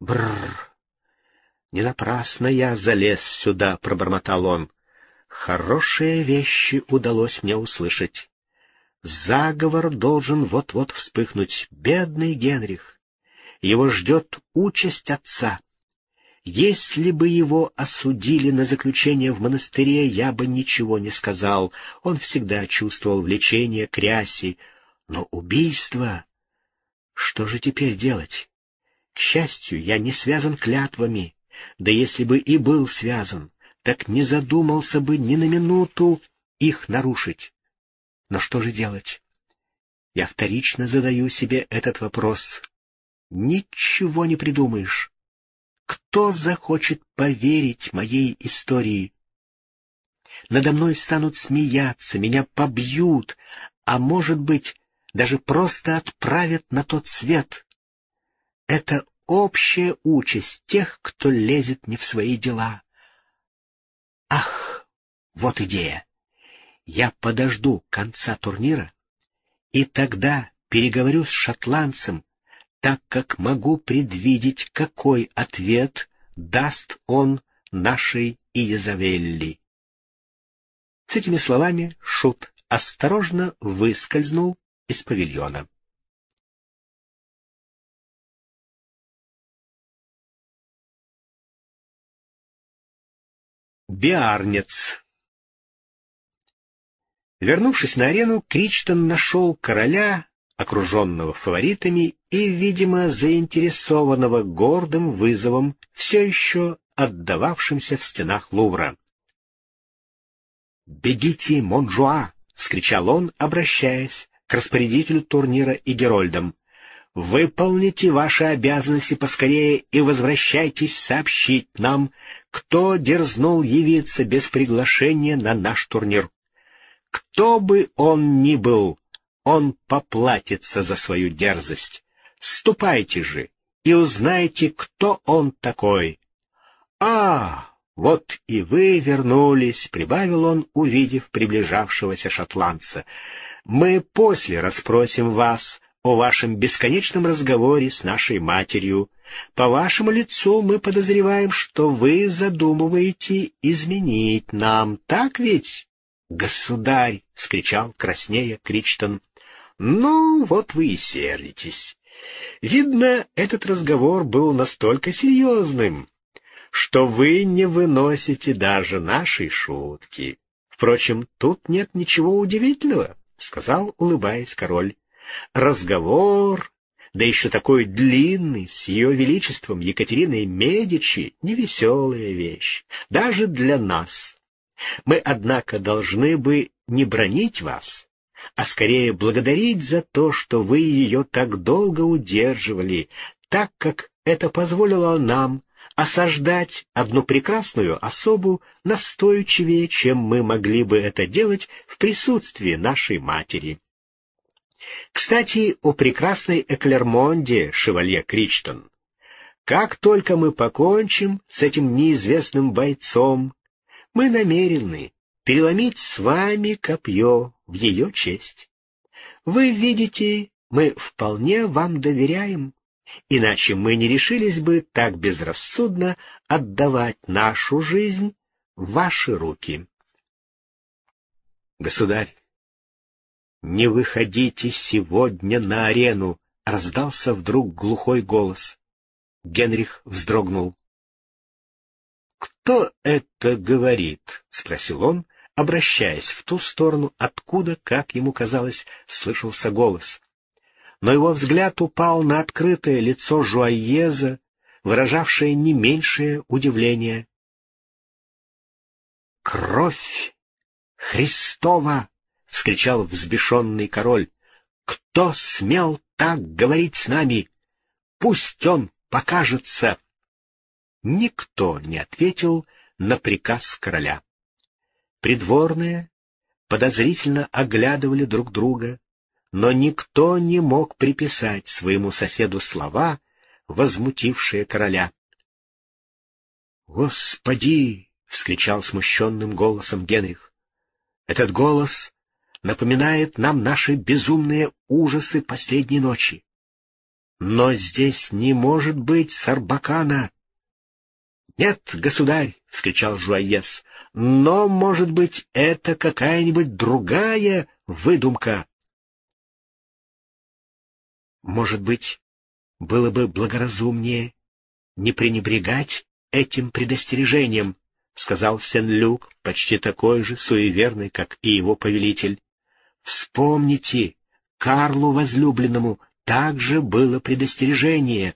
Speaker 1: Бррр! Не напрасно я залез сюда, — пробормотал он. Хорошие вещи удалось мне услышать. Заговор должен вот-вот вспыхнуть. Бедный Генрих. Его ждет участь отца. Если бы его осудили на заключение в монастыре, я бы ничего не сказал. Он всегда чувствовал влечение к рясе. Но убийство... Что же теперь делать? К счастью, я не связан клятвами. Да если бы и был связан, так не задумался бы ни на минуту их нарушить. Но что же делать? Я вторично задаю себе этот вопрос. Ничего не придумаешь. Кто захочет поверить моей истории? Надо мной станут смеяться, меня побьют, а, может быть, даже просто отправят на тот свет. Это общая участь тех, кто лезет не в свои дела. Ах, вот идея. Я подожду конца турнира, и тогда переговорю с шотландцем, так как могу предвидеть, какой ответ даст он нашей Иезавелли. С этими словами Шут осторожно выскользнул из павильона. Биарнец Вернувшись на арену, Кричтон нашел короля, окруженного фаворитами и, видимо, заинтересованного гордым вызовом, все еще отдававшимся в стенах Лувра. «Бегите, Монжуа!» — вскричал он, обращаясь к распорядителю турнира и герольдам. «Выполните ваши обязанности поскорее и возвращайтесь сообщить нам, кто дерзнул явиться без приглашения на наш турнир. Кто бы он ни был, он поплатится за свою дерзость. Ступайте же и узнайте, кто он такой. А, вот и вы вернулись, прибавил он, увидев приближавшегося шотландца. Мы после расспросим вас о вашем бесконечном разговоре с нашей матерью. По вашему лицу мы подозреваем, что вы задумываете изменить нам, так ведь? «Государь!» — вскричал краснея Кричтон. «Ну, вот вы и сердитесь. Видно, этот разговор был настолько серьезным, что вы не выносите даже нашей шутки. Впрочем, тут нет ничего удивительного», — сказал, улыбаясь король. «Разговор, да еще такой длинный, с ее величеством Екатериной Медичи, невеселая вещь, даже для нас». Мы, однако, должны бы не бронить вас, а скорее благодарить за то, что вы ее так долго удерживали, так как это позволило нам осаждать одну прекрасную особу настойчивее, чем мы могли бы это делать в присутствии нашей матери. Кстати, о прекрасной Эклермонде, шевалье Кричтон. Как только мы покончим с этим неизвестным бойцом, мы намерены переломить с вами копье в ее честь. Вы видите, мы вполне вам доверяем, иначе мы не решились бы так безрассудно отдавать нашу жизнь в ваши руки. Государь, не выходите сегодня на арену, раздался вдруг глухой голос. Генрих вздрогнул. «Кто это говорит?» — спросил он, обращаясь в ту сторону, откуда, как ему казалось, слышался голос. Но его взгляд упал на открытое лицо Жуаеза, выражавшее не меньшее удивление. «Кровь Христова!» — вскричал взбешенный король. «Кто смел так говорить с нами? Пусть он покажется!» Никто не ответил на приказ короля. Придворные подозрительно оглядывали друг друга, но никто не мог приписать своему соседу слова, возмутившие короля. «Господи!» — вскричал смущенным голосом Генрих. «Этот голос напоминает нам наши безумные ужасы последней ночи. Но здесь не может быть Сарбакана!» «Нет, государь!» — вскричал Жуаес. «Но, может быть, это какая-нибудь другая выдумка?» «Может быть, было бы благоразумнее не пренебрегать этим предостережением», — сказал Сен-Люк, почти такой же суеверный, как и его повелитель. «Вспомните, Карлу возлюбленному также было предостережение».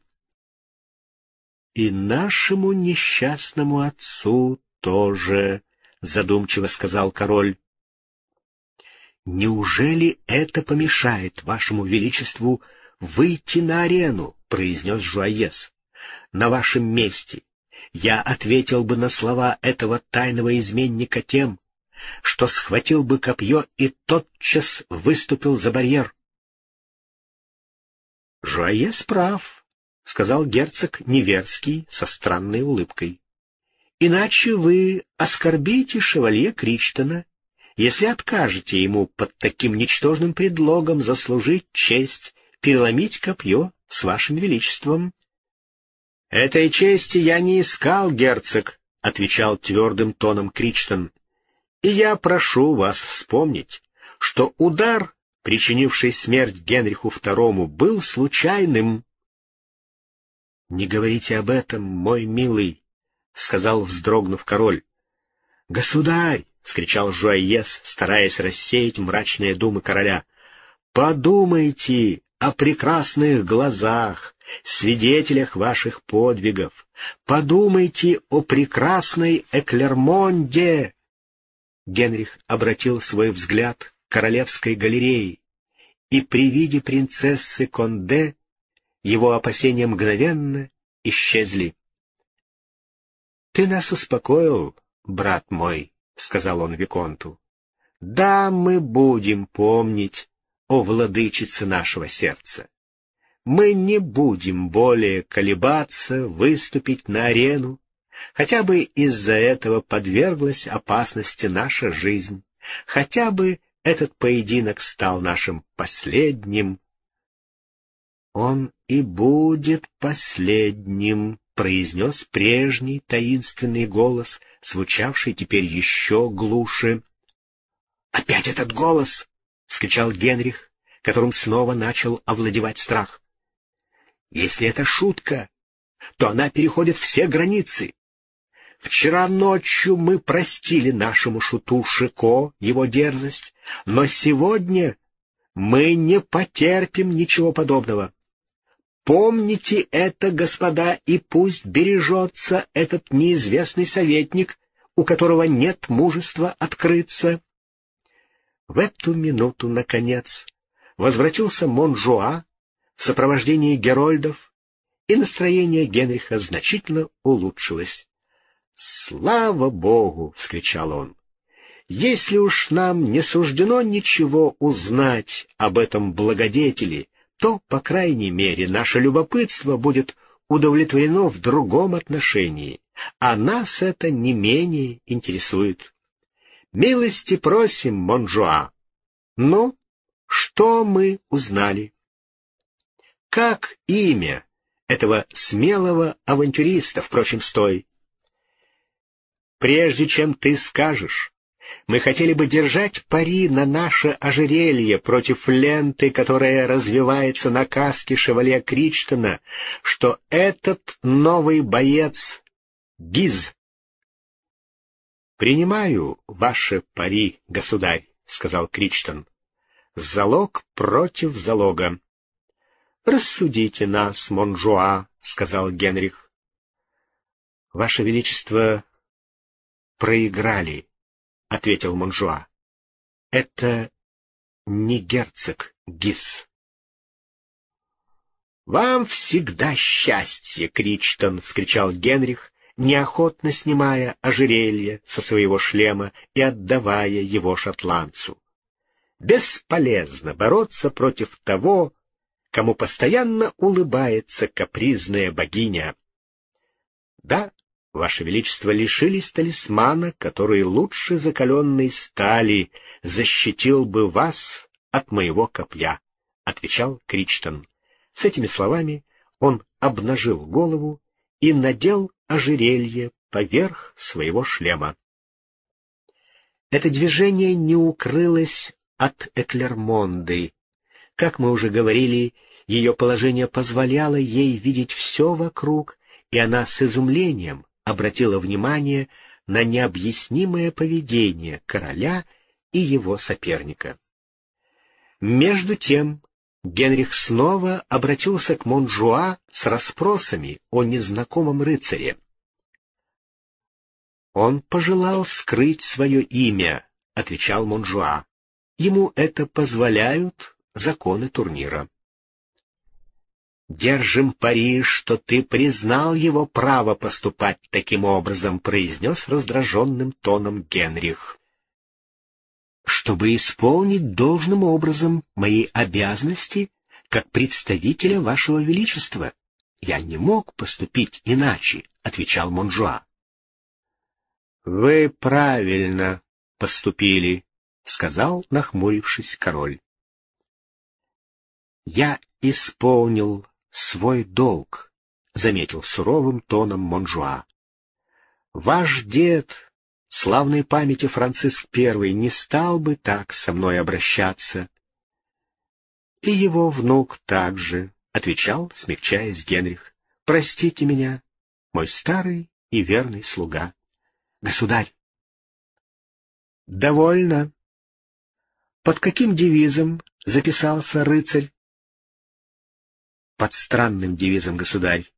Speaker 1: И нашему несчастному отцу тоже, — задумчиво сказал король. «Неужели это помешает вашему величеству выйти на арену?» — произнес Жуаес. «На вашем месте я ответил бы на слова этого тайного изменника тем, что схватил бы копье и тотчас выступил за барьер». Жуаес прав, — сказал герцог Неверский со странной улыбкой. — Иначе вы оскорбите шевалье Кричтона, если откажете ему под таким ничтожным предлогом заслужить честь переломить копье с вашим величеством. — Этой чести я не искал, герцог, — отвечал твердым тоном Кричтон. — И я прошу вас вспомнить, что удар причинивший смерть Генриху II, был случайным. — Не говорите об этом, мой милый, — сказал, вздрогнув король. — Государь! — скричал Жуайес, стараясь рассеять мрачные думы короля. — Подумайте о прекрасных глазах, свидетелях ваших подвигов. Подумайте о прекрасной Эклермонде. Генрих обратил свой взгляд к королевской галерее, и при виде принцессы Конде его опасения мгновенно исчезли. — Ты нас успокоил, брат мой, — сказал он Виконту. — Да, мы будем помнить о владычице нашего сердца. Мы не будем более колебаться, выступить на арену, хотя бы из-за этого подверглась опасности наша жизнь, хотя бы этот поединок стал нашим последним. Он и будет последним, произнес прежний таинственный голос, звучавший теперь еще глуше. «Опять этот голос!» — вскричал Генрих, которым снова начал овладевать страх. «Если это шутка, то она переходит все границы. Вчера ночью мы простили нашему шуту Шико его дерзость, но сегодня мы не потерпим ничего подобного. Помните это, господа, и пусть бережется этот неизвестный советник, у которого нет мужества открыться. В эту минуту, наконец, возвратился Монжуа в сопровождении герольдов, и настроение Генриха значительно улучшилось. «Слава Богу!» — вскричал он. «Если уж нам не суждено ничего узнать об этом благодетеле, то, по крайней мере, наше любопытство будет удовлетворено в другом отношении, а нас это не менее интересует. Милости просим, Монжуа. Ну, что мы узнали? Как имя этого смелого авантюриста, впрочем, стой? Прежде чем ты скажешь, мы хотели бы держать пари на наше ожерелье против ленты, которая развивается на каске шевалье Кричтона, что этот новый боец — Гиз. «Принимаю ваше пари, государь», — сказал Кричтон. «Залог против залога». «Рассудите нас, Монжуа», — сказал Генрих. «Ваше Величество, проиграли», — ответил Монжуа. — Это не герцог Гис. — Вам всегда счастье, Кричтон! — вскричал Генрих, неохотно снимая ожерелье со своего шлема и отдавая его шотландцу. Бесполезно бороться против того, кому постоянно улыбается капризная богиня. Да, Ваше Величество лишились талисмана, который лучше закаленной стали защитил бы вас от моего копья, — отвечал Кричтон. С этими словами он обнажил голову и надел ожерелье поверх своего шлема. Это движение не укрылось от Эклермонды. Как мы уже говорили, ее положение позволяло ей видеть все вокруг, и она с изумлением обратила внимание на необъяснимое поведение короля и его соперника. Между тем Генрих снова обратился к Монжуа с расспросами о незнакомом рыцаре. «Он пожелал скрыть свое имя», — отвечал Монжуа. «Ему это позволяют законы турнира». «Держим пари, что ты признал его право поступать таким образом», — произнес раздраженным тоном Генрих. «Чтобы исполнить должным образом мои обязанности как представителя вашего величества, я не мог поступить иначе», — отвечал Монжуа. «Вы правильно поступили», — сказал, нахмурившись король. «Я исполнил свой долг, — заметил суровым тоном Монжуа. Ваш дед, славной памяти Франциск I, не стал бы так со мной обращаться. И его внук также, — отвечал, смягчаясь Генрих. — Простите меня, мой старый и верный слуга. Государь. Довольно. Под каким девизом записался рыцарь? Под странным девизом, государь.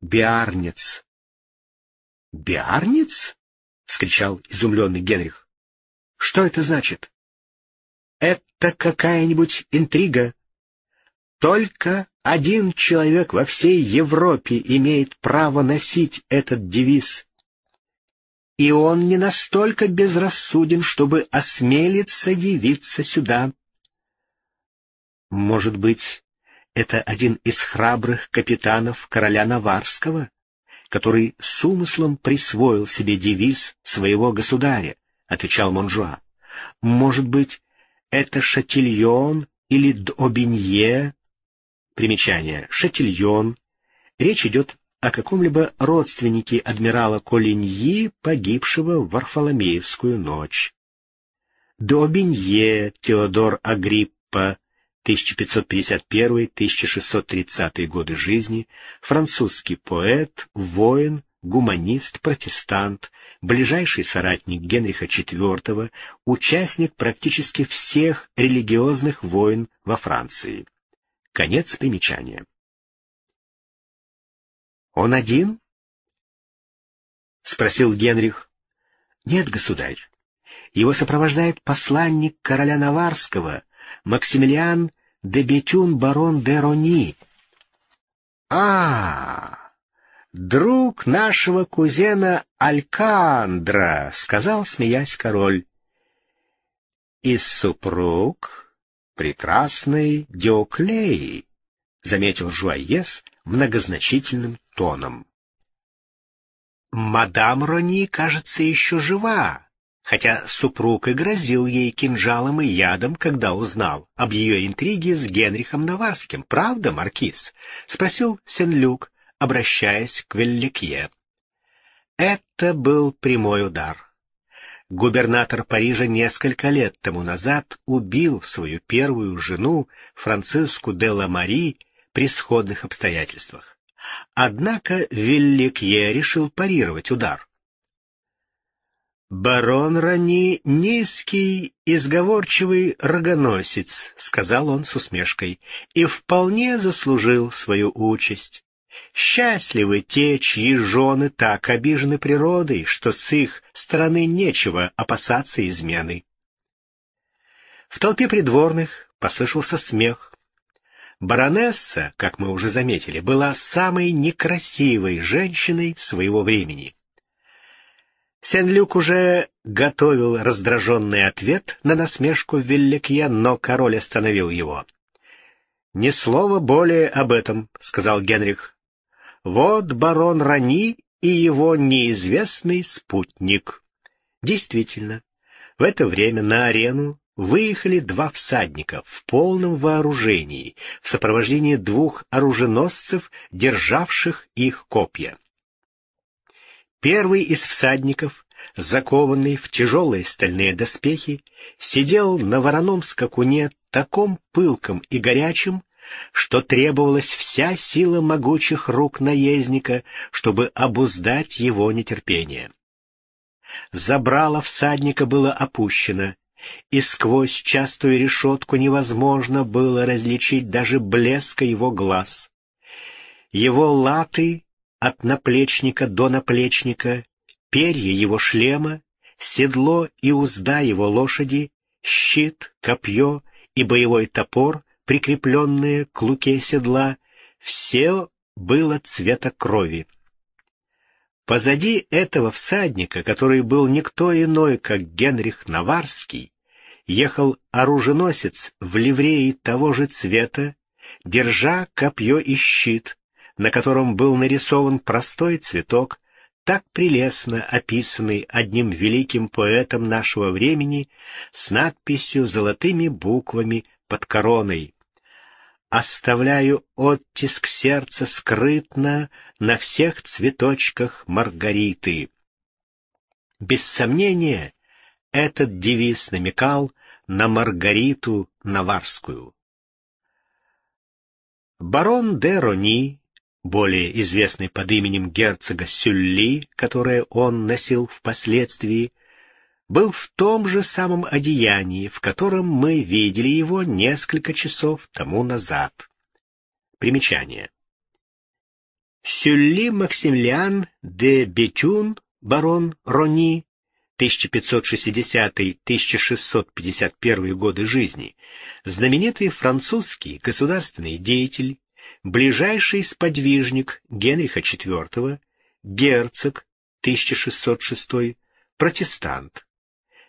Speaker 1: Биарнец. Биарнец? — вскричал изумленный Генрих. — Что это значит? — Это какая-нибудь интрига. Только один человек во всей Европе имеет право носить этот девиз. И он не настолько безрассуден, чтобы осмелиться явиться сюда. Может быть, это один из храбрых капитанов короля Наварского, который с умыслом присвоил себе девиз своего государя, — отвечал Монжуа. Может быть, это Шатильон или Д'Обинье, Примечание. Шатильон. Речь идет о каком-либо родственнике адмирала Колиньи, погибшего в Варфоломеевскую ночь. Добинье Теодор Агриппа, 1551-1630 годы жизни, французский поэт, воин, гуманист, протестант, ближайший соратник Генриха IV, участник практически всех религиозных войн во Франции. Конец примечания. «Он один?» — спросил Генрих. «Нет, государь. Его сопровождает посланник короля Наварского, Максимилиан де Бетюн барон де Рони». «А, друг нашего кузена Алькандра», — сказал, смеясь король. «И супруг прекрасной Диоклеи, — заметил Жуаес многозначительным тоном. Мадам Рони, кажется, еще жива, хотя супруг и грозил ей кинжалом и ядом, когда узнал об ее интриге с Генрихом Наварским. Правда, Маркиз? — спросил Сен-Люк, обращаясь к Велликье. Это был прямой удар. Губернатор Парижа несколько лет тому назад убил свою первую жену, Франциску де ла Мари, при сходных обстоятельствах. Однако Велликье решил парировать удар. «Барон Рани — низкий, изговорчивый рогоносец», — сказал он с усмешкой, — «и вполне заслужил свою участь. Счастливы те, чьи жены так обижены природой, что с их стороны нечего опасаться измены. В толпе придворных послышался смех. Баронесса, как мы уже заметили, была самой некрасивой женщиной своего времени. Сен-Люк уже готовил раздраженный ответ на насмешку Великье, но король остановил его. «Ни слова более об этом», — сказал Генрих. Вот барон Рани и его неизвестный спутник. Действительно, в это время на арену выехали два всадника в полном вооружении, в сопровождении двух оруженосцев, державших их копья. Первый из всадников, закованный в тяжелые стальные доспехи, сидел на вороном скакуне таком пылком и горячем, что требовалась вся сила могучих рук наездника, чтобы обуздать его нетерпение. Забрало всадника было опущено, и сквозь частую решетку невозможно было различить даже блеска его глаз. Его латы от наплечника до наплечника, перья его шлема, седло и узда его лошади, щит, копье и боевой топор прикрепленные к луке седла, все было цвета крови. Позади этого всадника, который был никто иной, как Генрих Наварский, ехал оруженосец в ливреи того же цвета, держа копье и щит, на котором был нарисован простой цветок, так прелестно описанный одним великим поэтом нашего времени с надписью золотыми буквами под короной Оставляю оттиск сердца скрытно на всех цветочках Маргариты. Без сомнения, этот девиз намекал на Маргариту Наварскую. Барон де Рони, более известный под именем герцога Сюлли, которое он носил впоследствии, был в том же самом одеянии, в котором мы видели его несколько часов тому назад. Примечание. Сюлли Максимилиан де Бетюн, барон Рони, 1560-1651 годы жизни, знаменитый французский государственный деятель, ближайший сподвижник Генриха IV, герцог 1606, протестант.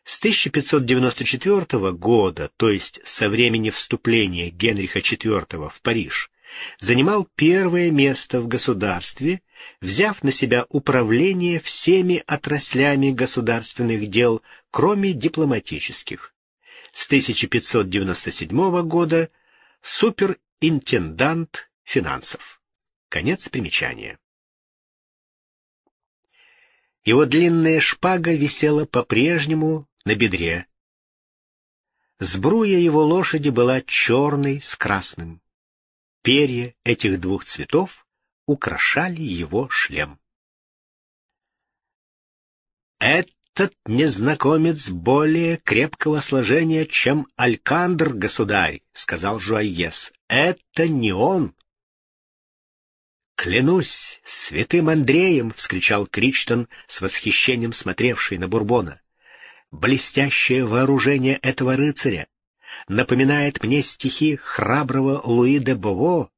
Speaker 1: С 1594 года, то есть со времени вступления Генриха IV в Париж, занимал первое место в государстве, взяв на себя управление всеми отраслями государственных дел, кроме дипломатических. С 1597 года суперинтендант финансов. Конец примечания. Его длинная шпага висела по-прежнему на бедре. Сбруя его лошади была черной с красным. Перья этих двух цветов украшали его шлем. «Этот незнакомец более крепкого сложения, чем Алькандр, государь», — сказал Жуайес. «Это не он». «Клянусь святым Андреем!» — вскричал Кричтон с восхищением смотревший на Бурбона. «Блестящее вооружение этого рыцаря напоминает мне стихи храброго Луи де Бово,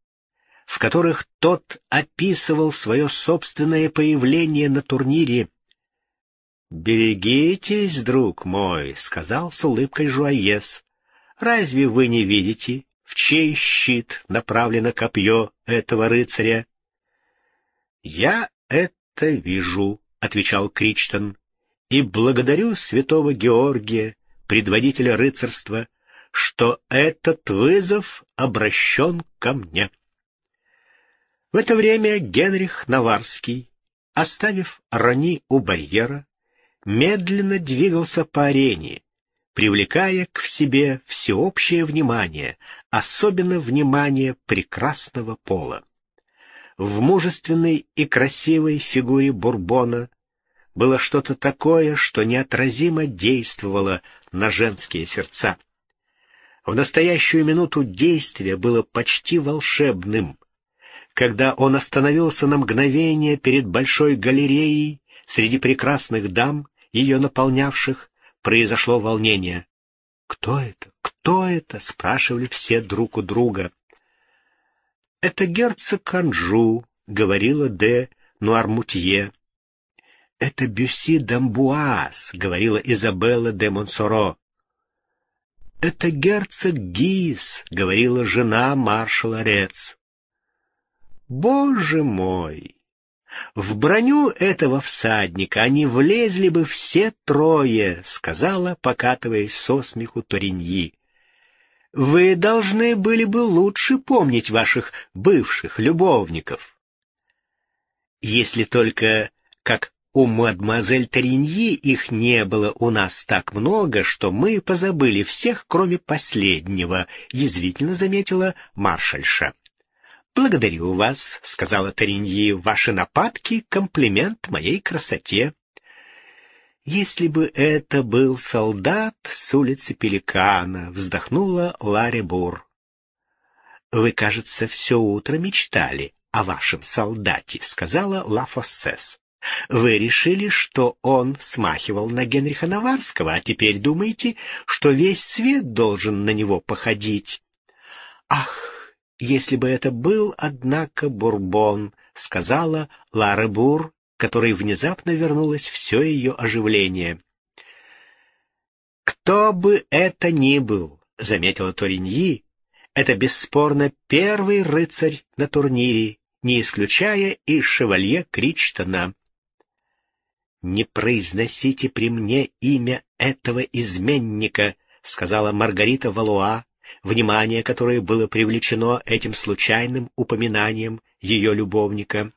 Speaker 1: в которых тот описывал свое собственное появление на турнире. «Берегитесь, друг мой», — сказал с улыбкой Жуаес. «Разве вы не видите, в чей щит направлено копье этого рыцаря?» «Я это вижу», — отвечал Кричтон, — «и благодарю святого Георгия, предводителя рыцарства, что этот вызов обращен ко мне. В это время Генрих Наварский, оставив Рони у барьера, медленно двигался по арене, привлекая к себе всеобщее внимание, особенно внимание прекрасного пола. В мужественной и красивой фигуре Бурбона было что-то такое, что неотразимо действовало на женские сердца. В настоящую минуту действие было почти волшебным. Когда он остановился на мгновение перед большой галереей, среди прекрасных дам, ее наполнявших, произошло волнение. «Кто это? Кто это?» — спрашивали все друг у друга. «Это герцог Анжу», — говорила де Нуармутье. «Это Бюсси Дамбуаз», — говорила Изабелла де Монсоро. «Это герцог Гиз», — говорила жена маршала Рец. «Боже мой! В броню этого всадника они влезли бы все трое», — сказала, покатываясь со смеху Ториньи. «Вы должны были бы лучше помнить ваших бывших любовников». «Если только, как у мадемуазель Тариньи их не было у нас так много, что мы позабыли всех, кроме последнего, — язвительно заметила маршальша. — Благодарю вас, — сказала Тариньи, — ваши нападки — комплимент моей красоте. «Если бы это был солдат с улицы Пеликана», — вздохнула Ларри Бур. «Вы, кажется, все утро мечтали о вашем солдате», — сказала Ла Фоссес. Вы решили, что он смахивал на Генриха Наварского, а теперь думаете, что весь свет должен на него походить. Ах, если бы это был, однако, Бурбон, сказала Лара Бур, которой внезапно вернулось все ее оживление. Кто бы это ни был, заметила Ториньи, это бесспорно первый рыцарь на турнире, не исключая и шевалье Кричтона. «Не произносите при мне имя этого изменника», — сказала Маргарита Валуа, внимание которое было привлечено этим случайным упоминанием ее любовника.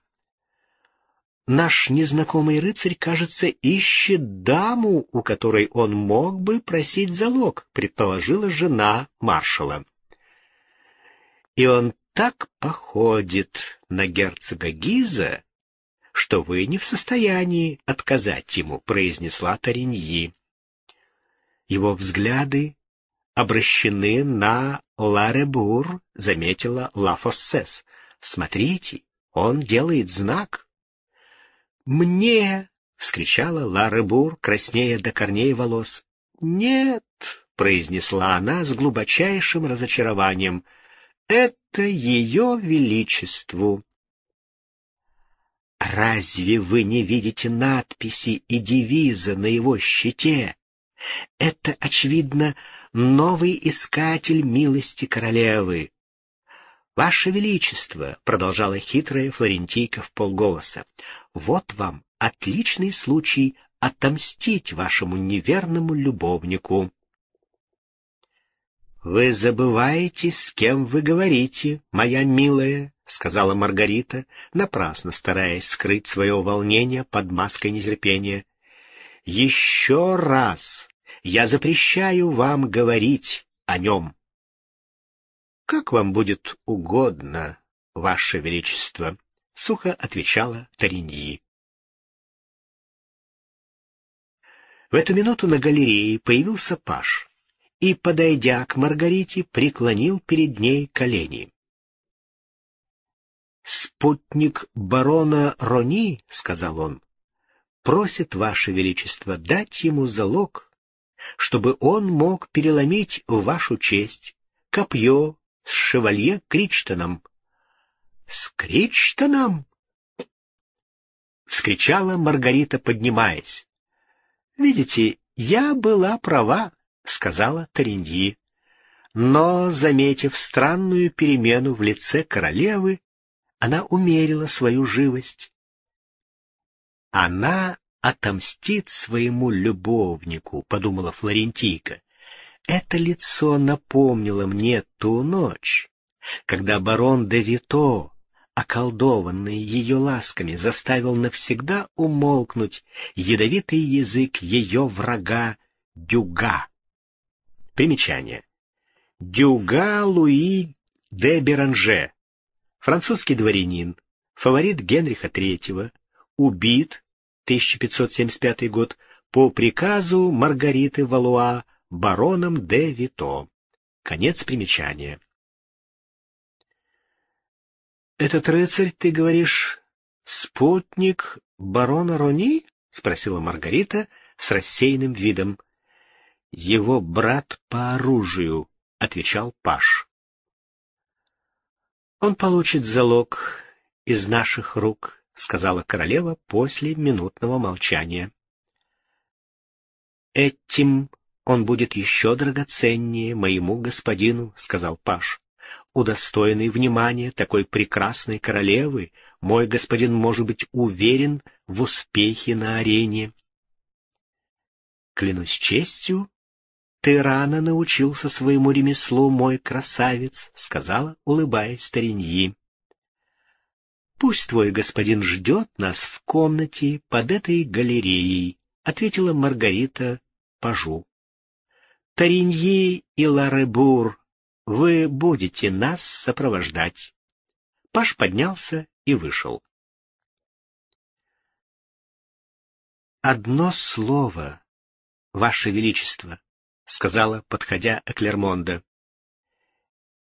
Speaker 1: «Наш незнакомый рыцарь, кажется, ищет даму, у которой он мог бы просить залог», — предположила жена маршала. «И он так походит на герцога Гиза, что вы не в состоянии отказать ему», — произнесла Тариньи. Его взгляды обращены на Ларебур, заметила Лафоссес. Смотрите, он делает знак. Мне, вскричала Ларебур, краснея до корней волос. Нет, произнесла она с глубочайшим разочарованием. Это ее величеству. Разве вы не видите надписи и девиза на его щите? Это, очевидно, новый искатель милости королевы. «Ваше Величество», — продолжала хитрая флорентийка в полголоса, — «вот вам отличный случай отомстить вашему неверному любовнику». «Вы забываете, с кем вы говорите, моя милая», — сказала Маргарита, напрасно стараясь скрыть свое волнение под маской нетерпения. «Еще раз я запрещаю вам говорить о нем. — Как вам будет угодно, ваше величество, — сухо отвечала Тариньи. В эту минуту на галерее появился Паш и, подойдя к Маргарите, преклонил перед ней колени. «Спутник барона Рони, — сказал он, — просит ваше величество дать ему залог чтобы он мог переломить в вашу честь копье с шевалье Кричтоном. — С Кричтоном? — вскричала Маргарита, поднимаясь. — Видите, я была права, — сказала Тариньи. Но, заметив странную перемену в лице королевы, она умерила свою живость. Она отомстит своему любовнику, — подумала Флорентийка. Это лицо напомнило мне ту ночь, когда барон де Вито, околдованный ее ласками, заставил навсегда умолкнуть ядовитый язык ее врага Дюга. Примечание. Дюга Луи де Беранже, французский дворянин, фаворит Генриха III, убит 1575 год, по приказу Маргариты Валуа бароном де Вито. Конец примечания. «Этот рыцарь, ты говоришь, спутник барона Рони?» — спросила Маргарита с рассеянным видом. «Его брат по оружию», — отвечал Паш. «Он получит залог из наших рук», — сказала королева после минутного молчания. «Этим он будет еще драгоценнее моему господину», — сказал Паш. «Удостоенный внимания такой прекрасной королевы, мой господин может быть уверен в успехе на арене». «Клянусь честью, ты рано научился своему ремеслу, мой красавец», — сказала, улыбаясь Тариньи. «Пусть твой господин ждет нас в комнате под этой галереей», — ответила Маргарита Пажу. «Тариньи и Ларебур, вы будете нас сопровождать». Паш поднялся и вышел. «Одно слово, Ваше Величество», — сказала, подходя Эклермонда.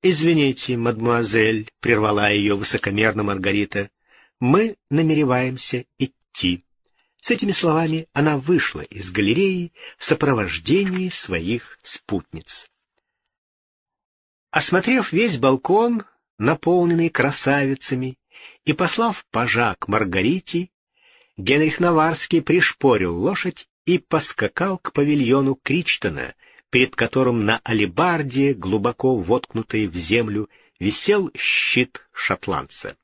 Speaker 1: «Извините, мадмуазель», — прервала ее высокомерно Маргарита, — «мы намереваемся идти». С этими словами она вышла из галереи в сопровождении своих спутниц. Осмотрев весь балкон, наполненный красавицами, и послав пажа к Маргарите, Генрих Наварский пришпорил лошадь и поскакал к павильону Кричтона, перед которым на алебарде, глубоко воткнутой в землю, висел щит шотландца.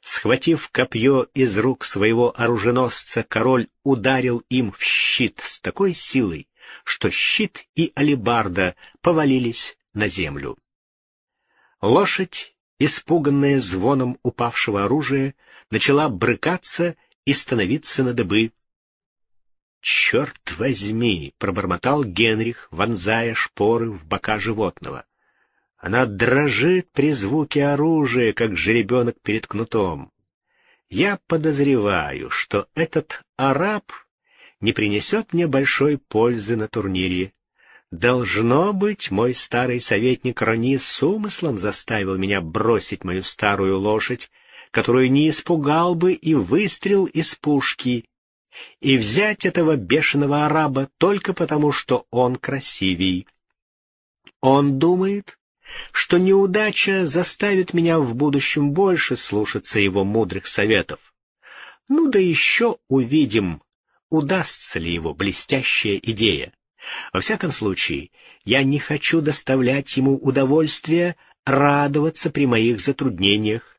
Speaker 1: Схватив копье из рук своего оруженосца, король ударил им в щит с такой силой, что щит и алебарда повалились на землю. Лошадь, испуганная звоном упавшего оружия, начала брыкаться и становиться на дыбы. «Черт возьми!» — пробормотал Генрих, вонзая шпоры в бока животного. Она дрожит при звуке оружия, как жеребенок перед кнутом. Я подозреваю, что этот араб не принесет мне большой пользы на турнире. Должно быть, мой старый советник Рони с умыслом заставил меня бросить мою старую лошадь, которую не испугал бы и выстрел из пушки, и взять этого бешеного араба только потому, что он красивей. Он думает, что неудача заставит меня в будущем больше слушаться его мудрых советов. Ну да еще увидим, удастся ли его блестящая идея. Во всяком случае, я не хочу доставлять ему удовольствие радоваться при моих затруднениях.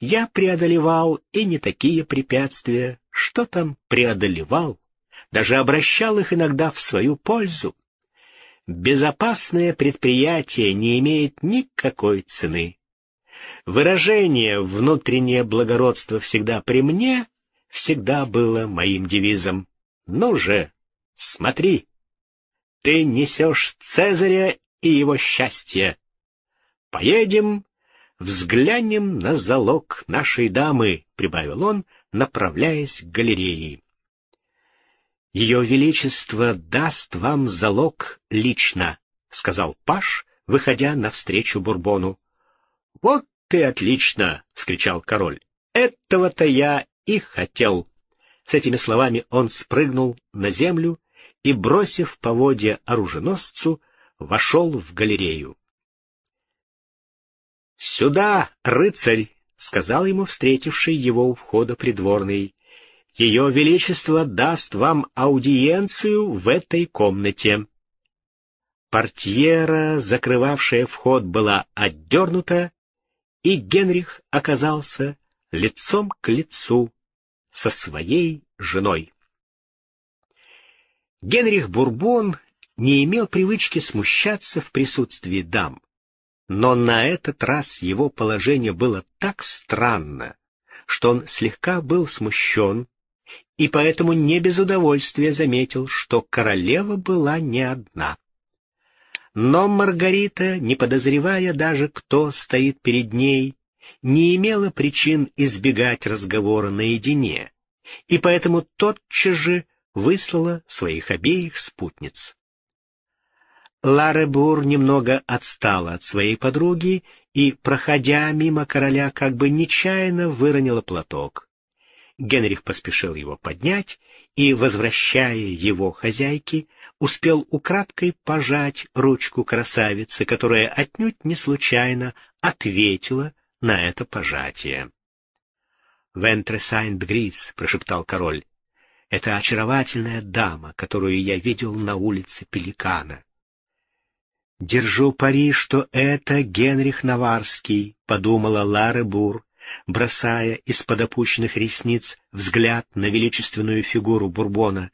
Speaker 1: Я преодолевал и не такие препятствия, что там преодолевал, даже обращал их иногда в свою пользу безопасное предприятие не имеет никакой цены. Выражение «внутреннее благородство всегда при мне» всегда было моим девизом. Ну же, смотри, ты несешь Цезаря и его счастье. Поедем, взглянем на залог нашей дамы, — прибавил он, направляясь к галерее. Ее Величество даст вам залог лично, — сказал Паш, выходя навстречу Бурбону. — Вот ты отлично! — скричал король. — Этого-то я и хотел. С этими словами он спрыгнул на землю и, бросив поводья оруженосцу, вошел в галерею. — Сюда, рыцарь! — сказал ему встретивший его у входа придворный. Ее Величество даст вам аудиенцию в этой комнате. Портьера, закрывавшая вход, была отдернута, и Генрих оказался лицом к лицу со своей женой. Генрих Бурбон не имел привычки смущаться в присутствии дам, но на этот раз его положение было так странно, что он слегка был смущен и поэтому не без удовольствия заметил, что королева была не одна. Но Маргарита, не подозревая даже, кто стоит перед ней, не имела причин избегать разговора наедине, и поэтому тотчас же выслала своих обеих спутниц. Лара Бур немного отстала от своей подруги и, проходя мимо короля, как бы нечаянно выронила платок. Генрих поспешил его поднять и, возвращая его хозяйке, успел украдкой пожать ручку красавицы, которая отнюдь не случайно ответила на это пожатие. «Вентре Сайнт-Грис», — прошептал король, — «это очаровательная дама, которую я видел на улице Пеликана». «Держу пари, что это Генрих Наварский», — подумала Лара Бур, бросая из-под опущенных ресниц взгляд на величественную фигуру Бурбона.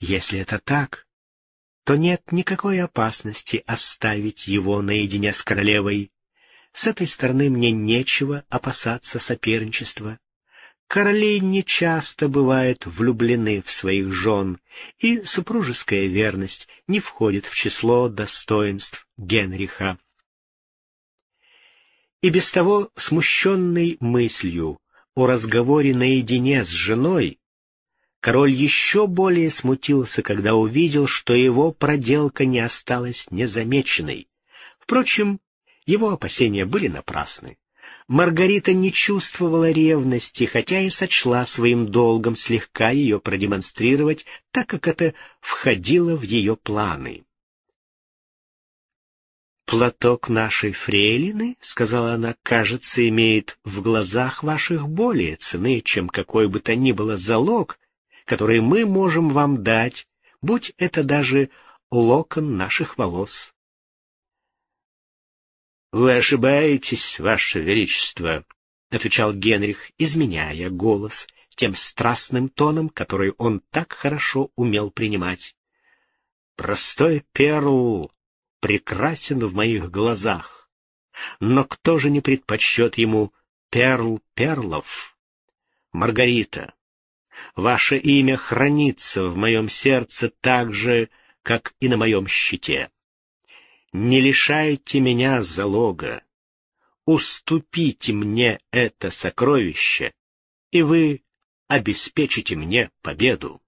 Speaker 1: Если это так, то нет никакой опасности оставить его наедине с королевой. С этой стороны мне нечего опасаться соперничества. Короли нечасто бывают влюблены в своих жен, и супружеская верность не входит в число достоинств Генриха и без того смущенный мыслью о разговоре наедине с женой, король еще более смутился, когда увидел, что его проделка не осталась незамеченной. Впрочем, его опасения были напрасны. Маргарита не чувствовала ревности, хотя и сочла своим долгом слегка ее продемонстрировать, так как это входило в ее планы. «Платок нашей фрейлины, — сказала она, — кажется, имеет в глазах ваших более цены, чем какой бы то ни было залог, который мы можем вам дать, будь это даже локон наших волос». «Вы ошибаетесь, ваше величество», — отвечал Генрих, изменяя голос тем страстным тоном, который он так хорошо умел принимать. «Простой перл прекрасен в моих глазах. Но кто же не предпочтет ему перл перлов? Маргарита, ваше имя хранится в моем сердце так же, как и на моем щите. не лишайте меня залога. Уступите мне это сокровище, и вы обеспечите мне победу.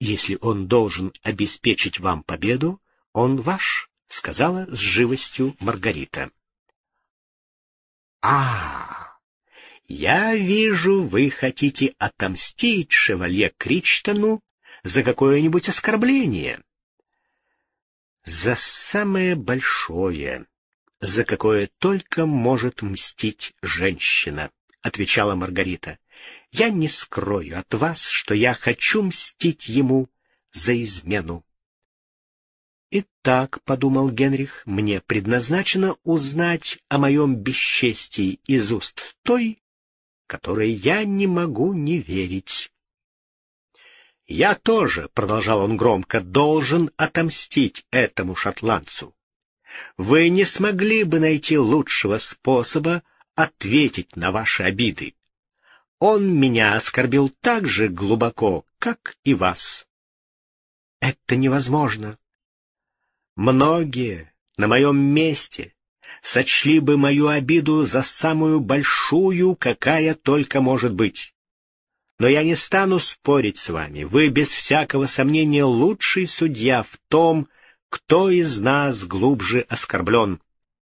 Speaker 1: Если он должен обеспечить вам победу, он ваш, — сказала с живостью Маргарита. — А, я вижу, вы хотите отомстить шевалье Кричтону за какое-нибудь оскорбление. За самое большое, за какое только может мстить женщина, — отвечала Маргарита. Я не скрою от вас, что я хочу мстить ему за измену. «Итак», — подумал Генрих, — «мне предназначено узнать о моем бесчестии из уст той, которой я не могу не верить». «Я тоже», — продолжал он громко, — «должен отомстить этому шотландцу. Вы не смогли бы найти лучшего способа ответить на ваши обиды. Он меня оскорбил так же глубоко, как и вас. Это невозможно. Многие на моем месте сочли бы мою обиду за самую большую, какая только может быть. Но я не стану спорить с вами. Вы без всякого сомнения лучший судья в том, кто из нас глубже оскорблен.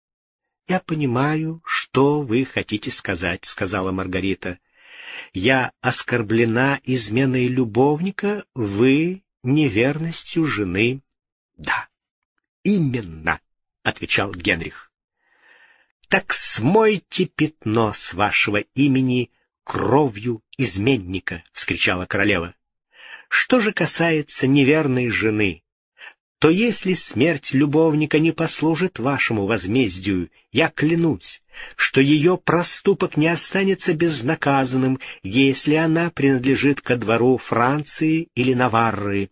Speaker 1: — Я понимаю, что вы хотите сказать, — сказала Маргарита. Я оскорблена изменой любовника, вы — неверностью жены. — Да, именно, — отвечал Генрих. — Так смойте пятно с вашего имени кровью изменника, — вскричала королева. — Что же касается неверной жены, то если смерть любовника не послужит вашему возмездию, я клянусь, что ее проступок не останется безнаказанным, если она принадлежит ко двору Франции или Наварры.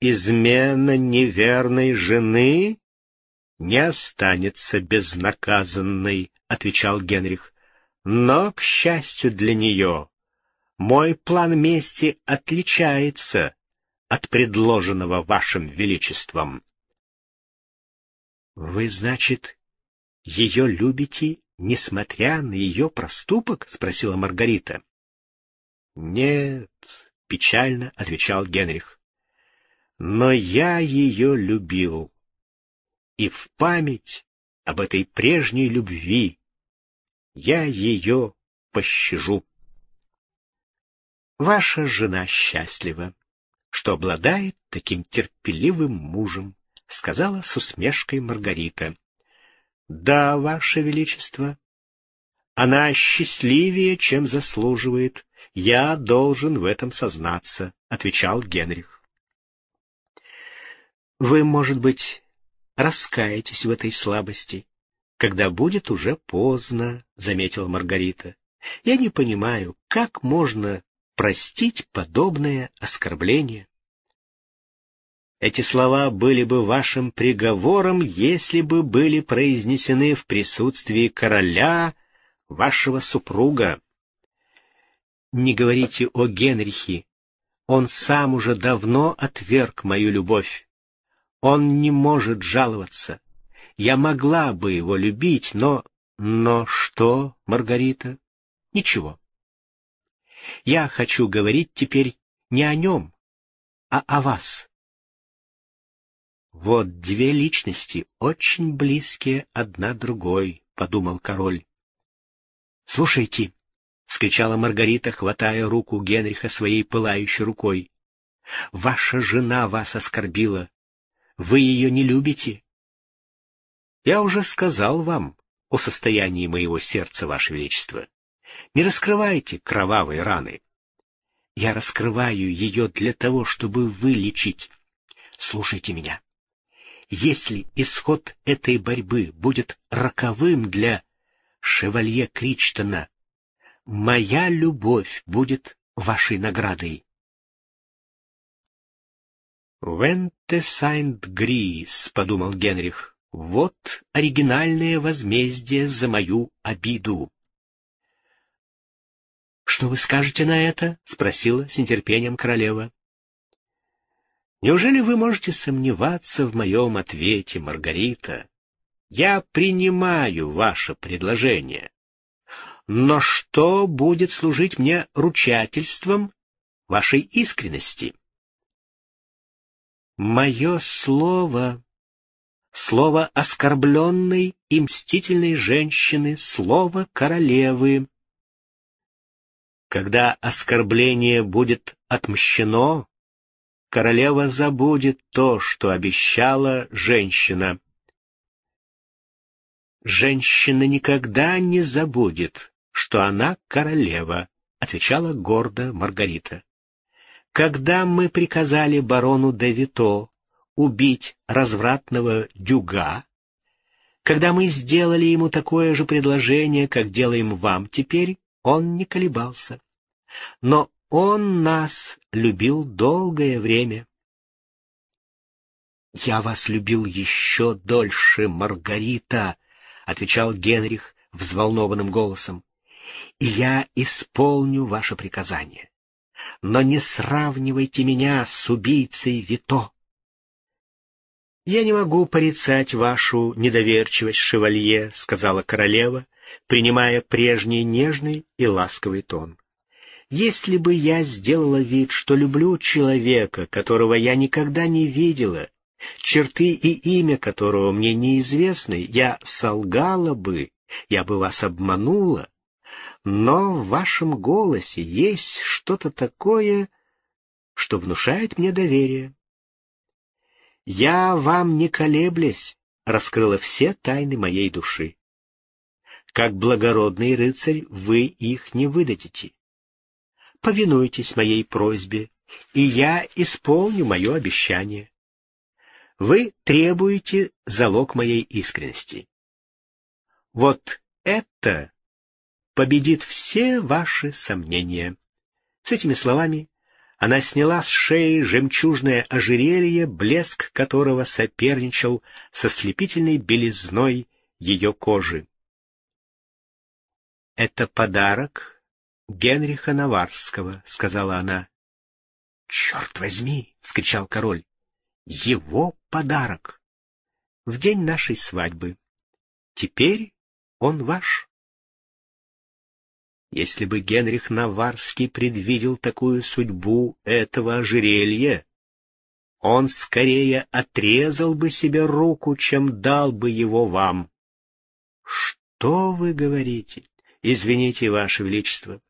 Speaker 1: Измена неверной жены не останется безнаказанной, — отвечал Генрих. Но, к счастью для нее, мой план мести отличается от предложенного вашим величеством. — Вы, значит, ее любите, несмотря на ее проступок? — спросила Маргарита. — Нет, — печально отвечал Генрих. — Но я ее любил. И в память об этой прежней любви я ее пощажу. Ваша жена счастлива что обладает таким терпеливым мужем, — сказала с усмешкой Маргарита. — Да, Ваше Величество, она счастливее, чем заслуживает. Я должен в этом сознаться, — отвечал Генрих. — Вы, может быть, раскаетесь в этой слабости, когда будет уже поздно, — заметила Маргарита. — Я не понимаю, как можно простить подобное оскорбление. Эти слова были бы вашим приговором, если бы были произнесены в присутствии короля, вашего супруга. Не говорите о Генрихе. Он сам уже давно отверг мою любовь. Он не может жаловаться. Я могла бы его любить, но... Но что, Маргарита? Ничего. Я хочу говорить теперь не о нем, а о вас. Вот две личности, очень близкие одна другой, — подумал король. — Слушайте, — вскричала Маргарита, хватая руку Генриха своей пылающей рукой. — Ваша жена вас оскорбила. Вы ее не любите? — Я уже сказал вам о состоянии моего сердца, Ваше Величество. Не раскрывайте кровавые раны. Я раскрываю ее для того, чтобы вылечить. Слушайте меня. Если исход этой борьбы будет роковым для шевалье Кричтона, моя любовь будет вашей наградой. «Венте Сайнт Грис», — подумал Генрих, — «вот оригинальное возмездие за мою обиду». «Что вы скажете на это?» — спросила с нетерпением королева. Неужели вы можете сомневаться в моем ответе, Маргарита? Я принимаю ваше предложение. Но что будет служить мне ручательством вашей искренности? Мое слово, слово оскорбленной и мстительной женщины, слово королевы. Когда оскорбление будет отмщено, королева забудет то, что обещала женщина. Женщина никогда не забудет, что она королева, отвечала гордо Маргарита. Когда мы приказали барону Девито убить развратного дюга, когда мы сделали ему такое же предложение, как делаем вам теперь, он не колебался. Но он нас любил долгое время. «Я вас любил еще дольше, Маргарита», — отвечал Генрих взволнованным голосом. «И я исполню ваше приказание но не сравнивайте меня с убийцей Вито. «Я не могу порицать вашу недоверчивость, шевалье», — сказала королева, принимая прежний нежный и ласковый тон. «Если бы я сделала вид, что люблю человека, которого я никогда не видела, черты и имя которого мне неизвестны, я солгала бы, я бы вас обманула, но в вашем голосе есть что-то такое, что внушает мне доверие. Я вам не колеблясь раскрыла все тайны моей души. Как благородный рыцарь вы их не выдадите. Повинуйтесь моей просьбе, и я исполню мое обещание. Вы требуете залог моей искренности. Вот это победит все ваши сомнения. С этими словами она сняла с шеи жемчужное ожерелье, блеск которого соперничал со слепительной белизной ее кожи. «Это подарок Генриха Наварского», — сказала она. «Черт возьми!» — вскричал король. «Его подарок! В день нашей свадьбы. Теперь он ваш». Если бы Генрих Наварский предвидел такую судьбу этого ожерелья, он скорее отрезал бы себе руку, чем дал бы его вам. Что вы говорите? Извините, Ваше Величество.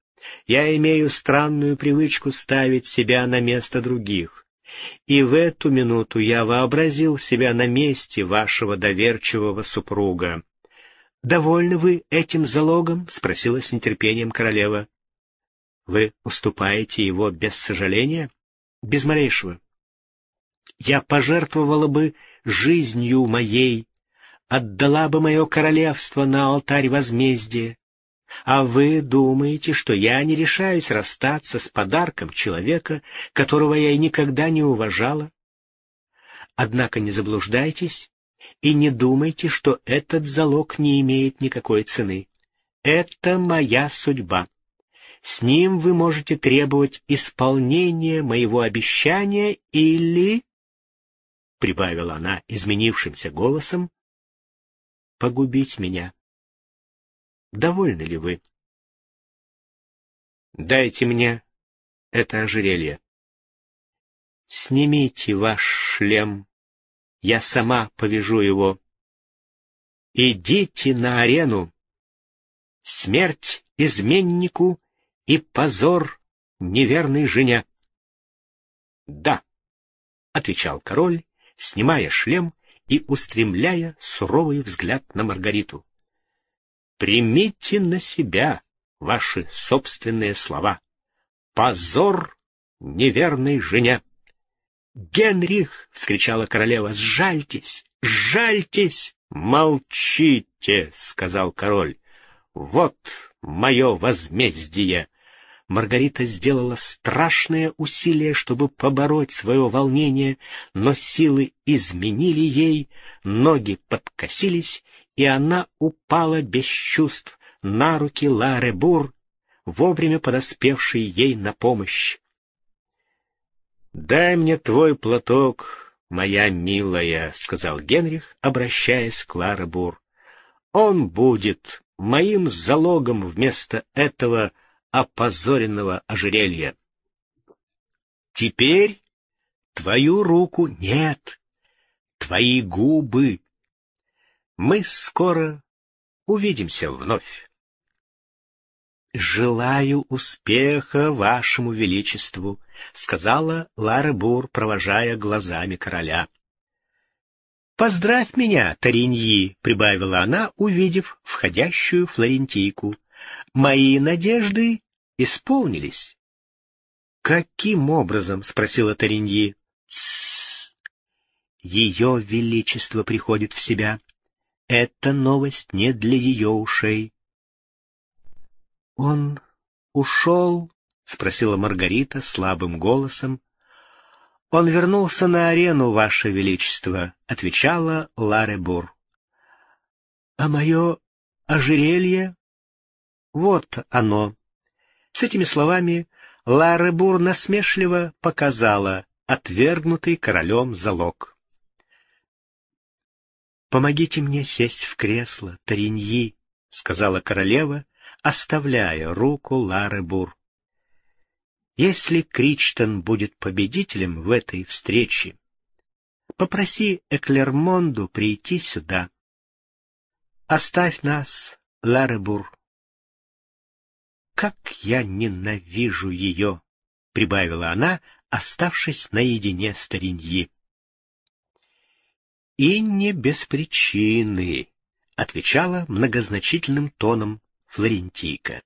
Speaker 1: Я имею странную привычку ставить себя на место других. И в эту минуту я вообразил себя на месте вашего доверчивого супруга. «Довольны вы этим залогом?» — спросила с нетерпением королева. «Вы уступаете его без сожаления?» «Без малейшего. Я пожертвовала бы жизнью моей, отдала бы мое королевство на алтарь возмездия. А вы думаете, что я не решаюсь расстаться с подарком человека, которого я никогда не уважала? Однако не заблуждайтесь, и не думайте, что этот залог не имеет никакой цены. Это моя судьба. С ним вы можете требовать исполнения моего обещания или, — прибавила она изменившимся голосом, — погубить меня. Довольны ли вы? Дайте мне это ожерелье. Снимите ваш шлем я сама повяжу его. Идите на арену. Смерть изменнику и позор неверной жене. Да, — отвечал король, снимая шлем и устремляя суровый взгляд на Маргариту. Примите на себя ваши собственные слова. Позор неверной жене. «Генрих!» — вскричала королева. «Сжальтесь! Сжальтесь!» «Молчите!» — сказал король. «Вот мое возмездие!» Маргарита сделала страшное усилие, чтобы побороть свое волнение, но силы изменили ей, ноги подкосились, и она упала без чувств на руки Ларе Бур, вовремя подоспевшей ей на помощь. «Дай мне твой платок, моя милая», — сказал Генрих, обращаясь к Ларе Бур. «Он будет моим залогом вместо этого опозоренного ожерелья». «Теперь твою руку нет, твои губы. Мы скоро увидимся вновь». «Желаю успеха вашему величеству», — сказала Лара Бур, провожая глазами короля. «Поздравь меня, Тариньи», — прибавила она, увидев входящую флорентийку. «Мои надежды исполнились». «Каким образом?» — спросила Тариньи. «Ее величество приходит в себя. Эта новость не для ее ушей. «Он ушел?» — спросила Маргарита слабым голосом. «Он вернулся на арену, Ваше Величество», — отвечала Ларебур. «А мое ожерелье?» «Вот оно». С этими словами Ларебур насмешливо показала отвергнутый королем залог. «Помогите мне сесть в кресло, Тариньи», — сказала королева, оставляя руку Лары Бур. Если Кричтон будет победителем в этой встрече, попроси Эклермонду прийти сюда. Оставь нас, Ларебур. Как я ненавижу ее, — прибавила она, оставшись наедине с Тариньи. И не без причины, — отвечала многозначительным тоном Флорентийка.